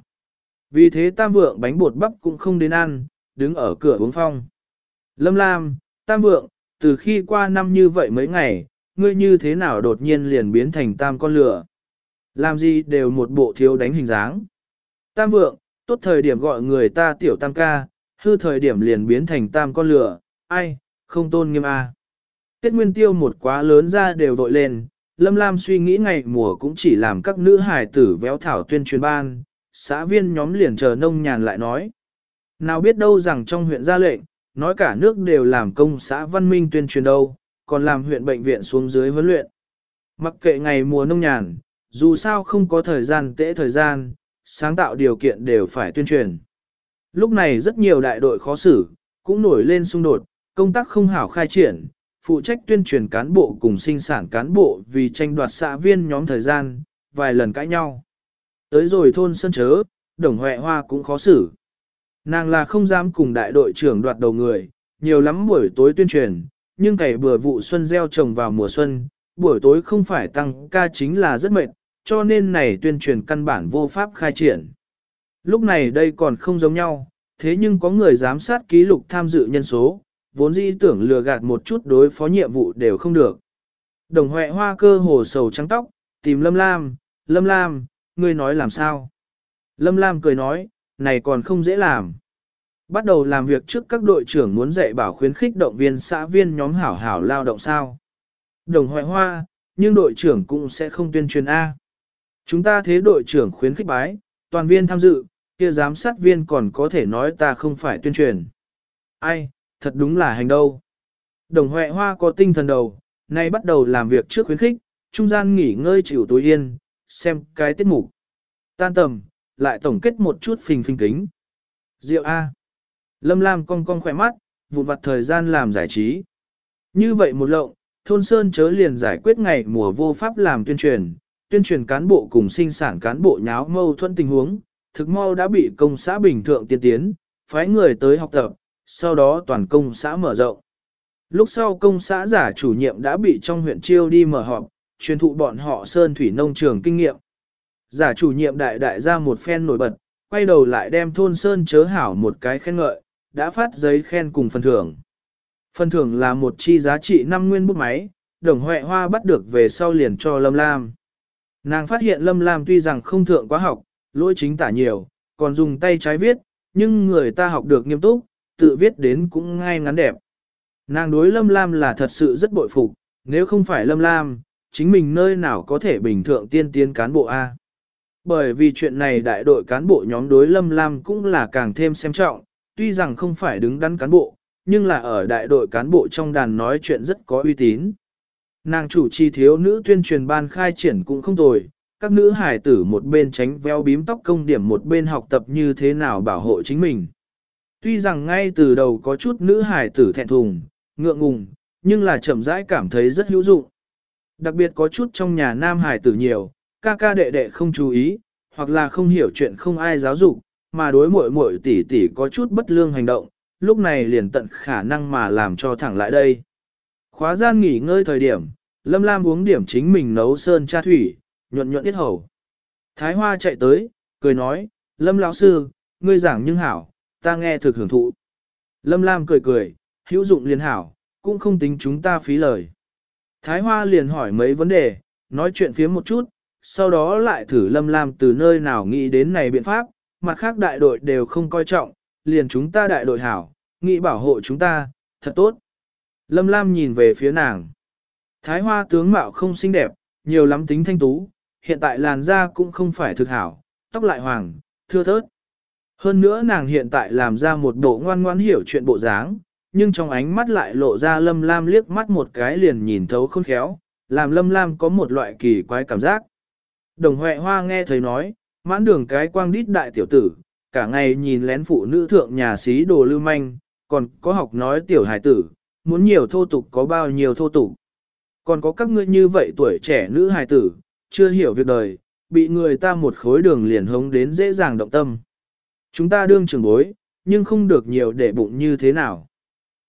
Vì thế tam vượng bánh bột bắp cũng không đến ăn, đứng ở cửa uống phong. Lâm Lam, tam vượng, từ khi qua năm như vậy mấy ngày, ngươi như thế nào đột nhiên liền biến thành tam con lửa. Làm gì đều một bộ thiếu đánh hình dáng. Tam vượng, tốt thời điểm gọi người ta tiểu tam ca, hư thời điểm liền biến thành tam con lửa, ai, không tôn nghiêm a. Tết nguyên tiêu một quá lớn ra đều vội lên, Lâm Lam suy nghĩ ngày mùa cũng chỉ làm các nữ hài tử véo thảo tuyên truyền ban, xã viên nhóm liền chờ nông nhàn lại nói. Nào biết đâu rằng trong huyện ra lệnh, nói cả nước đều làm công xã văn minh tuyên truyền đâu, còn làm huyện bệnh viện xuống dưới huấn luyện. Mặc kệ ngày mùa nông nhàn, dù sao không có thời gian tễ thời gian, sáng tạo điều kiện đều phải tuyên truyền. Lúc này rất nhiều đại đội khó xử, cũng nổi lên xung đột, công tác không hảo khai triển, phụ trách tuyên truyền cán bộ cùng sinh sản cán bộ vì tranh đoạt xã viên nhóm thời gian, vài lần cãi nhau. Tới rồi thôn sân chớ, đồng huệ hoa cũng khó xử. Nàng là không dám cùng đại đội trưởng đoạt đầu người, nhiều lắm buổi tối tuyên truyền, nhưng cày bừa vụ xuân gieo trồng vào mùa xuân, buổi tối không phải tăng ca chính là rất mệt, cho nên này tuyên truyền căn bản vô pháp khai triển. Lúc này đây còn không giống nhau, thế nhưng có người giám sát ký lục tham dự nhân số, vốn dĩ tưởng lừa gạt một chút đối phó nhiệm vụ đều không được. Đồng Huệ hoa cơ hồ sầu trắng tóc, tìm Lâm Lam, Lâm Lam, ngươi nói làm sao? Lâm Lam cười nói, này còn không dễ làm. Bắt đầu làm việc trước các đội trưởng muốn dạy bảo khuyến khích động viên xã viên nhóm hảo hảo lao động sao. Đồng hoại hoa, nhưng đội trưởng cũng sẽ không tuyên truyền A. Chúng ta thế đội trưởng khuyến khích bái, toàn viên tham dự, kia giám sát viên còn có thể nói ta không phải tuyên truyền. Ai, thật đúng là hành đâu. Đồng Huệ Hoa có tinh thần đầu, nay bắt đầu làm việc trước khuyến khích, trung gian nghỉ ngơi chịu tối yên, xem cái tiết mục. Tan tầm, lại tổng kết một chút phình phình kính. Diệu A. Lâm Lam cong cong khỏe mắt, vụn vặt thời gian làm giải trí. Như vậy một lộng, thôn Sơn chớ liền giải quyết ngày mùa vô pháp làm tuyên truyền, tuyên truyền cán bộ cùng sinh sản cán bộ nháo mâu thuẫn tình huống, thực mau đã bị công xã bình thượng tiên tiến, phái người tới học tập, sau đó toàn công xã mở rộng. Lúc sau công xã giả chủ nhiệm đã bị trong huyện chiêu đi mở họp, truyền thụ bọn họ sơn thủy nông trường kinh nghiệm. Giả chủ nhiệm đại đại ra một phen nổi bật, quay đầu lại đem thôn sơn chớ hảo một cái khen ngợi, đã phát giấy khen cùng phần thưởng. Phần thưởng là một chi giá trị 5 nguyên bút máy, đồng huệ hoa bắt được về sau liền cho Lâm Lam. Nàng phát hiện Lâm Lam tuy rằng không thượng quá học, lỗi chính tả nhiều, còn dùng tay trái viết, nhưng người ta học được nghiêm túc, tự viết đến cũng ngay ngắn đẹp. Nàng đối Lâm Lam là thật sự rất bội phục, nếu không phải Lâm Lam, chính mình nơi nào có thể bình thượng tiên tiến cán bộ A. Bởi vì chuyện này đại đội cán bộ nhóm đối Lâm Lam cũng là càng thêm xem trọng, tuy rằng không phải đứng đắn cán bộ, nhưng là ở đại đội cán bộ trong đàn nói chuyện rất có uy tín. Nàng chủ trì thiếu nữ tuyên truyền ban khai triển cũng không tồi, các nữ hải tử một bên tránh veo bím tóc công điểm một bên học tập như thế nào bảo hộ chính mình. Tuy rằng ngay từ đầu có chút nữ hải tử thẹn thùng, ngượng ngùng, nhưng là chậm rãi cảm thấy rất hữu dụng. Đặc biệt có chút trong nhà nam hải tử nhiều, ca ca đệ đệ không chú ý, hoặc là không hiểu chuyện không ai giáo dục, mà đối muội muội tỷ tỷ có chút bất lương hành động, lúc này liền tận khả năng mà làm cho thẳng lại đây. Khóa gian nghỉ ngơi thời điểm, Lâm Lam uống điểm chính mình nấu sơn cha thủy, nhuận nhuận ít hầu. Thái Hoa chạy tới, cười nói, Lâm lão sư, ngươi giảng nhưng hảo, ta nghe thực hưởng thụ. Lâm Lam cười cười, hữu dụng liền hảo, cũng không tính chúng ta phí lời. Thái Hoa liền hỏi mấy vấn đề, nói chuyện phía một chút, sau đó lại thử Lâm Lam từ nơi nào nghĩ đến này biện pháp, mặt khác đại đội đều không coi trọng, liền chúng ta đại đội hảo, nghĩ bảo hộ chúng ta, thật tốt. Lâm Lam nhìn về phía nàng. Thái Hoa tướng mạo không xinh đẹp, nhiều lắm tính thanh tú, hiện tại làn da cũng không phải thực hảo, tóc lại hoàng, thưa thớt. Hơn nữa nàng hiện tại làm ra một bộ ngoan ngoan hiểu chuyện bộ dáng, nhưng trong ánh mắt lại lộ ra lâm lam liếc mắt một cái liền nhìn thấu khôn khéo, làm lâm lam có một loại kỳ quái cảm giác. Đồng Huệ Hoa nghe thấy nói, mãn đường cái quang đít đại tiểu tử, cả ngày nhìn lén phụ nữ thượng nhà xí đồ lưu manh, còn có học nói tiểu hài tử, muốn nhiều thô tục có bao nhiêu thô tục. Còn có các ngươi như vậy tuổi trẻ nữ hài tử, chưa hiểu việc đời, bị người ta một khối đường liền hống đến dễ dàng động tâm. Chúng ta đương trưởng bối, nhưng không được nhiều để bụng như thế nào.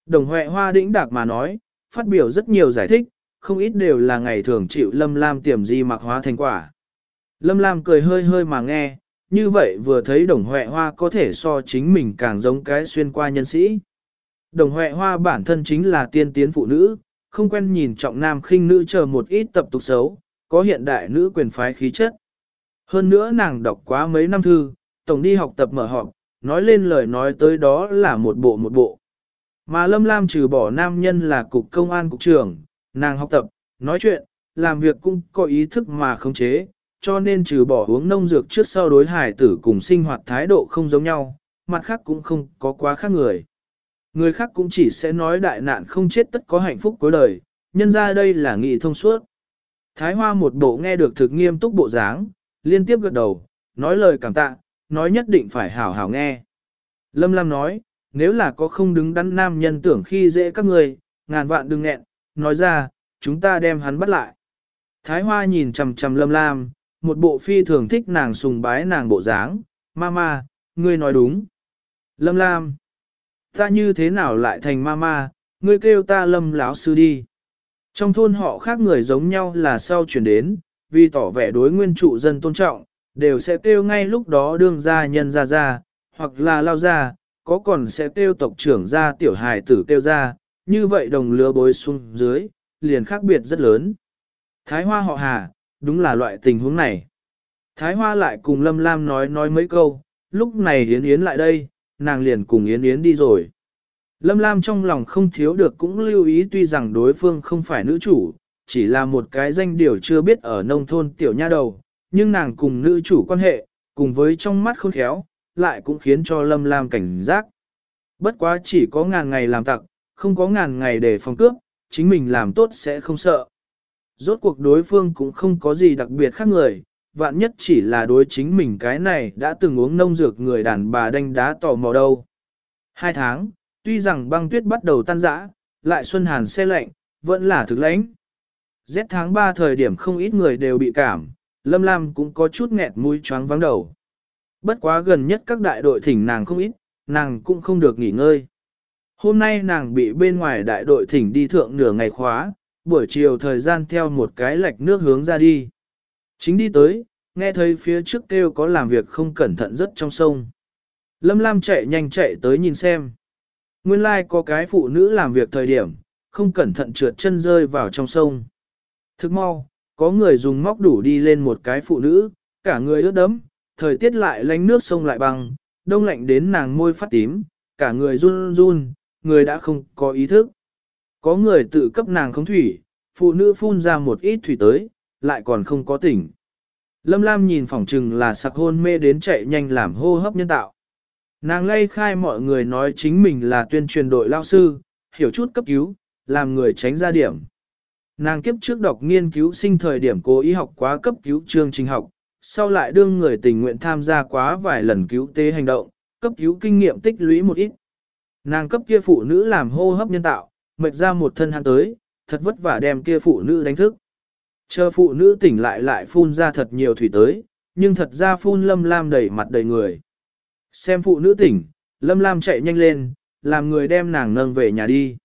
Đồng Huệ Hoa đĩnh đạc mà nói, phát biểu rất nhiều giải thích, không ít đều là ngày thường chịu Lâm Lam tiềm di mặc hóa thành quả. Lâm Lam cười hơi hơi mà nghe, như vậy vừa thấy đồng Huệ Hoa có thể so chính mình càng giống cái xuyên qua nhân sĩ. Đồng Huệ Hoa bản thân chính là tiên tiến phụ nữ, không quen nhìn trọng nam khinh nữ chờ một ít tập tục xấu, có hiện đại nữ quyền phái khí chất. Hơn nữa nàng đọc quá mấy năm thư, tổng đi học tập mở họp, nói lên lời nói tới đó là một bộ một bộ. Mà Lâm Lam trừ bỏ nam nhân là cục công an cục trưởng, nàng học tập, nói chuyện, làm việc cũng có ý thức mà không chế, cho nên trừ bỏ uống nông dược trước sau đối hải tử cùng sinh hoạt thái độ không giống nhau, mặt khác cũng không có quá khác người. Người khác cũng chỉ sẽ nói đại nạn không chết tất có hạnh phúc cuối đời, nhân ra đây là nghị thông suốt. Thái Hoa một bộ nghe được thực nghiêm túc bộ dáng, liên tiếp gật đầu, nói lời cảm tạ, nói nhất định phải hảo hảo nghe. Lâm Lam nói, nếu là có không đứng đắn nam nhân tưởng khi dễ các người, ngàn vạn đừng nghẹn, nói ra, chúng ta đem hắn bắt lại. Thái Hoa nhìn chằm chằm Lâm Lam, một bộ phi thường thích nàng sùng bái nàng bộ dáng, mama, ngươi nói đúng. Lâm Lam, ta như thế nào lại thành mama, ngươi kêu ta Lâm lão sư đi. Trong thôn họ khác người giống nhau là sau chuyển đến, vì tỏ vẻ đối nguyên trụ dân tôn trọng, đều sẽ kêu ngay lúc đó đương gia nhân ra ra, hoặc là lao ra, có còn sẽ kêu tộc trưởng ra tiểu hài tử kêu ra, như vậy đồng lứa bối xuống dưới, liền khác biệt rất lớn. Thái hoa họ hà, đúng là loại tình huống này. Thái hoa lại cùng Lâm Lam nói nói mấy câu, lúc này Yến Yến lại đây, nàng liền cùng Yến Yến đi rồi. Lâm Lam trong lòng không thiếu được cũng lưu ý tuy rằng đối phương không phải nữ chủ, chỉ là một cái danh điều chưa biết ở nông thôn tiểu nha đầu, nhưng nàng cùng nữ chủ quan hệ, cùng với trong mắt khôn khéo, lại cũng khiến cho Lâm Lam cảnh giác. Bất quá chỉ có ngàn ngày làm tặc, không có ngàn ngày để phòng cướp, chính mình làm tốt sẽ không sợ. Rốt cuộc đối phương cũng không có gì đặc biệt khác người, vạn nhất chỉ là đối chính mình cái này đã từng uống nông dược người đàn bà đánh đá tò mò đâu. Hai tháng, tuy rằng băng tuyết bắt đầu tan rã, lại xuân hàn xe lạnh, vẫn là thực lãnh. Rét tháng 3 thời điểm không ít người đều bị cảm, Lâm Lam cũng có chút nghẹt mũi choáng vắng đầu. Bất quá gần nhất các đại đội thỉnh nàng không ít, nàng cũng không được nghỉ ngơi. Hôm nay nàng bị bên ngoài đại đội thỉnh đi thượng nửa ngày khóa, buổi chiều thời gian theo một cái lạch nước hướng ra đi. Chính đi tới, nghe thấy phía trước kêu có làm việc không cẩn thận rất trong sông. Lâm Lam chạy nhanh chạy tới nhìn xem. Nguyên lai like có cái phụ nữ làm việc thời điểm, không cẩn thận trượt chân rơi vào trong sông. Thức mau, có người dùng móc đủ đi lên một cái phụ nữ, cả người ướt đẫm, thời tiết lại lánh nước sông lại băng, đông lạnh đến nàng môi phát tím, cả người run run, người đã không có ý thức. Có người tự cấp nàng không thủy, phụ nữ phun ra một ít thủy tới, lại còn không có tỉnh. Lâm Lam nhìn phỏng trừng là sặc hôn mê đến chạy nhanh làm hô hấp nhân tạo. Nàng lay khai mọi người nói chính mình là tuyên truyền đội lao sư, hiểu chút cấp cứu, làm người tránh ra điểm. Nàng kiếp trước đọc nghiên cứu sinh thời điểm cố ý học quá cấp cứu chương trình học, sau lại đương người tình nguyện tham gia quá vài lần cứu tế hành động, cấp cứu kinh nghiệm tích lũy một ít. Nàng cấp kia phụ nữ làm hô hấp nhân tạo, mệt ra một thân hắn tới, thật vất vả đem kia phụ nữ đánh thức. Chờ phụ nữ tỉnh lại lại phun ra thật nhiều thủy tới, nhưng thật ra phun lâm lam đầy mặt đầy người. Xem phụ nữ tỉnh, lâm lam chạy nhanh lên, làm người đem nàng nâng về nhà đi.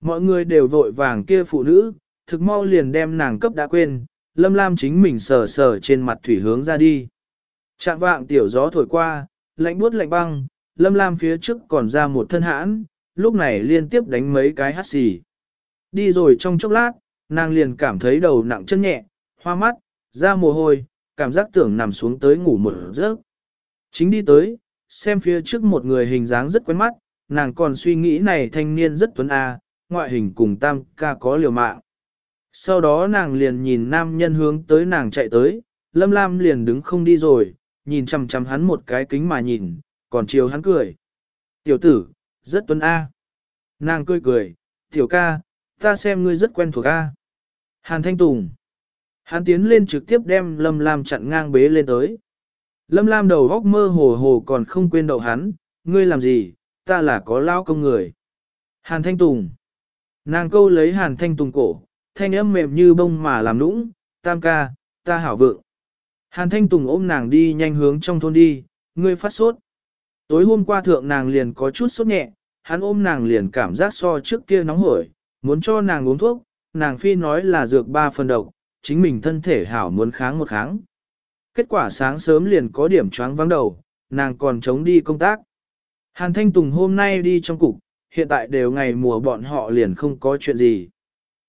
Mọi người đều vội vàng kia phụ nữ, thực mau liền đem nàng cấp đã quên, lâm lam chính mình sờ sờ trên mặt thủy hướng ra đi. Trạng vạng tiểu gió thổi qua, lạnh buốt lạnh băng, lâm lam phía trước còn ra một thân hãn, lúc này liên tiếp đánh mấy cái hát xì. Đi rồi trong chốc lát, nàng liền cảm thấy đầu nặng chân nhẹ, hoa mắt, ra mồ hôi, cảm giác tưởng nằm xuống tới ngủ một giấc. Chính đi tới, xem phía trước một người hình dáng rất quen mắt, nàng còn suy nghĩ này thanh niên rất tuấn a, ngoại hình cùng tam ca có liều mạng. Sau đó nàng liền nhìn nam nhân hướng tới nàng chạy tới, lâm lam liền đứng không đi rồi, nhìn chằm chằm hắn một cái kính mà nhìn, còn chiều hắn cười. Tiểu tử, rất tuấn A. Nàng cười cười, tiểu ca, ta xem ngươi rất quen thuộc A. Hàn Thanh Tùng. Hắn tiến lên trực tiếp đem Lâm Lam chặn ngang bế lên tới. Lâm Lam đầu góc mơ hồ hồ còn không quên đậu hắn, ngươi làm gì, ta là có lao công người. Hàn Thanh Tùng. Nàng câu lấy Hàn Thanh Tùng cổ, thanh âm mềm như bông mà làm nũng, tam ca, ta hảo vượng. Hàn Thanh Tùng ôm nàng đi nhanh hướng trong thôn đi, ngươi phát sốt. Tối hôm qua thượng nàng liền có chút sốt nhẹ, hắn ôm nàng liền cảm giác so trước kia nóng hổi, muốn cho nàng uống thuốc, nàng phi nói là dược ba phần độc, chính mình thân thể hảo muốn kháng một kháng. Kết quả sáng sớm liền có điểm choáng vắng đầu, nàng còn chống đi công tác. Hàn Thanh Tùng hôm nay đi trong cục, hiện tại đều ngày mùa bọn họ liền không có chuyện gì.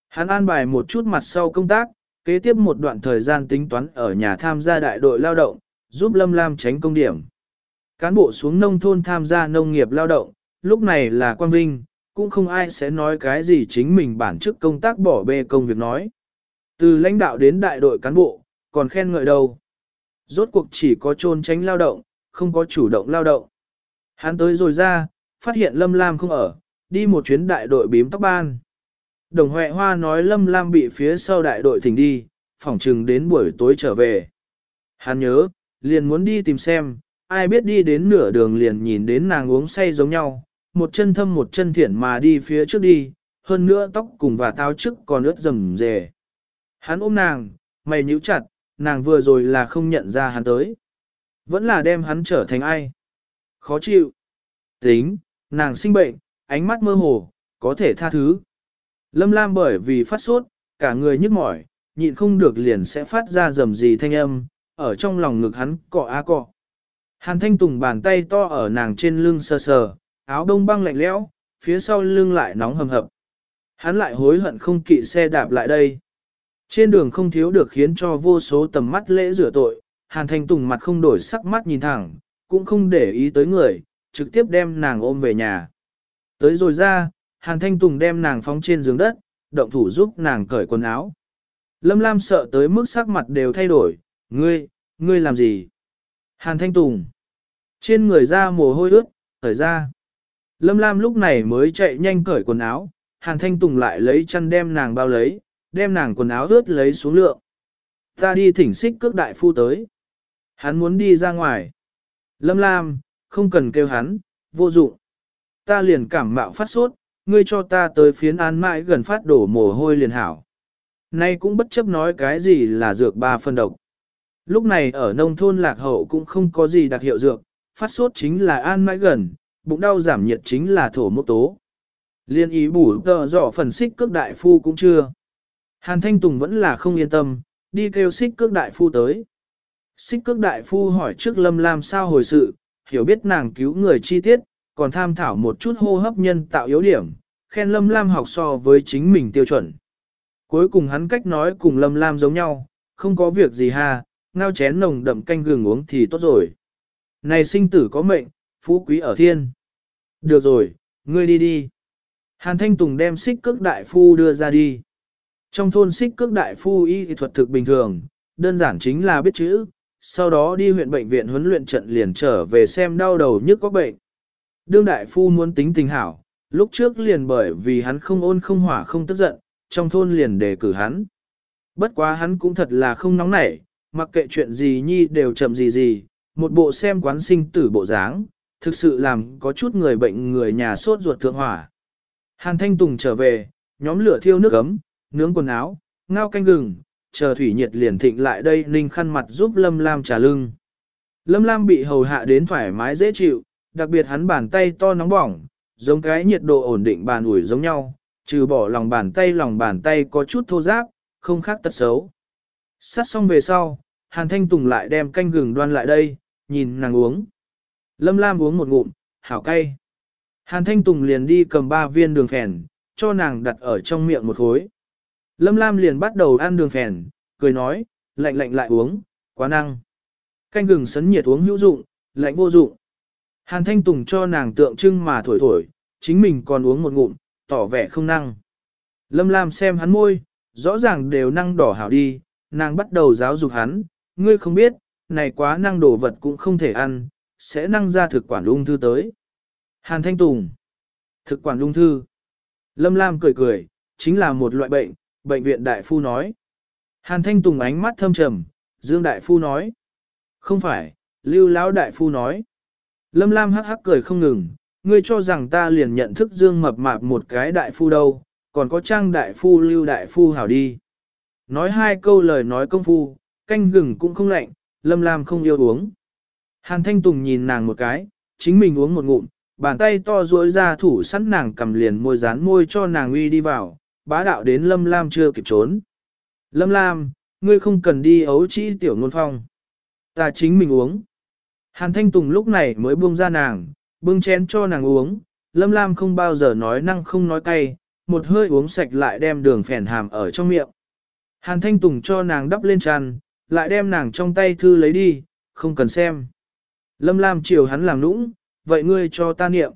Hắn an bài một chút mặt sau công tác, kế tiếp một đoạn thời gian tính toán ở nhà tham gia đại đội lao động, giúp Lâm Lam tránh công điểm. Cán bộ xuống nông thôn tham gia nông nghiệp lao động, lúc này là quan vinh, cũng không ai sẽ nói cái gì chính mình bản chức công tác bỏ bê công việc nói. Từ lãnh đạo đến đại đội cán bộ, còn khen ngợi đâu. Rốt cuộc chỉ có trôn tránh lao động, không có chủ động lao động. Hắn tới rồi ra, phát hiện Lâm Lam không ở, đi một chuyến đại đội bím tóc ban. Đồng Huệ Hoa nói Lâm Lam bị phía sau đại đội thỉnh đi, phỏng chừng đến buổi tối trở về. Hắn nhớ, liền muốn đi tìm xem, ai biết đi đến nửa đường liền nhìn đến nàng uống say giống nhau, một chân thâm một chân thiển mà đi phía trước đi, hơn nữa tóc cùng và tao trước còn ướt rầm rề. Hắn ôm nàng, mày nhíu chặt, nàng vừa rồi là không nhận ra hắn tới. Vẫn là đem hắn trở thành ai. Khó chịu. Tính, nàng sinh bệnh, ánh mắt mơ hồ, có thể tha thứ. Lâm Lam bởi vì phát sốt, cả người nhức mỏi, nhịn không được liền sẽ phát ra rầm gì thanh âm, ở trong lòng ngực hắn cọ a cọ. Hàn Thanh Tùng bàn tay to ở nàng trên lưng sờ sờ, áo đông băng lạnh lẽo, phía sau lưng lại nóng hầm hập. Hắn lại hối hận không kỵ xe đạp lại đây. Trên đường không thiếu được khiến cho vô số tầm mắt lễ rửa tội, Hàn Thanh Tùng mặt không đổi sắc mắt nhìn thẳng, cũng không để ý tới người, trực tiếp đem nàng ôm về nhà. Tới rồi ra, Hàn Thanh Tùng đem nàng phóng trên giường đất, động thủ giúp nàng cởi quần áo. Lâm Lam sợ tới mức sắc mặt đều thay đổi, ngươi, ngươi làm gì? Hàn Thanh Tùng. Trên người ra mồ hôi ướt, thở ra. Lâm Lam lúc này mới chạy nhanh cởi quần áo, Hàn Thanh Tùng lại lấy chăn đem nàng bao lấy, đem nàng quần áo ướt lấy xuống lượng. Ta đi thỉnh xích cước đại phu tới. Hắn muốn đi ra ngoài. Lâm Lam, không cần kêu hắn, vô dụng. Ta liền cảm mạo phát sốt, ngươi cho ta tới phiến an mãi gần phát đổ mồ hôi liền hảo. Nay cũng bất chấp nói cái gì là dược ba phân độc. Lúc này ở nông thôn lạc hậu cũng không có gì đặc hiệu dược, phát sốt chính là an mãi gần, bụng đau giảm nhiệt chính là thổ mốc tố. Liên ý bủ tờ dọ phần xích cước đại phu cũng chưa. Hàn Thanh Tùng vẫn là không yên tâm, đi kêu xích cước đại phu tới. Xích cước đại phu hỏi trước Lâm Lam sao hồi sự, hiểu biết nàng cứu người chi tiết, còn tham thảo một chút hô hấp nhân tạo yếu điểm, khen Lâm Lam học so với chính mình tiêu chuẩn. Cuối cùng hắn cách nói cùng Lâm Lam giống nhau, không có việc gì ha, ngao chén nồng đậm canh gừng uống thì tốt rồi. Này sinh tử có mệnh, phú quý ở thiên. Được rồi, ngươi đi đi. Hàn Thanh Tùng đem xích cước đại phu đưa ra đi. Trong thôn xích cước đại phu y thuật thực bình thường, đơn giản chính là biết chữ, sau đó đi huyện bệnh viện huấn luyện trận liền trở về xem đau đầu nhức có bệnh. Đương đại phu muốn tính tình hảo, lúc trước liền bởi vì hắn không ôn không hỏa không tức giận, trong thôn liền đề cử hắn. Bất quá hắn cũng thật là không nóng nảy, mặc kệ chuyện gì nhi đều chậm gì gì, một bộ xem quán sinh tử bộ dáng, thực sự làm có chút người bệnh người nhà sốt ruột thượng hỏa. Hàn Thanh Tùng trở về, nhóm lửa thiêu nước ấm, nướng quần áo, ngao canh gừng, chờ thủy nhiệt liền thịnh lại đây ninh khăn mặt giúp Lâm Lam trà lưng. Lâm Lam bị hầu hạ đến thoải mái dễ chịu, đặc biệt hắn bàn tay to nóng bỏng, giống cái nhiệt độ ổn định bàn ủi giống nhau, trừ bỏ lòng bàn tay lòng bàn tay có chút thô ráp, không khác tật xấu. Sát xong về sau, Hàn Thanh Tùng lại đem canh gừng đoan lại đây, nhìn nàng uống. Lâm Lam uống một ngụm, hảo cay. Hàn Thanh Tùng liền đi cầm ba viên đường phèn, cho nàng đặt ở trong miệng một khối. Lâm Lam liền bắt đầu ăn đường phèn, cười nói, lạnh lạnh lại uống, quá năng. Canh gừng sấn nhiệt uống hữu dụng, lạnh vô dụng. Hàn Thanh Tùng cho nàng tượng trưng mà thổi thổi, chính mình còn uống một ngụm, tỏ vẻ không năng. Lâm Lam xem hắn môi, rõ ràng đều năng đỏ hảo đi, nàng bắt đầu giáo dục hắn, ngươi không biết, này quá năng đồ vật cũng không thể ăn, sẽ năng ra thực quản ung thư tới. Hàn Thanh Tùng Thực quản ung thư Lâm Lam cười cười, chính là một loại bệnh, bệnh viện đại phu nói. Hàn Thanh Tùng ánh mắt thâm trầm, Dương đại phu nói. Không phải, Lưu Lão đại phu nói. Lâm Lam hắc hắc cười không ngừng, ngươi cho rằng ta liền nhận thức Dương mập mạp một cái đại phu đâu, còn có trang đại phu Lưu đại phu hảo đi. Nói hai câu lời nói công phu, canh gừng cũng không lạnh, Lâm Lam không yêu uống. Hàn Thanh Tùng nhìn nàng một cái, chính mình uống một ngụm, bàn tay to duỗi ra thủ sẵn nàng cầm liền môi dán môi cho nàng uy đi vào, bá đạo đến Lâm Lam chưa kịp trốn. Lâm Lam, ngươi không cần đi ấu trĩ tiểu ngôn phong. Ta chính mình uống. Hàn Thanh Tùng lúc này mới buông ra nàng, bưng chén cho nàng uống. Lâm Lam không bao giờ nói năng không nói cay, một hơi uống sạch lại đem đường phèn hàm ở trong miệng. Hàn Thanh Tùng cho nàng đắp lên tràn, lại đem nàng trong tay thư lấy đi, không cần xem. Lâm Lam chiều hắn làm nũng, vậy ngươi cho ta niệm.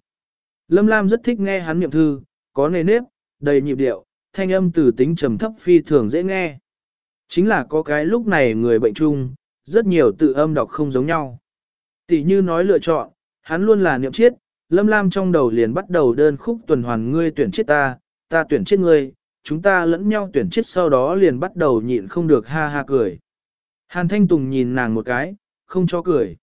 Lâm Lam rất thích nghe hắn niệm thư, có nề nếp, đầy nhịp điệu, thanh âm từ tính trầm thấp phi thường dễ nghe. Chính là có cái lúc này người bệnh chung, rất nhiều tự âm đọc không giống nhau. Tỷ như nói lựa chọn, hắn luôn là niệm chiết, Lâm Lam trong đầu liền bắt đầu đơn khúc tuần hoàn ngươi tuyển chết ta, ta tuyển chết ngươi, chúng ta lẫn nhau tuyển chết sau đó liền bắt đầu nhịn không được ha ha cười. Hàn Thanh Tùng nhìn nàng một cái, không cho cười.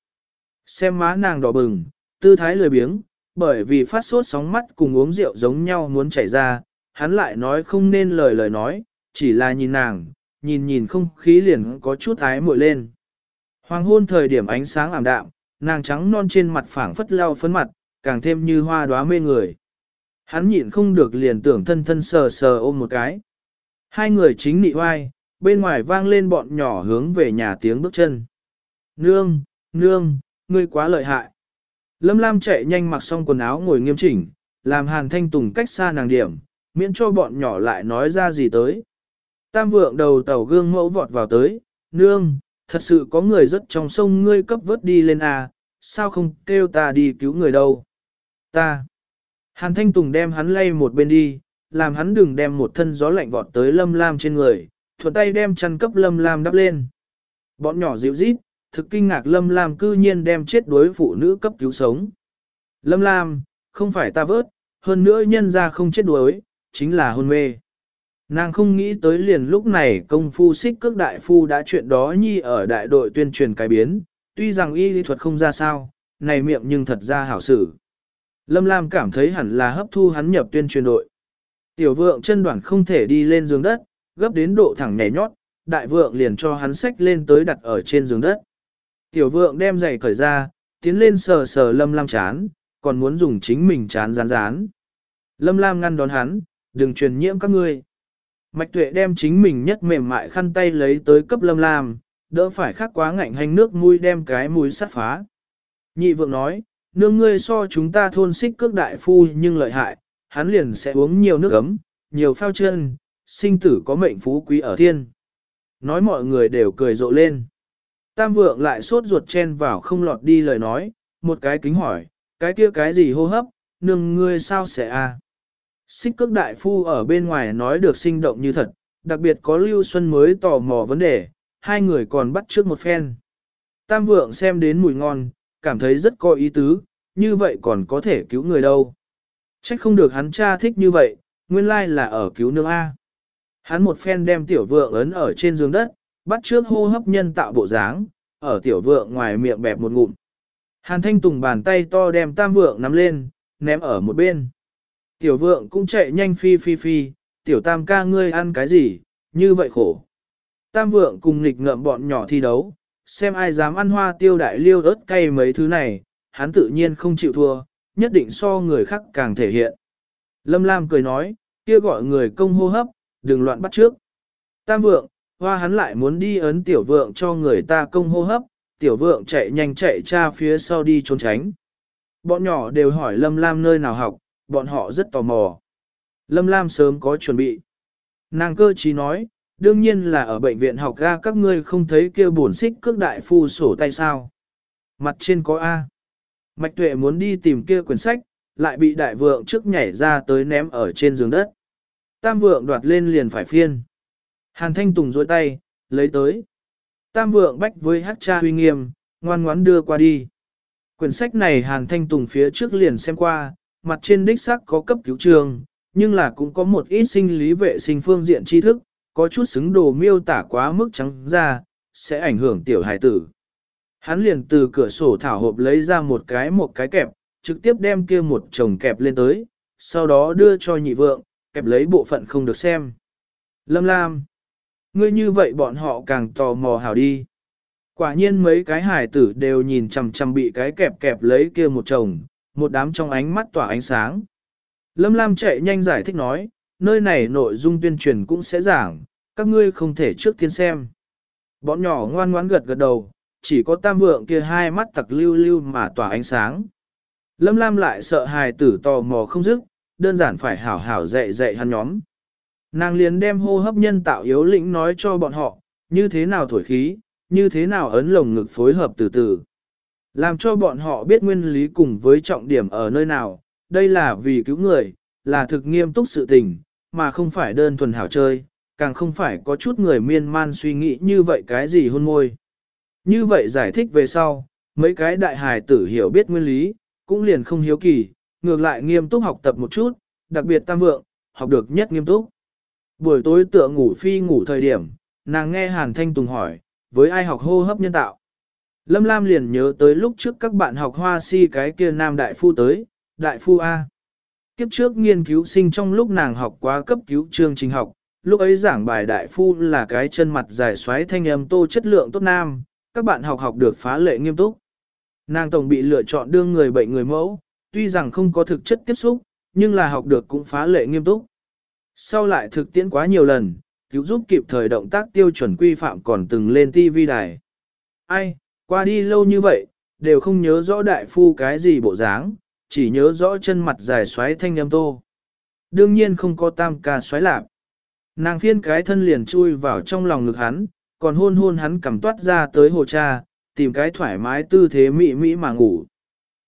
Xem má nàng đỏ bừng, tư thái lười biếng, bởi vì phát sốt sóng mắt cùng uống rượu giống nhau muốn chảy ra, hắn lại nói không nên lời lời nói, chỉ là nhìn nàng, nhìn nhìn không khí liền có chút ái muội lên. Hoàng hôn thời điểm ánh sáng ảm đạm, nàng trắng non trên mặt phẳng phất lau phấn mặt, càng thêm như hoa đóa mê người. Hắn nhịn không được liền tưởng thân thân sờ sờ ôm một cái. Hai người chính nị oai, bên ngoài vang lên bọn nhỏ hướng về nhà tiếng bước chân. Nương, nương, ngươi quá lợi hại. Lâm Lam chạy nhanh mặc xong quần áo ngồi nghiêm chỉnh, làm Hàn Thanh Tùng cách xa nàng điểm, miễn cho bọn nhỏ lại nói ra gì tới. Tam vượng đầu tàu gương mẫu vọt vào tới, nương, thật sự có người rất trong sông ngươi cấp vớt đi lên à, sao không kêu ta đi cứu người đâu. Ta. Hàn Thanh Tùng đem hắn lay một bên đi, làm hắn đừng đem một thân gió lạnh vọt tới Lâm Lam trên người, thuận tay đem chăn cấp Lâm Lam đắp lên. Bọn nhỏ dịu rít, thực kinh ngạc Lâm Lam cư nhiên đem chết đối phụ nữ cấp cứu sống. Lâm Lam, không phải ta vớt, hơn nữa nhân ra không chết đuối, chính là hôn mê. Nàng không nghĩ tới liền lúc này công phu xích cước đại phu đã chuyện đó nhi ở đại đội tuyên truyền cái biến, tuy rằng y lý thuật không ra sao, này miệng nhưng thật ra hảo xử. Lâm Lam cảm thấy hẳn là hấp thu hắn nhập tuyên truyền đội. Tiểu vượng chân đoạn không thể đi lên giường đất, gấp đến độ thẳng nhảy nhót, đại vượng liền cho hắn sách lên tới đặt ở trên giường đất. Tiểu vượng đem giày cởi ra, tiến lên sờ sờ Lâm Lam chán, còn muốn dùng chính mình chán rán rán. Lâm Lam ngăn đón hắn, đừng truyền nhiễm các ngươi. Mạch tuệ đem chính mình nhất mềm mại khăn tay lấy tới cấp Lâm Lam, đỡ phải khắc quá ngạnh hành nước mũi đem cái mũi sát phá. Nhị vượng nói, nương ngươi so chúng ta thôn xích cước đại phu nhưng lợi hại, hắn liền sẽ uống nhiều nước ấm, nhiều phao chân, sinh tử có mệnh phú quý ở thiên. Nói mọi người đều cười rộ lên. Tam vượng lại sốt ruột chen vào không lọt đi lời nói, một cái kính hỏi, cái kia cái gì hô hấp, nương ngươi sao sẽ a? À? Xích cước đại phu ở bên ngoài nói được sinh động như thật, đặc biệt có Lưu Xuân mới tò mò vấn đề, hai người còn bắt trước một phen. Tam vượng xem đến mùi ngon, cảm thấy rất có ý tứ, như vậy còn có thể cứu người đâu. Trách không được hắn cha thích như vậy, nguyên lai là ở cứu nương A. Hắn một phen đem tiểu vượng ấn ở trên giường đất, bắt trước hô hấp nhân tạo bộ dáng, ở tiểu vượng ngoài miệng bẹp một ngụm. Hàn thanh tùng bàn tay to đem tam vượng nắm lên, ném ở một bên. Tiểu vượng cũng chạy nhanh phi phi phi, tiểu tam ca ngươi ăn cái gì, như vậy khổ. Tam vượng cùng nghịch ngợm bọn nhỏ thi đấu, xem ai dám ăn hoa tiêu đại liêu ớt cay mấy thứ này, hắn tự nhiên không chịu thua, nhất định so người khác càng thể hiện. Lâm Lam cười nói, kia gọi người công hô hấp, đừng loạn bắt trước. Tam vượng, hoa hắn lại muốn đi ấn tiểu vượng cho người ta công hô hấp, tiểu vượng chạy nhanh chạy cha phía sau đi trốn tránh. Bọn nhỏ đều hỏi Lâm Lam nơi nào học, bọn họ rất tò mò. Lâm Lam sớm có chuẩn bị. Nàng cơ trí nói, đương nhiên là ở bệnh viện học ga các ngươi không thấy kia bổn xích cước đại phu sổ tay sao. Mặt trên có A. Mạch tuệ muốn đi tìm kia quyển sách, lại bị đại vượng trước nhảy ra tới ném ở trên giường đất. Tam vượng đoạt lên liền phải phiên. Hàn thanh tùng dôi tay, lấy tới. Tam vượng bách với hát cha huy nghiêm, ngoan ngoãn đưa qua đi. Quyển sách này Hàn Thanh Tùng phía trước liền xem qua, mặt trên đích xác có cấp cứu trường, nhưng là cũng có một ít sinh lý vệ sinh phương diện tri thức, có chút xứng đồ miêu tả quá mức trắng ra, sẽ ảnh hưởng tiểu hải tử. Hắn liền từ cửa sổ thảo hộp lấy ra một cái một cái kẹp, trực tiếp đem kia một chồng kẹp lên tới, sau đó đưa cho nhị vượng, kẹp lấy bộ phận không được xem. Lâm Lam, ngươi như vậy bọn họ càng tò mò hảo đi. Quả nhiên mấy cái hải tử đều nhìn chằm chằm bị cái kẹp kẹp lấy kia một chồng, một đám trong ánh mắt tỏa ánh sáng. Lâm Lam chạy nhanh giải thích nói, nơi này nội dung tuyên truyền cũng sẽ giảng, các ngươi không thể trước tiên xem. Bọn nhỏ ngoan ngoãn gật gật đầu, chỉ có tam vượng kia hai mắt tặc lưu lưu mà tỏa ánh sáng. Lâm Lam lại sợ hài tử tò mò không dứt, đơn giản phải hảo hảo dạy dạy hắn nhóm. Nàng liền đem hô hấp nhân tạo yếu lĩnh nói cho bọn họ, như thế nào thổi khí, như thế nào ấn lồng ngực phối hợp từ từ. Làm cho bọn họ biết nguyên lý cùng với trọng điểm ở nơi nào, đây là vì cứu người, là thực nghiêm túc sự tình, mà không phải đơn thuần hảo chơi, càng không phải có chút người miên man suy nghĩ như vậy cái gì hôn môi. Như vậy giải thích về sau, mấy cái đại hài tử hiểu biết nguyên lý, cũng liền không hiếu kỳ, ngược lại nghiêm túc học tập một chút, đặc biệt tam vượng, học được nhất nghiêm túc. Buổi tối tựa ngủ phi ngủ thời điểm, nàng nghe Hàn Thanh Tùng hỏi, với ai học hô hấp nhân tạo. Lâm Lam liền nhớ tới lúc trước các bạn học hoa si cái kia nam đại phu tới, đại phu A. Kiếp trước nghiên cứu sinh trong lúc nàng học quá cấp cứu chương trình học, lúc ấy giảng bài đại phu là cái chân mặt dài xoáy thanh âm tô chất lượng tốt nam, các bạn học học được phá lệ nghiêm túc. Nàng tổng bị lựa chọn đương người bệnh người mẫu, tuy rằng không có thực chất tiếp xúc, nhưng là học được cũng phá lệ nghiêm túc. Sau lại thực tiễn quá nhiều lần, cứu giúp kịp thời động tác tiêu chuẩn quy phạm còn từng lên TV đài. Ai, qua đi lâu như vậy, đều không nhớ rõ đại phu cái gì bộ dáng, chỉ nhớ rõ chân mặt dài xoáy thanh âm tô. Đương nhiên không có tam ca xoáy lạp. Nàng phiên cái thân liền chui vào trong lòng ngực hắn, còn hôn hôn hắn cầm toát ra tới hồ cha, tìm cái thoải mái tư thế mị mỹ mà ngủ.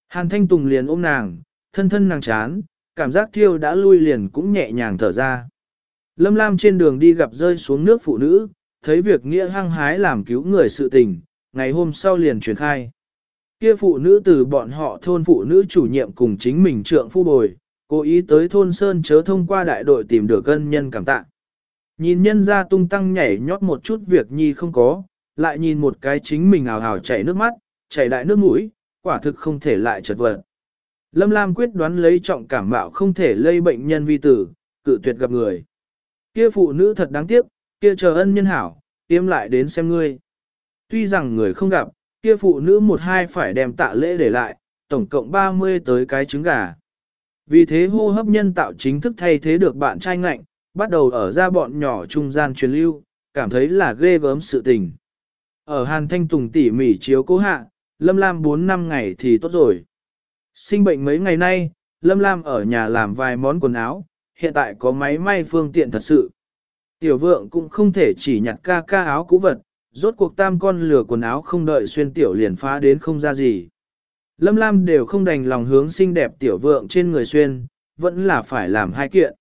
Hàn Thanh Tùng liền ôm nàng, thân thân nàng chán, cảm giác thiêu đã lui liền cũng nhẹ nhàng thở ra. Lâm Lam trên đường đi gặp rơi xuống nước phụ nữ, thấy việc nghĩa hăng hái làm cứu người sự tình, ngày hôm sau liền truyền khai. kia phụ nữ từ bọn họ thôn phụ nữ chủ nhiệm cùng chính mình trượng phu bồi, cố ý tới thôn Sơn chớ thông qua đại đội tìm được gân nhân cảm tạ. Nhìn nhân ra tung tăng nhảy nhót một chút việc nhi không có, lại nhìn một cái chính mình ảo hào chảy nước mắt, chảy đại nước mũi, quả thực không thể lại chật vật. Lâm Lam quyết đoán lấy trọng cảm mạo không thể lây bệnh nhân vi tử, cự tuyệt gặp người. Kia phụ nữ thật đáng tiếc, kia chờ ân nhân hảo, tiêm lại đến xem ngươi. Tuy rằng người không gặp, kia phụ nữ một hai phải đem tạ lễ để lại, tổng cộng 30 tới cái trứng gà. Vì thế hô hấp nhân tạo chính thức thay thế được bạn trai ngạnh, bắt đầu ở ra bọn nhỏ trung gian truyền lưu, cảm thấy là ghê gớm sự tình. Ở Hàn Thanh Tùng tỉ mỉ chiếu cố hạ, Lâm Lam 4 năm ngày thì tốt rồi. Sinh bệnh mấy ngày nay, Lâm Lam ở nhà làm vài món quần áo, hiện tại có máy may phương tiện thật sự. Tiểu vượng cũng không thể chỉ nhặt ca ca áo cũ vật, rốt cuộc tam con lửa quần áo không đợi xuyên tiểu liền phá đến không ra gì. Lâm Lam đều không đành lòng hướng xinh đẹp tiểu vượng trên người xuyên, vẫn là phải làm hai kiện.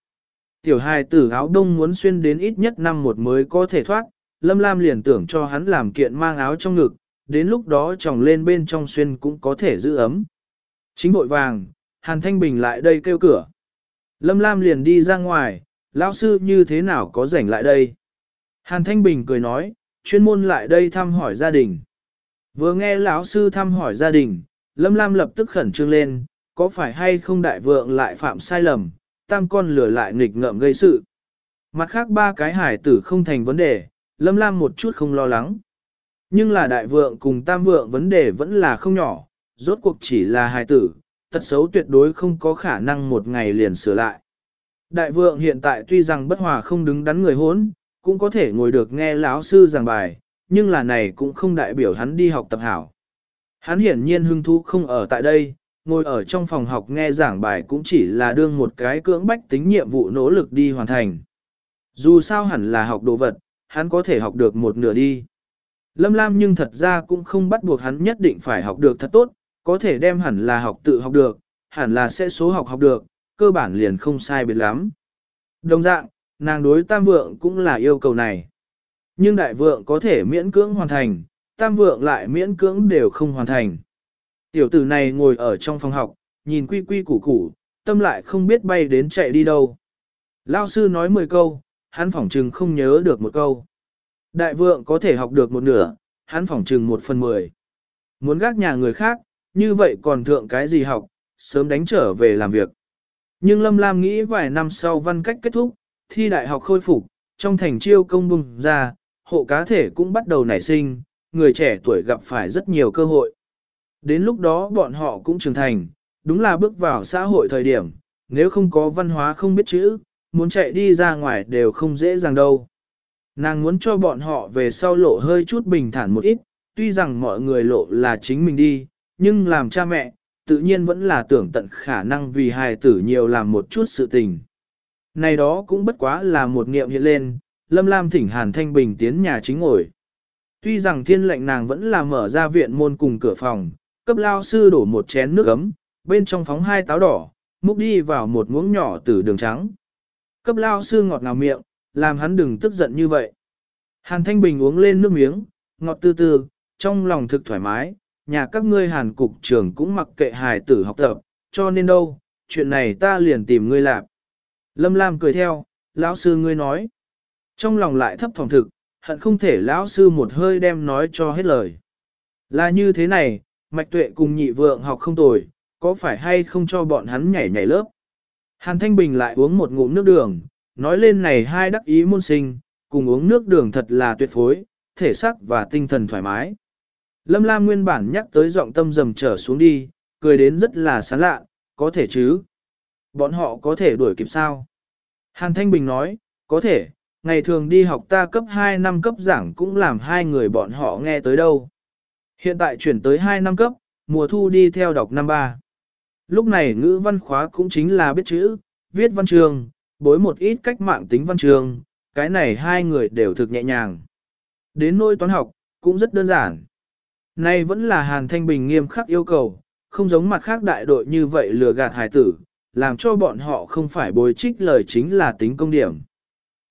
Tiểu hài tử áo đông muốn xuyên đến ít nhất năm một mới có thể thoát, Lâm Lam liền tưởng cho hắn làm kiện mang áo trong ngực, đến lúc đó tròng lên bên trong xuyên cũng có thể giữ ấm. Chính bội vàng, Hàn Thanh Bình lại đây kêu cửa. Lâm Lam liền đi ra ngoài, lão sư như thế nào có rảnh lại đây? Hàn Thanh Bình cười nói, chuyên môn lại đây thăm hỏi gia đình. Vừa nghe lão sư thăm hỏi gia đình, Lâm Lam lập tức khẩn trương lên, có phải hay không đại vượng lại phạm sai lầm, tam con lửa lại nghịch ngợm gây sự. Mặt khác ba cái hải tử không thành vấn đề, Lâm Lam một chút không lo lắng. Nhưng là đại vượng cùng tam vượng vấn đề vẫn là không nhỏ, rốt cuộc chỉ là hài tử, tật xấu tuyệt đối không có khả năng một ngày liền sửa lại. Đại vượng hiện tại tuy rằng bất hòa không đứng đắn người hốn, cũng có thể ngồi được nghe lão sư giảng bài, nhưng là này cũng không đại biểu hắn đi học tập hảo. Hắn hiển nhiên hưng thú không ở tại đây, ngồi ở trong phòng học nghe giảng bài cũng chỉ là đương một cái cưỡng bách tính nhiệm vụ nỗ lực đi hoàn thành. Dù sao hẳn là học đồ vật, hắn có thể học được một nửa đi. Lâm Lam nhưng thật ra cũng không bắt buộc hắn nhất định phải học được thật tốt, có thể đem hẳn là học tự học được, hẳn là sẽ số học học được, cơ bản liền không sai biệt lắm. Đồng dạng, nàng đối tam vượng cũng là yêu cầu này. Nhưng đại vượng có thể miễn cưỡng hoàn thành, tam vượng lại miễn cưỡng đều không hoàn thành. Tiểu tử này ngồi ở trong phòng học, nhìn quy quy củ củ, tâm lại không biết bay đến chạy đi đâu. Lao sư nói 10 câu, hắn phỏng trừng không nhớ được một câu. Đại vượng có thể học được một nửa, hắn phỏng trừng một phần mười. Muốn gác nhà người khác, như vậy còn thượng cái gì học, sớm đánh trở về làm việc. Nhưng Lâm Lam nghĩ vài năm sau văn cách kết thúc, thi đại học khôi phục, trong thành chiêu công bùng ra, hộ cá thể cũng bắt đầu nảy sinh, người trẻ tuổi gặp phải rất nhiều cơ hội. Đến lúc đó bọn họ cũng trưởng thành, đúng là bước vào xã hội thời điểm, nếu không có văn hóa không biết chữ, muốn chạy đi ra ngoài đều không dễ dàng đâu. Nàng muốn cho bọn họ về sau lộ hơi chút bình thản một ít, tuy rằng mọi người lộ là chính mình đi, nhưng làm cha mẹ, tự nhiên vẫn là tưởng tận khả năng vì hài tử nhiều làm một chút sự tình. Này đó cũng bất quá là một nghiệm hiện lên, Lâm Lam thỉnh Hàn Thanh Bình tiến nhà chính ngồi. Tuy rằng thiên lệnh nàng vẫn là mở ra viện môn cùng cửa phòng, cấp lao sư đổ một chén nước ấm, bên trong phóng hai táo đỏ, múc đi vào một muỗng nhỏ từ đường trắng. Cấp lao sư ngọt ngào miệng, làm hắn đừng tức giận như vậy. Hàn Thanh Bình uống lên nước miếng, ngọt tư tư, trong lòng thực thoải mái, nhà các ngươi hàn cục trưởng cũng mặc kệ hài tử học tập, cho nên đâu, chuyện này ta liền tìm ngươi làm. Lâm Lam cười theo, lão sư ngươi nói. Trong lòng lại thấp thỏm thực, hận không thể lão sư một hơi đem nói cho hết lời. Là như thế này, mạch tuệ cùng nhị vượng học không tồi, có phải hay không cho bọn hắn nhảy nhảy lớp. Hàn Thanh Bình lại uống một ngụm nước đường, nói lên này hai đắc ý môn sinh, cùng uống nước đường thật là tuyệt phối, thể xác và tinh thần thoải mái. Lâm Lam nguyên bản nhắc tới giọng tâm dầm trở xuống đi, cười đến rất là sán lạ, có thể chứ. Bọn họ có thể đuổi kịp sao? Hàn Thanh Bình nói, có thể, ngày thường đi học ta cấp 2 năm cấp giảng cũng làm hai người bọn họ nghe tới đâu. Hiện tại chuyển tới 2 năm cấp, mùa thu đi theo đọc năm 3. Lúc này ngữ văn khóa cũng chính là biết chữ, viết văn trường, bối một ít cách mạng tính văn trường, cái này hai người đều thực nhẹ nhàng. Đến nôi toán học, cũng rất đơn giản. Nay vẫn là Hàn Thanh Bình nghiêm khắc yêu cầu, không giống mặt khác đại đội như vậy lừa gạt hài tử, làm cho bọn họ không phải bồi trích lời chính là tính công điểm.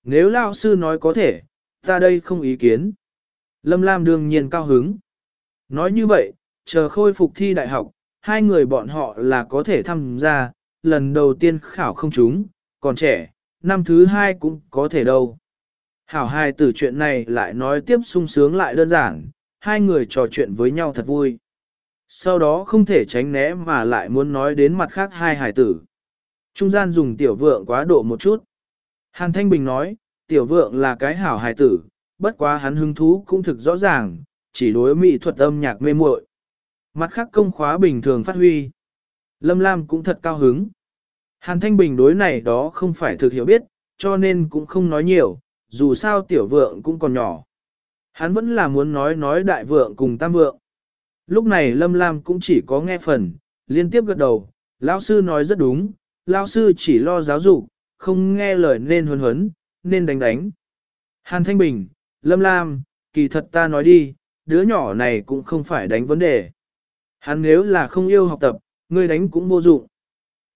Nếu Lao sư nói có thể, ta đây không ý kiến. Lâm Lam đương nhiên cao hứng. Nói như vậy, chờ khôi phục thi đại học, hai người bọn họ là có thể tham gia, lần đầu tiên khảo không chúng, còn trẻ, năm thứ hai cũng có thể đâu. Hảo hai từ chuyện này lại nói tiếp sung sướng lại đơn giản, hai người trò chuyện với nhau thật vui. Sau đó không thể tránh né mà lại muốn nói đến mặt khác hai hải tử. Trung gian dùng tiểu vượng quá độ một chút. Hàn Thanh Bình nói, tiểu vượng là cái hảo hải tử, bất quá hắn hứng thú cũng thực rõ ràng, chỉ đối mỹ thuật âm nhạc mê muội. Mặt khác công khóa bình thường phát huy. Lâm Lam cũng thật cao hứng. Hàn Thanh Bình đối này đó không phải thực hiểu biết, cho nên cũng không nói nhiều, dù sao tiểu vượng cũng còn nhỏ. Hắn vẫn là muốn nói nói đại vượng cùng tam vượng. Lúc này Lâm Lam cũng chỉ có nghe phần, liên tiếp gật đầu, lão sư nói rất đúng, lão sư chỉ lo giáo dục, không nghe lời nên huấn huấn, nên đánh đánh. Hàn Thanh Bình, Lâm Lam, kỳ thật ta nói đi, đứa nhỏ này cũng không phải đánh vấn đề. Hắn nếu là không yêu học tập, ngươi đánh cũng vô dụng.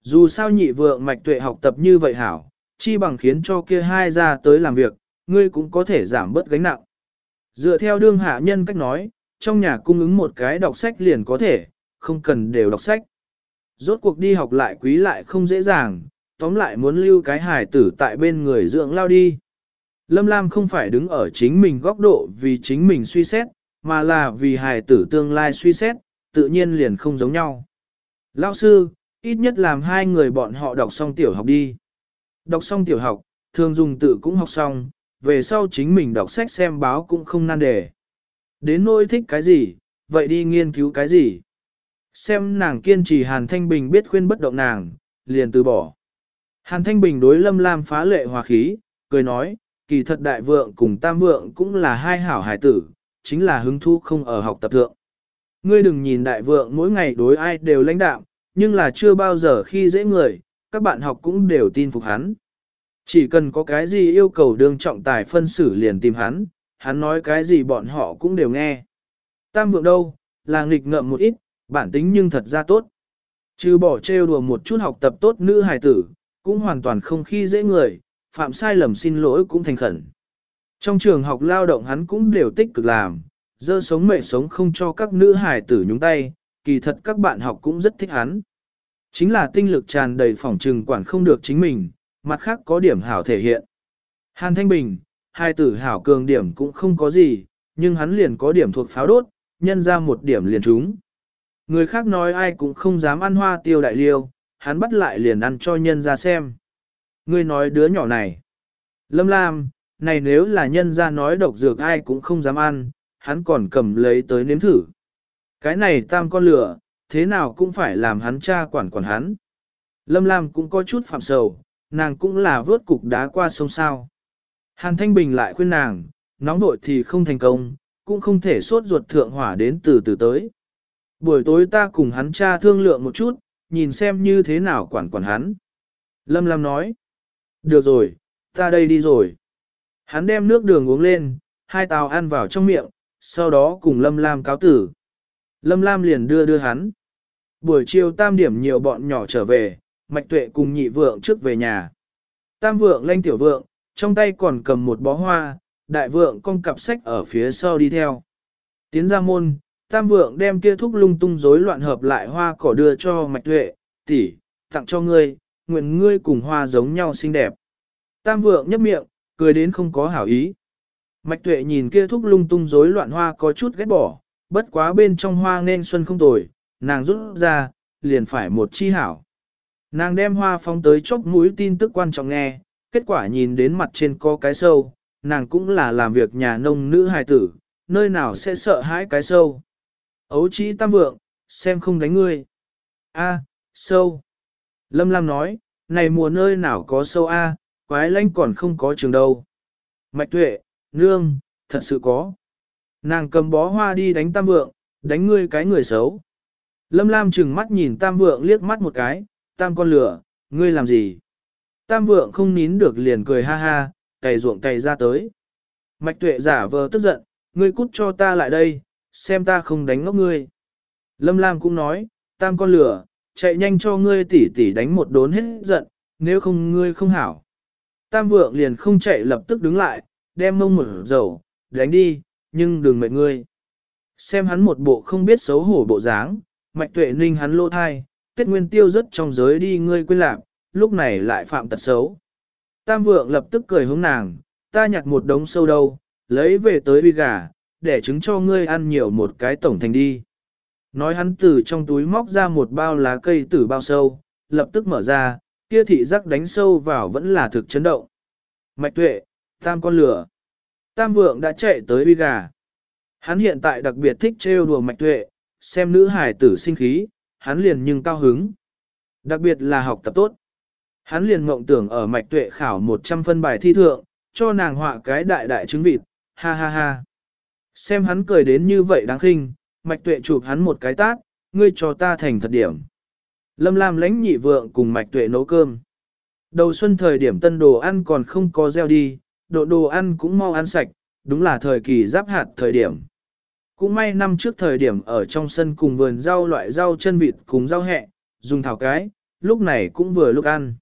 Dù sao nhị vượng mạch tuệ học tập như vậy hảo, chi bằng khiến cho kia hai ra tới làm việc, ngươi cũng có thể giảm bớt gánh nặng. Dựa theo đương hạ nhân cách nói, trong nhà cung ứng một cái đọc sách liền có thể, không cần đều đọc sách. Rốt cuộc đi học lại quý lại không dễ dàng, tóm lại muốn lưu cái hài tử tại bên người dưỡng lao đi. Lâm Lam không phải đứng ở chính mình góc độ vì chính mình suy xét, mà là vì hài tử tương lai suy xét, tự nhiên liền không giống nhau. Lao sư, ít nhất làm hai người bọn họ đọc xong tiểu học đi. Đọc xong tiểu học, thường dùng tự cũng học xong, về sau chính mình đọc sách xem báo cũng không nan đề. Đến nỗi thích cái gì, vậy đi nghiên cứu cái gì. Xem nàng kiên trì Hàn Thanh Bình biết khuyên bất động nàng, liền từ bỏ. Hàn Thanh Bình đối Lâm Lam phá lệ hòa khí, cười nói, kỳ thật đại vượng cùng tam vượng cũng là hai hảo hải tử, chính là hứng thú không ở học tập thượng. Ngươi đừng nhìn đại vượng mỗi ngày đối ai đều lãnh đạm, nhưng là chưa bao giờ khi dễ người, các bạn học cũng đều tin phục hắn. Chỉ cần có cái gì yêu cầu đương trọng tài phân xử liền tìm hắn, hắn nói cái gì bọn họ cũng đều nghe. Tam vượng đâu, là nghịch ngợm một ít, bản tính nhưng thật ra tốt. Chứ bỏ trêu đùa một chút học tập tốt nữ hài tử, cũng hoàn toàn không khi dễ người, phạm sai lầm xin lỗi cũng thành khẩn. Trong trường học lao động hắn cũng đều tích cực làm, dơ sống mệ sống không cho các nữ hài tử nhúng tay, kỳ thật các bạn học cũng rất thích hắn. Chính là tinh lực tràn đầy phỏng trừng quản không được chính mình, mặt khác có điểm hảo thể hiện. Hàn Thanh Bình, hai tử hảo cường điểm cũng không có gì, nhưng hắn liền có điểm thuộc pháo đốt, nhân ra một điểm liền trúng. Người khác nói ai cũng không dám ăn hoa tiêu đại liêu, hắn bắt lại liền ăn cho nhân ra xem. Ngươi nói đứa nhỏ này. Lâm Lam, này nếu là nhân ra nói độc dược ai cũng không dám ăn, hắn còn cầm lấy tới nếm thử. Cái này tam con lửa, thế nào cũng phải làm hắn cha quản quản hắn. Lâm Lam cũng có chút phạm sầu, nàng cũng là vớt cục đá qua sông sao. Hàn Thanh Bình lại khuyên nàng, nóng vội thì không thành công, cũng không thể sốt ruột thượng hỏa đến từ từ tới. Buổi tối ta cùng hắn cha thương lượng một chút, nhìn xem như thế nào quản quản hắn. Lâm Lam nói, được rồi, ta đây đi rồi. Hắn đem nước đường uống lên, hai tàu ăn vào trong miệng, sau đó cùng Lâm Lam cáo tử. Lâm Lam liền đưa đưa hắn. Buổi chiều tam điểm nhiều bọn nhỏ trở về, mạch tuệ cùng nhị vượng trước về nhà. Tam vượng lanh tiểu vượng, trong tay còn cầm một bó hoa, đại vượng con cặp sách ở phía sau đi theo. Tiến ra môn, tam vượng đem kia thúc lung tung rối loạn hợp lại hoa cỏ đưa cho mạch tuệ, tỷ, tặng cho ngươi, nguyện ngươi cùng hoa giống nhau xinh đẹp. Tam vượng nhấp miệng, cười đến không có hảo ý. Mạch tuệ nhìn kia thúc lung tung rối loạn hoa có chút ghét bỏ, bất quá bên trong hoa nên xuân không tồi, nàng rút ra, liền phải một chi hảo. Nàng đem hoa phóng tới chốc mũi tin tức quan trọng nghe, kết quả nhìn đến mặt trên có cái sâu, nàng cũng là làm việc nhà nông nữ hài tử, nơi nào sẽ sợ hãi cái sâu. Ấu trí tam vượng, xem không đánh ngươi. A, sâu. Lâm Lam nói, này mùa nơi nào có sâu A, quái lanh còn không có trường đâu. Mạch tuệ, nương, thật sự có. Nàng cầm bó hoa đi đánh tam vượng, đánh ngươi cái người xấu. Lâm Lam chừng mắt nhìn tam vượng liếc mắt một cái, tam con lửa, ngươi làm gì? Tam vượng không nín được liền cười ha ha, cày ruộng cày ra tới. Mạch tuệ giả vờ tức giận, ngươi cút cho ta lại đây, xem ta không đánh ngốc ngươi. Lâm Lam cũng nói, tam con lửa, chạy nhanh cho ngươi tỉ tỉ đánh một đốn hết giận, nếu không ngươi không hảo. Tam vượng liền không chạy lập tức đứng lại, đem mông mở dầu, đánh đi, nhưng đừng mệt ngươi. Xem hắn một bộ không biết xấu hổ bộ dáng, mạch tuệ ninh hắn lô thai, tiết nguyên tiêu rất trong giới đi ngươi quên lạc, lúc này lại phạm tật xấu. Tam vượng lập tức cười hướng nàng, ta nhặt một đống sâu đâu, lấy về tới uy gà, để chứng cho ngươi ăn nhiều một cái tổng thành đi. Nói hắn từ trong túi móc ra một bao lá cây tử bao sâu, lập tức mở ra, kia thị giác đánh sâu vào vẫn là thực chấn động. Mạch tuệ, tam con lửa. Tam vượng đã chạy tới uy gà. Hắn hiện tại đặc biệt thích trêu đùa mạch tuệ, xem nữ hải tử sinh khí, hắn liền nhưng cao hứng. Đặc biệt là học tập tốt. Hắn liền mộng tưởng ở mạch tuệ khảo 100 phân bài thi thượng, cho nàng họa cái đại đại trứng vịt, ha ha ha. Xem hắn cười đến như vậy đáng khinh, mạch tuệ chụp hắn một cái tát, ngươi cho ta thành thật điểm. Lâm Lam lãnh nhị vượng cùng mạch tuệ nấu cơm. Đầu xuân thời điểm tân đồ ăn còn không có gieo đi, độ đồ ăn cũng mau ăn sạch, đúng là thời kỳ giáp hạt thời điểm. Cũng may năm trước thời điểm ở trong sân cùng vườn rau loại rau chân vịt cùng rau hẹ, dùng thảo cái, lúc này cũng vừa lúc ăn.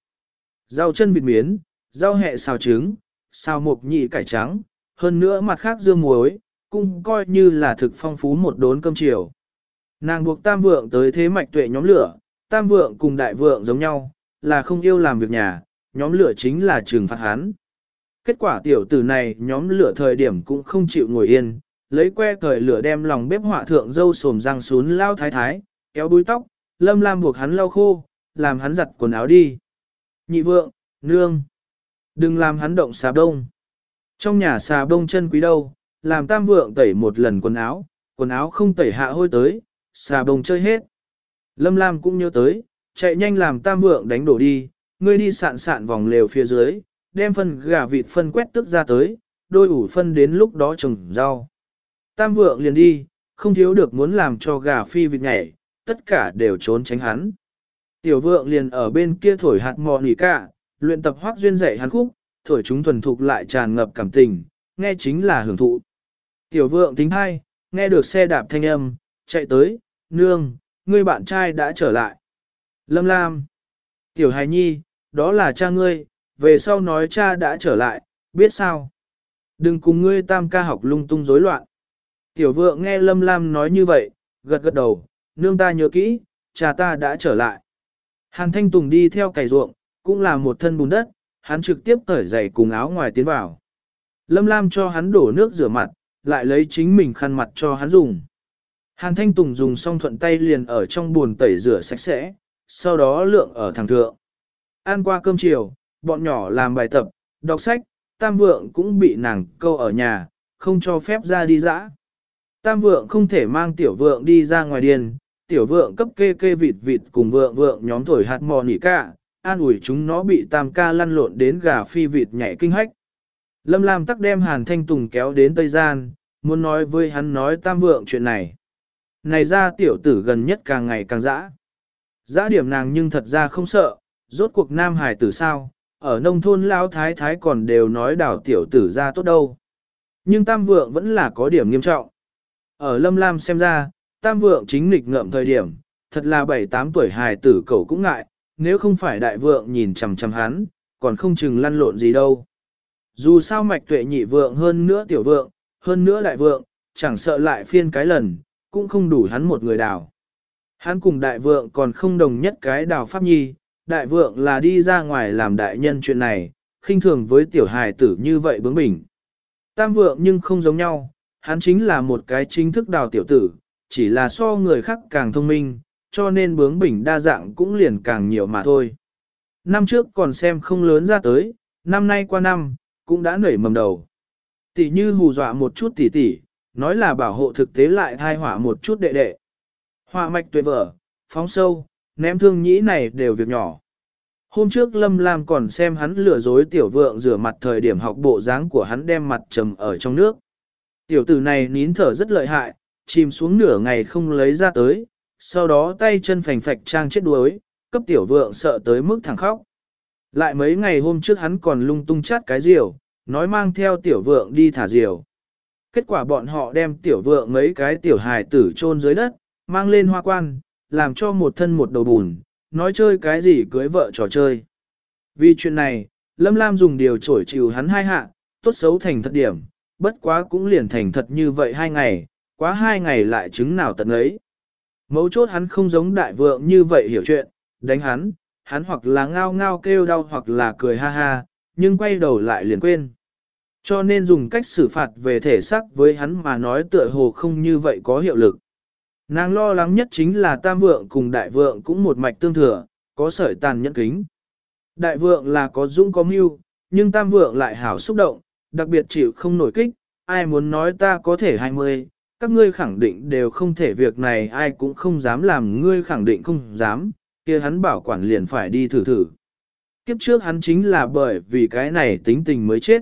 Rau chân vịt miến, rau hẹ xào trứng, xào mộc nhị cải trắng, hơn nữa mặt khác dưa muối, cũng coi như là thực phong phú một đốn cơm chiều. Nàng buộc tam vượng tới thế mạch tuệ nhóm lửa, tam vượng cùng đại vượng giống nhau, là không yêu làm việc nhà, nhóm lửa chính là trừng phạt hắn. Kết quả tiểu tử này nhóm lửa thời điểm cũng không chịu ngồi yên, lấy que cởi lửa đem lòng bếp họa thượng dâu sồm răng xuống lao thái thái, kéo đuôi tóc, lâm lam buộc hắn lau khô, làm hắn giặt quần áo đi. Nhị vượng, nương, đừng làm hắn động xà đông. Trong nhà xà đông chân quý đâu, làm tam vượng tẩy một lần quần áo, quần áo không tẩy hạ hôi tới, xà đông chơi hết. Lâm Lam cũng nhớ tới, chạy nhanh làm tam vượng đánh đổ đi, ngươi đi sạn sạn vòng lều phía dưới, đem phân gà vịt phân quét tức ra tới, đôi ủ phân đến lúc đó trồng rau. Tam vượng liền đi, không thiếu được muốn làm cho gà phi vịt nhảy, tất cả đều trốn tránh hắn. Tiểu vượng liền ở bên kia thổi hạt mò nỉ cả, luyện tập hoác duyên dạy hắn khúc, thổi chúng thuần thục lại tràn ngập cảm tình, nghe chính là hưởng thụ. Tiểu vượng tính hai, nghe được xe đạp thanh âm, chạy tới, nương, ngươi bạn trai đã trở lại. Lâm Lam, tiểu hài nhi, đó là cha ngươi, về sau nói cha đã trở lại, biết sao? Đừng cùng ngươi tam ca học lung tung rối loạn. Tiểu vượng nghe Lâm Lam nói như vậy, gật gật đầu, nương ta nhớ kỹ, cha ta đã trở lại. Hàn Thanh Tùng đi theo cày ruộng, cũng là một thân bùn đất, hắn trực tiếp cởi giày cùng áo ngoài tiến vào. Lâm Lam cho hắn đổ nước rửa mặt, lại lấy chính mình khăn mặt cho hắn dùng. Hàn Thanh Tùng dùng xong thuận tay liền ở trong buồn tẩy rửa sạch sẽ, sau đó lượng ở thằng thượng. Ăn qua cơm chiều, bọn nhỏ làm bài tập, đọc sách, tam vượng cũng bị nàng câu ở nhà, không cho phép ra đi dã. Tam vượng không thể mang tiểu vượng đi ra ngoài điền, tiểu vượng cấp kê kê vịt vịt cùng vượng vượng nhóm thổi hạt mò nỉ ca, an ủi chúng nó bị tam ca lăn lộn đến gà phi vịt nhảy kinh hách. Lâm Lam tắc đem Hàn Thanh Tùng kéo đến Tây Gian, muốn nói với hắn nói tam vượng chuyện này. Này ra tiểu tử gần nhất càng ngày càng dã. Dã điểm nàng nhưng thật ra không sợ, rốt cuộc nam hải tử sao, ở nông thôn lão thái thái còn đều nói đảo tiểu tử ra tốt đâu. Nhưng tam vượng vẫn là có điểm nghiêm trọng. Ở Lâm Lam xem ra, tam vượng chính nghịch ngợm thời điểm, thật là 7-8 tuổi hài tử cậu cũng ngại, nếu không phải đại vượng nhìn chằm chằm hắn, còn không chừng lăn lộn gì đâu. Dù sao mạch tuệ nhị vượng hơn nữa tiểu vượng, hơn nữa đại vượng, chẳng sợ lại phiên cái lần, cũng không đủ hắn một người đào. Hắn cùng đại vượng còn không đồng nhất cái đào pháp nhi, đại vượng là đi ra ngoài làm đại nhân chuyện này, khinh thường với tiểu hài tử như vậy bướng bỉnh. Tam vượng nhưng không giống nhau, hắn chính là một cái chính thức đào tiểu tử, chỉ là so người khác càng thông minh, cho nên bướng bỉnh đa dạng cũng liền càng nhiều mà thôi. Năm trước còn xem không lớn ra tới, năm nay qua năm, cũng đã nảy mầm đầu. Tỷ như hù dọa một chút tỷ tỷ, nói là bảo hộ thực tế lại thai hỏa một chút đệ đệ. Họa mạch tuyệt vở, phóng sâu, ném thương nhĩ này đều việc nhỏ. Hôm trước Lâm Lam còn xem hắn lừa dối tiểu vượng rửa mặt thời điểm học bộ dáng của hắn đem mặt trầm ở trong nước. Tiểu tử này nín thở rất lợi hại, chìm xuống nửa ngày không lấy ra tới, sau đó tay chân phành phạch trang chết đuối, cấp tiểu vượng sợ tới mức thẳng khóc. Lại mấy ngày hôm trước hắn còn lung tung chát cái diều, nói mang theo tiểu vượng đi thả diều. Kết quả bọn họ đem tiểu vượng mấy cái tiểu hài tử chôn dưới đất, mang lên hoa quan, làm cho một thân một đầu bùn, nói chơi cái gì cưới vợ trò chơi. Vì chuyện này, Lâm Lam dùng điều trổi chịu hắn hai hạ, tốt xấu thành thật điểm, bất quá cũng liền thành thật như vậy hai ngày, quá hai ngày lại chứng nào tận ấy. Mấu chốt hắn không giống đại vượng như vậy hiểu chuyện, đánh hắn, hắn hoặc là ngao ngao kêu đau hoặc là cười ha ha, nhưng quay đầu lại liền quên. Cho nên dùng cách xử phạt về thể xác với hắn mà nói tựa hồ không như vậy có hiệu lực. Nàng lo lắng nhất chính là tam vượng cùng đại vượng cũng một mạch tương thừa, có sợi tàn nhẫn kính. Đại vượng là có dũng có mưu, nhưng tam vượng lại hảo xúc động, đặc biệt chịu không nổi kích, ai muốn nói ta có thể 20, các ngươi khẳng định đều không thể việc này ai cũng không dám làm ngươi khẳng định không dám, kia hắn bảo quản liền phải đi thử thử. Kiếp trước hắn chính là bởi vì cái này tính tình mới chết.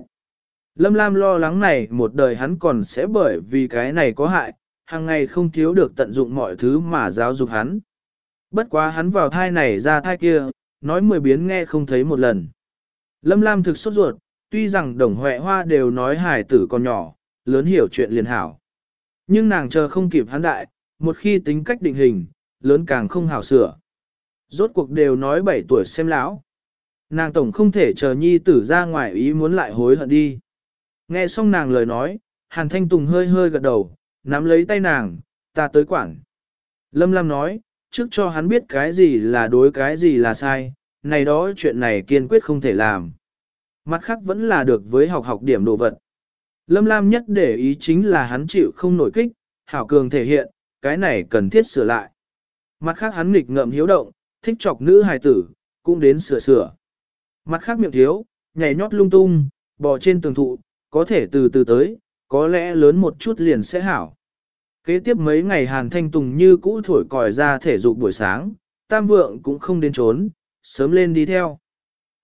Lâm Lam lo lắng này một đời hắn còn sẽ bởi vì cái này có hại, hàng ngày không thiếu được tận dụng mọi thứ mà giáo dục hắn. Bất quá hắn vào thai này ra thai kia, nói mười biến nghe không thấy một lần. Lâm Lam thực sốt ruột, tuy rằng đồng huệ hoa đều nói hài tử còn nhỏ, lớn hiểu chuyện liền hảo. Nhưng nàng chờ không kịp hắn đại, một khi tính cách định hình, lớn càng không hảo sửa. Rốt cuộc đều nói 7 tuổi xem lão. Nàng tổng không thể chờ nhi tử ra ngoài ý muốn lại hối hận đi. Nghe xong nàng lời nói, Hàn Thanh Tùng hơi hơi gật đầu, nắm lấy tay nàng, ta tới quản. Lâm Lam nói, trước cho hắn biết cái gì là đối cái gì là sai, này đó chuyện này kiên quyết không thể làm. Mặt khác vẫn là được với học học điểm đồ vật. Lâm Lam nhất để ý chính là hắn chịu không nổi kích, hảo cường thể hiện, cái này cần thiết sửa lại. Mặt khác hắn nghịch ngợm hiếu động, thích chọc nữ hài tử, cũng đến sửa sửa. Mặt khác miệng thiếu, nhảy nhót lung tung, bò trên tường thụ, có thể từ từ tới, có lẽ lớn một chút liền sẽ hảo. Kế tiếp mấy ngày Hàn Thanh Tùng như cũ thổi còi ra thể dục buổi sáng, Tam Vượng cũng không đến trốn, sớm lên đi theo.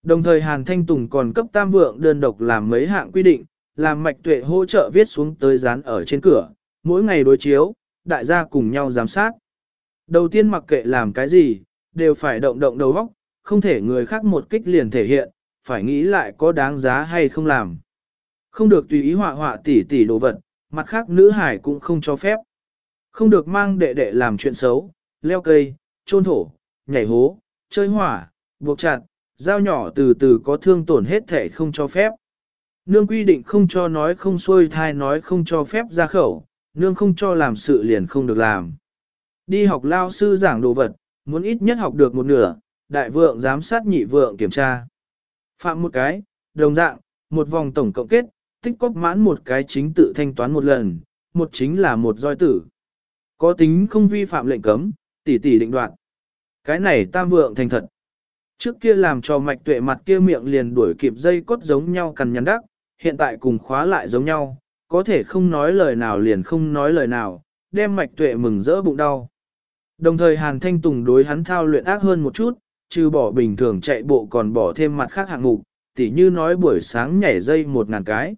Đồng thời Hàn Thanh Tùng còn cấp Tam Vượng đơn độc làm mấy hạng quy định, làm mạch tuệ hỗ trợ viết xuống tới dán ở trên cửa, mỗi ngày đối chiếu, đại gia cùng nhau giám sát. Đầu tiên mặc kệ làm cái gì, đều phải động động đầu óc, không thể người khác một kích liền thể hiện, phải nghĩ lại có đáng giá hay không làm. Không được tùy ý họa họa tỉ tỉ đồ vật, mặt khác nữ hải cũng không cho phép. Không được mang đệ đệ làm chuyện xấu, leo cây, trôn thổ, nhảy hố, chơi hỏa, buộc chặt, dao nhỏ từ từ có thương tổn hết thể không cho phép. Nương quy định không cho nói không xuôi thai nói không cho phép ra khẩu, nương không cho làm sự liền không được làm. Đi học lao sư giảng đồ vật, muốn ít nhất học được một nửa, đại vượng giám sát nhị vượng kiểm tra. Phạm một cái, đồng dạng, một vòng tổng cộng kết, tích cóp mãn một cái chính tự thanh toán một lần, một chính là một roi tử. Có tính không vi phạm lệnh cấm, tỷ tỷ định đoạn. Cái này tam vượng thành thật. Trước kia làm cho mạch tuệ mặt kia miệng liền đuổi kịp dây cốt giống nhau cằn nhắn đắc, hiện tại cùng khóa lại giống nhau, có thể không nói lời nào liền không nói lời nào, đem mạch tuệ mừng rỡ bụng đau. Đồng thời Hàn Thanh Tùng đối hắn thao luyện ác hơn một chút, trừ bỏ bình thường chạy bộ còn bỏ thêm mặt khác hạng mục, tỉ như nói buổi sáng nhảy dây một ngàn cái.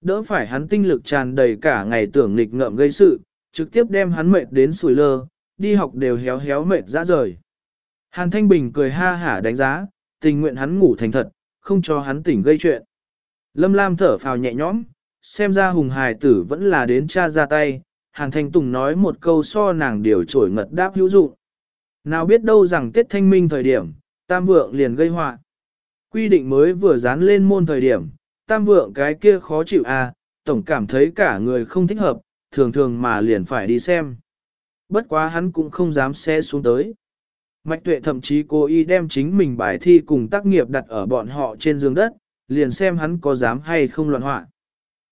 Đỡ phải hắn tinh lực tràn đầy cả ngày tưởng nghịch ngợm gây sự, trực tiếp đem hắn mệt đến sùi lơ, đi học đều héo héo mệt ra rời. Hàn Thanh Bình cười ha hả đánh giá, tình nguyện hắn ngủ thành thật, không cho hắn tỉnh gây chuyện. Lâm Lam thở phào nhẹ nhõm, xem ra hùng hài tử vẫn là đến cha ra tay, Hàn Thanh Tùng nói một câu so nàng điều trổi ngật đáp hữu dụng. Nào biết đâu rằng Tết Thanh Minh thời điểm, Tam Vượng liền gây họa. Quy định mới vừa dán lên môn thời điểm, Tam Vượng cái kia khó chịu à, tổng cảm thấy cả người không thích hợp, thường thường mà liền phải đi xem. Bất quá hắn cũng không dám xe xuống tới. Mạch tuệ thậm chí cố ý đem chính mình bài thi cùng tác nghiệp đặt ở bọn họ trên giường đất, liền xem hắn có dám hay không loạn họa.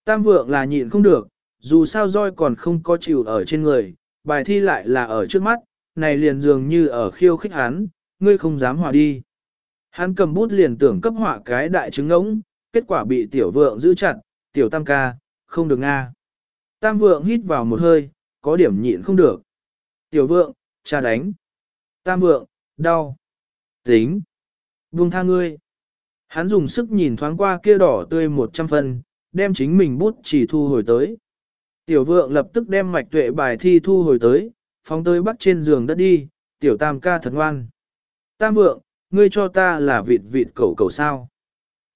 Tam vượng là nhịn không được, dù sao roi còn không có chịu ở trên người, bài thi lại là ở trước mắt, này liền dường như ở khiêu khích hắn, ngươi không dám họa đi. Hắn cầm bút liền tưởng cấp họa cái đại trứng ngỗng, kết quả bị tiểu vượng giữ chặt, tiểu tam ca, không được nga. Tam vượng hít vào một hơi, có điểm nhịn không được. Tiểu vượng, cha đánh. Tam vượng, đau. Tính. Buông tha ngươi. Hắn dùng sức nhìn thoáng qua kia đỏ tươi một trăm phân, đem chính mình bút chỉ thu hồi tới. Tiểu vượng lập tức đem mạch tuệ bài thi thu hồi tới, phóng tới bắt trên giường đất đi, tiểu tam ca thật ngoan. Tam vượng, ngươi cho ta là vịt vịt cẩu cẩu sao.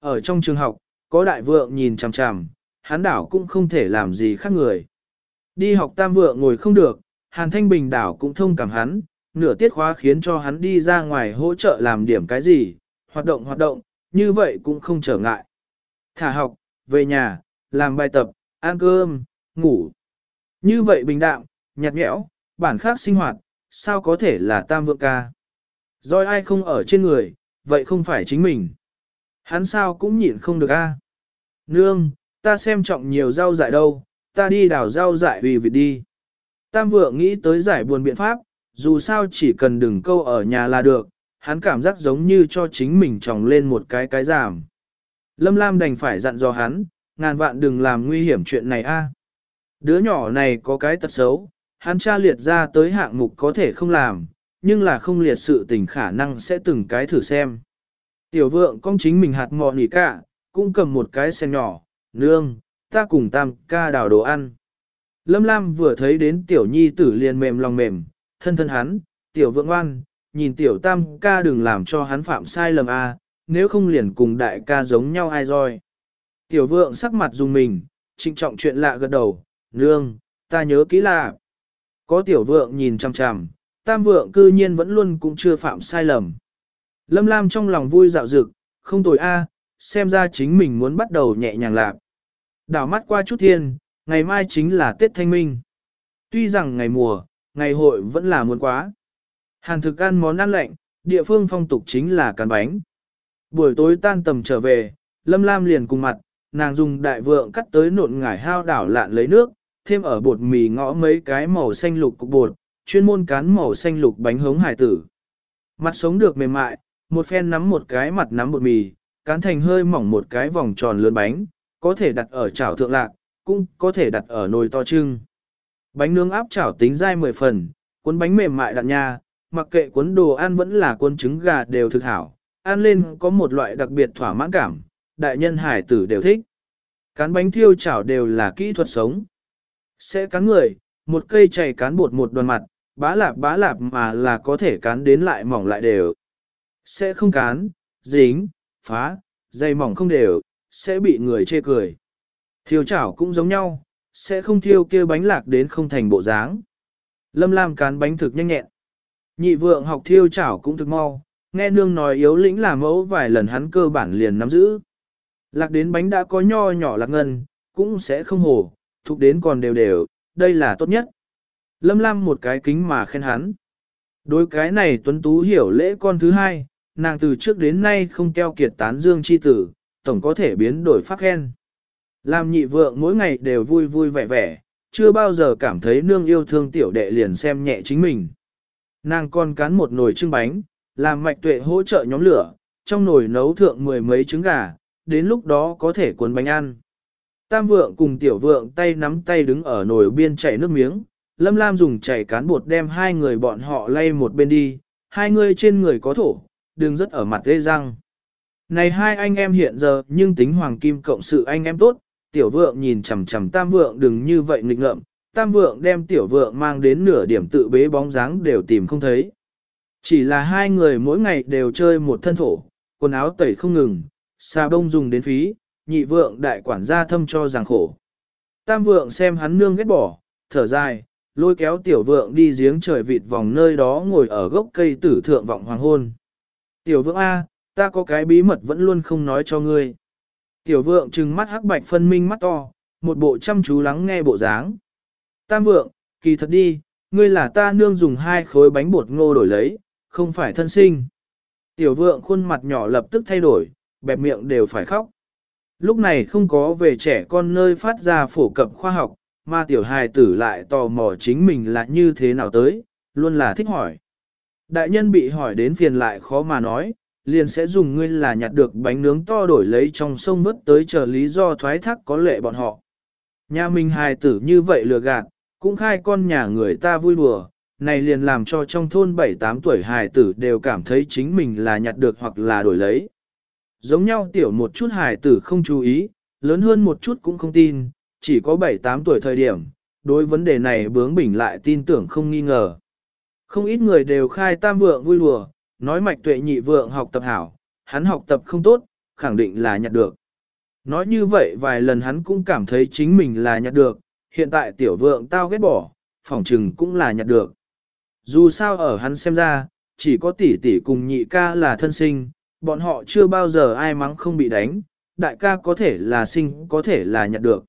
Ở trong trường học, có đại vượng nhìn chằm chằm, hắn đảo cũng không thể làm gì khác người. Đi học tam vượng ngồi không được, Hàn Thanh Bình đảo cũng thông cảm hắn, nửa tiết khóa khiến cho hắn đi ra ngoài hỗ trợ làm điểm cái gì, hoạt động hoạt động, như vậy cũng không trở ngại. Thả học, về nhà, làm bài tập, ăn cơm, ngủ. Như vậy bình đạm, nhạt nhẽo, bản khác sinh hoạt, sao có thể là tam vượng ca. Rồi ai không ở trên người, vậy không phải chính mình. Hắn sao cũng nhịn không được a. Nương, ta xem trọng nhiều rau dại đâu, ta đi đào rau dại vì việc đi. Tam vượng nghĩ tới giải buồn biện pháp, dù sao chỉ cần đừng câu ở nhà là được, hắn cảm giác giống như cho chính mình tròng lên một cái cái giảm. Lâm Lam đành phải dặn dò hắn, ngàn vạn đừng làm nguy hiểm chuyện này a. Đứa nhỏ này có cái tật xấu, hắn tra liệt ra tới hạng mục có thể không làm, nhưng là không liệt sự tình khả năng sẽ từng cái thử xem. Tiểu vượng con chính mình hạt mọ nỉ cả, cũng cầm một cái xe nhỏ, nương, ta cùng tam ca đào đồ ăn. Lâm Lam vừa thấy đến tiểu nhi tử liền mềm lòng mềm, thân thân hắn, tiểu vượng oan, nhìn tiểu tam ca đừng làm cho hắn phạm sai lầm a, nếu không liền cùng đại ca giống nhau ai rồi. Tiểu vượng sắc mặt dùng mình, trịnh trọng chuyện lạ gật đầu, nương, ta nhớ kỹ là. Có tiểu vượng nhìn chằm chằm, tam vượng cư nhiên vẫn luôn cũng chưa phạm sai lầm. Lâm Lam trong lòng vui dạo dực, không tồi a, xem ra chính mình muốn bắt đầu nhẹ nhàng lạc. Đảo mắt qua chút thiên, ngày mai chính là Tết Thanh Minh. Tuy rằng ngày mùa, ngày hội vẫn là muốn quá. Hàn thực ăn món ăn lạnh, địa phương phong tục chính là cán bánh. Buổi tối tan tầm trở về, Lâm Lam liền cùng mặt, nàng dùng đại vượng cắt tới nộn ngải hao đảo lạn lấy nước, thêm ở bột mì ngõ mấy cái màu xanh lục cục bột, chuyên môn cán màu xanh lục bánh hống hải tử. Mặt sống được mềm mại, một phen nắm một cái mặt nắm bột mì, cán thành hơi mỏng một cái vòng tròn lớn bánh, có thể đặt ở chảo thượng lạc, cũng có thể đặt ở nồi to trưng. Bánh nướng áp chảo tính dai 10 phần, cuốn bánh mềm mại đạn nha, mặc kệ cuốn đồ ăn vẫn là cuốn trứng gà đều thực hảo, ăn lên có một loại đặc biệt thỏa mãn cảm, đại nhân hải tử đều thích. Cán bánh thiêu chảo đều là kỹ thuật sống. Sẽ cán người, một cây chày cán bột một đoàn mặt, bá lạp bá lạp mà là có thể cán đến lại mỏng lại đều. Sẽ không cán, dính, phá, dày mỏng không đều, sẽ bị người chê cười. Thiêu chảo cũng giống nhau, sẽ không thiêu kia bánh lạc đến không thành bộ dáng. Lâm Lam cán bánh thực nhanh nhẹn. Nhị vượng học thiêu chảo cũng thực mau, nghe nương nói yếu lĩnh là mẫu vài lần hắn cơ bản liền nắm giữ. Lạc đến bánh đã có nho nhỏ lạc ngân, cũng sẽ không hổ, thục đến còn đều đều, đây là tốt nhất. Lâm Lam một cái kính mà khen hắn. Đối cái này tuấn tú hiểu lễ con thứ hai, nàng từ trước đến nay không keo kiệt tán dương chi tử, tổng có thể biến đổi phát khen. Làm nhị vượng mỗi ngày đều vui vui vẻ vẻ, chưa bao giờ cảm thấy nương yêu thương tiểu đệ liền xem nhẹ chính mình. Nàng còn cán một nồi trưng bánh, làm mạch tuệ hỗ trợ nhóm lửa, trong nồi nấu thượng mười mấy trứng gà, đến lúc đó có thể cuốn bánh ăn. Tam vượng cùng tiểu vượng tay nắm tay đứng ở nồi biên chảy nước miếng, Lâm Lam dùng chảy cán bột đem hai người bọn họ lay một bên đi, hai người trên người có thổ, đừng rất ở mặt tê răng. Này hai anh em hiện giờ nhưng tính hoàng kim cộng sự anh em tốt, tiểu vượng nhìn chằm chằm tam vượng đừng như vậy nghịch ngợm, tam vượng đem tiểu vượng mang đến nửa điểm tự bế bóng dáng đều tìm không thấy. Chỉ là hai người mỗi ngày đều chơi một thân thổ, quần áo tẩy không ngừng, xà bông dùng đến phí, nhị vượng đại quản gia thâm cho giảng khổ. Tam vượng xem hắn nương ghét bỏ, thở dài, lôi kéo tiểu vượng đi giếng trời vịt vòng nơi đó ngồi ở gốc cây tử thượng vọng hoàng hôn. Tiểu vượng A, ta có cái bí mật vẫn luôn không nói cho ngươi. Tiểu vượng trừng mắt hắc bạch phân minh mắt to, một bộ chăm chú lắng nghe bộ dáng. Tam vượng, kỳ thật đi, ngươi là ta nương dùng hai khối bánh bột ngô đổi lấy, không phải thân sinh. Tiểu vượng khuôn mặt nhỏ lập tức thay đổi, bẹp miệng đều phải khóc. Lúc này không có về trẻ con nơi phát ra phổ cập khoa học, mà tiểu hài tử lại tò mò chính mình là như thế nào tới, luôn là thích hỏi. Đại nhân bị hỏi đến phiền lại khó mà nói, liền sẽ dùng ngươi là nhặt được bánh nướng to đổi lấy trong sông vớt tới chờ lý do thoái thác có lệ bọn họ. Nhà mình hài tử như vậy lừa gạt, cũng khai con nhà người ta vui đùa, này liền làm cho trong thôn 7-8 tuổi hài tử đều cảm thấy chính mình là nhặt được hoặc là đổi lấy. Giống nhau tiểu một chút hài tử không chú ý, lớn hơn một chút cũng không tin, chỉ có 7-8 tuổi thời điểm, đối vấn đề này bướng bỉnh lại tin tưởng không nghi ngờ. Không ít người đều khai tam vượng vui đùa, nói mạch tuệ nhị vượng học tập hảo, hắn học tập không tốt, khẳng định là nhặt được. Nói như vậy vài lần hắn cũng cảm thấy chính mình là nhặt được, hiện tại tiểu vượng tao ghét bỏ, phỏng trừng cũng là nhặt được. Dù sao ở hắn xem ra, chỉ có tỷ tỷ cùng nhị ca là thân sinh, bọn họ chưa bao giờ ai mắng không bị đánh, đại ca có thể là sinh, có thể là nhặt được.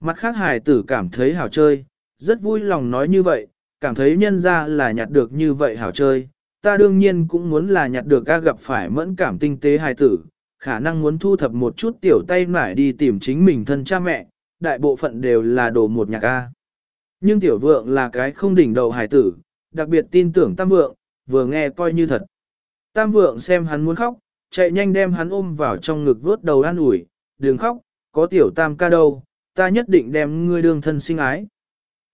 Mặt khác hài tử cảm thấy hảo chơi, rất vui lòng nói như vậy, cảm thấy nhân ra là nhặt được như vậy hảo chơi, ta đương nhiên cũng muốn là nhặt được ca gặp phải mẫn cảm tinh tế hài tử, khả năng muốn thu thập một chút tiểu tay mải đi tìm chính mình thân cha mẹ, đại bộ phận đều là đồ một nhạc ca. Nhưng tiểu vượng là cái không đỉnh đầu hài tử, đặc biệt tin tưởng tam vượng, vừa nghe coi như thật. Tam vượng xem hắn muốn khóc, chạy nhanh đem hắn ôm vào trong ngực vớt đầu an ủi, đừng khóc, có tiểu tam ca đâu, ta nhất định đem ngươi đương thân sinh ái.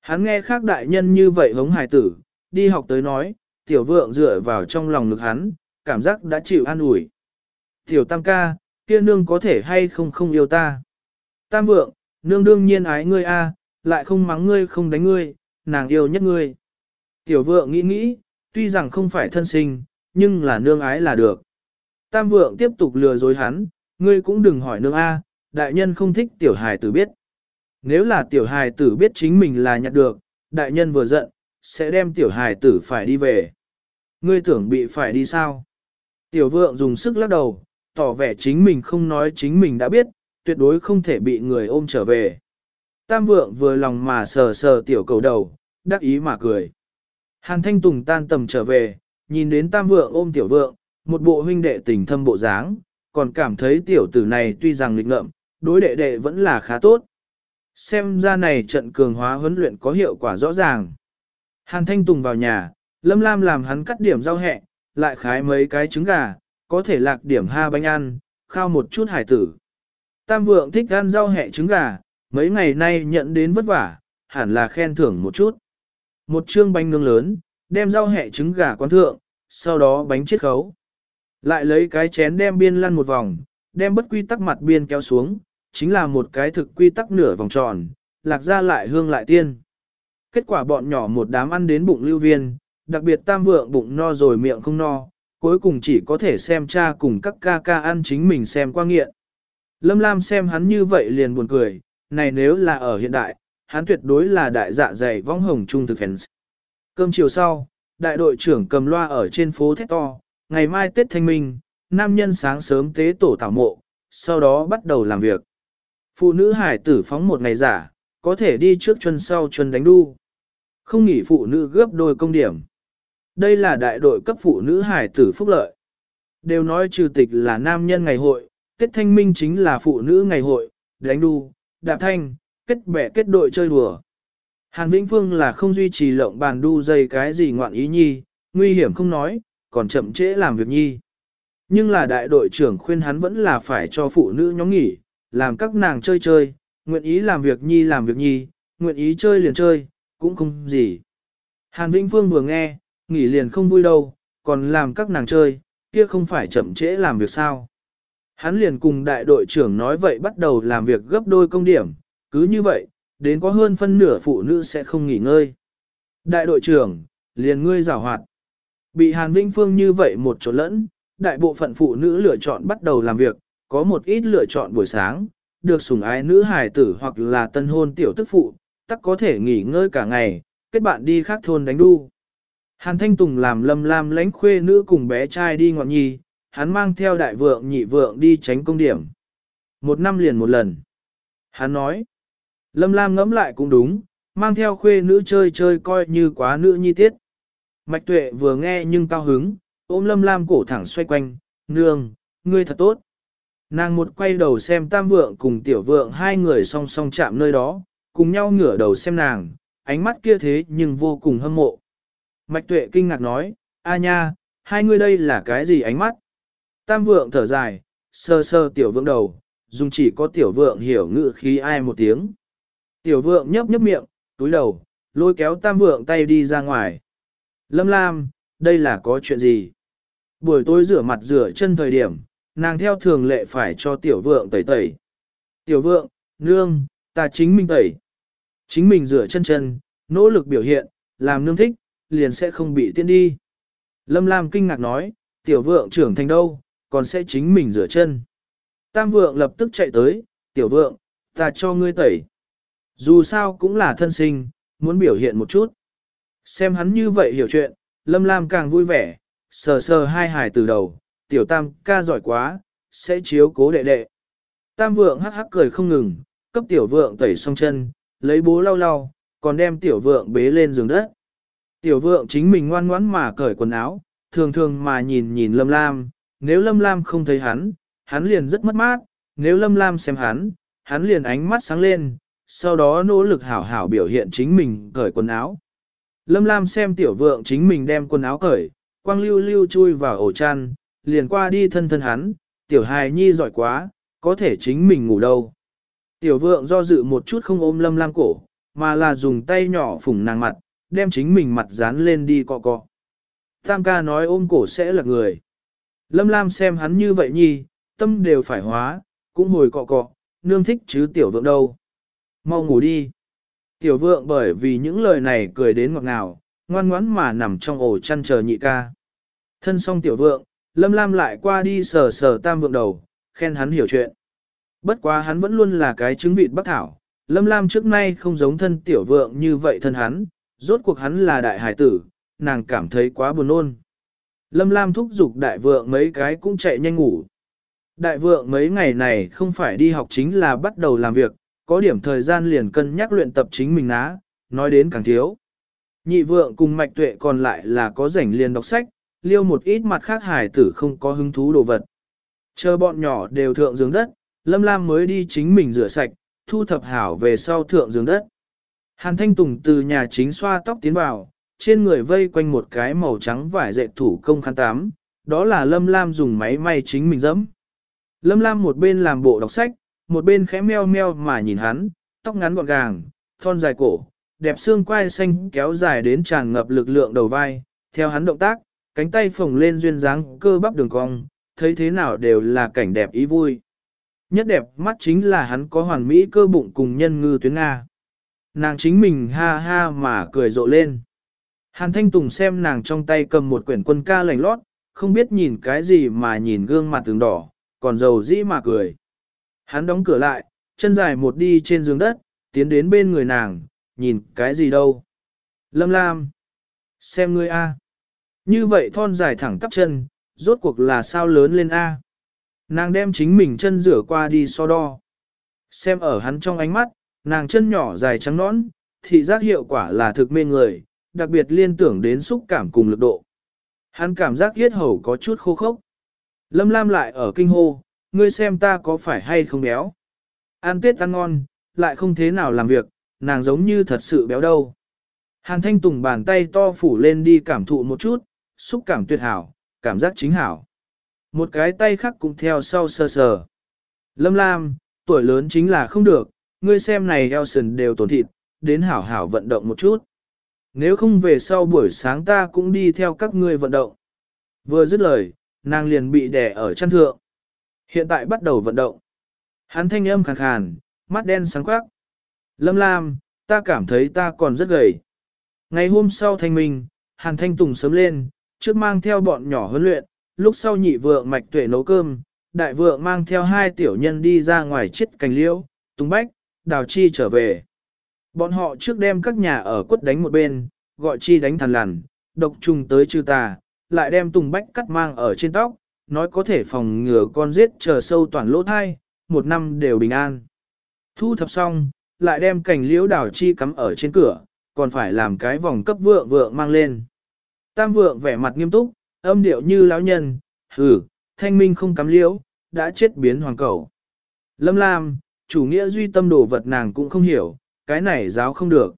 Hắn nghe khác đại nhân như vậy hống hài tử, đi học tới nói, tiểu vượng dựa vào trong lòng ngực hắn, cảm giác đã chịu an ủi. Tiểu tam ca, kia nương có thể hay không không yêu ta. Tam vượng, nương đương nhiên ái ngươi a, lại không mắng ngươi không đánh ngươi, nàng yêu nhất ngươi. Tiểu vượng nghĩ nghĩ, tuy rằng không phải thân sinh, nhưng là nương ái là được. Tam vượng tiếp tục lừa dối hắn, ngươi cũng đừng hỏi nương a, đại nhân không thích tiểu hài tử biết. Nếu là tiểu hài tử biết chính mình là nhặt được, đại nhân vừa giận, sẽ đem tiểu hài tử phải đi về. Ngươi tưởng bị phải đi sao? Tiểu vượng dùng sức lắc đầu, tỏ vẻ chính mình không nói chính mình đã biết, tuyệt đối không thể bị người ôm trở về. Tam vượng vừa lòng mà sờ sờ tiểu cầu đầu, đắc ý mà cười. Hàn Thanh Tùng tan tầm trở về, nhìn đến tam vượng ôm tiểu vượng, một bộ huynh đệ tình thâm bộ dáng, còn cảm thấy tiểu tử này tuy rằng lịch ngợm, đối đệ đệ vẫn là khá tốt. Xem ra này trận cường hóa huấn luyện có hiệu quả rõ ràng. Hàn Thanh Tùng vào nhà, Lâm Lam làm hắn cắt điểm rau hẹ, lại khái mấy cái trứng gà, có thể lạc điểm ha bánh ăn, khao một chút hải tử. Tam vượng thích ăn rau hẹ trứng gà, mấy ngày nay nhận đến vất vả, hẳn là khen thưởng một chút. Một chương bánh nướng lớn, đem rau hẹ trứng gà quán thượng, sau đó bánh chiết khấu. Lại lấy cái chén đem biên lăn một vòng, đem bất quy tắc mặt biên kéo xuống, chính là một cái thực quy tắc nửa vòng tròn, lạc ra lại hương lại tiên. Kết quả bọn nhỏ một đám ăn đến bụng lưu viên, đặc biệt tam vượng bụng no rồi miệng không no, cuối cùng chỉ có thể xem cha cùng các ca ca ăn chính mình xem qua nghiện. Lâm Lam xem hắn như vậy liền buồn cười, này nếu là ở hiện đại, hắn tuyệt đối là đại dạ dày vong hồng trung thực fans. Cơm chiều sau, đại đội trưởng cầm loa ở trên phố thét to, ngày mai Tết Thanh Minh, nam nhân sáng sớm tế tổ tảo mộ, sau đó bắt đầu làm việc. Phụ nữ hải tử phóng một ngày giả, có thể đi trước chân sau chân đánh đu. Không nghỉ phụ nữ gấp đôi công điểm. Đây là đại đội cấp phụ nữ hải tử phúc lợi. Đều nói trừ tịch là nam nhân ngày hội, Tết Thanh Minh chính là phụ nữ ngày hội, đánh đu, đạp thanh, kết bè kết đội chơi đùa. Hàn Vĩnh Phương là không duy trì lộng bàn đu dây cái gì ngoạn ý nhi, nguy hiểm không nói, còn chậm trễ làm việc nhi. Nhưng là đại đội trưởng khuyên hắn vẫn là phải cho phụ nữ nhóm nghỉ, làm các nàng chơi chơi, nguyện ý làm việc nhi làm việc nhi, nguyện ý chơi liền chơi, cũng không gì. Hàn Vĩnh Phương vừa nghe, nghỉ liền không vui đâu, còn làm các nàng chơi, kia không phải chậm trễ làm việc sao. Hắn liền cùng đại đội trưởng nói vậy bắt đầu làm việc gấp đôi công điểm, cứ như vậy, đến có hơn phân nửa phụ nữ sẽ không nghỉ ngơi. Đại đội trưởng, liền ngươi giảo hoạt. Bị Hàn Vĩnh Phương như vậy một chỗ lẫn, đại bộ phận phụ nữ lựa chọn bắt đầu làm việc, có một ít lựa chọn buổi sáng, được sủng ái nữ hài tử hoặc là tân hôn tiểu tức phụ, tắc có thể nghỉ ngơi cả ngày, kết bạn đi khác thôn đánh đu. Hàn Thanh Tùng làm lâm lam lãnh khuê nữ cùng bé trai đi ngọn nhi, hắn mang theo đại vượng nhị vượng đi tránh công điểm. Một năm liền một lần. Hắn nói, lâm lam ngẫm lại cũng đúng, mang theo khuê nữ chơi chơi coi như quá nữ nhi tiết. Mạch tuệ vừa nghe nhưng cao hứng, ôm lâm lam cổ thẳng xoay quanh, nương, ngươi thật tốt. Nàng một quay đầu xem tam vượng cùng tiểu vượng hai người song song chạm nơi đó, cùng nhau ngửa đầu xem nàng, ánh mắt kia thế nhưng vô cùng hâm mộ. Mạch tuệ kinh ngạc nói, a nha, hai người đây là cái gì ánh mắt? Tam vượng thở dài, sơ sơ tiểu vượng đầu, dùng chỉ có tiểu vượng hiểu ngự khí ai một tiếng. Tiểu vượng nhấp nhấp miệng, túi đầu, lôi kéo tam vượng tay đi ra ngoài. Lâm Lam, đây là có chuyện gì? Buổi tối rửa mặt rửa chân thời điểm, nàng theo thường lệ phải cho tiểu vượng tẩy tẩy. Tiểu vượng, nương, ta chính mình tẩy. Chính mình rửa chân chân, nỗ lực biểu hiện, làm nương thích, liền sẽ không bị tiên đi. Lâm Lam kinh ngạc nói, tiểu vượng trưởng thành đâu, còn sẽ chính mình rửa chân. Tam vượng lập tức chạy tới, tiểu vượng, ta cho ngươi tẩy. Dù sao cũng là thân sinh, muốn biểu hiện một chút. Xem hắn như vậy hiểu chuyện, Lâm Lam càng vui vẻ, sờ sờ hai hài từ đầu, tiểu tam ca giỏi quá, sẽ chiếu cố đệ đệ. Tam vượng hắc hắc cười không ngừng, cấp tiểu vượng tẩy xong chân, lấy bố lau lau, còn đem tiểu vượng bế lên giường đất. Tiểu vượng chính mình ngoan ngoãn mà cởi quần áo, thường thường mà nhìn nhìn Lâm Lam, nếu Lâm Lam không thấy hắn, hắn liền rất mất mát, nếu Lâm Lam xem hắn, hắn liền ánh mắt sáng lên, sau đó nỗ lực hảo hảo biểu hiện chính mình cởi quần áo. Lâm Lam xem tiểu vượng chính mình đem quần áo cởi, quang lưu lưu chui vào ổ chăn, liền qua đi thân thân hắn, tiểu hài nhi giỏi quá, có thể chính mình ngủ đâu. Tiểu vượng do dự một chút không ôm Lâm Lam cổ, mà là dùng tay nhỏ phủng nàng mặt, đem chính mình mặt dán lên đi cọ cọ. Tam ca nói ôm cổ sẽ là người. Lâm Lam xem hắn như vậy nhi, tâm đều phải hóa, cũng hồi cọ cọ, nương thích chứ tiểu vượng đâu. Mau ngủ đi. Tiểu vượng bởi vì những lời này cười đến ngọt ngào, ngoan ngoãn mà nằm trong ổ chăn chờ nhị ca. Thân xong tiểu vượng, Lâm Lam lại qua đi sờ sờ tam vượng đầu, khen hắn hiểu chuyện. Bất quá hắn vẫn luôn là cái trứng vịt bắc thảo, Lâm Lam trước nay không giống thân tiểu vượng như vậy thân hắn, rốt cuộc hắn là đại hải tử, nàng cảm thấy quá buồn ôn. Lâm Lam thúc giục đại vượng mấy cái cũng chạy nhanh ngủ. Đại vượng mấy ngày này không phải đi học chính là bắt đầu làm việc, có điểm thời gian liền cân nhắc luyện tập chính mình ná, nói đến càng thiếu. Nhị vượng cùng mạch tuệ còn lại là có rảnh liền đọc sách, liêu một ít mặt khác hải tử không có hứng thú đồ vật. Chờ bọn nhỏ đều thượng giường đất, Lâm Lam mới đi chính mình rửa sạch, thu thập hảo về sau thượng giường đất. Hàn Thanh Tùng từ nhà chính xoa tóc tiến vào, trên người vây quanh một cái màu trắng vải dệt thủ công khăn tám, đó là Lâm Lam dùng máy may chính mình dẫm. Lâm Lam một bên làm bộ đọc sách, một bên khẽ meo meo mà nhìn hắn, tóc ngắn gọn gàng, thon dài cổ, đẹp xương quai xanh kéo dài đến tràn ngập lực lượng đầu vai, theo hắn động tác, cánh tay phồng lên duyên dáng cơ bắp đường cong, thấy thế nào đều là cảnh đẹp ý vui. Nhất đẹp mắt chính là hắn có hoàn mỹ cơ bụng cùng nhân ngư tuyến Nga. Nàng chính mình ha ha mà cười rộ lên. Hàn Thanh Tùng xem nàng trong tay cầm một quyển quân ca lành lót, không biết nhìn cái gì mà nhìn gương mặt tường đỏ, còn dầu dĩ mà cười. Hắn đóng cửa lại, chân dài một đi trên giường đất, tiến đến bên người nàng, nhìn cái gì đâu. Lâm Lam, xem ngươi A. Như vậy thon dài thẳng tắp chân, rốt cuộc là sao lớn lên A. Nàng đem chính mình chân rửa qua đi so đo. Xem ở hắn trong ánh mắt, nàng chân nhỏ dài trắng nõn, thị giác hiệu quả là thực mê người, đặc biệt liên tưởng đến xúc cảm cùng lực độ. Hắn cảm giác yết hầu có chút khô khốc. Lâm Lam lại ở kinh hô, ngươi xem ta có phải hay không béo. Ăn tết ăn ngon, lại không thế nào làm việc, nàng giống như thật sự béo đâu. Hàn Thanh Tùng bàn tay to phủ lên đi cảm thụ một chút, xúc cảm tuyệt hảo, cảm giác chính hảo. Một cái tay khác cũng theo sau sơ sờ. Lâm Lam, tuổi lớn chính là không được, ngươi xem này Elson đều tổn thịt, đến hảo hảo vận động một chút. Nếu không về sau buổi sáng ta cũng đi theo các ngươi vận động. Vừa dứt lời, nàng liền bị đè ở chân thượng. Hiện tại bắt đầu vận động. Hắn thanh âm khàn khàn, mắt đen sáng quắc. Lâm Lam, ta cảm thấy ta còn rất gầy. Ngày hôm sau thanh minh, Hàn Thanh Tùng sớm lên, trước mang theo bọn nhỏ huấn luyện, lúc sau nhị vượng mạch tuệ nấu cơm, đại vượng mang theo hai tiểu nhân đi ra ngoài chiết cành liễu, tùng bách, đào chi trở về. Bọn họ trước đem các nhà ở quất đánh một bên, gọi chi đánh thằn lằn, độc trùng tới trừ tà, lại đem tùng bách cắt mang ở trên tóc, nói có thể phòng ngừa con giết chờ sâu toàn lỗ thai, một năm đều bình an. Thu thập xong, lại đem cành liễu đào chi cắm ở trên cửa, còn phải làm cái vòng cấp vượng vượng mang lên. Tam vượng vẻ mặt nghiêm túc, âm điệu như lão nhân, hừ, thanh minh không cắm liễu, đã chết biến hoàng cầu. Lâm Lam, chủ nghĩa duy tâm đồ vật nàng cũng không hiểu, cái này giáo không được.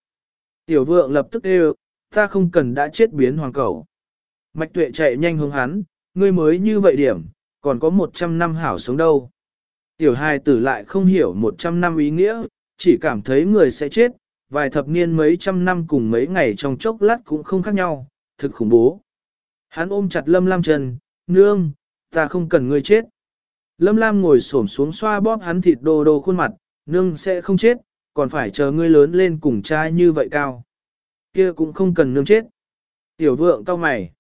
Tiểu vượng lập tức kêu, ta không cần đã chết biến hoàng cầu. Mạch tuệ chạy nhanh hướng hắn, ngươi mới như vậy điểm, còn có 100 năm hảo sống đâu. Tiểu hài tử lại không hiểu 100 năm ý nghĩa, chỉ cảm thấy người sẽ chết, vài thập niên mấy trăm năm cùng mấy ngày trong chốc lát cũng không khác nhau, thực khủng bố. Hắn ôm chặt Lâm Lam chân, nương, ta không cần ngươi chết. Lâm Lam ngồi xổm xuống xoa bóp hắn thịt đồ đồ khuôn mặt, nương sẽ không chết, còn phải chờ ngươi lớn lên cùng trai như vậy cao. Kia cũng không cần nương chết. Tiểu vượng cao mày.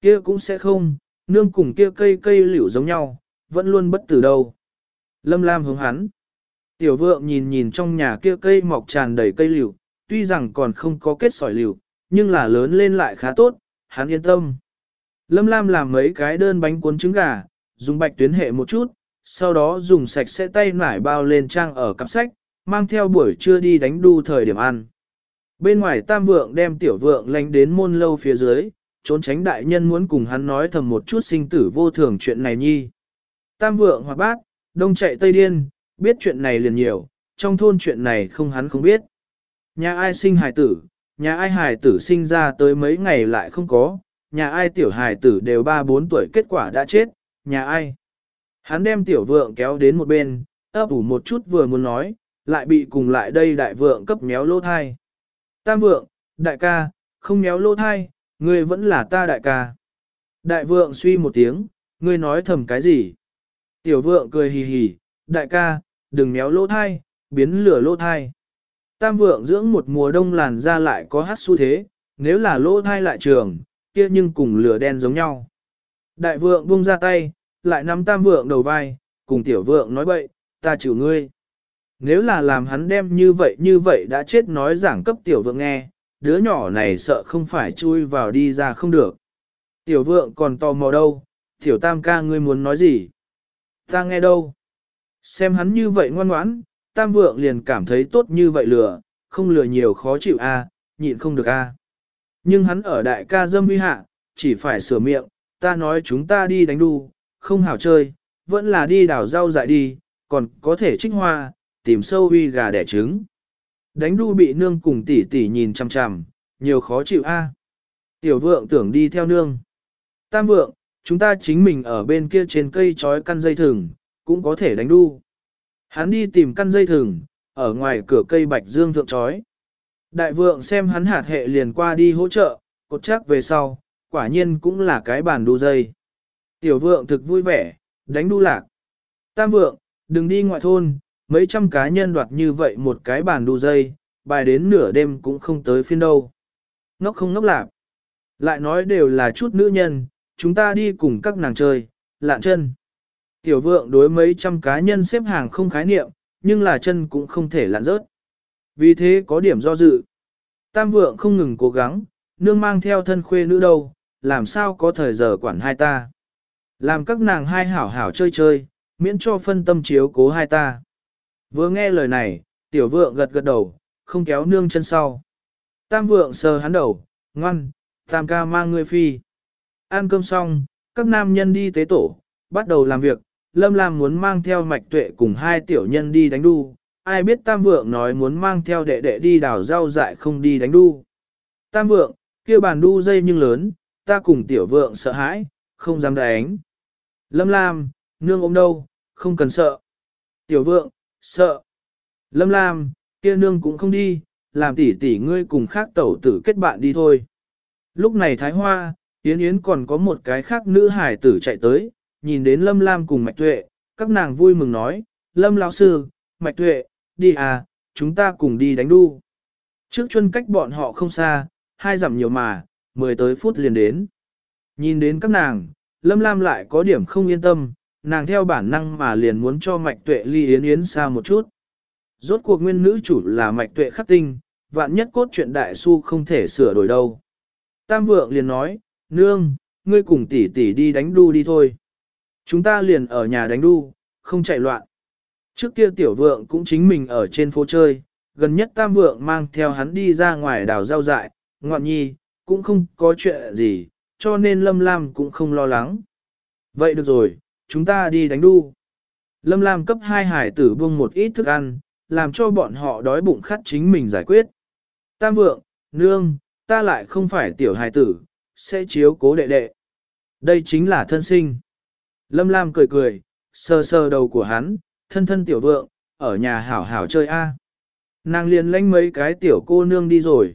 Kia cũng sẽ không, nương cùng kia cây cây liễu giống nhau, vẫn luôn bất tử đâu. Lâm Lam hướng hắn. Tiểu vượng nhìn nhìn trong nhà kia cây mọc tràn đầy cây liễu, tuy rằng còn không có kết sỏi liễu, nhưng là lớn lên lại khá tốt, hắn yên tâm. Lâm Lam làm mấy cái đơn bánh cuốn trứng gà, dùng bạch tuyến hệ một chút, sau đó dùng sạch sẽ tay nải bao lên trang ở cặp sách, mang theo buổi trưa đi đánh đu thời điểm ăn. Bên ngoài tam vượng đem tiểu vượng lánh đến môn lâu phía dưới, trốn tránh đại nhân muốn cùng hắn nói thầm một chút sinh tử vô thường chuyện này nhi. Tam vượng hoặc bát, đông chạy tây điên, biết chuyện này liền nhiều, trong thôn chuyện này không hắn không biết. Nhà ai sinh hài tử, nhà ai hài tử sinh ra tới mấy ngày lại không có, nhà ai tiểu hài tử đều 3-4 tuổi kết quả đã chết, nhà ai. Hắn đem tiểu vượng kéo đến một bên, ấp ủ một chút vừa muốn nói, lại bị cùng lại đây đại vượng cấp méo lỗ thai. Tam vượng, đại ca, không méo lỗ thai, ngươi vẫn là ta đại ca. Đại vượng suy một tiếng, ngươi nói thầm cái gì? Tiểu vượng cười hì hì, đại ca, đừng méo lỗ thai, biến lửa lỗ thai. Tam vượng dưỡng một mùa đông làn ra lại có hát xu thế, nếu là lỗ thai lại trường, kia nhưng cùng lửa đen giống nhau. Đại vượng buông ra tay, lại nắm tam vượng đầu vai, cùng tiểu vượng nói bậy, ta chịu ngươi. Nếu là làm hắn đem như vậy như vậy đã chết nói giảng cấp tiểu vượng nghe, đứa nhỏ này sợ không phải chui vào đi ra không được. Tiểu vượng còn tò mò đâu, tiểu tam ca ngươi muốn nói gì? Ta nghe đâu? Xem hắn như vậy ngoan ngoãn, tam vượng liền cảm thấy tốt như vậy lừa, không lừa nhiều khó chịu a, nhịn không được a. Nhưng hắn ở đại ca dâm uy hạ, chỉ phải sửa miệng, ta nói chúng ta đi đánh đu, không hảo chơi, vẫn là đi đào rau dại đi, còn có thể trích hoa, tìm sâu uy gà đẻ trứng. Đánh đu bị nương cùng tỷ tỷ nhìn chằm chằm, nhiều khó chịu a. Tiểu vượng tưởng đi theo nương. Tam vượng, chúng ta chính mình ở bên kia trên cây trói căn dây thừng, cũng có thể đánh đu. Hắn đi tìm căn dây thừng, ở ngoài cửa cây bạch dương thượng trói. Đại vượng xem hắn hạt hệ liền qua đi hỗ trợ, cột chắc về sau, quả nhiên cũng là cái bàn đu dây. Tiểu vượng thực vui vẻ, đánh đu lạc. Tam vượng, đừng đi ngoại thôn, mấy trăm cá nhân đoạt như vậy một cái bàn đu dây, bài đến nửa đêm cũng không tới phiên đâu. Ngốc không ngốc lạc. Lại nói đều là chút nữ nhân, chúng ta đi cùng các nàng chơi, lạn chân. Tiểu vượng đối mấy trăm cá nhân xếp hàng không khái niệm, nhưng là chân cũng không thể lạn rớt. Vì thế có điểm do dự. Tam vượng không ngừng cố gắng, nương mang theo thân khuê nữ đâu, làm sao có thời giờ quản hai ta. Làm các nàng hai hảo hảo chơi chơi, miễn cho phân tâm chiếu cố hai ta. Vừa nghe lời này, tiểu vượng gật gật đầu, không kéo nương chân sau. Tam vượng sờ hắn đầu, ngoan, tam ca mang người phi. Ăn cơm xong, các nam nhân đi tế tổ, bắt đầu làm việc, Lâm Lam muốn mang theo mạch tuệ cùng hai tiểu nhân đi đánh đu, ai biết Tam Vượng nói muốn mang theo đệ đệ đi đào rau dại không đi đánh đu. Tam Vượng, kia bàn đu dây nhưng lớn, ta cùng tiểu vượng sợ hãi, không dám đánh. Lâm Lam, nương ôm đâu, không cần sợ. Tiểu vượng, sợ. Lâm Lam, kia nương cũng không đi, làm tỷ tỷ ngươi cùng khác tẩu tử kết bạn đi thôi. Lúc này Thái Hoa, Yến Yến còn có một cái khác nữ hải tử chạy tới, nhìn đến Lâm Lam cùng Mạch Tuệ, các nàng vui mừng nói, Lâm lão sư, Mạch Tuệ, đi à, chúng ta cùng đi đánh đu. Trước chân cách bọn họ không xa, hai dặm nhiều mà, mười tới phút liền đến. Nhìn đến các nàng, Lâm Lam lại có điểm không yên tâm, nàng theo bản năng mà liền muốn cho Mạch Tuệ ly Yến Yến xa một chút. Rốt cuộc nguyên nữ chủ là Mạch Tuệ khắc tinh, vạn nhất cốt truyện đại su không thể sửa đổi đâu. Tam vượng liền nói, nương, ngươi cùng tỷ tỷ đi đánh đu đi thôi. Chúng ta liền ở nhà đánh đu, không chạy loạn. Trước kia tiểu vượng cũng chính mình ở trên phố chơi, gần nhất tam vượng mang theo hắn đi ra ngoài đào rau dại, ngoạn nhi, cũng không có chuyện gì, cho nên Lâm Lam cũng không lo lắng. Vậy được rồi, chúng ta đi đánh đu. Lâm Lam cấp hai hải tử buông một ít thức ăn, làm cho bọn họ đói bụng khát chính mình giải quyết. Tam vượng, nương, ta lại không phải tiểu hải tử, sẽ chiếu cố đệ đệ. Đây chính là thân sinh. Lâm Lam cười cười, sờ sờ đầu của hắn, thân thân tiểu vượng, ở nhà hảo hảo chơi a. Nàng liền lánh mấy cái tiểu cô nương đi rồi.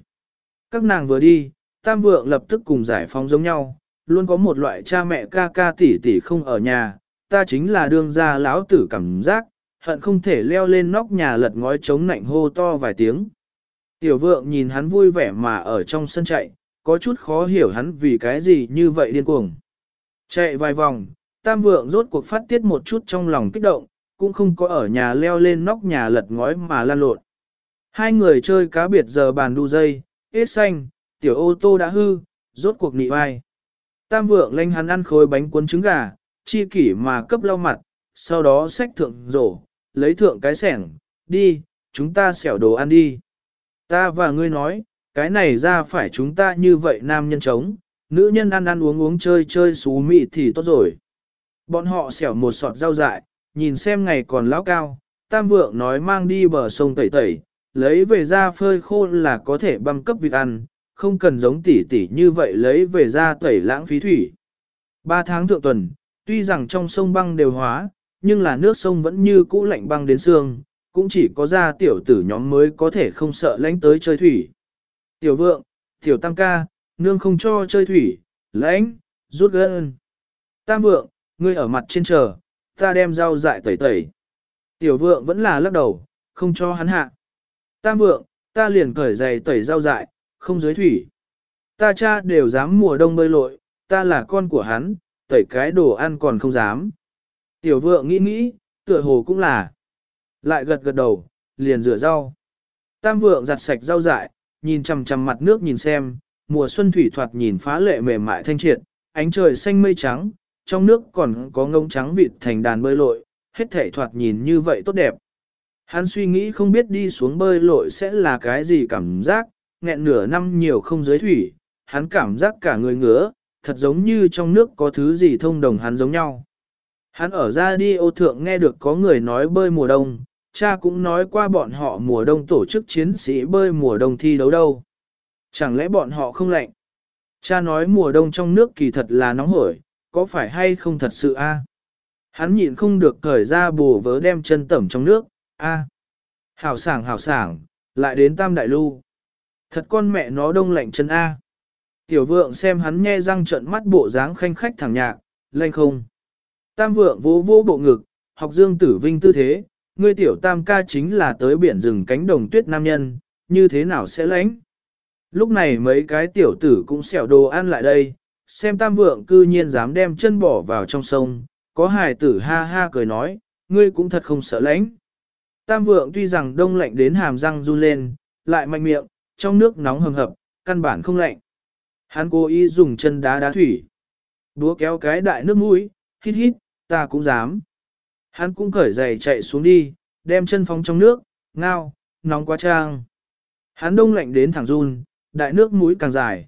Các nàng vừa đi, tam vượng lập tức cùng giải phóng giống nhau, luôn có một loại cha mẹ ca ca tỷ tỷ không ở nhà, ta chính là đương gia lão tử cảm giác, hận không thể leo lên nóc nhà lật ngói chống nạnh hô to vài tiếng. Tiểu vượng nhìn hắn vui vẻ mà ở trong sân chạy, có chút khó hiểu hắn vì cái gì như vậy điên cuồng. Chạy vài vòng, tam vượng rốt cuộc phát tiết một chút trong lòng kích động, cũng không có ở nhà leo lên nóc nhà lật ngói mà lan lộn. Hai người chơi cá biệt giờ bàn đu dây, ít xanh, tiểu ô tô đã hư, rốt cuộc nị vai. Tam vượng lanh hắn ăn khối bánh cuốn trứng gà, chi kỷ mà cấp lau mặt, sau đó xách thượng rổ, lấy thượng cái sẻng, đi, chúng ta xẻo đồ ăn đi. Ta và ngươi nói, cái này ra phải chúng ta như vậy nam nhân chống, nữ nhân ăn ăn uống uống chơi chơi xú mị thì tốt rồi. Bọn họ xẻo một sọt rau dại, nhìn xem ngày còn lão cao, tam vượng nói mang đi bờ sông tẩy tẩy, lấy về ra phơi khô là có thể băm cấp vịt ăn, không cần giống tỷ tỷ như vậy lấy về ra tẩy lãng phí thủy. Ba tháng thượng tuần, tuy rằng trong sông băng đều hóa, nhưng là nước sông vẫn như cũ lạnh băng đến xương, cũng chỉ có ra tiểu tử nhóm mới có thể không sợ lãnh tới chơi thủy. Tiểu vượng, tiểu tam ca, nương không cho chơi thủy, lãnh, rút gân. Tam vượng, ngươi ở mặt trên chờ, ta đem rau dại tẩy tẩy. Tiểu vượng vẫn là lắc đầu, không cho hắn hạ. Tam vượng, ta liền cởi giày tẩy rau dại, không dưới thủy. Ta cha đều dám mùa đông bơi lội, ta là con của hắn, tẩy cái đồ ăn còn không dám. Tiểu vượng nghĩ nghĩ, tựa hồ cũng là. Lại gật gật đầu, liền rửa rau. Tam vượng giặt sạch rau dại, nhìn chằm chằm mặt nước nhìn xem, mùa xuân thủy thoạt nhìn phá lệ mềm mại thanh triệt, ánh trời xanh mây trắng, trong nước còn có ngông trắng vịt thành đàn bơi lội, hết thể thoạt nhìn như vậy tốt đẹp. Hắn suy nghĩ không biết đi xuống bơi lội sẽ là cái gì cảm giác, nghẹn nửa năm nhiều không giới thủy, hắn cảm giác cả người ngứa, thật giống như trong nước có thứ gì thông đồng hắn giống nhau. Hắn ở ra đi ô thượng nghe được có người nói bơi mùa đông, cha cũng nói qua bọn họ mùa đông tổ chức chiến sĩ bơi mùa đông thi đấu đâu. Chẳng lẽ bọn họ không lạnh? Cha nói mùa đông trong nước kỳ thật là nóng hổi, có phải hay không thật sự a? Hắn nhịn không được cởi ra bù vớ đem chân tẩm trong nước, a. Hảo sảng hảo sảng, lại đến tam đại lưu. Thật con mẹ nó đông lạnh chân a. Tiểu vượng xem hắn nghe răng trận mắt bộ dáng khanh khách thẳng nhạc, lanh không. Tam vượng vỗ vỗ bộ ngực, học dương tử vinh tư thế, ngươi tiểu tam ca chính là tới biển rừng cánh đồng tuyết nam nhân, như thế nào sẽ lãnh? Lúc này mấy cái tiểu tử cũng xẻo đồ ăn lại đây, xem tam vượng cư nhiên dám đem chân bỏ vào trong sông, có hài tử ha ha cười nói, ngươi cũng thật không sợ lãnh. Tam vượng tuy rằng đông lạnh đến hàm răng run lên, lại mạnh miệng, trong nước nóng hầm hập, căn bản không lạnh. Hắn cố ý dùng chân đá đá thủy. Búa kéo cái đại nước mũi, hít hít, ta cũng dám. Hắn cũng cởi giày chạy xuống đi, đem chân phóng trong nước, ngao, nóng quá trang. Hắn đông lạnh đến thẳng run, đại nước mũi càng dài.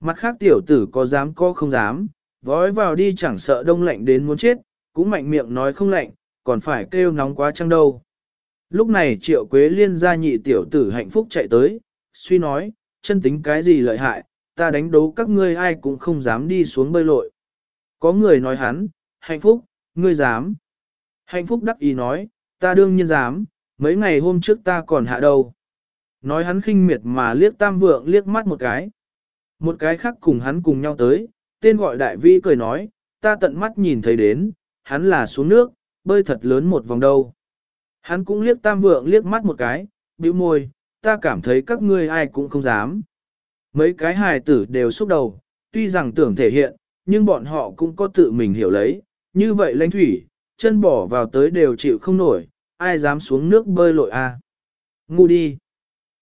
Mặt khác tiểu tử có dám có không dám, vói vào đi chẳng sợ đông lạnh đến muốn chết, cũng mạnh miệng nói không lạnh, còn phải kêu nóng quá trăng đâu. Lúc này triệu quế liên gia nhị tiểu tử hạnh phúc chạy tới, suy nói, chân tính cái gì lợi hại, ta đánh đấu các ngươi ai cũng không dám đi xuống bơi lội. Có người nói hắn, hạnh phúc, ngươi dám. Hạnh phúc đắc ý nói, ta đương nhiên dám, mấy ngày hôm trước ta còn hạ đầu. Nói hắn khinh miệt mà liếc tam vượng liếc mắt một cái. Một cái khác cùng hắn cùng nhau tới, tên gọi đại vi cười nói, ta tận mắt nhìn thấy đến, hắn là xuống nước, bơi thật lớn một vòng đâu. Hắn cũng liếc tam vượng liếc mắt một cái, bĩu môi, ta cảm thấy các ngươi ai cũng không dám. Mấy cái hài tử đều xúc đầu, tuy rằng tưởng thể hiện, nhưng bọn họ cũng có tự mình hiểu lấy, như vậy lãnh thủy, chân bỏ vào tới đều chịu không nổi, ai dám xuống nước bơi lội a? À? Ngu đi.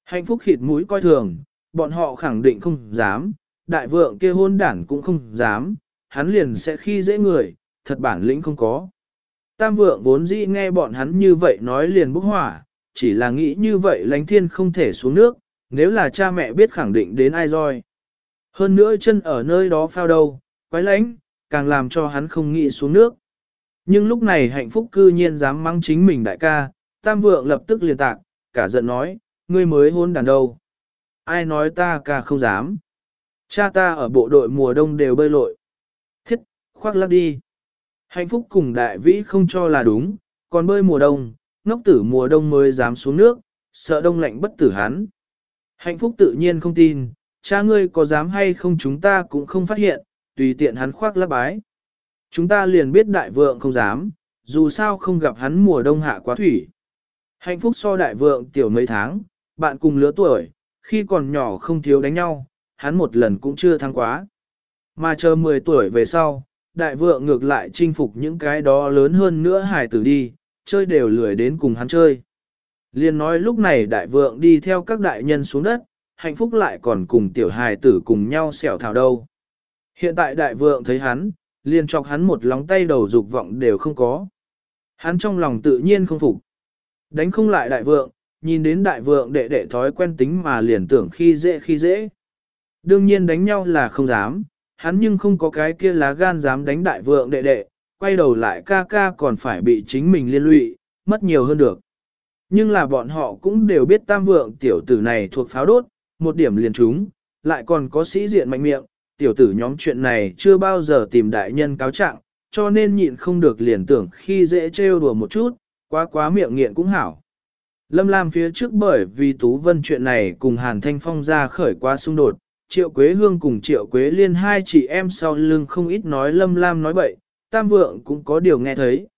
Hạnh phúc khịt mũi coi thường, bọn họ khẳng định không dám, đại vượng kia hôn đản cũng không dám, hắn liền sẽ khi dễ người, thật bản lĩnh không có. Tam vượng vốn dĩ nghe bọn hắn như vậy nói liền bốc hỏa, chỉ là nghĩ như vậy lánh thiên không thể xuống nước, nếu là cha mẹ biết khẳng định đến ai rồi Hơn nữa chân ở nơi đó phao đâu, quái lánh, càng làm cho hắn không nghĩ xuống nước. Nhưng lúc này hạnh phúc cư nhiên dám mắng chính mình đại ca, tam vượng lập tức liền tạc, cả giận nói, ngươi mới hôn đàn đâu. Ai nói ta ca không dám. Cha ta ở bộ đội mùa đông đều bơi lội. Thiết, khoác lắc đi. Hạnh phúc cùng đại vĩ không cho là đúng, còn bơi mùa đông, ngốc tử mùa đông mới dám xuống nước, sợ đông lạnh bất tử hắn. Hạnh phúc tự nhiên không tin, cha ngươi có dám hay không chúng ta cũng không phát hiện, tùy tiện hắn khoác lá bái. Chúng ta liền biết đại vượng không dám, dù sao không gặp hắn mùa đông hạ quá thủy. Hạnh phúc so đại vượng tiểu mấy tháng, bạn cùng lứa tuổi, khi còn nhỏ không thiếu đánh nhau, hắn một lần cũng chưa thắng quá. Mà chờ 10 tuổi về sau, đại vượng ngược lại chinh phục những cái đó lớn hơn nữa hải tử đi, chơi đều lười đến cùng hắn chơi. Liên nói lúc này đại vượng đi theo các đại nhân xuống đất, hạnh phúc lại còn cùng tiểu hài tử cùng nhau xẻo thảo đâu. Hiện tại đại vượng thấy hắn, liền chọc hắn một lóng tay đầu dục vọng đều không có. Hắn trong lòng tự nhiên không phục. Đánh không lại đại vượng, nhìn đến đại vượng đệ đệ thói quen tính mà liền tưởng khi dễ khi dễ. Đương nhiên đánh nhau là không dám, hắn nhưng không có cái kia lá gan dám đánh đại vượng đệ đệ, quay đầu lại ca ca còn phải bị chính mình liên lụy, mất nhiều hơn được. Nhưng là bọn họ cũng đều biết tam vượng tiểu tử này thuộc pháo đốt, một điểm liền chúng, lại còn có sĩ diện mạnh miệng, tiểu tử nhóm chuyện này chưa bao giờ tìm đại nhân cáo trạng, cho nên nhịn không được liền tưởng khi dễ trêu đùa một chút, quá quá miệng nghiện cũng hảo. Lâm Lam phía trước bởi vì Tú Vân chuyện này cùng Hàn Thanh Phong ra khởi qua xung đột, Triệu Quế Hương cùng Triệu Quế Liên hai chị em sau lưng không ít nói Lâm Lam nói bậy, Tam Vượng cũng có điều nghe thấy.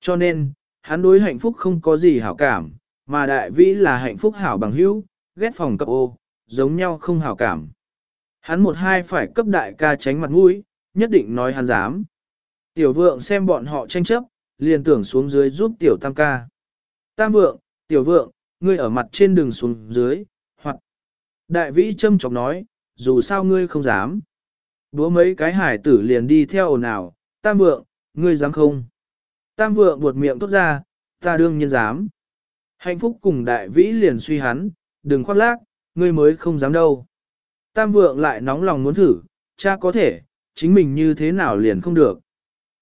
Cho nên, hắn đối hạnh phúc không có gì hảo cảm, mà đại vĩ là hạnh phúc hảo bằng hữu, ghét phòng cấp ô, giống nhau không hảo cảm. Hắn một hai phải cấp đại ca tránh mặt mũi, nhất định nói hắn dám. Tiểu vượng xem bọn họ tranh chấp, liền tưởng xuống dưới giúp tiểu tam ca. Tam vượng, tiểu vượng, ngươi ở mặt trên đường xuống dưới, hoặc đại vĩ châm chọc nói, dù sao ngươi không dám. Đúa mấy cái hải tử liền đi theo ồn ào, tam vượng, ngươi dám không? Tam vượng buột miệng tốt ra, ta đương nhiên dám. Hạnh phúc cùng đại vĩ liền suy hắn, đừng khoác lác, ngươi mới không dám đâu. Tam vượng lại nóng lòng muốn thử, cha có thể, chính mình như thế nào liền không được.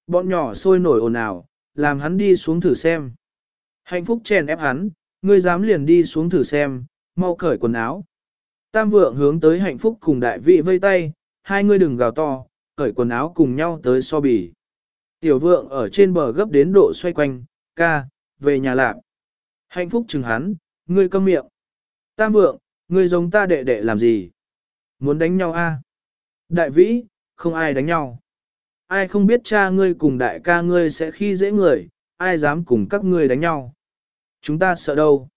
Bọn nhỏ sôi nổi ồn ào, làm hắn đi xuống thử xem. Hạnh phúc chèn ép hắn, ngươi dám liền đi xuống thử xem, mau cởi quần áo. Tam vượng hướng tới hạnh phúc cùng đại vị vây tay, hai người đừng gào to, cởi quần áo cùng nhau tới so bì. Tiểu vượng ở trên bờ gấp đến độ xoay quanh, ca, về nhà lạc. Hạnh phúc chừng hắn, ngươi câm miệng. Tam vượng, ngươi giống ta đệ đệ làm gì? Muốn đánh nhau a? Đại vĩ, không ai đánh nhau. Ai không biết cha ngươi cùng đại ca ngươi sẽ khi dễ người, ai dám cùng các ngươi đánh nhau. Chúng ta sợ đâu.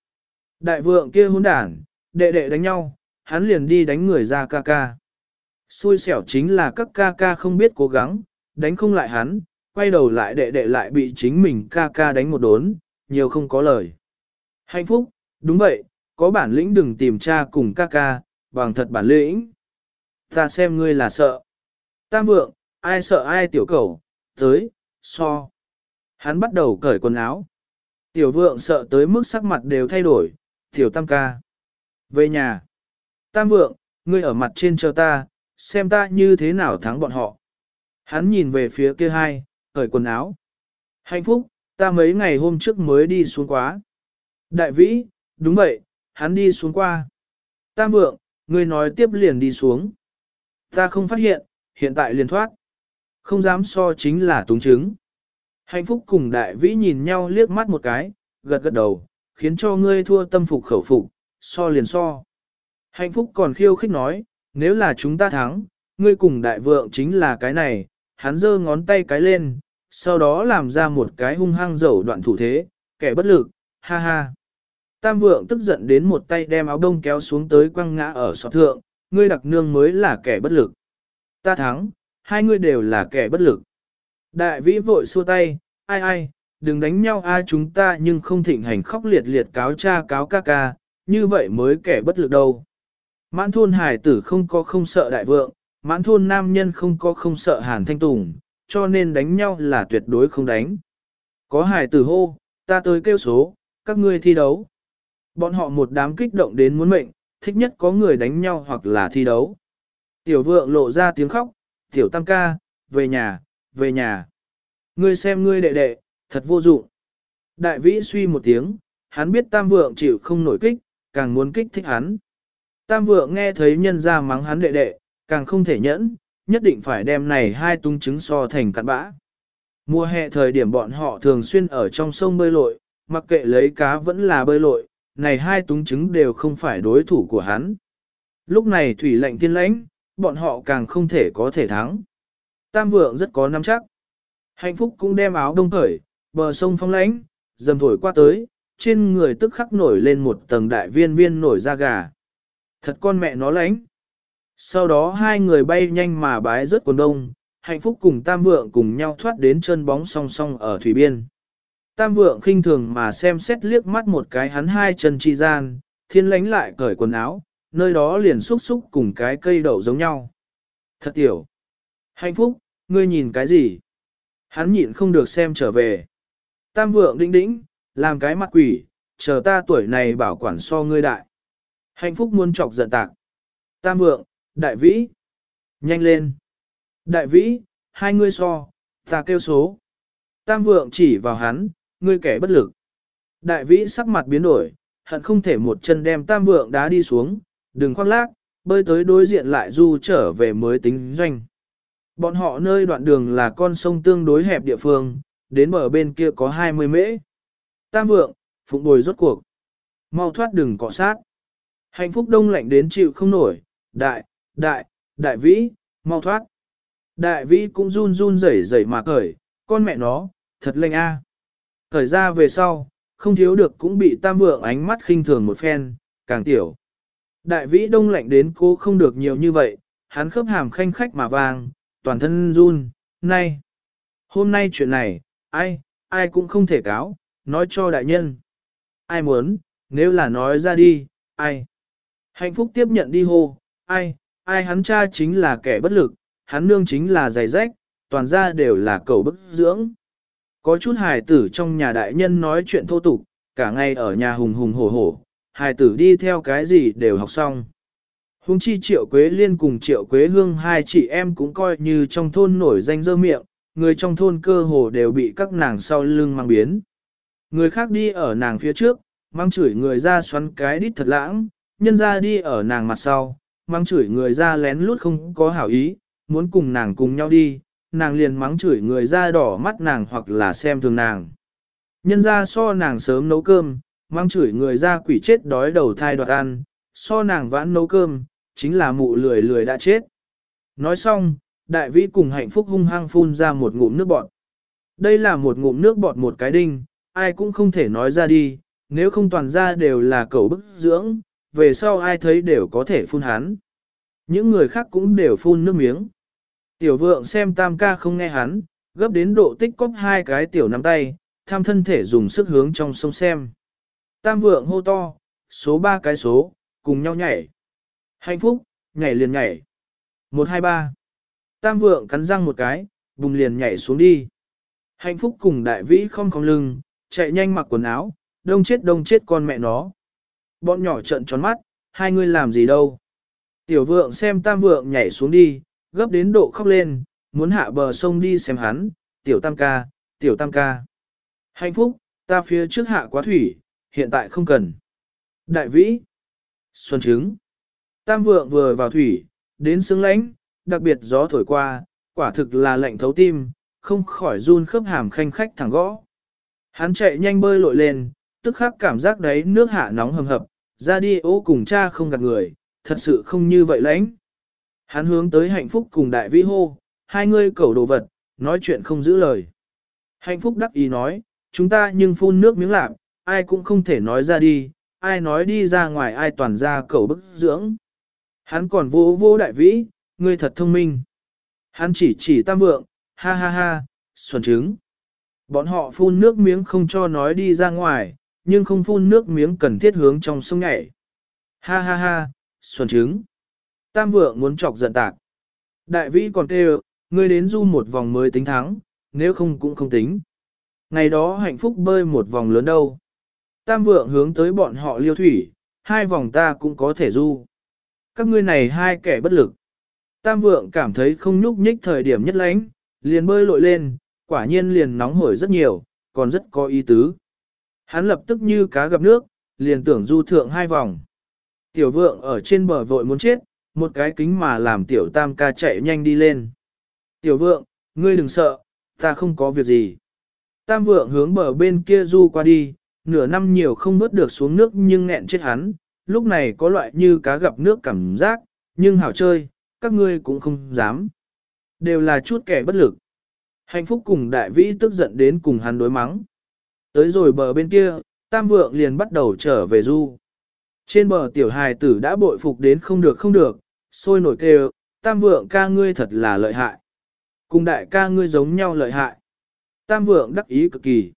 Đại vượng kia hỗn đản, đệ đệ đánh nhau, hắn liền đi đánh người ra ca ca. Xui xẻo chính là các ca ca không biết cố gắng, đánh không lại hắn, quay đầu lại đệ đệ lại bị chính mình ca ca đánh một đốn, nhiều không có lời. Hạnh phúc, đúng vậy, có bản lĩnh đừng tìm cha cùng ca ca, bằng thật bản lĩnh. Ta xem ngươi là sợ. Tam vượng, ai sợ ai tiểu cầu, tới, so. Hắn bắt đầu cởi quần áo. Tiểu vượng sợ tới mức sắc mặt đều thay đổi, tiểu tam ca. Về nhà. Tam vượng, ngươi ở mặt trên chờ ta, xem ta như thế nào thắng bọn họ. Hắn nhìn về phía kia hai, cởi quần áo. Hạnh phúc, ta mấy ngày hôm trước mới đi xuống quá. Đại vĩ, đúng vậy, hắn đi xuống qua. Tam vượng, ngươi nói tiếp liền đi xuống. Ta không phát hiện, hiện tại liền thoát. Không dám so chính là túng chứng. Hạnh phúc cùng đại vĩ nhìn nhau liếc mắt một cái, gật gật đầu, khiến cho ngươi thua tâm phục khẩu phục, so liền so. Hạnh phúc còn khiêu khích nói, nếu là chúng ta thắng, ngươi cùng đại vượng chính là cái này, hắn giơ ngón tay cái lên, sau đó làm ra một cái hung hăng dẩu đoạn thủ thế, kẻ bất lực, ha ha. Tam vượng tức giận đến một tay đem áo đông kéo xuống tới quăng ngã ở sọt thượng, ngươi đặc nương mới là kẻ bất lực. Ta thắng, hai ngươi đều là kẻ bất lực. Đại vĩ vội xua tay, ai ai, đừng đánh nhau ai chúng ta nhưng không thịnh hành khóc liệt liệt cáo cha cáo ca ca, như vậy mới kẻ bất lực đâu. Mãn thôn hải tử không có không sợ đại vượng, mãn thôn nam nhân không có không sợ hàn thanh tùng, cho nên đánh nhau là tuyệt đối không đánh. Có hải tử hô, ta tới kêu số, các ngươi thi đấu. Bọn họ một đám kích động đến muốn mệnh, thích nhất có người đánh nhau hoặc là thi đấu. Tiểu vượng lộ ra tiếng khóc, tiểu tam ca, về nhà, về nhà. Ngươi xem ngươi đệ đệ, thật vô dụng. Đại vĩ suy một tiếng, hắn biết tam vượng chịu không nổi kích, càng muốn kích thích hắn. Tam vượng nghe thấy nhân ra mắng hắn đệ đệ, càng không thể nhẫn, nhất định phải đem này hai tung trứng so thành cặn bã. Mùa hè thời điểm bọn họ thường xuyên ở trong sông bơi lội, mặc kệ lấy cá vẫn là bơi lội, này hai túng trứng đều không phải đối thủ của hắn. Lúc này thủy lạnh tiên lãnh, bọn họ càng không thể có thể thắng. Tam vượng rất có nắm chắc. Hạnh phúc cũng đem áo đông cởi, bờ sông phong lãnh, dầm thổi qua tới, trên người tức khắc nổi lên một tầng đại viên viên nổi da gà. Thật con mẹ nó lãnh. Sau đó hai người bay nhanh mà bái rớt quần đông, hạnh phúc cùng tam vượng cùng nhau thoát đến chân bóng song song ở thủy biên. Tam vượng khinh thường mà xem xét liếc mắt một cái hắn hai chân chi gian, thiên lánh lại cởi quần áo, nơi đó liền xúc xúc cùng cái cây đậu giống nhau. Thật tiểu. Hạnh phúc, ngươi nhìn cái gì? Hắn nhịn không được xem trở về. Tam vượng đĩnh đĩnh, làm cái mặt quỷ, chờ ta tuổi này bảo quản so ngươi đại. Hạnh phúc muốn chọc giận tạc. Tam vượng, đại vĩ. Nhanh lên. Đại vĩ, hai ngươi so, ta kêu số. Tam vượng chỉ vào hắn, ngươi kẻ bất lực. Đại vĩ sắc mặt biến đổi, hận không thể một chân đem tam vượng đá đi xuống, đừng khoác lác, bơi tới đối diện lại du trở về mới tính doanh. Bọn họ nơi đoạn đường là con sông tương đối hẹp địa phương, đến bờ bên kia có 20 mễ. Tam vượng, phụng bồi rốt cuộc. Mau thoát đừng cọ sát. Hạnh phúc đông lạnh đến chịu không nổi, đại, đại, đại vĩ, mau thoát. Đại vĩ cũng run run rẩy rẩy mà cởi, con mẹ nó, thật lệnh a. À. Cởi ra về sau, không thiếu được cũng bị tam vượng ánh mắt khinh thường một phen, càng tiểu. Đại vĩ đông lạnh đến cô không được nhiều như vậy, hắn khớp hàm khanh khách mà vàng, toàn thân run, nay. Hôm nay chuyện này, ai, ai cũng không thể cáo, nói cho đại nhân. Ai muốn, nếu là nói ra đi, ai. Hạnh phúc tiếp nhận đi hô, ai, ai hắn cha chính là kẻ bất lực, hắn nương chính là giày rách, toàn ra đều là cầu bức dưỡng. Có chút hài tử trong nhà đại nhân nói chuyện thô tục, cả ngày ở nhà hùng hùng hổ hổ, hài tử đi theo cái gì đều học xong. Hùng chi triệu quế liên cùng triệu quế hương hai chị em cũng coi như trong thôn nổi danh dơ miệng, người trong thôn cơ hồ đều bị các nàng sau lưng mang biến. Người khác đi ở nàng phía trước, mang chửi người ra xoắn cái đít thật lãng, nhân ra đi ở nàng mặt sau, mang chửi người ra lén lút không có hảo ý, muốn cùng nàng cùng nhau đi, nàng liền mắng chửi người ra đỏ mắt nàng hoặc là xem thường nàng. Nhân ra so nàng sớm nấu cơm, mang chửi người ra quỷ chết đói đầu thai đoạt ăn, so nàng vãn nấu cơm, chính là mụ lười lười đã chết. Nói xong, đại vĩ cùng hạnh phúc hung hăng phun ra một ngụm nước bọt. Đây là một ngụm nước bọt một cái đinh, ai cũng không thể nói ra đi, nếu không toàn ra đều là cầu bức dưỡng, về sau ai thấy đều có thể phun hắn. Những người khác cũng đều phun nước miếng. Tiểu vượng xem tam ca không nghe hắn, gấp đến độ tích cóp hai cái tiểu nắm tay, tham thân thể dùng sức hướng trong sông xem. Tam vượng hô to, số ba cái số, cùng nhau nhảy. Hạnh phúc, nhảy liền nhảy. Một hai ba. Tam vượng cắn răng một cái, vùng liền nhảy xuống đi. Hạnh phúc cùng đại vĩ không không lưng, chạy nhanh mặc quần áo, đông chết đông chết con mẹ nó. Bọn nhỏ trợn tròn mắt, hai người làm gì đâu. Tiểu vượng xem tam vượng nhảy xuống đi, gấp đến độ khóc lên, muốn hạ bờ sông đi xem hắn, tiểu tam ca, tiểu tam ca. Hạnh phúc, ta phía trước hạ quá thủy, hiện tại không cần. Đại vĩ, xuân trứng. Tam vượng vừa vào thủy, đến sướng lãnh, đặc biệt gió thổi qua, quả thực là lạnh thấu tim, không khỏi run khớp hàm khanh khách thẳng gõ. Hắn chạy nhanh bơi lội lên, tức khắc cảm giác đấy nước hạ nóng hầm hập, ra đi ố cùng cha không gạt người, thật sự không như vậy lãnh. Hắn hướng tới hạnh phúc cùng đại vĩ hô, hai ngươi cẩu đồ vật, nói chuyện không giữ lời. Hạnh phúc đắc ý nói, chúng ta nhưng phun nước miếng lạc, ai cũng không thể nói ra đi, ai nói đi ra ngoài ai toàn ra cẩu bức dưỡng. Hắn còn vô vô đại vĩ, ngươi thật thông minh. Hắn chỉ chỉ tam vượng, ha ha ha, xuân trứng. Bọn họ phun nước miếng không cho nói đi ra ngoài, nhưng không phun nước miếng cần thiết hướng trong sông nhảy. Ha ha ha, xuân trứng. Tam vượng muốn chọc giận tạc. Đại vĩ còn kêu, ngươi đến du một vòng mới tính thắng, nếu không cũng không tính. Ngày đó hạnh phúc bơi một vòng lớn đâu. Tam vượng hướng tới bọn họ liêu thủy, hai vòng ta cũng có thể du. Các ngươi này hai kẻ bất lực. Tam vượng cảm thấy không nhúc nhích thời điểm nhất lánh, liền bơi lội lên, quả nhiên liền nóng hổi rất nhiều, còn rất có ý tứ. Hắn lập tức như cá gặp nước, liền tưởng du thượng hai vòng. Tiểu vượng ở trên bờ vội muốn chết, một cái kính mà làm tiểu tam ca chạy nhanh đi lên. Tiểu vượng, ngươi đừng sợ, ta không có việc gì. Tam vượng hướng bờ bên kia du qua đi, nửa năm nhiều không vớt được xuống nước nhưng nghẹn chết hắn, lúc này có loại như cá gặp nước cảm giác, nhưng hảo chơi, các ngươi cũng không dám. Đều là chút kẻ bất lực. Hạnh phúc cùng đại vĩ tức giận đến cùng hắn đối mắng. Tới rồi bờ bên kia, tam vượng liền bắt đầu trở về du. Trên bờ tiểu hài tử đã bội phục đến không được không được, sôi nổi kêu, tam vượng ca ngươi thật là lợi hại. Cùng đại ca ngươi giống nhau lợi hại. Tam vượng đắc ý cực kỳ.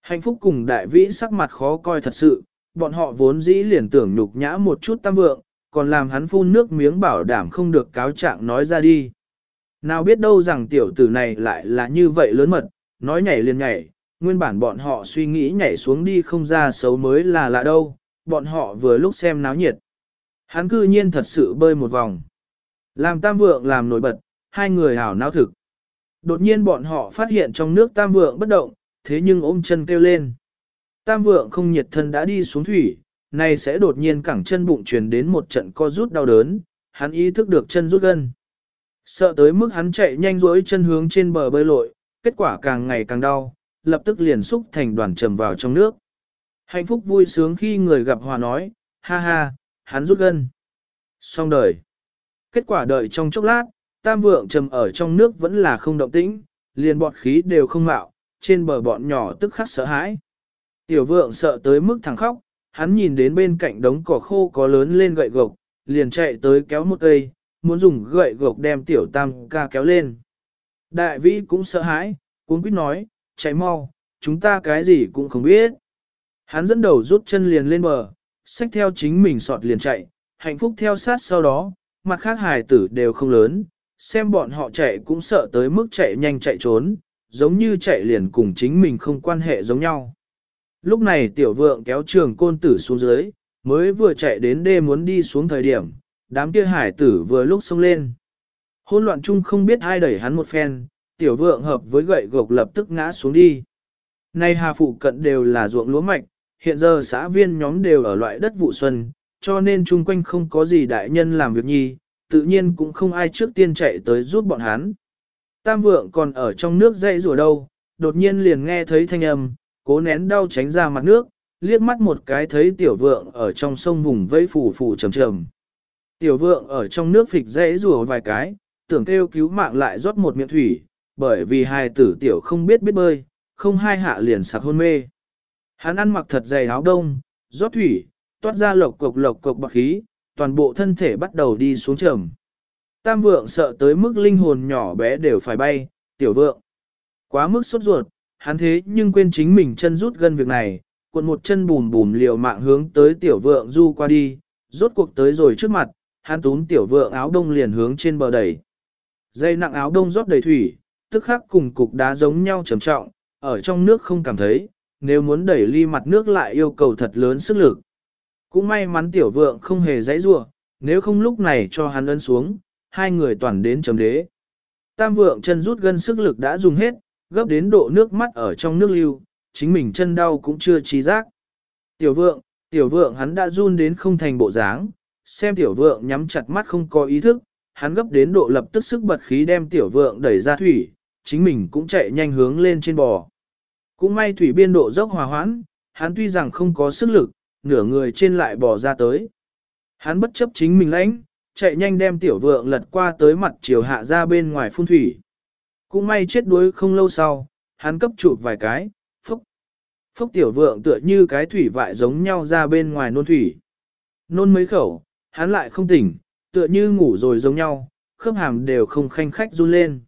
Hạnh phúc cùng đại vĩ sắc mặt khó coi thật sự, bọn họ vốn dĩ liền tưởng nhục nhã một chút tam vượng, còn làm hắn phun nước miếng bảo đảm không được cáo trạng nói ra đi. Nào biết đâu rằng tiểu tử này lại là như vậy lớn mật, nói nhảy liền nhảy, nguyên bản bọn họ suy nghĩ nhảy xuống đi không ra xấu mới là lạ đâu, bọn họ vừa lúc xem náo nhiệt. Hắn cư nhiên thật sự bơi một vòng. Làm tam vượng làm nổi bật, hai người hảo náo thực. Đột nhiên bọn họ phát hiện trong nước tam vượng bất động, thế nhưng ôm chân kêu lên. Tam vượng không nhiệt thân đã đi xuống thủy, này sẽ đột nhiên cẳng chân bụng truyền đến một trận co rút đau đớn, hắn ý thức được chân rút gân. Sợ tới mức hắn chạy nhanh rỗi chân hướng trên bờ bơi lội, kết quả càng ngày càng đau, lập tức liền xúc thành đoàn trầm vào trong nước. Hạnh phúc vui sướng khi người gặp hòa nói, ha ha, hắn rút gân. Xong đời. Kết quả đợi trong chốc lát, tam vượng trầm ở trong nước vẫn là không động tĩnh, liền bọt khí đều không mạo, trên bờ bọn nhỏ tức khắc sợ hãi. Tiểu vượng sợ tới mức thẳng khóc, hắn nhìn đến bên cạnh đống cỏ khô có lớn lên gậy gộc, liền chạy tới kéo một cây, muốn dùng gậy gộc đem tiểu tam ca kéo lên. Đại vĩ cũng sợ hãi, cuốn quýt nói, chạy mau, chúng ta cái gì cũng không biết. Hắn dẫn đầu rút chân liền lên bờ, xách theo chính mình sọt liền chạy, hạnh phúc theo sát sau đó, mặt khác hài tử đều không lớn, xem bọn họ chạy cũng sợ tới mức chạy nhanh chạy trốn, giống như chạy liền cùng chính mình không quan hệ giống nhau. Lúc này tiểu vượng kéo trường côn tử xuống dưới, mới vừa chạy đến đê muốn đi xuống thời điểm, đám kia hải tử vừa lúc xông lên. Hôn loạn chung không biết ai đẩy hắn một phen, tiểu vượng hợp với gậy gộc lập tức ngã xuống đi. Nay hà phụ cận đều là ruộng lúa mạch, hiện giờ xã viên nhóm đều ở loại đất vụ xuân, cho nên chung quanh không có gì đại nhân làm việc nhi, tự nhiên cũng không ai trước tiên chạy tới giúp bọn hắn. Tam vượng còn ở trong nước dậy rùa đâu, đột nhiên liền nghe thấy thanh âm, cố nén đau tránh ra mặt nước, liếc mắt một cái thấy tiểu vượng ở trong sông vùng vây phủ phủ trầm trầm. Tiểu vượng ở trong nước phịch dãy rùa vài cái, tưởng kêu cứu mạng lại rót một miệng thủy, bởi vì hai tử tiểu không biết biết bơi, không hai hạ liền sặc hôn mê. Hắn ăn mặc thật dày áo đông, rót thủy, toát ra lộc cục lộc cục bạc khí, toàn bộ thân thể bắt đầu đi xuống trầm. Tam vượng sợ tới mức linh hồn nhỏ bé đều phải bay, tiểu vượng. Quá mức sốt ruột, hắn thế nhưng quên chính mình chân rút gần việc này, cuộn một chân bùm bùm liều mạng hướng tới tiểu vượng du qua đi, rốt cuộc tới rồi trước mặt, hắn túm tiểu vượng áo đông liền hướng trên bờ đẩy. Dây nặng áo đông rót đầy thủy, tức khắc cùng cục đá giống nhau trầm trọng, ở trong nước không cảm thấy, nếu muốn đẩy ly mặt nước lại yêu cầu thật lớn sức lực. Cũng may mắn tiểu vượng không hề dãy rua, nếu không lúc này cho hắn ấn xuống, hai người toàn đến chấm đế. Tam vượng chân rút gân sức lực đã dùng hết, gấp đến độ nước mắt ở trong nước lưu, chính mình chân đau cũng chưa trí giác. Tiểu vượng, tiểu vượng hắn đã run đến không thành bộ dáng, xem tiểu vượng nhắm chặt mắt không có ý thức, hắn gấp đến độ lập tức sức bật khí đem tiểu vượng đẩy ra thủy, chính mình cũng chạy nhanh hướng lên trên bò. Cũng may thủy biên độ dốc hòa hoãn, hắn tuy rằng không có sức lực, nửa người trên lại bò ra tới. Hắn bất chấp chính mình lãnh, chạy nhanh đem tiểu vượng lật qua tới mặt chiều hạ ra bên ngoài phun thủy. Cũng may chết đuối không lâu sau, hắn cấp chụp vài cái, phúc. Phúc tiểu vượng tựa như cái thủy vại giống nhau ra bên ngoài nôn thủy. Nôn mấy khẩu, hắn lại không tỉnh, tựa như ngủ rồi giống nhau, khớp hàm đều không khanh khách run lên.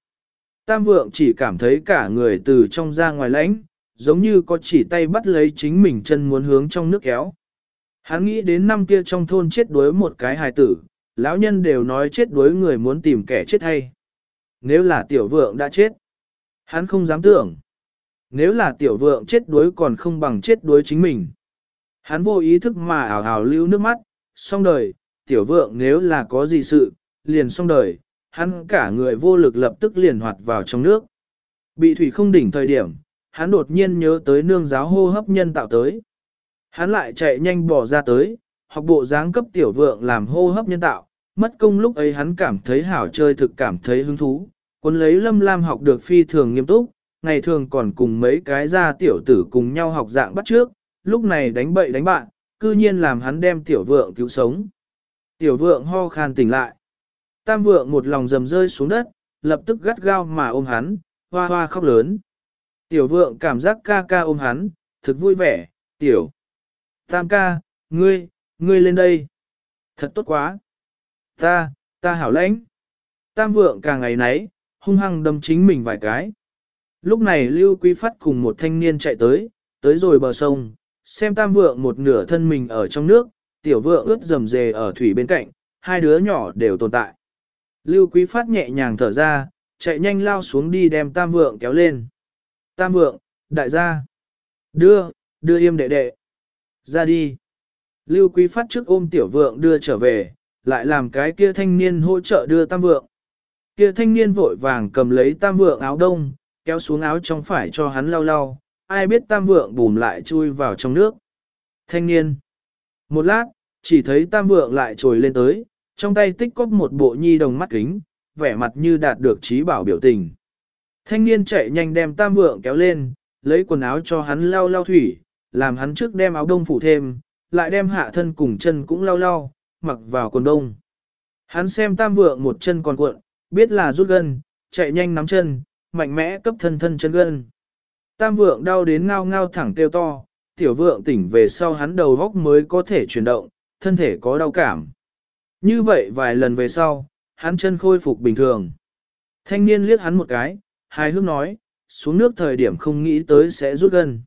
Tam vượng chỉ cảm thấy cả người từ trong ra ngoài lãnh, giống như có chỉ tay bắt lấy chính mình chân muốn hướng trong nước kéo. Hắn nghĩ đến năm kia trong thôn chết đuối một cái hài tử, lão nhân đều nói chết đuối người muốn tìm kẻ chết hay. Nếu là tiểu vượng đã chết, hắn không dám tưởng. Nếu là tiểu vượng chết đuối còn không bằng chết đuối chính mình. Hắn vô ý thức mà ảo ảo lưu nước mắt, xong đời, tiểu vượng nếu là có gì sự, liền xong đời, hắn cả người vô lực lập tức liền hoạt vào trong nước. Bị thủy không đỉnh thời điểm, hắn đột nhiên nhớ tới nương giáo hô hấp nhân tạo tới. Hắn lại chạy nhanh bỏ ra tới, học bộ dáng cấp tiểu vượng làm hô hấp nhân tạo, mất công lúc ấy hắn cảm thấy hảo chơi thực cảm thấy hứng thú, quân lấy lâm lam học được phi thường nghiêm túc, ngày thường còn cùng mấy cái gia tiểu tử cùng nhau học dạng bắt trước, lúc này đánh bậy đánh bạn, cư nhiên làm hắn đem tiểu vượng cứu sống. Tiểu vượng ho khan tỉnh lại. Tam vượng một lòng dầm rơi xuống đất, lập tức gắt gao mà ôm hắn, hoa hoa khóc lớn. Tiểu vượng cảm giác ca ca ôm hắn, thực vui vẻ, tiểu. Tam ca, ngươi, ngươi lên đây. Thật tốt quá. Ta, ta hảo lãnh. Tam vượng càng ngày nấy, hung hăng đâm chính mình vài cái. Lúc này Lưu Quý Phát cùng một thanh niên chạy tới, tới rồi bờ sông, xem tam vượng một nửa thân mình ở trong nước, tiểu vượng ướt rầm rề ở thủy bên cạnh, hai đứa nhỏ đều tồn tại. Lưu Quý Phát nhẹ nhàng thở ra, chạy nhanh lao xuống đi đem tam vượng kéo lên. Tam vượng, Đại gia. Đưa, đưa im đệ đệ. Ra đi. Lưu Quý Phát trước ôm tiểu vượng đưa trở về, lại làm cái kia thanh niên hỗ trợ đưa tam vượng. Kia thanh niên vội vàng cầm lấy tam vượng áo đông, kéo xuống áo trong phải cho hắn lau lau, ai biết tam vượng bùm lại chui vào trong nước. Thanh niên. Một lát, chỉ thấy tam vượng lại trồi lên tới, trong tay tích cóp một bộ nhi đồng mắt kính, vẻ mặt như đạt được trí bảo biểu tình. Thanh niên chạy nhanh đem tam vượng kéo lên, lấy quần áo cho hắn lau lau thủy, làm hắn trước đem áo đông phủ thêm, lại đem hạ thân cùng chân cũng lau lau, mặc vào quần đông. Hắn xem tam vượng một chân còn cuộn, biết là rút gân, chạy nhanh nắm chân, mạnh mẽ cấp thân thân chân gân. Tam vượng đau đến ngao ngao thẳng kêu to, tiểu vượng tỉnh về sau hắn đầu góc mới có thể chuyển động, thân thể có đau cảm. Như vậy vài lần về sau, hắn chân khôi phục bình thường. Thanh niên liếc hắn một cái, hài hước nói, xuống nước thời điểm không nghĩ tới sẽ rút gân.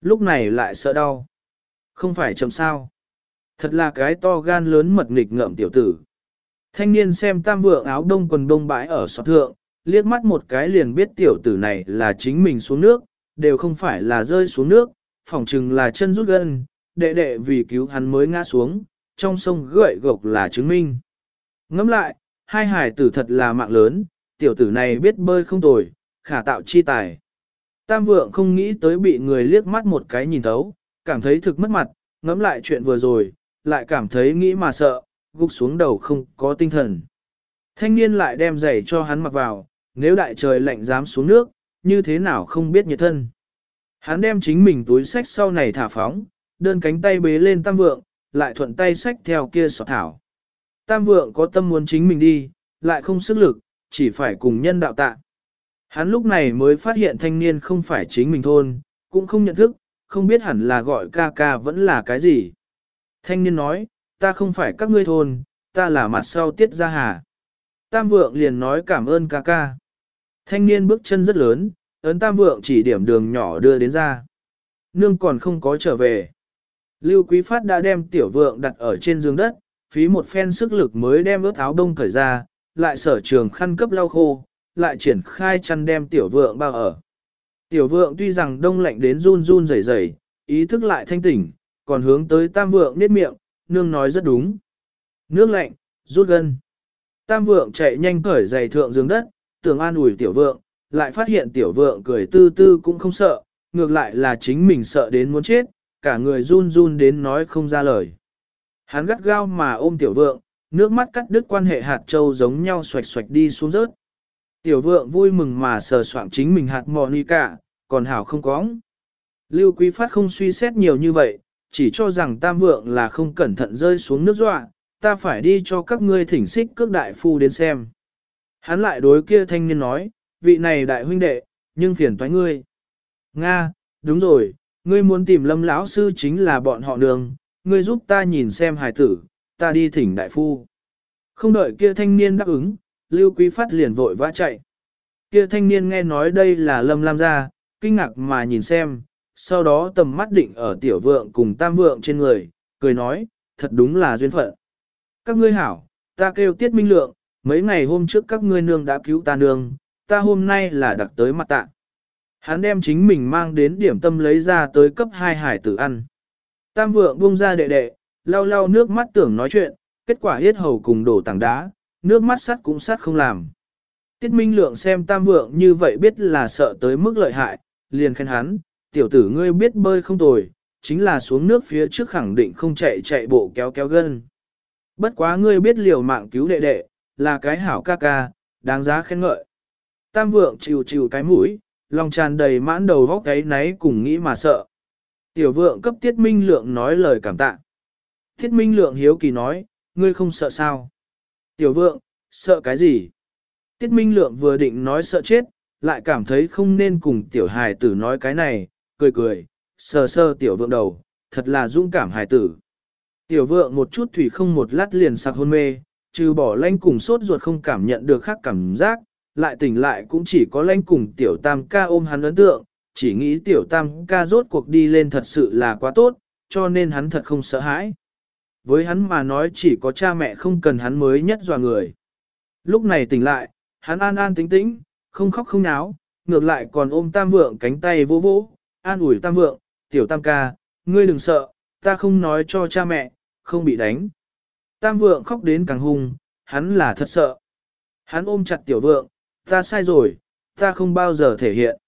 Lúc này lại sợ đau. Không phải chậm sao. Thật là cái to gan lớn mật nghịch ngợm tiểu tử. Thanh niên xem tam vượng áo đông quần đông bãi ở sọt thượng, liếc mắt một cái liền biết tiểu tử này là chính mình xuống nước, đều không phải là rơi xuống nước, phỏng chừng là chân rút gân, đệ đệ vì cứu hắn mới ngã xuống, trong sông gợi gộc là chứng minh. Ngẫm lại, hai hải tử thật là mạng lớn, tiểu tử này biết bơi không tồi, khả tạo chi tài. Tam vượng không nghĩ tới bị người liếc mắt một cái nhìn thấu, cảm thấy thực mất mặt, ngẫm lại chuyện vừa rồi, lại cảm thấy nghĩ mà sợ, gục xuống đầu không có tinh thần. Thanh niên lại đem giày cho hắn mặc vào, nếu đại trời lạnh dám xuống nước, như thế nào không biết nhiệt thân. Hắn đem chính mình túi sách sau này thả phóng, đơn cánh tay bế lên tam vượng, lại thuận tay sách theo kia sọt thảo. Tam vượng có tâm muốn chính mình đi, lại không sức lực, chỉ phải cùng nhân đạo tạ. Hắn lúc này mới phát hiện thanh niên không phải chính mình thôn, cũng không nhận thức, không biết hẳn là gọi ca ca vẫn là cái gì. Thanh niên nói, ta không phải các ngươi thôn, ta là mặt sau tiết gia hà. Tam vượng liền nói cảm ơn ca ca. Thanh niên bước chân rất lớn, ấn tam vượng chỉ điểm đường nhỏ đưa đến ra. Nương còn không có trở về. Lưu Quý Phát đã đem tiểu vượng đặt ở trên giường đất, phí một phen sức lực mới đem ướt áo đông cởi ra, lại sở trường khăn cấp lau khô, lại triển khai chăn đem tiểu vượng bao ở. Tiểu vượng tuy rằng đông lạnh đến run run rẩy rẩy, ý thức lại thanh tỉnh, còn hướng tới tam vượng nết miệng, nương nói rất đúng. Nước lạnh, rút gân. Tam vượng chạy nhanh cởi giày thượng giường đất, tưởng an ủi tiểu vượng, lại phát hiện tiểu vượng cười tư tư cũng không sợ, ngược lại là chính mình sợ đến muốn chết, cả người run run đến nói không ra lời. Hắn gắt gao mà ôm tiểu vượng, nước mắt cắt đứt quan hệ hạt châu giống nhau xoạch xoạch đi xuống rớt. Tiểu vượng vui mừng mà sờ soạng chính mình hạt mò ni cả, còn hảo không có. Lưu Quý Phát không suy xét nhiều như vậy, chỉ cho rằng tam vượng là không cẩn thận rơi xuống nước dọa, ta phải đi cho các ngươi thỉnh xích cước đại phu đến xem. Hắn lại đối kia thanh niên nói, vị này đại huynh đệ, nhưng phiền toái ngươi. Nga, đúng rồi, ngươi muốn tìm lâm lão sư chính là bọn họ đường, ngươi giúp ta nhìn xem hài tử, ta đi thỉnh đại phu. Không đợi kia thanh niên đáp ứng, Lưu Quý Phát liền vội vã chạy. Kia thanh niên nghe nói đây là Lâm Lam gia, kinh ngạc mà nhìn xem, sau đó tầm mắt định ở tiểu vượng cùng tam vượng trên người, cười nói, thật đúng là duyên phận. Các ngươi hảo, ta kêu tiết minh lượng, mấy ngày hôm trước các ngươi nương đã cứu ta nương, ta hôm nay là đặc tới mặt tạ. Hắn đem chính mình mang đến điểm tâm lấy ra tới cấp hai hải tử ăn. Tam vượng buông ra đệ đệ, lau lau nước mắt tưởng nói chuyện, kết quả hết hầu cùng đổ tảng đá, nước mắt sắt cũng sắt không làm. Tiết Minh Lượng xem tam vượng như vậy biết là sợ tới mức lợi hại, liền khen hắn, tiểu tử ngươi biết bơi không tồi, chính là xuống nước phía trước khẳng định không chạy chạy bộ kéo kéo gân. Bất quá ngươi biết liều mạng cứu đệ đệ, là cái hảo ca ca, đáng giá khen ngợi. Tam vượng chịu chịu cái mũi, lòng tràn đầy mãn đầu vóc cái náy cùng nghĩ mà sợ. Tiểu vượng cấp tiết minh lượng nói lời cảm tạ. Tiết minh lượng hiếu kỳ nói, ngươi không sợ sao? Tiểu vượng, sợ cái gì? Tiết minh lượng vừa định nói sợ chết, lại cảm thấy không nên cùng tiểu hài tử nói cái này, cười cười, sờ sờ tiểu vượng đầu, thật là dũng cảm hài tử. Tiểu vượng một chút thủy không một lát liền sặc hôn mê, trừ bỏ lanh cùng sốt ruột không cảm nhận được khác cảm giác, lại tỉnh lại cũng chỉ có lanh cùng tiểu tam ca ôm hắn ấn tượng, chỉ nghĩ tiểu tam ca rốt cuộc đi lên thật sự là quá tốt, cho nên hắn thật không sợ hãi. Với hắn mà nói chỉ có cha mẹ không cần hắn mới nhất dò người. Lúc này tỉnh lại, hắn an an tĩnh tĩnh, không khóc không náo, ngược lại còn ôm tam vượng cánh tay vỗ vỗ, an ủi tam vượng, tiểu tam ca, ngươi đừng sợ, ta không nói cho cha mẹ, không bị đánh. Tam vượng khóc đến càng hung, hắn là thật sợ. Hắn ôm chặt tiểu vượng, ta sai rồi, ta không bao giờ thể hiện.